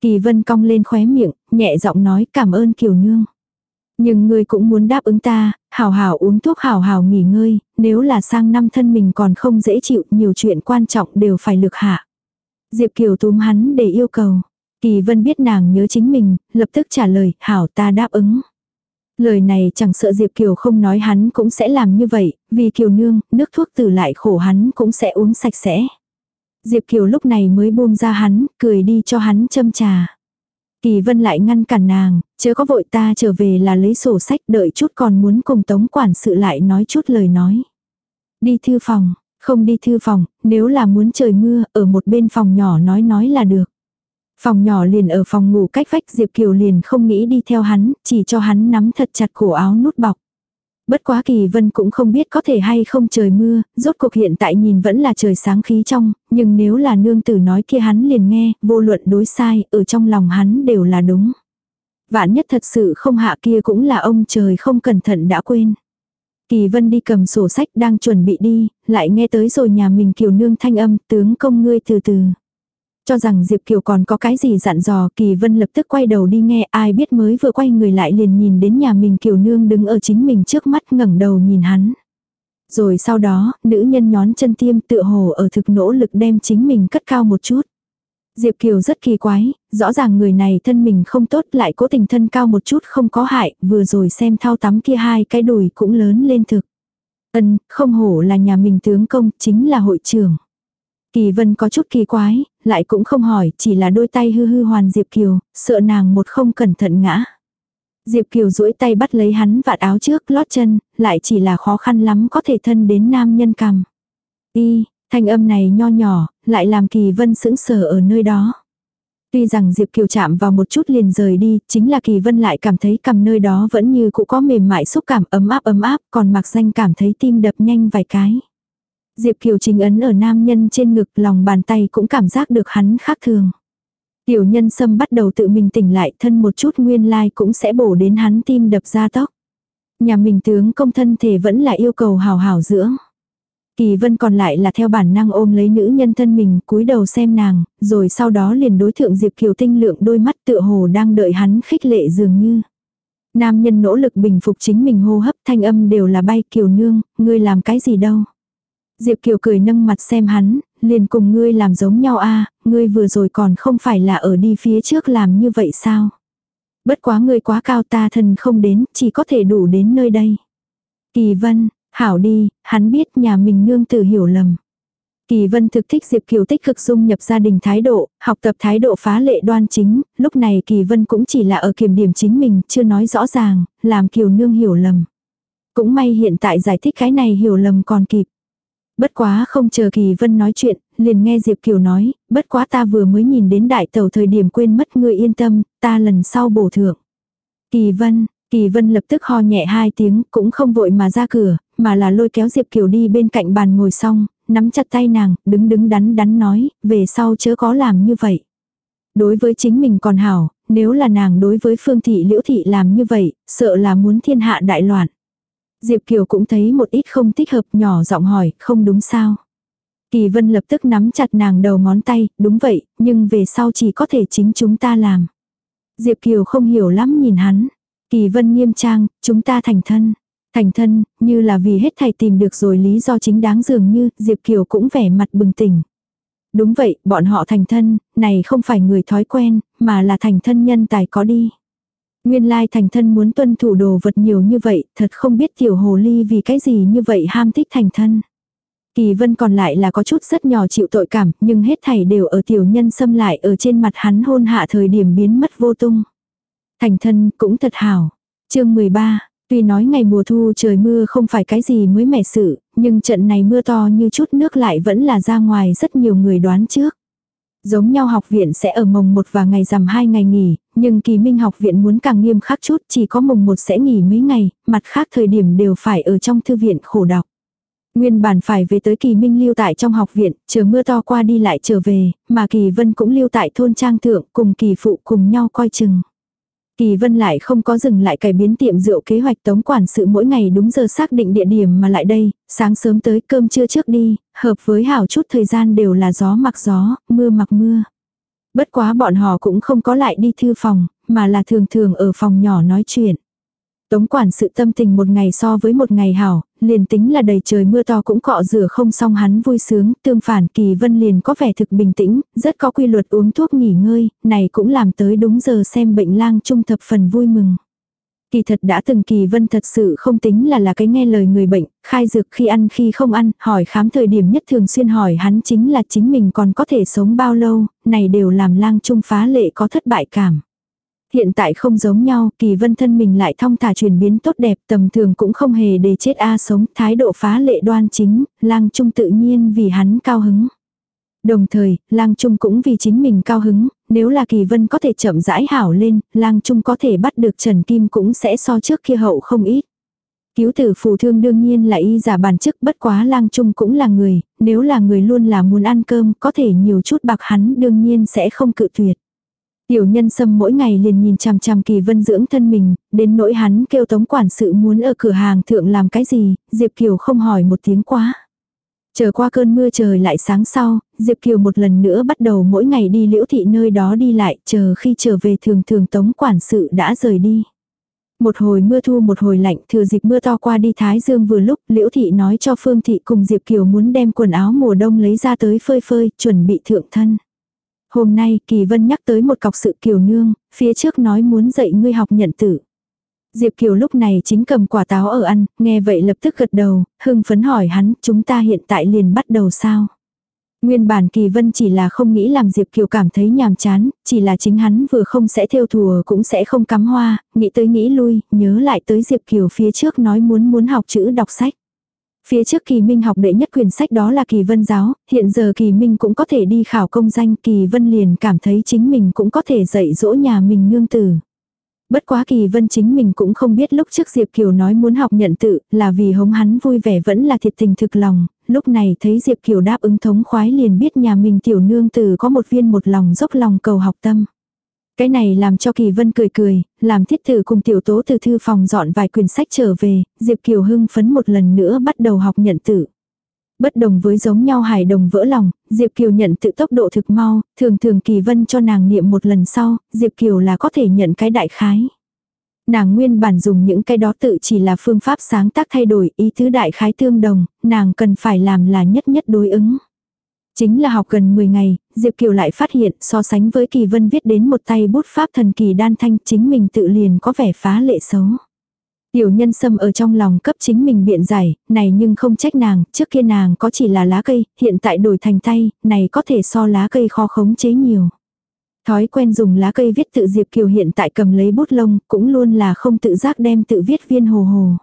Kỳ vân cong lên khóe miệng, nhẹ giọng nói cảm ơn Kiều Nương. Nhưng ngươi cũng muốn đáp ứng ta, hào hào uống thuốc hào hào nghỉ ngơi, nếu là sang năm thân mình còn không dễ chịu, nhiều chuyện quan trọng đều phải lực hạ. Diệp Kiều túm hắn để yêu cầu. Kỳ Vân biết nàng nhớ chính mình, lập tức trả lời, hảo ta đáp ứng. Lời này chẳng sợ Diệp Kiều không nói hắn cũng sẽ làm như vậy, vì Kiều nương, nước thuốc từ lại khổ hắn cũng sẽ uống sạch sẽ. Diệp Kiều lúc này mới buông ra hắn, cười đi cho hắn châm trà. Kỳ Vân lại ngăn cản nàng, chớ có vội ta trở về là lấy sổ sách đợi chút còn muốn cùng tống quản sự lại nói chút lời nói. Đi thư phòng, không đi thư phòng, nếu là muốn trời mưa, ở một bên phòng nhỏ nói nói là được. Phòng nhỏ liền ở phòng ngủ cách vách Diệp Kiều liền không nghĩ đi theo hắn, chỉ cho hắn nắm thật chặt cổ áo nút bọc. Bất quá kỳ vân cũng không biết có thể hay không trời mưa, rốt cuộc hiện tại nhìn vẫn là trời sáng khí trong, nhưng nếu là nương tử nói kia hắn liền nghe, vô luận đối sai, ở trong lòng hắn đều là đúng. Vạn nhất thật sự không hạ kia cũng là ông trời không cẩn thận đã quên. Kỳ vân đi cầm sổ sách đang chuẩn bị đi, lại nghe tới rồi nhà mình kiều nương thanh âm tướng công ngươi từ từ. Cho rằng Diệp Kiều còn có cái gì dặn dò Kỳ Vân lập tức quay đầu đi nghe ai biết mới vừa quay người lại liền nhìn đến nhà mình Kiều Nương đứng ở chính mình trước mắt ngẩng đầu nhìn hắn. Rồi sau đó, nữ nhân nhón chân tiêm tựa hồ ở thực nỗ lực đem chính mình cất cao một chút. Diệp Kiều rất kỳ quái, rõ ràng người này thân mình không tốt lại cố tình thân cao một chút không có hại, vừa rồi xem thao tắm kia hai cái đùi cũng lớn lên thực. Ân, không hổ là nhà mình tướng công, chính là hội trưởng. Kỳ vân có chút kỳ quái, lại cũng không hỏi, chỉ là đôi tay hư hư hoàn Diệp Kiều, sợ nàng một không cẩn thận ngã. Diệp Kiều duỗi tay bắt lấy hắn vạt áo trước lót chân, lại chỉ là khó khăn lắm có thể thân đến nam nhân cầm. Y, thanh âm này nho nhỏ, lại làm Kỳ Vân sững sờ ở nơi đó. Tuy rằng Diệp Kiều chạm vào một chút liền rời đi, chính là Kỳ Vân lại cảm thấy cầm nơi đó vẫn như cũ có mềm mại xúc cảm ấm áp ấm áp, còn mặc danh cảm thấy tim đập nhanh vài cái. Diệp Kiều Trình ấn ở nam nhân trên ngực lòng bàn tay cũng cảm giác được hắn khác thường. Tiểu nhân sâm bắt đầu tự mình tỉnh lại thân một chút nguyên lai like cũng sẽ bổ đến hắn tim đập ra tóc. Nhà mình tướng công thân thể vẫn là yêu cầu hào hào dưỡng. Kỳ vân còn lại là theo bản năng ôm lấy nữ nhân thân mình cúi đầu xem nàng, rồi sau đó liền đối thượng Diệp Kiều tinh lượng đôi mắt tựa hồ đang đợi hắn khích lệ dường như. Nam nhân nỗ lực bình phục chính mình hô hấp thanh âm đều là bay kiều nương, ngươi làm cái gì đâu. Diệp Kiều cười nâng mặt xem hắn, liền cùng ngươi làm giống nhau a ngươi vừa rồi còn không phải là ở đi phía trước làm như vậy sao? Bất quá ngươi quá cao ta thân không đến, chỉ có thể đủ đến nơi đây. Kỳ vân, hảo đi, hắn biết nhà mình nương tử hiểu lầm. Kỳ vân thực thích Diệp Kiều tích cực dung nhập gia đình thái độ, học tập thái độ phá lệ đoan chính, lúc này Kỳ vân cũng chỉ là ở kiểm điểm chính mình, chưa nói rõ ràng, làm Kiều nương hiểu lầm. Cũng may hiện tại giải thích cái này hiểu lầm còn kịp. Bất quá không chờ Kỳ Vân nói chuyện, liền nghe Diệp Kiều nói, bất quá ta vừa mới nhìn đến đại tàu thời điểm quên mất ngươi yên tâm, ta lần sau bổ thưởng. Kỳ Vân, Kỳ Vân lập tức ho nhẹ hai tiếng, cũng không vội mà ra cửa, mà là lôi kéo Diệp Kiều đi bên cạnh bàn ngồi xong, nắm chặt tay nàng, đứng đứng đắn đắn nói, về sau chớ có làm như vậy. Đối với chính mình còn hảo, nếu là nàng đối với Phương Thị Liễu Thị làm như vậy, sợ là muốn thiên hạ đại loạn. Diệp Kiều cũng thấy một ít không thích hợp nhỏ giọng hỏi, không đúng sao. Kỳ Vân lập tức nắm chặt nàng đầu ngón tay, đúng vậy, nhưng về sau chỉ có thể chính chúng ta làm. Diệp Kiều không hiểu lắm nhìn hắn. Kỳ Vân nghiêm trang, chúng ta thành thân. Thành thân, như là vì hết thầy tìm được rồi lý do chính đáng dường như, Diệp Kiều cũng vẻ mặt bừng tỉnh. Đúng vậy, bọn họ thành thân, này không phải người thói quen, mà là thành thân nhân tài có đi. Nguyên lai thành thân muốn tuân thủ đồ vật nhiều như vậy, thật không biết tiểu hồ ly vì cái gì như vậy ham thích thành thân. Kỳ vân còn lại là có chút rất nhỏ chịu tội cảm, nhưng hết thảy đều ở tiểu nhân xâm lại ở trên mặt hắn hôn hạ thời điểm biến mất vô tung. Thành thân cũng thật hảo. chương 13, tuy nói ngày mùa thu trời mưa không phải cái gì mới mẻ sự, nhưng trận này mưa to như chút nước lại vẫn là ra ngoài rất nhiều người đoán trước. Giống nhau học viện sẽ ở mồng một và ngày rằm hai ngày nghỉ, nhưng kỳ minh học viện muốn càng nghiêm khắc chút chỉ có mồng một sẽ nghỉ mấy ngày, mặt khác thời điểm đều phải ở trong thư viện khổ đọc. Nguyên bản phải về tới kỳ minh lưu tại trong học viện, chờ mưa to qua đi lại trở về, mà kỳ vân cũng lưu tại thôn trang thượng cùng kỳ phụ cùng nhau coi chừng. Kỳ vân lại không có dừng lại cải biến tiệm rượu kế hoạch tống quản sự mỗi ngày đúng giờ xác định địa điểm mà lại đây, sáng sớm tới cơm trưa trước đi, hợp với hảo chút thời gian đều là gió mặc gió, mưa mặc mưa. Bất quá bọn họ cũng không có lại đi thư phòng, mà là thường thường ở phòng nhỏ nói chuyện. Tống quản sự tâm tình một ngày so với một ngày hảo, liền tính là đầy trời mưa to cũng cọ rửa không xong hắn vui sướng, tương phản kỳ vân liền có vẻ thực bình tĩnh, rất có quy luật uống thuốc nghỉ ngơi, này cũng làm tới đúng giờ xem bệnh lang trung thập phần vui mừng. Kỳ thật đã từng kỳ vân thật sự không tính là là cái nghe lời người bệnh, khai dược khi ăn khi không ăn, hỏi khám thời điểm nhất thường xuyên hỏi hắn chính là chính mình còn có thể sống bao lâu, này đều làm lang trung phá lệ có thất bại cảm. Hiện tại không giống nhau, kỳ vân thân mình lại thong thả chuyển biến tốt đẹp, tầm thường cũng không hề để chết A sống, thái độ phá lệ đoan chính, lang trung tự nhiên vì hắn cao hứng. Đồng thời, lang trung cũng vì chính mình cao hứng, nếu là kỳ vân có thể chậm rãi hảo lên, lang trung có thể bắt được Trần Kim cũng sẽ so trước kia hậu không ít. Cứu tử phù thương đương nhiên là y giả bản chức bất quá lang trung cũng là người, nếu là người luôn là muốn ăn cơm có thể nhiều chút bạc hắn đương nhiên sẽ không cự tuyệt. Tiểu nhân sâm mỗi ngày liền nhìn chằm chằm kỳ vân dưỡng thân mình, đến nỗi hắn kêu tống quản sự muốn ở cửa hàng thượng làm cái gì, Diệp Kiều không hỏi một tiếng quá. Chờ qua cơn mưa trời lại sáng sau, Diệp Kiều một lần nữa bắt đầu mỗi ngày đi liễu thị nơi đó đi lại, chờ khi trở về thường thường tống quản sự đã rời đi. Một hồi mưa thu một hồi lạnh, thừa dịp mưa to qua đi Thái Dương vừa lúc, Liễu Thị nói cho Phương Thị cùng Diệp Kiều muốn đem quần áo mùa đông lấy ra tới phơi phơi, chuẩn bị thượng thân. Hôm nay, Kỳ Vân nhắc tới một cọc sự Kiều Nương, phía trước nói muốn dạy ngươi học nhận tử. Diệp Kiều lúc này chính cầm quả táo ở ăn, nghe vậy lập tức gật đầu, hưng phấn hỏi hắn, chúng ta hiện tại liền bắt đầu sao? Nguyên bản Kỳ Vân chỉ là không nghĩ làm Diệp Kiều cảm thấy nhàm chán, chỉ là chính hắn vừa không sẽ theo thùa cũng sẽ không cắm hoa, nghĩ tới nghĩ lui, nhớ lại tới Diệp Kiều phía trước nói muốn muốn học chữ đọc sách. Phía trước Kỳ Minh học đệ nhất quyển sách đó là Kỳ Vân giáo, hiện giờ Kỳ Minh cũng có thể đi khảo công danh, Kỳ Vân liền cảm thấy chính mình cũng có thể dạy dỗ nhà mình nương tử. Bất quá Kỳ Vân chính mình cũng không biết lúc trước Diệp Kiều nói muốn học nhận tự là vì hống hắn vui vẻ vẫn là thiệt tình thực lòng, lúc này thấy Diệp Kiều đáp ứng thống khoái liền biết nhà mình tiểu nương tử có một viên một lòng dốc lòng cầu học tâm. Cái này làm cho Kỳ Vân cười cười, làm thiết thử cùng tiểu tố từ thư phòng dọn vài quyển sách trở về, Diệp Kiều hưng phấn một lần nữa bắt đầu học nhận tự. Bất đồng với giống nhau hài đồng vỡ lòng, Diệp Kiều nhận tự tốc độ thực mau, thường thường Kỳ Vân cho nàng niệm một lần sau, Diệp Kiều là có thể nhận cái đại khái. Nàng nguyên bản dùng những cái đó tự chỉ là phương pháp sáng tác thay đổi ý tứ đại khái tương đồng, nàng cần phải làm là nhất nhất đối ứng. Chính là học gần 10 ngày, Diệp Kiều lại phát hiện so sánh với Kỳ Vân viết đến một tay bút pháp thần kỳ đan thanh chính mình tự liền có vẻ phá lệ xấu. Tiểu nhân sâm ở trong lòng cấp chính mình biện giải, này nhưng không trách nàng, trước kia nàng có chỉ là lá cây, hiện tại đổi thành tay, này có thể so lá cây khó khống chế nhiều. Thói quen dùng lá cây viết tự Diệp Kiều hiện tại cầm lấy bút lông, cũng luôn là không tự giác đem tự viết viên hồ hồ.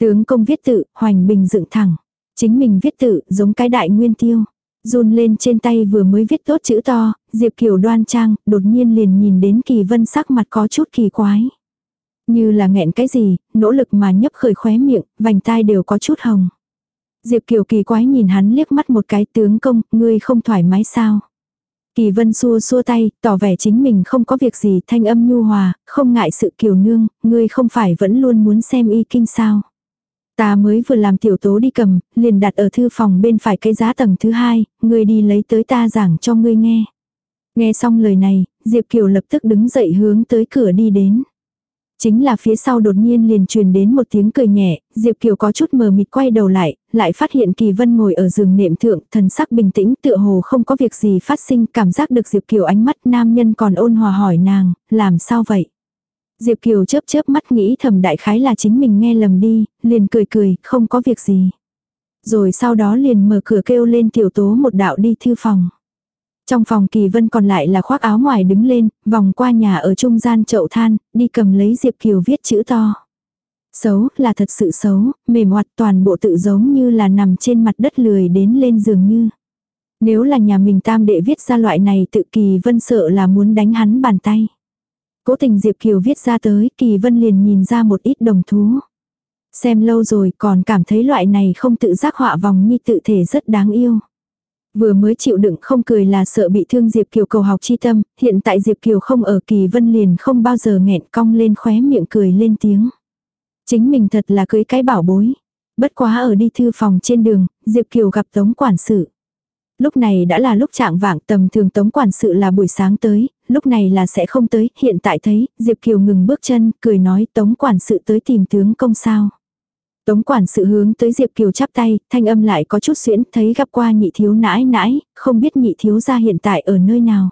Tướng công viết tự, hoành bình dựng thẳng. Chính mình viết tự, giống cái đại nguyên tiêu. Run lên trên tay vừa mới viết tốt chữ to, Diệp Kiều đoan trang, đột nhiên liền nhìn đến kỳ vân sắc mặt có chút kỳ quái. Như là nghẹn cái gì, nỗ lực mà nhấp khởi khóe miệng, vành tai đều có chút hồng. Diệp Kiều kỳ quái nhìn hắn liếc mắt một cái tướng công, ngươi không thoải mái sao. Kỳ vân xua xua tay, tỏ vẻ chính mình không có việc gì thanh âm nhu hòa, không ngại sự kiều nương, ngươi không phải vẫn luôn muốn xem y kinh sao. Ta mới vừa làm tiểu tố đi cầm, liền đặt ở thư phòng bên phải cái giá tầng thứ hai, ngươi đi lấy tới ta giảng cho ngươi nghe. Nghe xong lời này, Diệp Kiều lập tức đứng dậy hướng tới cửa đi đến. Chính là phía sau đột nhiên liền truyền đến một tiếng cười nhẹ, Diệp Kiều có chút mờ mịt quay đầu lại, lại phát hiện Kỳ Vân ngồi ở giường nệm thượng, thần sắc bình tĩnh tựa hồ không có việc gì phát sinh, cảm giác được Diệp Kiều ánh mắt nam nhân còn ôn hòa hỏi nàng, làm sao vậy? Diệp Kiều chớp chớp mắt nghĩ thầm đại khái là chính mình nghe lầm đi, liền cười cười, không có việc gì. Rồi sau đó liền mở cửa kêu lên tiểu tố một đạo đi thư phòng. Trong phòng kỳ vân còn lại là khoác áo ngoài đứng lên, vòng qua nhà ở trung gian chậu than, đi cầm lấy Diệp Kiều viết chữ to. Xấu là thật sự xấu, mềm hoạt toàn bộ tự giống như là nằm trên mặt đất lười đến lên giường như. Nếu là nhà mình tam đệ viết ra loại này tự kỳ vân sợ là muốn đánh hắn bàn tay. Cố tình Diệp Kiều viết ra tới, kỳ vân liền nhìn ra một ít đồng thú. Xem lâu rồi còn cảm thấy loại này không tự giác họa vòng như tự thể rất đáng yêu. Vừa mới chịu đựng không cười là sợ bị thương Diệp Kiều cầu học chi tâm, hiện tại Diệp Kiều không ở kỳ vân liền không bao giờ nghẹn cong lên khóe miệng cười lên tiếng. Chính mình thật là cưới cái bảo bối. Bất quá ở đi thư phòng trên đường, Diệp Kiều gặp Tống Quản sự. Lúc này đã là lúc trạng vạng tầm thường Tống Quản sự là buổi sáng tới, lúc này là sẽ không tới, hiện tại thấy, Diệp Kiều ngừng bước chân, cười nói Tống Quản sự tới tìm tướng công sao. Tống quản sự hướng tới Diệp Kiều chắp tay, thanh âm lại có chút xuyễn, thấy gặp qua nhị thiếu nãi nãi, không biết nhị thiếu gia hiện tại ở nơi nào.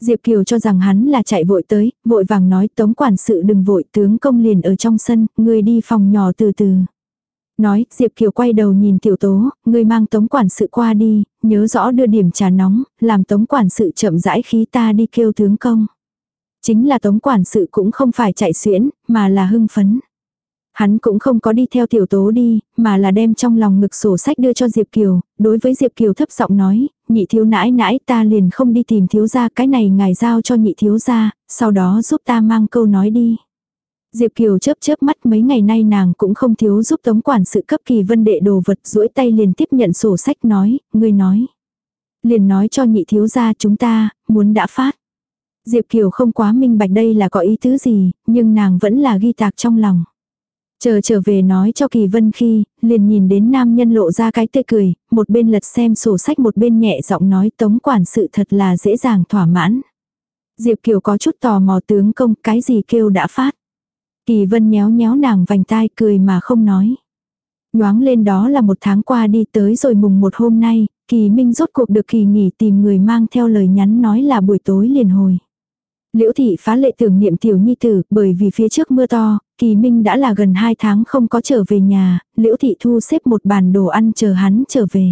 Diệp Kiều cho rằng hắn là chạy vội tới, vội vàng nói tống quản sự đừng vội tướng công liền ở trong sân, người đi phòng nhỏ từ từ. Nói, Diệp Kiều quay đầu nhìn tiểu tố, người mang tống quản sự qua đi, nhớ rõ đưa điểm trà nóng, làm tống quản sự chậm rãi khí ta đi kêu tướng công. Chính là tống quản sự cũng không phải chạy xuyễn, mà là hưng phấn. Hắn cũng không có đi theo tiểu tố đi, mà là đem trong lòng ngực sổ sách đưa cho Diệp Kiều, đối với Diệp Kiều thấp giọng nói, nhị thiếu nãi nãi ta liền không đi tìm thiếu gia cái này ngài giao cho nhị thiếu gia, sau đó giúp ta mang câu nói đi. Diệp Kiều chớp chớp mắt mấy ngày nay nàng cũng không thiếu giúp tống quản sự cấp kỳ vân đệ đồ vật duỗi tay liền tiếp nhận sổ sách nói, người nói. Liền nói cho nhị thiếu gia chúng ta, muốn đã phát. Diệp Kiều không quá minh bạch đây là có ý tứ gì, nhưng nàng vẫn là ghi tạc trong lòng. Chờ trở về nói cho Kỳ Vân khi, liền nhìn đến nam nhân lộ ra cái tươi cười, một bên lật xem sổ sách một bên nhẹ giọng nói tống quản sự thật là dễ dàng thỏa mãn. Diệp Kiều có chút tò mò tướng công cái gì kêu đã phát. Kỳ Vân nhéo nhéo nàng vành tai cười mà không nói. Nhoáng lên đó là một tháng qua đi tới rồi mùng một hôm nay, Kỳ Minh rốt cuộc được Kỳ nghỉ tìm người mang theo lời nhắn nói là buổi tối liền hồi. Liễu thị phá lệ tưởng niệm tiểu nhi tử, bởi vì phía trước mưa to, kỳ minh đã là gần 2 tháng không có trở về nhà, liễu thị thu xếp một bàn đồ ăn chờ hắn trở về.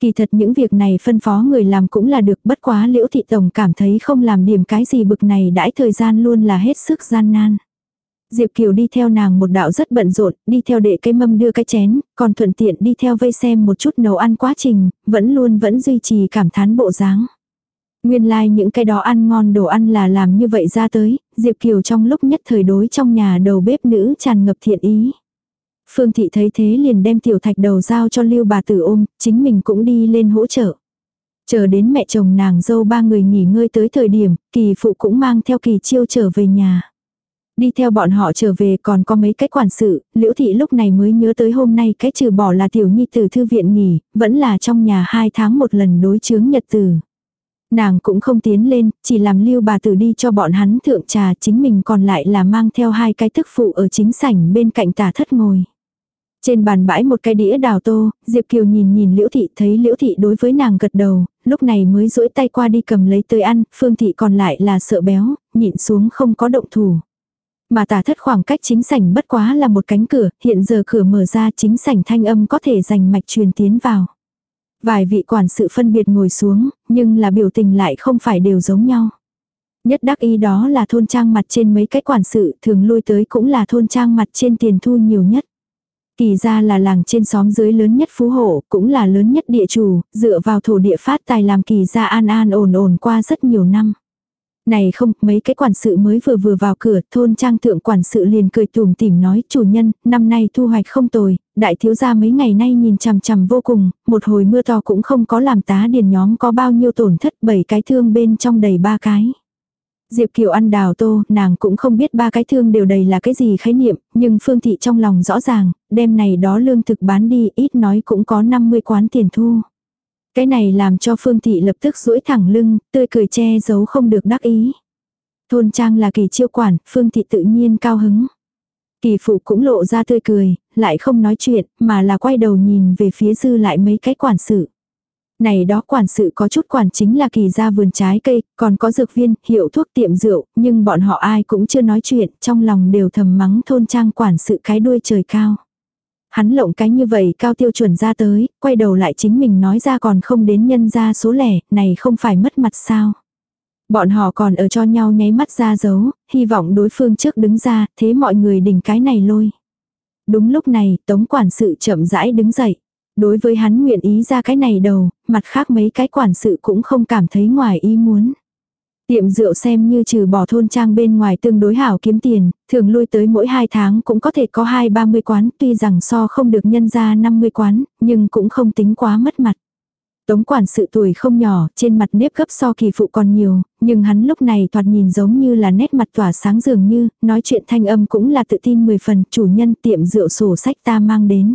Kỳ thật những việc này phân phó người làm cũng là được bất quá liễu thị tổng cảm thấy không làm điểm cái gì bực này đãi thời gian luôn là hết sức gian nan. Diệp Kiều đi theo nàng một đạo rất bận rộn, đi theo đệ cái mâm đưa cái chén, còn thuận tiện đi theo vây xem một chút nấu ăn quá trình, vẫn luôn vẫn duy trì cảm thán bộ dáng. Nguyên lai like những cái đó ăn ngon đồ ăn là làm như vậy ra tới, Diệp Kiều trong lúc nhất thời đối trong nhà đầu bếp nữ tràn ngập thiện ý. Phương Thị thấy thế liền đem tiểu thạch đầu giao cho lưu bà tử ôm, chính mình cũng đi lên hỗ trợ. Chờ đến mẹ chồng nàng dâu ba người nghỉ ngơi tới thời điểm, kỳ phụ cũng mang theo kỳ chiêu trở về nhà. Đi theo bọn họ trở về còn có mấy cái quản sự, liễu thị lúc này mới nhớ tới hôm nay cái trừ bỏ là tiểu nhi từ thư viện nghỉ, vẫn là trong nhà hai tháng một lần đối chướng nhật tử. Nàng cũng không tiến lên, chỉ làm lưu bà tử đi cho bọn hắn thượng trà chính mình còn lại là mang theo hai cái thức phụ ở chính sảnh bên cạnh tả thất ngồi. Trên bàn bãi một cái đĩa đào tô, Diệp Kiều nhìn nhìn Liễu Thị thấy Liễu Thị đối với nàng gật đầu, lúc này mới duỗi tay qua đi cầm lấy tới ăn, Phương Thị còn lại là sợ béo, nhịn xuống không có động thủ. Mà tả thất khoảng cách chính sảnh bất quá là một cánh cửa, hiện giờ cửa mở ra chính sảnh thanh âm có thể dành mạch truyền tiến vào. Vài vị quản sự phân biệt ngồi xuống, nhưng là biểu tình lại không phải đều giống nhau. Nhất đắc ý đó là thôn trang mặt trên mấy cái quản sự thường lui tới cũng là thôn trang mặt trên tiền thu nhiều nhất. Kỳ ra là làng trên xóm dưới lớn nhất phú hộ, cũng là lớn nhất địa chủ, dựa vào thổ địa phát tài làm kỳ ra an an ổn ổn qua rất nhiều năm. Này không, mấy cái quản sự mới vừa vừa vào cửa, thôn trang thượng quản sự liền cười tùm tìm nói, chủ nhân, năm nay thu hoạch không tồi, đại thiếu gia mấy ngày nay nhìn chằm chằm vô cùng, một hồi mưa to cũng không có làm tá điền nhóm có bao nhiêu tổn thất, bảy cái thương bên trong đầy ba cái. Diệp Kiều ăn đào tô, nàng cũng không biết ba cái thương đều đầy là cái gì khái niệm, nhưng Phương Thị trong lòng rõ ràng, đêm này đó lương thực bán đi ít nói cũng có 50 quán tiền thu. Cái này làm cho Phương Thị lập tức duỗi thẳng lưng, tươi cười che giấu không được đắc ý. Thôn trang là kỳ chiêu quản, Phương Thị tự nhiên cao hứng. Kỳ phụ cũng lộ ra tươi cười, lại không nói chuyện, mà là quay đầu nhìn về phía dư lại mấy cái quản sự. Này đó quản sự có chút quản chính là kỳ ra vườn trái cây, còn có dược viên, hiệu thuốc tiệm rượu, nhưng bọn họ ai cũng chưa nói chuyện, trong lòng đều thầm mắng thôn trang quản sự cái đuôi trời cao. Hắn lộng cái như vậy cao tiêu chuẩn ra tới, quay đầu lại chính mình nói ra còn không đến nhân ra số lẻ, này không phải mất mặt sao. Bọn họ còn ở cho nhau nháy mắt ra dấu, hy vọng đối phương trước đứng ra, thế mọi người đỉnh cái này lôi. Đúng lúc này, tống quản sự chậm rãi đứng dậy. Đối với hắn nguyện ý ra cái này đầu, mặt khác mấy cái quản sự cũng không cảm thấy ngoài ý muốn. Tiệm rượu xem như trừ bỏ thôn trang bên ngoài tương đối hảo kiếm tiền, thường lui tới mỗi 2 tháng cũng có thể có 2-30 quán, tuy rằng so không được nhân ra 50 quán, nhưng cũng không tính quá mất mặt. Tống quản sự tuổi không nhỏ, trên mặt nếp gấp so kỳ phụ còn nhiều, nhưng hắn lúc này thoạt nhìn giống như là nét mặt tỏa sáng dường như, nói chuyện thanh âm cũng là tự tin 10 phần, chủ nhân tiệm rượu sổ sách ta mang đến.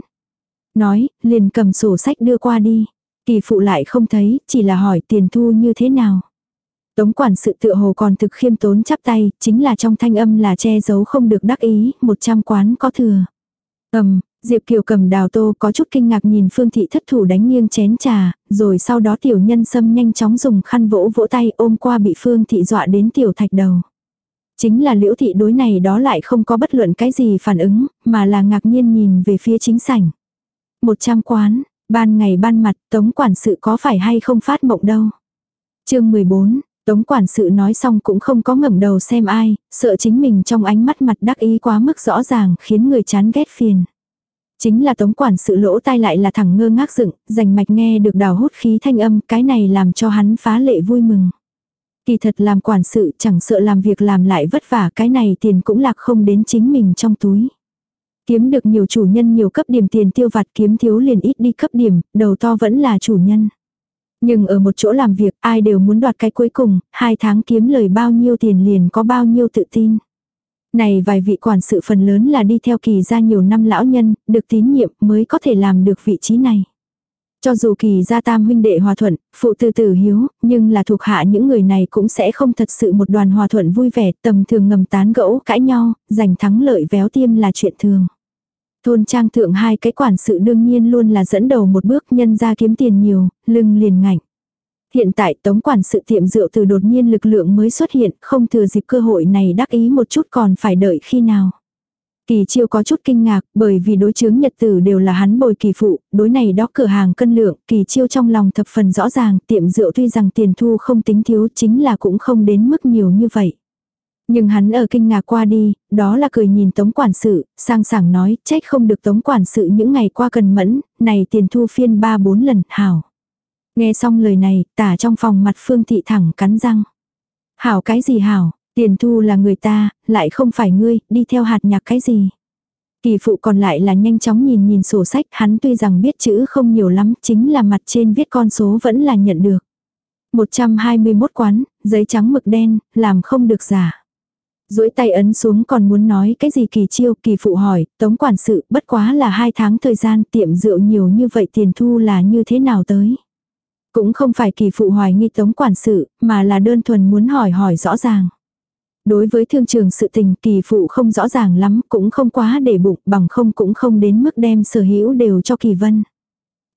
Nói, liền cầm sổ sách đưa qua đi. Kỳ phụ lại không thấy, chỉ là hỏi tiền thu như thế nào. Tống quản sự tựa hồ còn thực khiêm tốn chắp tay, chính là trong thanh âm là che giấu không được đắc ý, một trăm quán có thừa. Ầm, Diệp Kiều cầm đào tô có chút kinh ngạc nhìn Phương Thị thất thủ đánh nghiêng chén trà, rồi sau đó tiểu nhân sâm nhanh chóng dùng khăn vỗ vỗ tay ôm qua bị Phương Thị dọa đến tiểu thạch đầu. Chính là liễu thị đối này đó lại không có bất luận cái gì phản ứng, mà là ngạc nhiên nhìn về phía chính sảnh. Một trăm quán, ban ngày ban mặt, tống quản sự có phải hay không phát mộng đâu. chương 14, Tống quản sự nói xong cũng không có ngẩng đầu xem ai, sợ chính mình trong ánh mắt mặt đắc ý quá mức rõ ràng khiến người chán ghét phiền. Chính là tống quản sự lỗ tai lại là thẳng ngơ ngác dựng, rành mạch nghe được đào hút khí thanh âm, cái này làm cho hắn phá lệ vui mừng. Kỳ thật làm quản sự chẳng sợ làm việc làm lại vất vả cái này tiền cũng lạc không đến chính mình trong túi. Kiếm được nhiều chủ nhân nhiều cấp điểm tiền tiêu vặt kiếm thiếu liền ít đi cấp điểm, đầu to vẫn là chủ nhân. Nhưng ở một chỗ làm việc ai đều muốn đoạt cái cuối cùng, hai tháng kiếm lời bao nhiêu tiền liền có bao nhiêu tự tin. Này vài vị quản sự phần lớn là đi theo kỳ ra nhiều năm lão nhân, được tín nhiệm mới có thể làm được vị trí này. Cho dù kỳ gia tam huynh đệ hòa thuận, phụ từ tử hiếu, nhưng là thuộc hạ những người này cũng sẽ không thật sự một đoàn hòa thuận vui vẻ, tầm thường ngầm tán gẫu, cãi nhau, giành thắng lợi véo tiêm là chuyện thường. Thôn trang thượng hai cái quản sự đương nhiên luôn là dẫn đầu một bước nhân ra kiếm tiền nhiều, lưng liền ngạnh. Hiện tại tống quản sự tiệm rượu từ đột nhiên lực lượng mới xuất hiện, không thừa dịp cơ hội này đắc ý một chút còn phải đợi khi nào. Kỳ chiêu có chút kinh ngạc, bởi vì đối chứng nhật tử đều là hắn bồi kỳ phụ, đối này đó cửa hàng cân lượng, kỳ chiêu trong lòng thập phần rõ ràng, tiệm rượu tuy rằng tiền thu không tính thiếu chính là cũng không đến mức nhiều như vậy. Nhưng hắn ở kinh ngạc qua đi, đó là cười nhìn tống quản sự, sang sảng nói, trách không được tống quản sự những ngày qua cần mẫn, này tiền thu phiên ba bốn lần, hảo. Nghe xong lời này, tả trong phòng mặt phương thị thẳng cắn răng. Hảo cái gì hảo, tiền thu là người ta, lại không phải ngươi, đi theo hạt nhạc cái gì. Kỳ phụ còn lại là nhanh chóng nhìn nhìn sổ sách, hắn tuy rằng biết chữ không nhiều lắm, chính là mặt trên viết con số vẫn là nhận được. 121 quán, giấy trắng mực đen, làm không được giả duỗi tay ấn xuống còn muốn nói cái gì kỳ chiêu, kỳ phụ hỏi, tống quản sự, bất quá là hai tháng thời gian tiệm rượu nhiều như vậy tiền thu là như thế nào tới. Cũng không phải kỳ phụ hoài nghi tống quản sự, mà là đơn thuần muốn hỏi hỏi rõ ràng. Đối với thương trường sự tình kỳ phụ không rõ ràng lắm, cũng không quá để bụng, bằng không cũng không đến mức đem sở hữu đều cho kỳ vân.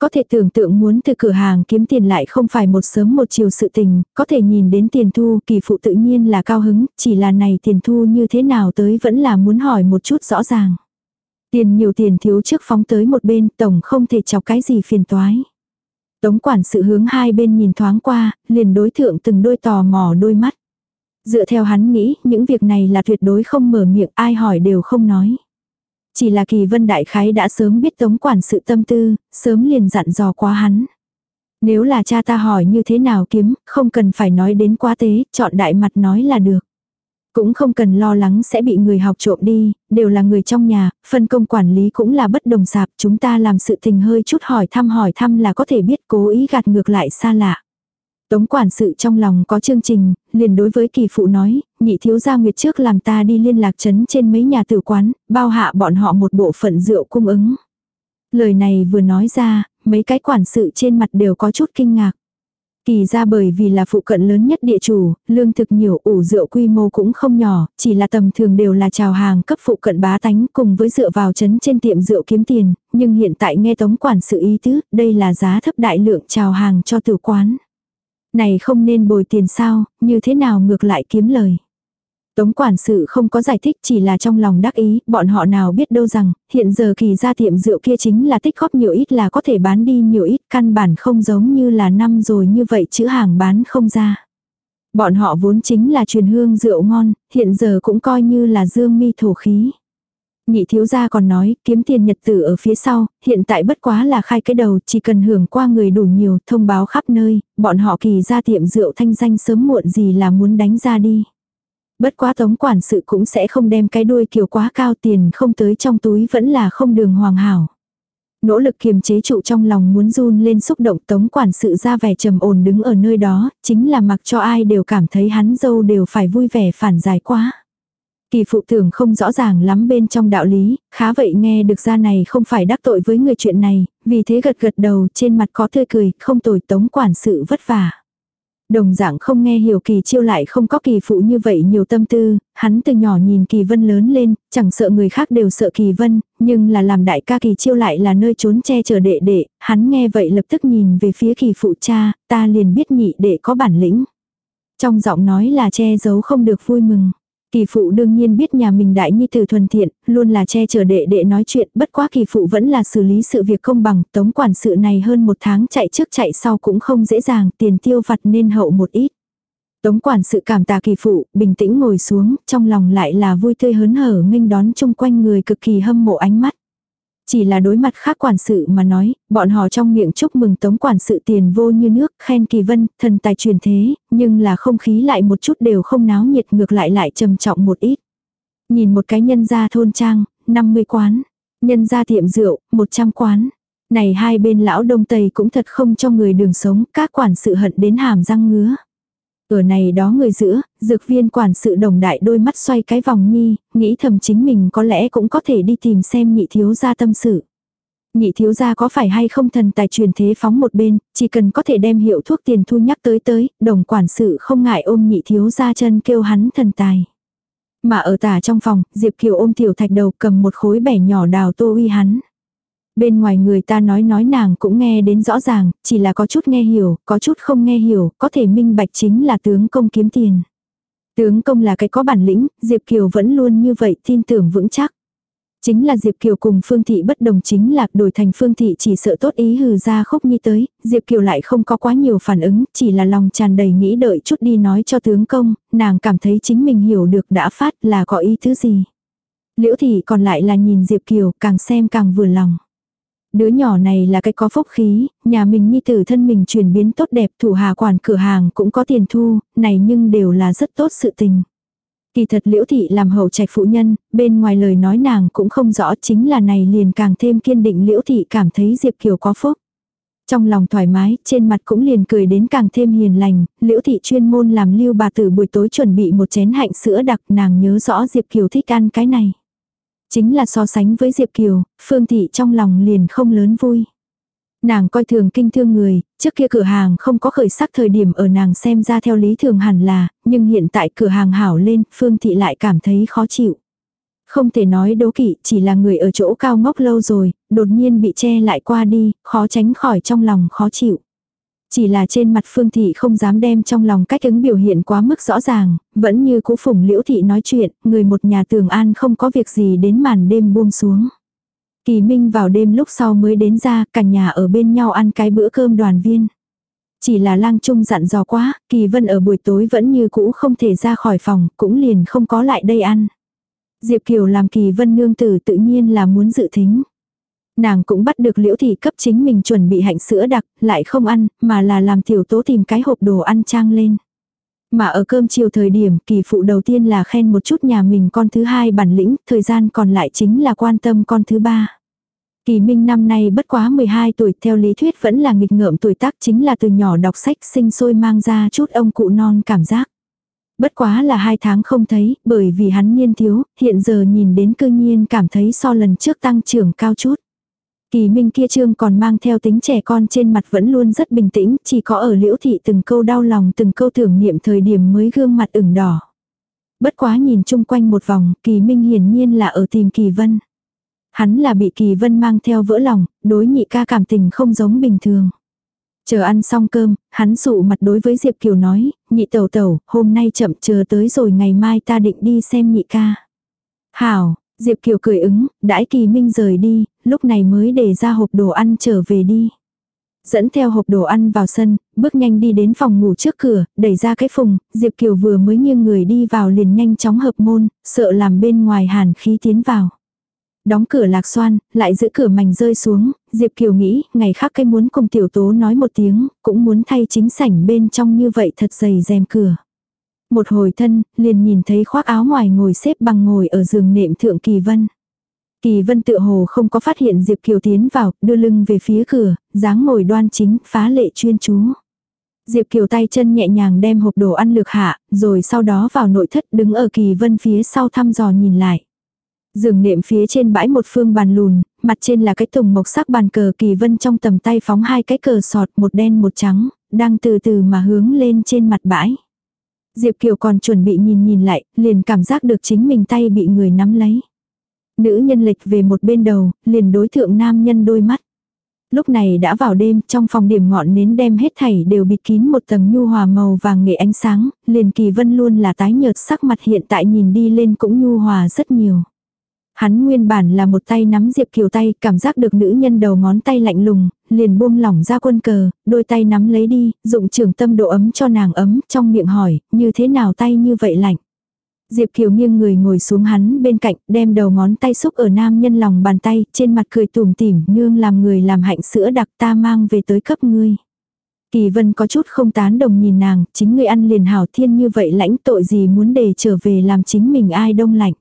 Có thể tưởng tượng muốn từ cửa hàng kiếm tiền lại không phải một sớm một chiều sự tình, có thể nhìn đến tiền thu kỳ phụ tự nhiên là cao hứng, chỉ là này tiền thu như thế nào tới vẫn là muốn hỏi một chút rõ ràng. Tiền nhiều tiền thiếu trước phóng tới một bên tổng không thể chọc cái gì phiền toái. Tống quản sự hướng hai bên nhìn thoáng qua, liền đối thượng từng đôi tò mò đôi mắt. Dựa theo hắn nghĩ, những việc này là tuyệt đối không mở miệng ai hỏi đều không nói. Chỉ là kỳ vân đại khái đã sớm biết tống quản sự tâm tư, sớm liền dặn dò quá hắn. Nếu là cha ta hỏi như thế nào kiếm, không cần phải nói đến quá tế, chọn đại mặt nói là được. Cũng không cần lo lắng sẽ bị người học trộm đi, đều là người trong nhà, phân công quản lý cũng là bất đồng sạp, chúng ta làm sự tình hơi chút hỏi thăm hỏi thăm là có thể biết cố ý gạt ngược lại xa lạ. Tống quản sự trong lòng có chương trình, liền đối với kỳ phụ nói, nhị thiếu gia nguyệt trước làm ta đi liên lạc chấn trên mấy nhà tử quán, bao hạ bọn họ một bộ phận rượu cung ứng. Lời này vừa nói ra, mấy cái quản sự trên mặt đều có chút kinh ngạc. Kỳ ra bởi vì là phụ cận lớn nhất địa chủ, lương thực nhiều ủ rượu quy mô cũng không nhỏ, chỉ là tầm thường đều là chào hàng cấp phụ cận bá tánh cùng với dựa vào chấn trên tiệm rượu kiếm tiền, nhưng hiện tại nghe tống quản sự ý tứ, đây là giá thấp đại lượng chào hàng cho tử quán. Này không nên bồi tiền sao, như thế nào ngược lại kiếm lời. Tống quản sự không có giải thích chỉ là trong lòng đắc ý, bọn họ nào biết đâu rằng, hiện giờ kỳ ra tiệm rượu kia chính là tích góp nhiều ít là có thể bán đi nhiều ít, căn bản không giống như là năm rồi như vậy chữ hàng bán không ra. Bọn họ vốn chính là truyền hương rượu ngon, hiện giờ cũng coi như là dương mi thổ khí. Nhị thiếu gia còn nói, kiếm tiền nhật tử ở phía sau, hiện tại bất quá là khai cái đầu, chỉ cần hưởng qua người đủ nhiều, thông báo khắp nơi, bọn họ kỳ ra tiệm rượu thanh danh sớm muộn gì là muốn đánh ra đi. Bất quá tống quản sự cũng sẽ không đem cái đuôi kiều quá cao tiền không tới trong túi vẫn là không đường hoàng hảo. Nỗ lực kiềm chế trụ trong lòng muốn run lên xúc động tống quản sự ra vẻ trầm ổn đứng ở nơi đó, chính là mặc cho ai đều cảm thấy hắn dâu đều phải vui vẻ phản giải quá. Kỳ phụ tưởng không rõ ràng lắm bên trong đạo lý, khá vậy nghe được ra này không phải đắc tội với người chuyện này, vì thế gật gật đầu trên mặt có tươi cười, không tồi tống quản sự vất vả. Đồng dạng không nghe hiểu kỳ chiêu lại không có kỳ phụ như vậy nhiều tâm tư, hắn từ nhỏ nhìn kỳ vân lớn lên, chẳng sợ người khác đều sợ kỳ vân, nhưng là làm đại ca kỳ chiêu lại là nơi trốn che chở đệ đệ, hắn nghe vậy lập tức nhìn về phía kỳ phụ cha, ta liền biết nhị đệ có bản lĩnh. Trong giọng nói là che giấu không được vui mừng. Kỳ phụ đương nhiên biết nhà mình đại nhi tử thuần thiện, luôn là che chở đệ đệ nói chuyện, bất quá kỳ phụ vẫn là xử lý sự việc công bằng, tống quản sự này hơn một tháng chạy trước chạy sau cũng không dễ dàng, tiền tiêu vặt nên hậu một ít. Tống quản sự cảm tạ kỳ phụ, bình tĩnh ngồi xuống, trong lòng lại là vui tươi hớn hở nghênh đón chung quanh người cực kỳ hâm mộ ánh mắt. Chỉ là đối mặt khác quản sự mà nói, bọn họ trong miệng chúc mừng tống quản sự tiền vô như nước, khen kỳ vân, thần tài truyền thế, nhưng là không khí lại một chút đều không náo nhiệt ngược lại lại trầm trọng một ít. Nhìn một cái nhân gia thôn trang, 50 quán, nhân gia tiệm rượu, 100 quán. Này hai bên lão đông tây cũng thật không cho người đường sống, các quản sự hận đến hàm răng ngứa. Ở này đó người giữa, dược viên quản sự đồng đại đôi mắt xoay cái vòng nhi, nghĩ thầm chính mình có lẽ cũng có thể đi tìm xem nhị thiếu gia tâm sự. Nhị thiếu gia có phải hay không thần tài truyền thế phóng một bên, chỉ cần có thể đem hiệu thuốc tiền thu nhắc tới tới, đồng quản sự không ngại ôm nhị thiếu gia chân kêu hắn thần tài. Mà ở tả trong phòng, Diệp Kiều ôm tiểu thạch đầu cầm một khối bẻ nhỏ đào tô uy hắn. Bên ngoài người ta nói nói nàng cũng nghe đến rõ ràng, chỉ là có chút nghe hiểu, có chút không nghe hiểu, có thể minh bạch chính là tướng công kiếm tiền. Tướng công là cái có bản lĩnh, Diệp Kiều vẫn luôn như vậy tin tưởng vững chắc. Chính là Diệp Kiều cùng Phương Thị bất đồng chính là đổi thành Phương Thị chỉ sợ tốt ý hừ ra khúc nhi tới, Diệp Kiều lại không có quá nhiều phản ứng, chỉ là lòng tràn đầy nghĩ đợi chút đi nói cho tướng công, nàng cảm thấy chính mình hiểu được đã phát là có ý thứ gì. Liễu Thị còn lại là nhìn Diệp Kiều càng xem càng vừa lòng. Đứa nhỏ này là cái có phúc khí, nhà mình nhi tử thân mình chuyển biến tốt đẹp thủ hà quản cửa hàng cũng có tiền thu, này nhưng đều là rất tốt sự tình. Kỳ thật liễu thị làm hậu trạch phụ nhân, bên ngoài lời nói nàng cũng không rõ chính là này liền càng thêm kiên định liễu thị cảm thấy Diệp Kiều có phúc. Trong lòng thoải mái, trên mặt cũng liền cười đến càng thêm hiền lành, liễu thị chuyên môn làm lưu bà tử buổi tối chuẩn bị một chén hạnh sữa đặc nàng nhớ rõ Diệp Kiều thích ăn cái này. Chính là so sánh với Diệp Kiều, Phương Thị trong lòng liền không lớn vui. Nàng coi thường kinh thương người, trước kia cửa hàng không có khởi sắc thời điểm ở nàng xem ra theo lý thường hẳn là, nhưng hiện tại cửa hàng hảo lên, Phương Thị lại cảm thấy khó chịu. Không thể nói đố kỵ, chỉ là người ở chỗ cao ngốc lâu rồi, đột nhiên bị che lại qua đi, khó tránh khỏi trong lòng khó chịu. Chỉ là trên mặt Phương Thị không dám đem trong lòng cách ứng biểu hiện quá mức rõ ràng, vẫn như cũ phủng Liễu Thị nói chuyện, người một nhà tường an không có việc gì đến màn đêm buông xuống. Kỳ Minh vào đêm lúc sau mới đến ra, cả nhà ở bên nhau ăn cái bữa cơm đoàn viên. Chỉ là lang trung dặn dò quá, Kỳ Vân ở buổi tối vẫn như cũ không thể ra khỏi phòng, cũng liền không có lại đây ăn. Diệp Kiều làm Kỳ Vân nương tử tự nhiên là muốn dự thính. Nàng cũng bắt được liễu thị cấp chính mình chuẩn bị hạnh sữa đặc, lại không ăn, mà là làm tiểu tố tìm cái hộp đồ ăn trang lên. Mà ở cơm chiều thời điểm kỳ phụ đầu tiên là khen một chút nhà mình con thứ hai bản lĩnh, thời gian còn lại chính là quan tâm con thứ ba. Kỳ Minh năm nay bất quá 12 tuổi theo lý thuyết vẫn là nghịch ngợm tuổi tác chính là từ nhỏ đọc sách sinh sôi mang ra chút ông cụ non cảm giác. Bất quá là hai tháng không thấy, bởi vì hắn niên thiếu, hiện giờ nhìn đến cư nhiên cảm thấy so lần trước tăng trưởng cao chút. Kỳ Minh kia trương còn mang theo tính trẻ con trên mặt vẫn luôn rất bình tĩnh, chỉ có ở liễu thị từng câu đau lòng từng câu tưởng niệm thời điểm mới gương mặt ửng đỏ. Bất quá nhìn chung quanh một vòng, Kỳ Minh hiển nhiên là ở tìm Kỳ Vân. Hắn là bị Kỳ Vân mang theo vỡ lòng, đối nhị ca cảm tình không giống bình thường. Chờ ăn xong cơm, hắn sụ mặt đối với Diệp Kiều nói, nhị tẩu tẩu, hôm nay chậm chờ tới rồi ngày mai ta định đi xem nhị ca. Hảo, Diệp Kiều cười ứng, đãi Kỳ Minh rời đi, lúc này mới để ra hộp đồ ăn trở về đi. Dẫn theo hộp đồ ăn vào sân, bước nhanh đi đến phòng ngủ trước cửa, đẩy ra cái phùng, Diệp Kiều vừa mới nghiêng người đi vào liền nhanh chóng hợp môn, sợ làm bên ngoài hàn khí tiến vào. Đóng cửa lạc xoan, lại giữ cửa mảnh rơi xuống, Diệp Kiều nghĩ, ngày khác cái muốn cùng tiểu tố nói một tiếng, cũng muốn thay chính sảnh bên trong như vậy thật dày rèm cửa. Một hồi thân, liền nhìn thấy khoác áo ngoài ngồi xếp bằng ngồi ở giường nệm thượng Kỳ Vân. Kỳ Vân tự hồ không có phát hiện Diệp Kiều tiến vào, đưa lưng về phía cửa, dáng ngồi đoan chính, phá lệ chuyên chú. Diệp Kiều tay chân nhẹ nhàng đem hộp đồ ăn lược hạ, rồi sau đó vào nội thất đứng ở Kỳ Vân phía sau thăm dò nhìn lại. Giường nệm phía trên bãi một phương bàn lùn, mặt trên là cái tùng mộc sắc bàn cờ Kỳ Vân trong tầm tay phóng hai cái cờ sọt một đen một trắng, đang từ từ mà hướng lên trên mặt bãi. Diệp Kiều còn chuẩn bị nhìn nhìn lại, liền cảm giác được chính mình tay bị người nắm lấy. Nữ nhân lệch về một bên đầu, liền đối thượng nam nhân đôi mắt. Lúc này đã vào đêm, trong phòng điểm ngọn nến đem hết thảy đều bịt kín một tầng nhu hòa màu vàng nghệ ánh sáng, liền kỳ vân luôn là tái nhợt sắc mặt hiện tại nhìn đi lên cũng nhu hòa rất nhiều. Hắn nguyên bản là một tay nắm Diệp Kiều tay, cảm giác được nữ nhân đầu ngón tay lạnh lùng, liền buông lỏng ra quân cờ, đôi tay nắm lấy đi, dụng trường tâm độ ấm cho nàng ấm, trong miệng hỏi, như thế nào tay như vậy lạnh. Diệp Kiều nghiêng người ngồi xuống hắn bên cạnh, đem đầu ngón tay xúc ở nam nhân lòng bàn tay, trên mặt cười tủm tỉm, nương làm người làm hạnh sữa đặc ta mang về tới cấp ngươi. Kỳ vân có chút không tán đồng nhìn nàng, chính ngươi ăn liền hảo thiên như vậy lãnh tội gì muốn để trở về làm chính mình ai đông lạnh.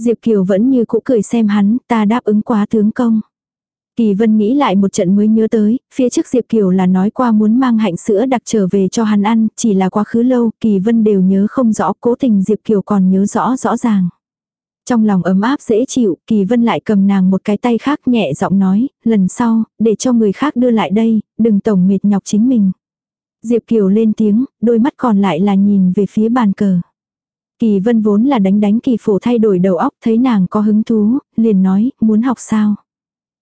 Diệp Kiều vẫn như cũ cười xem hắn, ta đáp ứng quá tướng công. Kỳ Vân nghĩ lại một trận mới nhớ tới, phía trước Diệp Kiều là nói qua muốn mang hạnh sữa đặc trở về cho hắn ăn, chỉ là quá khứ lâu, Kỳ Vân đều nhớ không rõ, cố tình Diệp Kiều còn nhớ rõ rõ ràng. Trong lòng ấm áp dễ chịu, Kỳ Vân lại cầm nàng một cái tay khác nhẹ giọng nói, lần sau, để cho người khác đưa lại đây, đừng tổng mệt nhọc chính mình. Diệp Kiều lên tiếng, đôi mắt còn lại là nhìn về phía bàn cờ. Kỳ Vân vốn là đánh đánh kỳ phổ thay đổi đầu óc thấy nàng có hứng thú, liền nói, muốn học sao.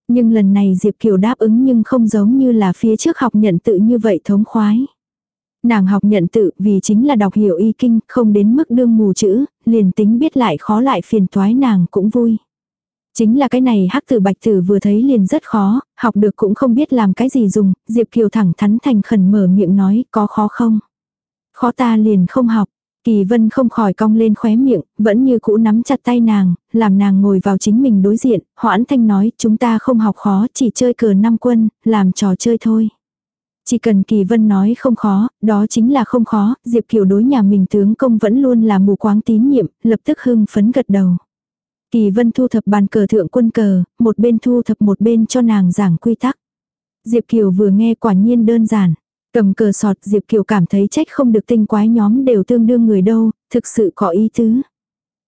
Nhưng lần này Diệp Kiều đáp ứng nhưng không giống như là phía trước học nhận tự như vậy thống khoái. Nàng học nhận tự vì chính là đọc hiểu y kinh, không đến mức đương mù chữ, liền tính biết lại khó lại phiền toái nàng cũng vui. Chính là cái này hắc tử bạch tử vừa thấy liền rất khó, học được cũng không biết làm cái gì dùng, Diệp Kiều thẳng thắn thành khẩn mở miệng nói có khó không. Khó ta liền không học, Kỳ vân không khỏi cong lên khóe miệng, vẫn như cũ nắm chặt tay nàng, làm nàng ngồi vào chính mình đối diện, hoãn thanh nói chúng ta không học khó, chỉ chơi cờ năm quân, làm trò chơi thôi. Chỉ cần Kỳ Vân nói không khó, đó chính là không khó, Diệp Kiều đối nhà mình tướng công vẫn luôn là mù quáng tín nhiệm, lập tức hưng phấn gật đầu. Kỳ Vân thu thập bàn cờ thượng quân cờ, một bên thu thập một bên cho nàng giảng quy tắc. Diệp Kiều vừa nghe quả nhiên đơn giản. Cầm cờ sọt Diệp Kiều cảm thấy trách không được tinh quái nhóm đều tương đương người đâu, thực sự có ý tứ.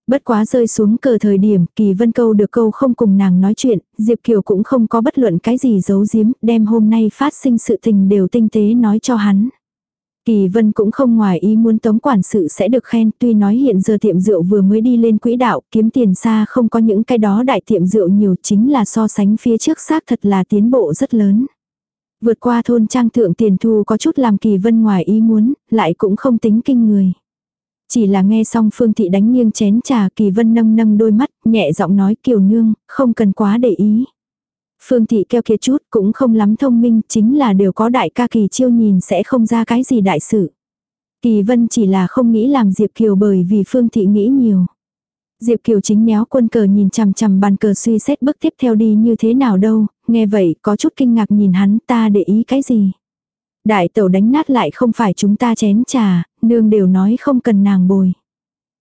Bất quá rơi xuống cờ thời điểm, Kỳ Vân câu được câu không cùng nàng nói chuyện, Diệp Kiều cũng không có bất luận cái gì giấu giếm, đem hôm nay phát sinh sự tình đều tinh tế nói cho hắn. Kỳ Vân cũng không ngoài ý muốn tống quản sự sẽ được khen, tuy nói hiện giờ tiệm rượu vừa mới đi lên quỹ đạo, kiếm tiền xa không có những cái đó đại tiệm rượu nhiều chính là so sánh phía trước xác thật là tiến bộ rất lớn. Vượt qua thôn trang thượng tiền thu có chút làm kỳ vân ngoài ý muốn, lại cũng không tính kinh người. Chỉ là nghe xong Phương Thị đánh nghiêng chén trà kỳ vân nâng nâng đôi mắt, nhẹ giọng nói kiều nương, không cần quá để ý. Phương Thị keo kiệt chút cũng không lắm thông minh, chính là đều có đại ca kỳ chiêu nhìn sẽ không ra cái gì đại sự. Kỳ vân chỉ là không nghĩ làm Diệp Kiều bởi vì Phương Thị nghĩ nhiều. Diệp Kiều chính méo quân cờ nhìn chằm chằm bàn cờ suy xét bước tiếp theo đi như thế nào đâu, nghe vậy có chút kinh ngạc nhìn hắn ta để ý cái gì. Đại tẩu đánh nát lại không phải chúng ta chén trà, nương đều nói không cần nàng bồi.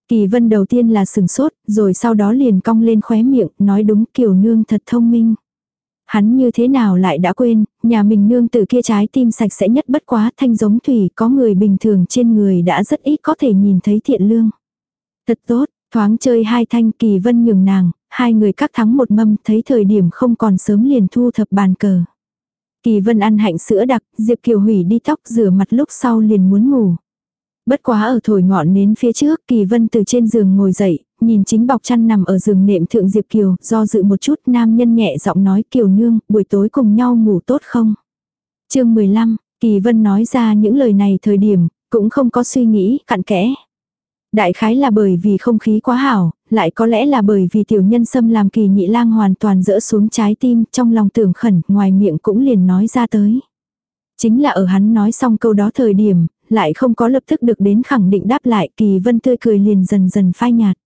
Kỳ vân đầu tiên là sừng sốt, rồi sau đó liền cong lên khóe miệng, nói đúng kiểu nương thật thông minh. Hắn như thế nào lại đã quên, nhà mình nương từ kia trái tim sạch sẽ nhất bất quá thanh giống thủy có người bình thường trên người đã rất ít có thể nhìn thấy thiện lương. Thật tốt, Thoáng chơi hai thanh kỳ vân nhường nàng, hai người cắt thắng một mâm thấy thời điểm không còn sớm liền thu thập bàn cờ. Kỳ vân ăn hạnh sữa đặc, Diệp Kiều hủy đi tóc rửa mặt lúc sau liền muốn ngủ. Bất quá ở thổi ngọn nến phía trước, Kỳ Vân từ trên giường ngồi dậy, nhìn chính bọc chăn nằm ở giường nệm thượng Diệp Kiều, do dự một chút nam nhân nhẹ giọng nói Kiều nương, buổi tối cùng nhau ngủ tốt không? chương 15, Kỳ Vân nói ra những lời này thời điểm, cũng không có suy nghĩ, cặn kẽ. Đại khái là bởi vì không khí quá hảo, lại có lẽ là bởi vì tiểu nhân xâm làm kỳ nhị lang hoàn toàn rỡ xuống trái tim, trong lòng tưởng khẩn, ngoài miệng cũng liền nói ra tới. Chính là ở hắn nói xong câu đó thời điểm, lại không có lập tức được đến khẳng định đáp lại, kỳ vân tươi cười liền dần dần phai nhạt.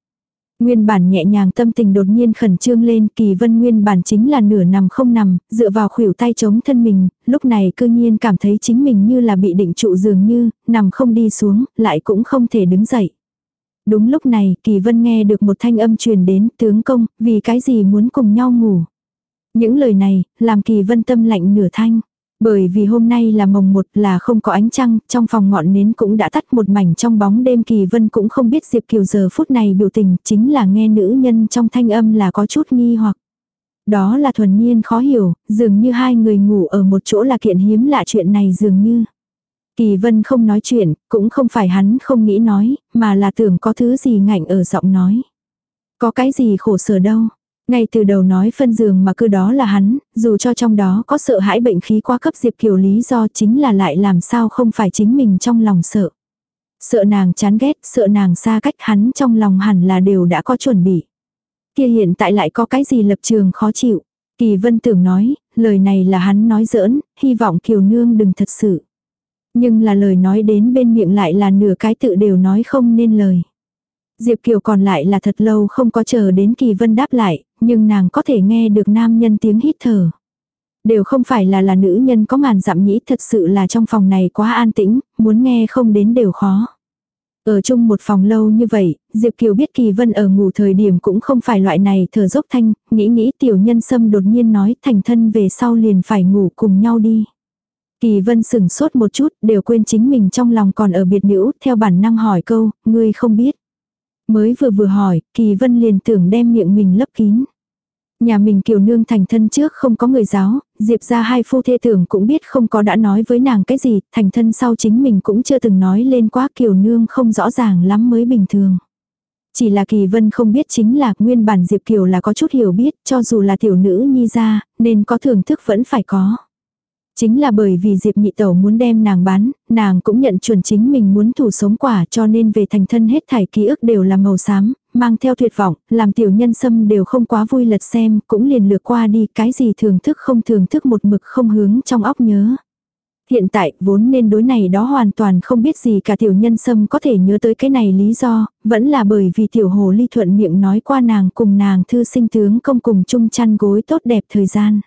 Nguyên bản nhẹ nhàng tâm tình đột nhiên khẩn trương lên, kỳ vân nguyên bản chính là nửa nằm không nằm, dựa vào khuỷu tay chống thân mình, lúc này cư nhiên cảm thấy chính mình như là bị định trụ dường như, nằm không đi xuống, lại cũng không thể đứng dậy. Đúng lúc này, Kỳ Vân nghe được một thanh âm truyền đến, tướng công, vì cái gì muốn cùng nhau ngủ. Những lời này, làm Kỳ Vân tâm lạnh nửa thanh. Bởi vì hôm nay là mồng một là không có ánh trăng, trong phòng ngọn nến cũng đã tắt một mảnh trong bóng đêm Kỳ Vân cũng không biết Diệp Kiều giờ phút này biểu tình chính là nghe nữ nhân trong thanh âm là có chút nghi hoặc. Đó là thuần nhiên khó hiểu, dường như hai người ngủ ở một chỗ là kiện hiếm lạ chuyện này dường như. Kỳ vân không nói chuyện, cũng không phải hắn không nghĩ nói, mà là tưởng có thứ gì ngạnh ở giọng nói. Có cái gì khổ sở đâu. Ngay từ đầu nói phân giường mà cứ đó là hắn, dù cho trong đó có sợ hãi bệnh khí qua cấp Diệp Kiều lý do chính là lại làm sao không phải chính mình trong lòng sợ. Sợ nàng chán ghét, sợ nàng xa cách hắn trong lòng hẳn là đều đã có chuẩn bị. Kia hiện tại lại có cái gì lập trường khó chịu. Kỳ vân tưởng nói, lời này là hắn nói giỡn, hy vọng Kiều Nương đừng thật sự. Nhưng là lời nói đến bên miệng lại là nửa cái tự đều nói không nên lời. Diệp Kiều còn lại là thật lâu không có chờ đến Kỳ Vân đáp lại, nhưng nàng có thể nghe được nam nhân tiếng hít thở. Đều không phải là là nữ nhân có ngàn dặm nhĩ thật sự là trong phòng này quá an tĩnh, muốn nghe không đến đều khó. Ở chung một phòng lâu như vậy, Diệp Kiều biết Kỳ Vân ở ngủ thời điểm cũng không phải loại này thở dốc thanh, nghĩ nghĩ tiểu nhân sâm đột nhiên nói thành thân về sau liền phải ngủ cùng nhau đi. Kỳ Vân sừng sốt một chút, đều quên chính mình trong lòng còn ở biệt nữ, theo bản năng hỏi câu, ngươi không biết. Mới vừa vừa hỏi, Kỳ Vân liền tưởng đem miệng mình lấp kín. Nhà mình kiều nương thành thân trước không có người giáo, Diệp ra hai phu thê tưởng cũng biết không có đã nói với nàng cái gì, thành thân sau chính mình cũng chưa từng nói lên quá kiều nương không rõ ràng lắm mới bình thường. Chỉ là kỳ vân không biết chính là nguyên bản Diệp Kiều là có chút hiểu biết, cho dù là tiểu nữ nhi ra, nên có thưởng thức vẫn phải có. Chính là bởi vì Diệp nhị tẩu muốn đem nàng bán, nàng cũng nhận chuẩn chính mình muốn thủ sống quả cho nên về thành thân hết thảy ký ức đều là màu xám, mang theo tuyệt vọng, làm tiểu nhân sâm đều không quá vui lật xem, cũng liền lược qua đi cái gì thưởng thức không thưởng thức một mực không hướng trong óc nhớ. Hiện tại, vốn nên đối này đó hoàn toàn không biết gì cả tiểu nhân sâm có thể nhớ tới cái này lý do, vẫn là bởi vì tiểu hồ ly thuận miệng nói qua nàng cùng nàng thư sinh tướng công cùng chung chăn gối tốt đẹp thời gian.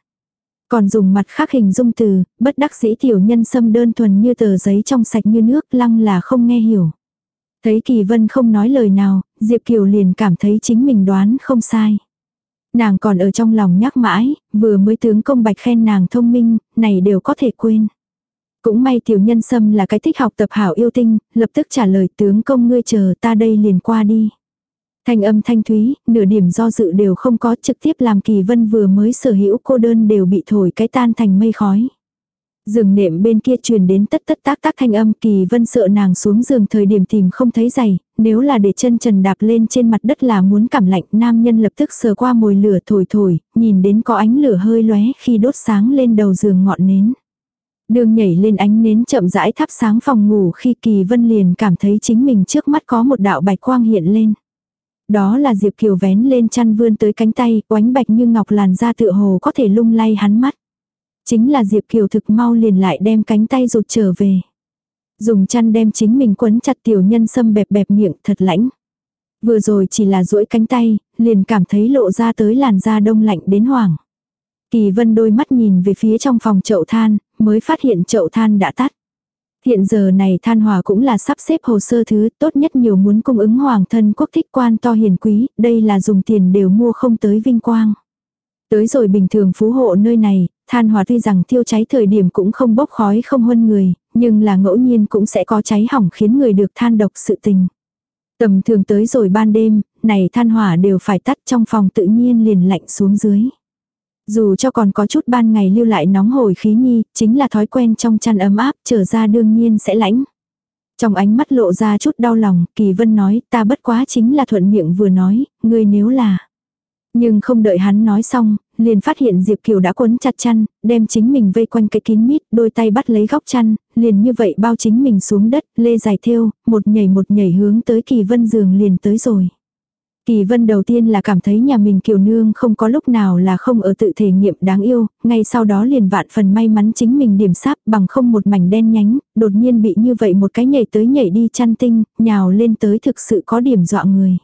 Còn dùng mặt khác hình dung từ, bất đắc dĩ tiểu nhân sâm đơn thuần như tờ giấy trong sạch như nước lăng là không nghe hiểu. Thấy Kỳ Vân không nói lời nào, Diệp Kiều liền cảm thấy chính mình đoán không sai. Nàng còn ở trong lòng nhắc mãi, vừa mới tướng công bạch khen nàng thông minh, này đều có thể quên. Cũng may tiểu nhân sâm là cái thích học tập hảo yêu tinh, lập tức trả lời tướng công ngươi chờ ta đây liền qua đi. Thanh âm thanh thúy, nửa điểm do dự đều không có trực tiếp làm kỳ vân vừa mới sở hữu cô đơn đều bị thổi cái tan thành mây khói. Giường nệm bên kia truyền đến tất tất tác tác thanh âm kỳ vân sợ nàng xuống giường thời điểm tìm không thấy giày, nếu là để chân trần đạp lên trên mặt đất là muốn cảm lạnh nam nhân lập tức sờ qua mồi lửa thổi thổi, nhìn đến có ánh lửa hơi lóe khi đốt sáng lên đầu giường ngọn nến. Đường nhảy lên ánh nến chậm rãi thắp sáng phòng ngủ khi kỳ vân liền cảm thấy chính mình trước mắt có một đạo bạch quang hiện lên. Đó là Diệp Kiều vén lên chăn vươn tới cánh tay, oánh bạch như ngọc làn da tựa hồ có thể lung lay hắn mắt. Chính là Diệp Kiều thực mau liền lại đem cánh tay rụt trở về. Dùng chăn đem chính mình quấn chặt tiểu nhân sâm bẹp bẹp miệng thật lãnh. Vừa rồi chỉ là duỗi cánh tay, liền cảm thấy lộ ra tới làn da đông lạnh đến hoảng. Kỳ vân đôi mắt nhìn về phía trong phòng chậu than, mới phát hiện chậu than đã tắt. Hiện giờ này than hòa cũng là sắp xếp hồ sơ thứ tốt nhất nhiều muốn cung ứng hoàng thân quốc thích quan to hiền quý, đây là dùng tiền đều mua không tới vinh quang. Tới rồi bình thường phú hộ nơi này, than hòa tuy rằng thiêu cháy thời điểm cũng không bốc khói không huân người, nhưng là ngẫu nhiên cũng sẽ có cháy hỏng khiến người được than độc sự tình. Tầm thường tới rồi ban đêm, này than hỏa đều phải tắt trong phòng tự nhiên liền lạnh xuống dưới. Dù cho còn có chút ban ngày lưu lại nóng hổi khí nhi, chính là thói quen trong chăn ấm áp, trở ra đương nhiên sẽ lãnh. Trong ánh mắt lộ ra chút đau lòng, Kỳ Vân nói, ta bất quá chính là thuận miệng vừa nói, ngươi nếu là. Nhưng không đợi hắn nói xong, liền phát hiện Diệp Kiều đã quấn chặt chăn, đem chính mình vây quanh cái kín mít, đôi tay bắt lấy góc chăn, liền như vậy bao chính mình xuống đất, lê dài thêu, một nhảy một nhảy hướng tới Kỳ Vân giường liền tới rồi. Kỳ vân đầu tiên là cảm thấy nhà mình kiều nương không có lúc nào là không ở tự thể nghiệm đáng yêu, ngay sau đó liền vạn phần may mắn chính mình điểm sáp bằng không một mảnh đen nhánh, đột nhiên bị như vậy một cái nhảy tới nhảy đi chăn tinh, nhào lên tới thực sự có điểm dọa người.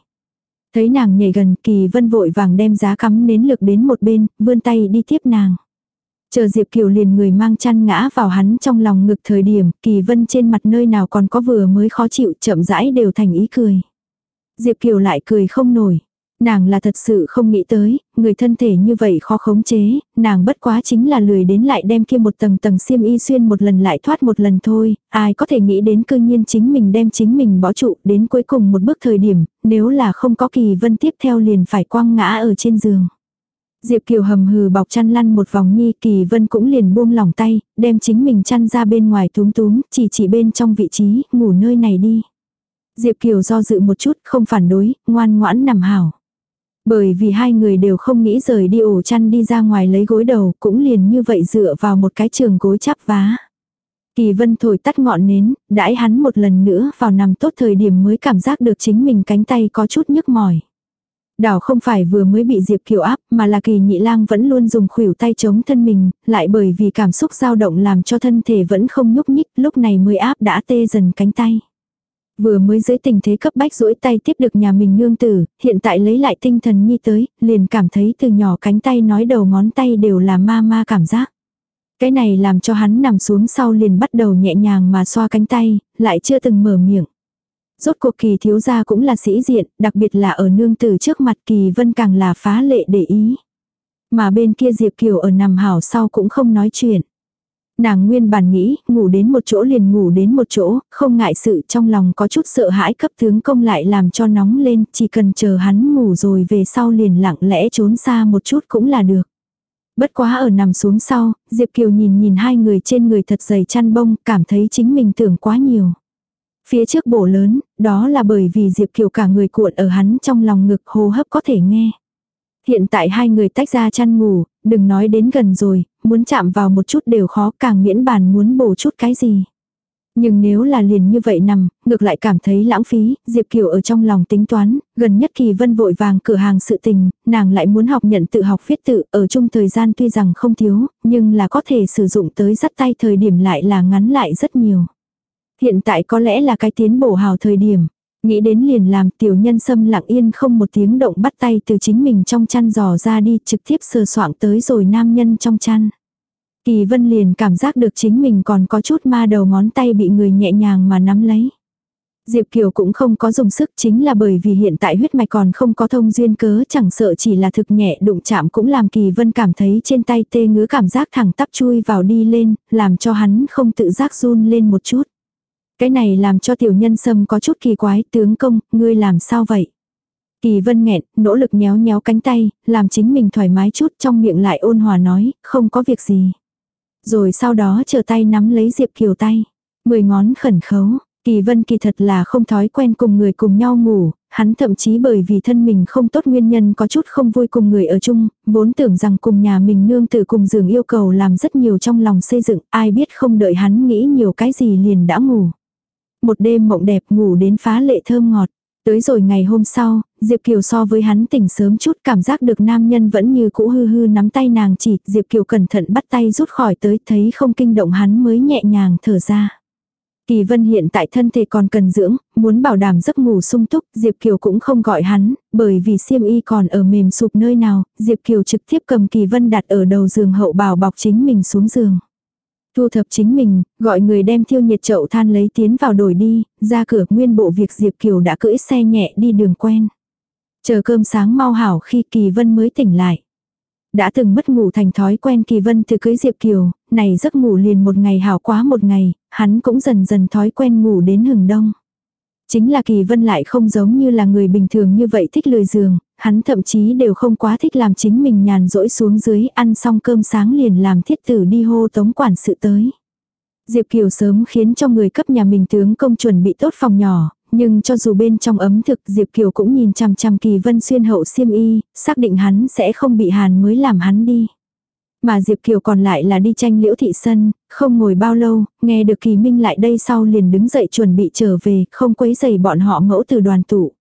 Thấy nàng nhảy gần kỳ vân vội vàng đem giá cắm nến lực đến một bên, vươn tay đi tiếp nàng. Chờ Diệp Kiều liền người mang chăn ngã vào hắn trong lòng ngực thời điểm, kỳ vân trên mặt nơi nào còn có vừa mới khó chịu chậm rãi đều thành ý cười. Diệp Kiều lại cười không nổi. Nàng là thật sự không nghĩ tới, người thân thể như vậy khó khống chế, nàng bất quá chính là lười đến lại đem kia một tầng tầng xiêm y xuyên một lần lại thoát một lần thôi, ai có thể nghĩ đến cư nhiên chính mình đem chính mình bỏ trụ đến cuối cùng một bước thời điểm, nếu là không có kỳ vân tiếp theo liền phải quăng ngã ở trên giường. Diệp Kiều hầm hừ bọc chăn lăn một vòng nhi kỳ vân cũng liền buông lỏng tay, đem chính mình chăn ra bên ngoài túm túm, chỉ chỉ bên trong vị trí, ngủ nơi này đi. Diệp Kiều do dự một chút, không phản đối, ngoan ngoãn nằm hảo. Bởi vì hai người đều không nghĩ rời đi ổ chăn đi ra ngoài lấy gối đầu, cũng liền như vậy dựa vào một cái trường gối chắp vá. Kỳ vân thổi tắt ngọn nến, đãi hắn một lần nữa vào nằm tốt thời điểm mới cảm giác được chính mình cánh tay có chút nhức mỏi. Đảo không phải vừa mới bị Diệp Kiều áp, mà là kỳ nhị lang vẫn luôn dùng khuỷu tay chống thân mình, lại bởi vì cảm xúc dao động làm cho thân thể vẫn không nhúc nhích, lúc này mới áp đã tê dần cánh tay. Vừa mới dưới tình thế cấp bách duỗi tay tiếp được nhà mình nương tử, hiện tại lấy lại tinh thần nhi tới, liền cảm thấy từ nhỏ cánh tay nói đầu ngón tay đều là ma ma cảm giác. Cái này làm cho hắn nằm xuống sau liền bắt đầu nhẹ nhàng mà xoa cánh tay, lại chưa từng mở miệng. Rốt cuộc kỳ thiếu gia cũng là sĩ diện, đặc biệt là ở nương tử trước mặt kỳ vân càng là phá lệ để ý. Mà bên kia Diệp Kiều ở nằm hảo sau cũng không nói chuyện. Nàng nguyên bản nghĩ, ngủ đến một chỗ liền ngủ đến một chỗ, không ngại sự trong lòng có chút sợ hãi cấp tướng công lại làm cho nóng lên, chỉ cần chờ hắn ngủ rồi về sau liền lặng lẽ trốn xa một chút cũng là được. Bất quá ở nằm xuống sau, Diệp Kiều nhìn nhìn hai người trên người thật dày chăn bông, cảm thấy chính mình tưởng quá nhiều. Phía trước bổ lớn, đó là bởi vì Diệp Kiều cả người cuộn ở hắn trong lòng ngực hô hấp có thể nghe. Hiện tại hai người tách ra chăn ngủ, đừng nói đến gần rồi, muốn chạm vào một chút đều khó càng miễn bàn muốn bổ chút cái gì. Nhưng nếu là liền như vậy nằm, ngược lại cảm thấy lãng phí, Diệp Kiều ở trong lòng tính toán, gần nhất kỳ vân vội vàng cửa hàng sự tình, nàng lại muốn học nhận tự học viết tự, ở chung thời gian tuy rằng không thiếu, nhưng là có thể sử dụng tới dắt tay thời điểm lại là ngắn lại rất nhiều. Hiện tại có lẽ là cái tiến bổ hào thời điểm. Nghĩ đến liền làm tiểu nhân sâm lặng yên không một tiếng động bắt tay từ chính mình trong chăn giò ra đi trực tiếp sờ soạng tới rồi nam nhân trong chăn. Kỳ vân liền cảm giác được chính mình còn có chút ma đầu ngón tay bị người nhẹ nhàng mà nắm lấy. Diệp Kiều cũng không có dùng sức chính là bởi vì hiện tại huyết mạch còn không có thông duyên cớ chẳng sợ chỉ là thực nhẹ đụng chạm cũng làm Kỳ Vân cảm thấy trên tay tê ngứa cảm giác thẳng tắp chui vào đi lên, làm cho hắn không tự giác run lên một chút. Cái này làm cho tiểu nhân sâm có chút kỳ quái, tướng công, ngươi làm sao vậy? Kỳ vân nghẹn, nỗ lực nhéo nhéo cánh tay, làm chính mình thoải mái chút trong miệng lại ôn hòa nói, không có việc gì. Rồi sau đó chờ tay nắm lấy Diệp Kiều tay. Mười ngón khẩn khấu, Kỳ vân kỳ thật là không thói quen cùng người cùng nhau ngủ, hắn thậm chí bởi vì thân mình không tốt nguyên nhân có chút không vui cùng người ở chung, vốn tưởng rằng cùng nhà mình nương tử cùng giường yêu cầu làm rất nhiều trong lòng xây dựng, ai biết không đợi hắn nghĩ nhiều cái gì liền đã ngủ một đêm mộng đẹp ngủ đến phá lệ thơm ngọt. Tới rồi ngày hôm sau, Diệp Kiều so với hắn tỉnh sớm chút cảm giác được nam nhân vẫn như cũ hư hư nắm tay nàng chỉ, Diệp Kiều cẩn thận bắt tay rút khỏi tới thấy không kinh động hắn mới nhẹ nhàng thở ra. Kỳ Vân hiện tại thân thể còn cần dưỡng, muốn bảo đảm giấc ngủ sung túc, Diệp Kiều cũng không gọi hắn, bởi vì xiêm y còn ở mềm sụp nơi nào, Diệp Kiều trực tiếp cầm Kỳ Vân đặt ở đầu giường hậu bảo bọc chính mình xuống giường. Thu thập chính mình, gọi người đem thiêu nhiệt chậu than lấy tiến vào đổi đi, ra cửa nguyên bộ việc Diệp Kiều đã cưỡi xe nhẹ đi đường quen. Chờ cơm sáng mau hảo khi Kỳ Vân mới tỉnh lại. Đã từng mất ngủ thành thói quen Kỳ Vân từ cưới Diệp Kiều, này giấc ngủ liền một ngày hảo quá một ngày, hắn cũng dần dần thói quen ngủ đến hừng đông. Chính là Kỳ Vân lại không giống như là người bình thường như vậy thích lười giường, hắn thậm chí đều không quá thích làm chính mình nhàn rỗi xuống dưới ăn xong cơm sáng liền làm thiết tử đi hô tống quản sự tới. Diệp Kiều sớm khiến cho người cấp nhà mình tướng công chuẩn bị tốt phòng nhỏ, nhưng cho dù bên trong ấm thực Diệp Kiều cũng nhìn chằm chằm Kỳ Vân xuyên hậu xiêm y, xác định hắn sẽ không bị hàn mới làm hắn đi. Mà Diệp Kiều còn lại là đi tranh liễu thị sân, không ngồi bao lâu, nghe được Kỳ Minh lại đây sau liền đứng dậy chuẩn bị trở về, không quấy giày bọn họ mẫu từ đoàn tụ.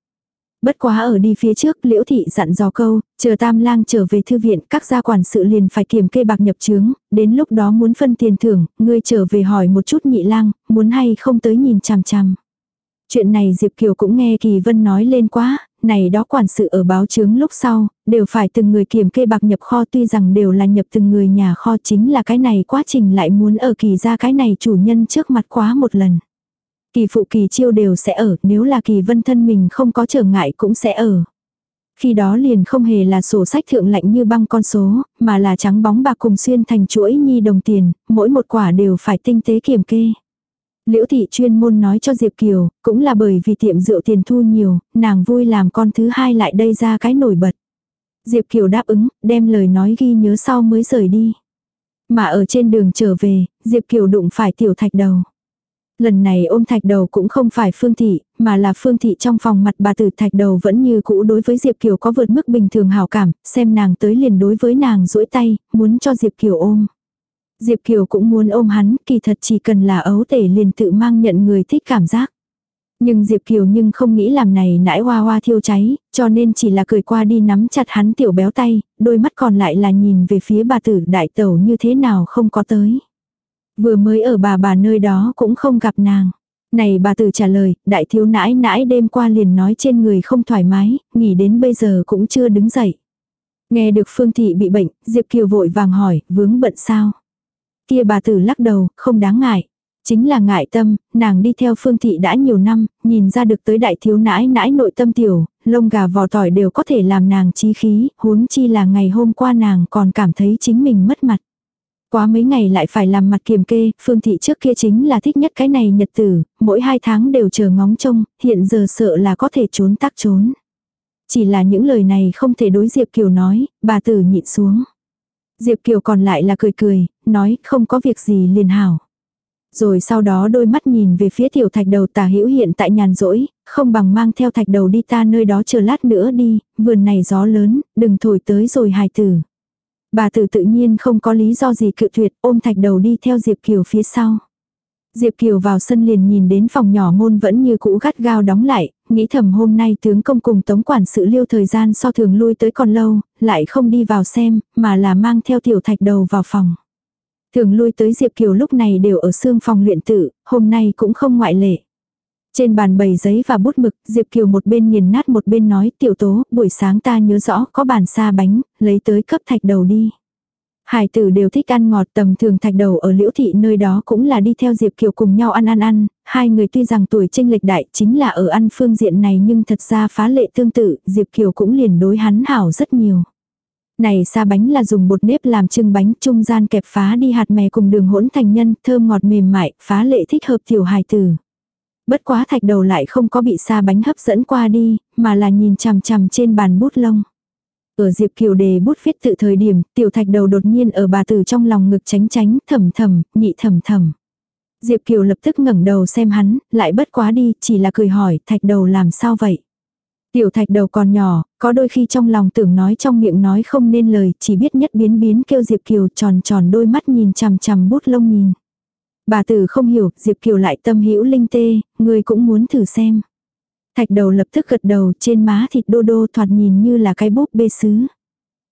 Bất quá ở đi phía trước liễu thị dặn dò câu, chờ tam lang trở về thư viện các gia quản sự liền phải kiểm kê bạc nhập chướng, đến lúc đó muốn phân tiền thưởng, ngươi trở về hỏi một chút nhị lang, muốn hay không tới nhìn chằm chằm. Chuyện này Diệp Kiều cũng nghe Kỳ Vân nói lên quá, này đó quản sự ở báo chướng lúc sau, đều phải từng người kiểm kê bạc nhập kho tuy rằng đều là nhập từng người nhà kho chính là cái này quá trình lại muốn ở kỳ ra cái này chủ nhân trước mặt quá một lần. Kỳ phụ kỳ chiêu đều sẽ ở, nếu là kỳ vân thân mình không có trở ngại cũng sẽ ở. Khi đó liền không hề là sổ sách thượng lạnh như băng con số, mà là trắng bóng bạc cùng xuyên thành chuỗi nhi đồng tiền, mỗi một quả đều phải tinh tế kiểm kê. Liễu thị chuyên môn nói cho Diệp Kiều, cũng là bởi vì tiệm rượu tiền thu nhiều, nàng vui làm con thứ hai lại đây ra cái nổi bật. Diệp Kiều đáp ứng, đem lời nói ghi nhớ sau mới rời đi. Mà ở trên đường trở về, Diệp Kiều đụng phải tiểu thạch đầu. Lần này ôm thạch đầu cũng không phải Phương Thị, mà là Phương Thị trong phòng mặt bà tử thạch đầu vẫn như cũ đối với Diệp Kiều có vượt mức bình thường hào cảm, xem nàng tới liền đối với nàng duỗi tay, muốn cho Diệp Kiều ôm. Diệp Kiều cũng muốn ôm hắn, kỳ thật chỉ cần là ấu tể liền tự mang nhận người thích cảm giác. Nhưng Diệp Kiều nhưng không nghĩ làm này nãi hoa hoa thiêu cháy, cho nên chỉ là cười qua đi nắm chặt hắn tiểu béo tay, đôi mắt còn lại là nhìn về phía bà tử đại tẩu như thế nào không có tới. Vừa mới ở bà bà nơi đó cũng không gặp nàng. Này bà tử trả lời, đại thiếu nãi nãi đêm qua liền nói trên người không thoải mái, nghỉ đến bây giờ cũng chưa đứng dậy. Nghe được Phương Thị bị bệnh, Diệp Kiều vội vàng hỏi, vướng bận sao? Kia bà tử lắc đầu, không đáng ngại. Chính là ngại tâm, nàng đi theo Phương Thị đã nhiều năm, nhìn ra được tới đại thiếu nãi nãi nội tâm tiểu, lông gà vò tỏi đều có thể làm nàng trí khí, huống chi là ngày hôm qua nàng còn cảm thấy chính mình mất mặt. Quá mấy ngày lại phải làm mặt kiềm kê, Phương Thị trước kia chính là thích nhất cái này nhật tử, mỗi hai tháng đều chờ ngóng trông, hiện giờ sợ là có thể trốn tác trốn. Chỉ là những lời này không thể đối Diệp Kiều nói, bà tử nhịn xuống. Diệp Kiều còn lại là cười cười, nói không có việc gì liền hảo. Rồi sau đó đôi mắt nhìn về phía tiểu thạch đầu tả hữu hiện tại nhàn rỗi, không bằng mang theo thạch đầu đi ta nơi đó chờ lát nữa đi, vườn này gió lớn, đừng thổi tới rồi hài tử. Bà tử tự nhiên không có lý do gì cự tuyệt ôm thạch đầu đi theo Diệp Kiều phía sau. Diệp Kiều vào sân liền nhìn đến phòng nhỏ môn vẫn như cũ gắt gao đóng lại, nghĩ thầm hôm nay tướng công cùng tống quản sự liêu thời gian so thường lui tới còn lâu, lại không đi vào xem, mà là mang theo tiểu thạch đầu vào phòng. Thường lui tới Diệp Kiều lúc này đều ở xương phòng luyện tự, hôm nay cũng không ngoại lệ. Trên bàn bày giấy và bút mực, Diệp Kiều một bên nghiền nát một bên nói tiểu tố, buổi sáng ta nhớ rõ có bàn xa bánh, lấy tới cấp thạch đầu đi. Hải tử đều thích ăn ngọt tầm thường thạch đầu ở liễu thị nơi đó cũng là đi theo Diệp Kiều cùng nhau ăn ăn ăn, hai người tuy rằng tuổi tranh lệch đại chính là ở ăn phương diện này nhưng thật ra phá lệ tương tự, Diệp Kiều cũng liền đối hắn hảo rất nhiều. Này xa bánh là dùng bột nếp làm trưng bánh trung gian kẹp phá đi hạt mè cùng đường hỗn thành nhân thơm ngọt mềm mại, phá lệ thích hợp tiểu hài tử. Bất quá thạch đầu lại không có bị xa bánh hấp dẫn qua đi, mà là nhìn chằm chằm trên bàn bút lông. Ở Diệp Kiều đề bút viết tự thời điểm, tiểu thạch đầu đột nhiên ở bà tử trong lòng ngực tránh tránh, thầm thầm, nhị thầm thầm. Diệp Kiều lập tức ngẩng đầu xem hắn, lại bất quá đi, chỉ là cười hỏi, thạch đầu làm sao vậy? Tiểu thạch đầu còn nhỏ, có đôi khi trong lòng tưởng nói trong miệng nói không nên lời, chỉ biết nhất biến biến kêu Diệp Kiều tròn tròn đôi mắt nhìn chằm chằm bút lông nhìn. Bà tử không hiểu, Diệp Kiều lại tâm hữu linh tê, người cũng muốn thử xem. Thạch đầu lập tức gật đầu trên má thịt đô đô thoạt nhìn như là cái búp bê sứ.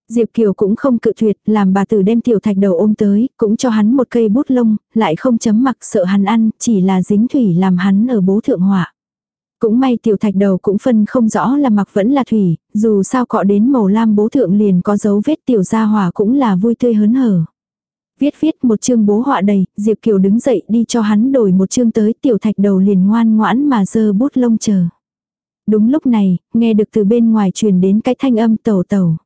Diệp Kiều cũng không cự tuyệt, làm bà tử đem tiểu thạch đầu ôm tới, cũng cho hắn một cây bút lông, lại không chấm mặc sợ hắn ăn, chỉ là dính thủy làm hắn ở bố thượng họa. Cũng may tiểu thạch đầu cũng phân không rõ là mặc vẫn là thủy, dù sao cọ đến màu lam bố thượng liền có dấu vết tiểu gia hỏa cũng là vui tươi hớn hở. Viết viết một chương bố họa đầy, Diệp Kiều đứng dậy đi cho hắn đổi một chương tới tiểu thạch đầu liền ngoan ngoãn mà dơ bút lông chờ. Đúng lúc này, nghe được từ bên ngoài truyền đến cái thanh âm tẩu tẩu.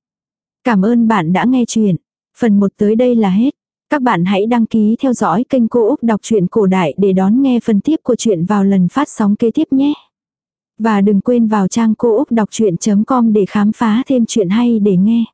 Cảm ơn bạn đã nghe chuyện. Phần 1 tới đây là hết. Các bạn hãy đăng ký theo dõi kênh Cô Úc Đọc truyện Cổ Đại để đón nghe phần tiếp của chuyện vào lần phát sóng kế tiếp nhé. Và đừng quên vào trang cô úc đọc chuyện.com để khám phá thêm chuyện hay để nghe.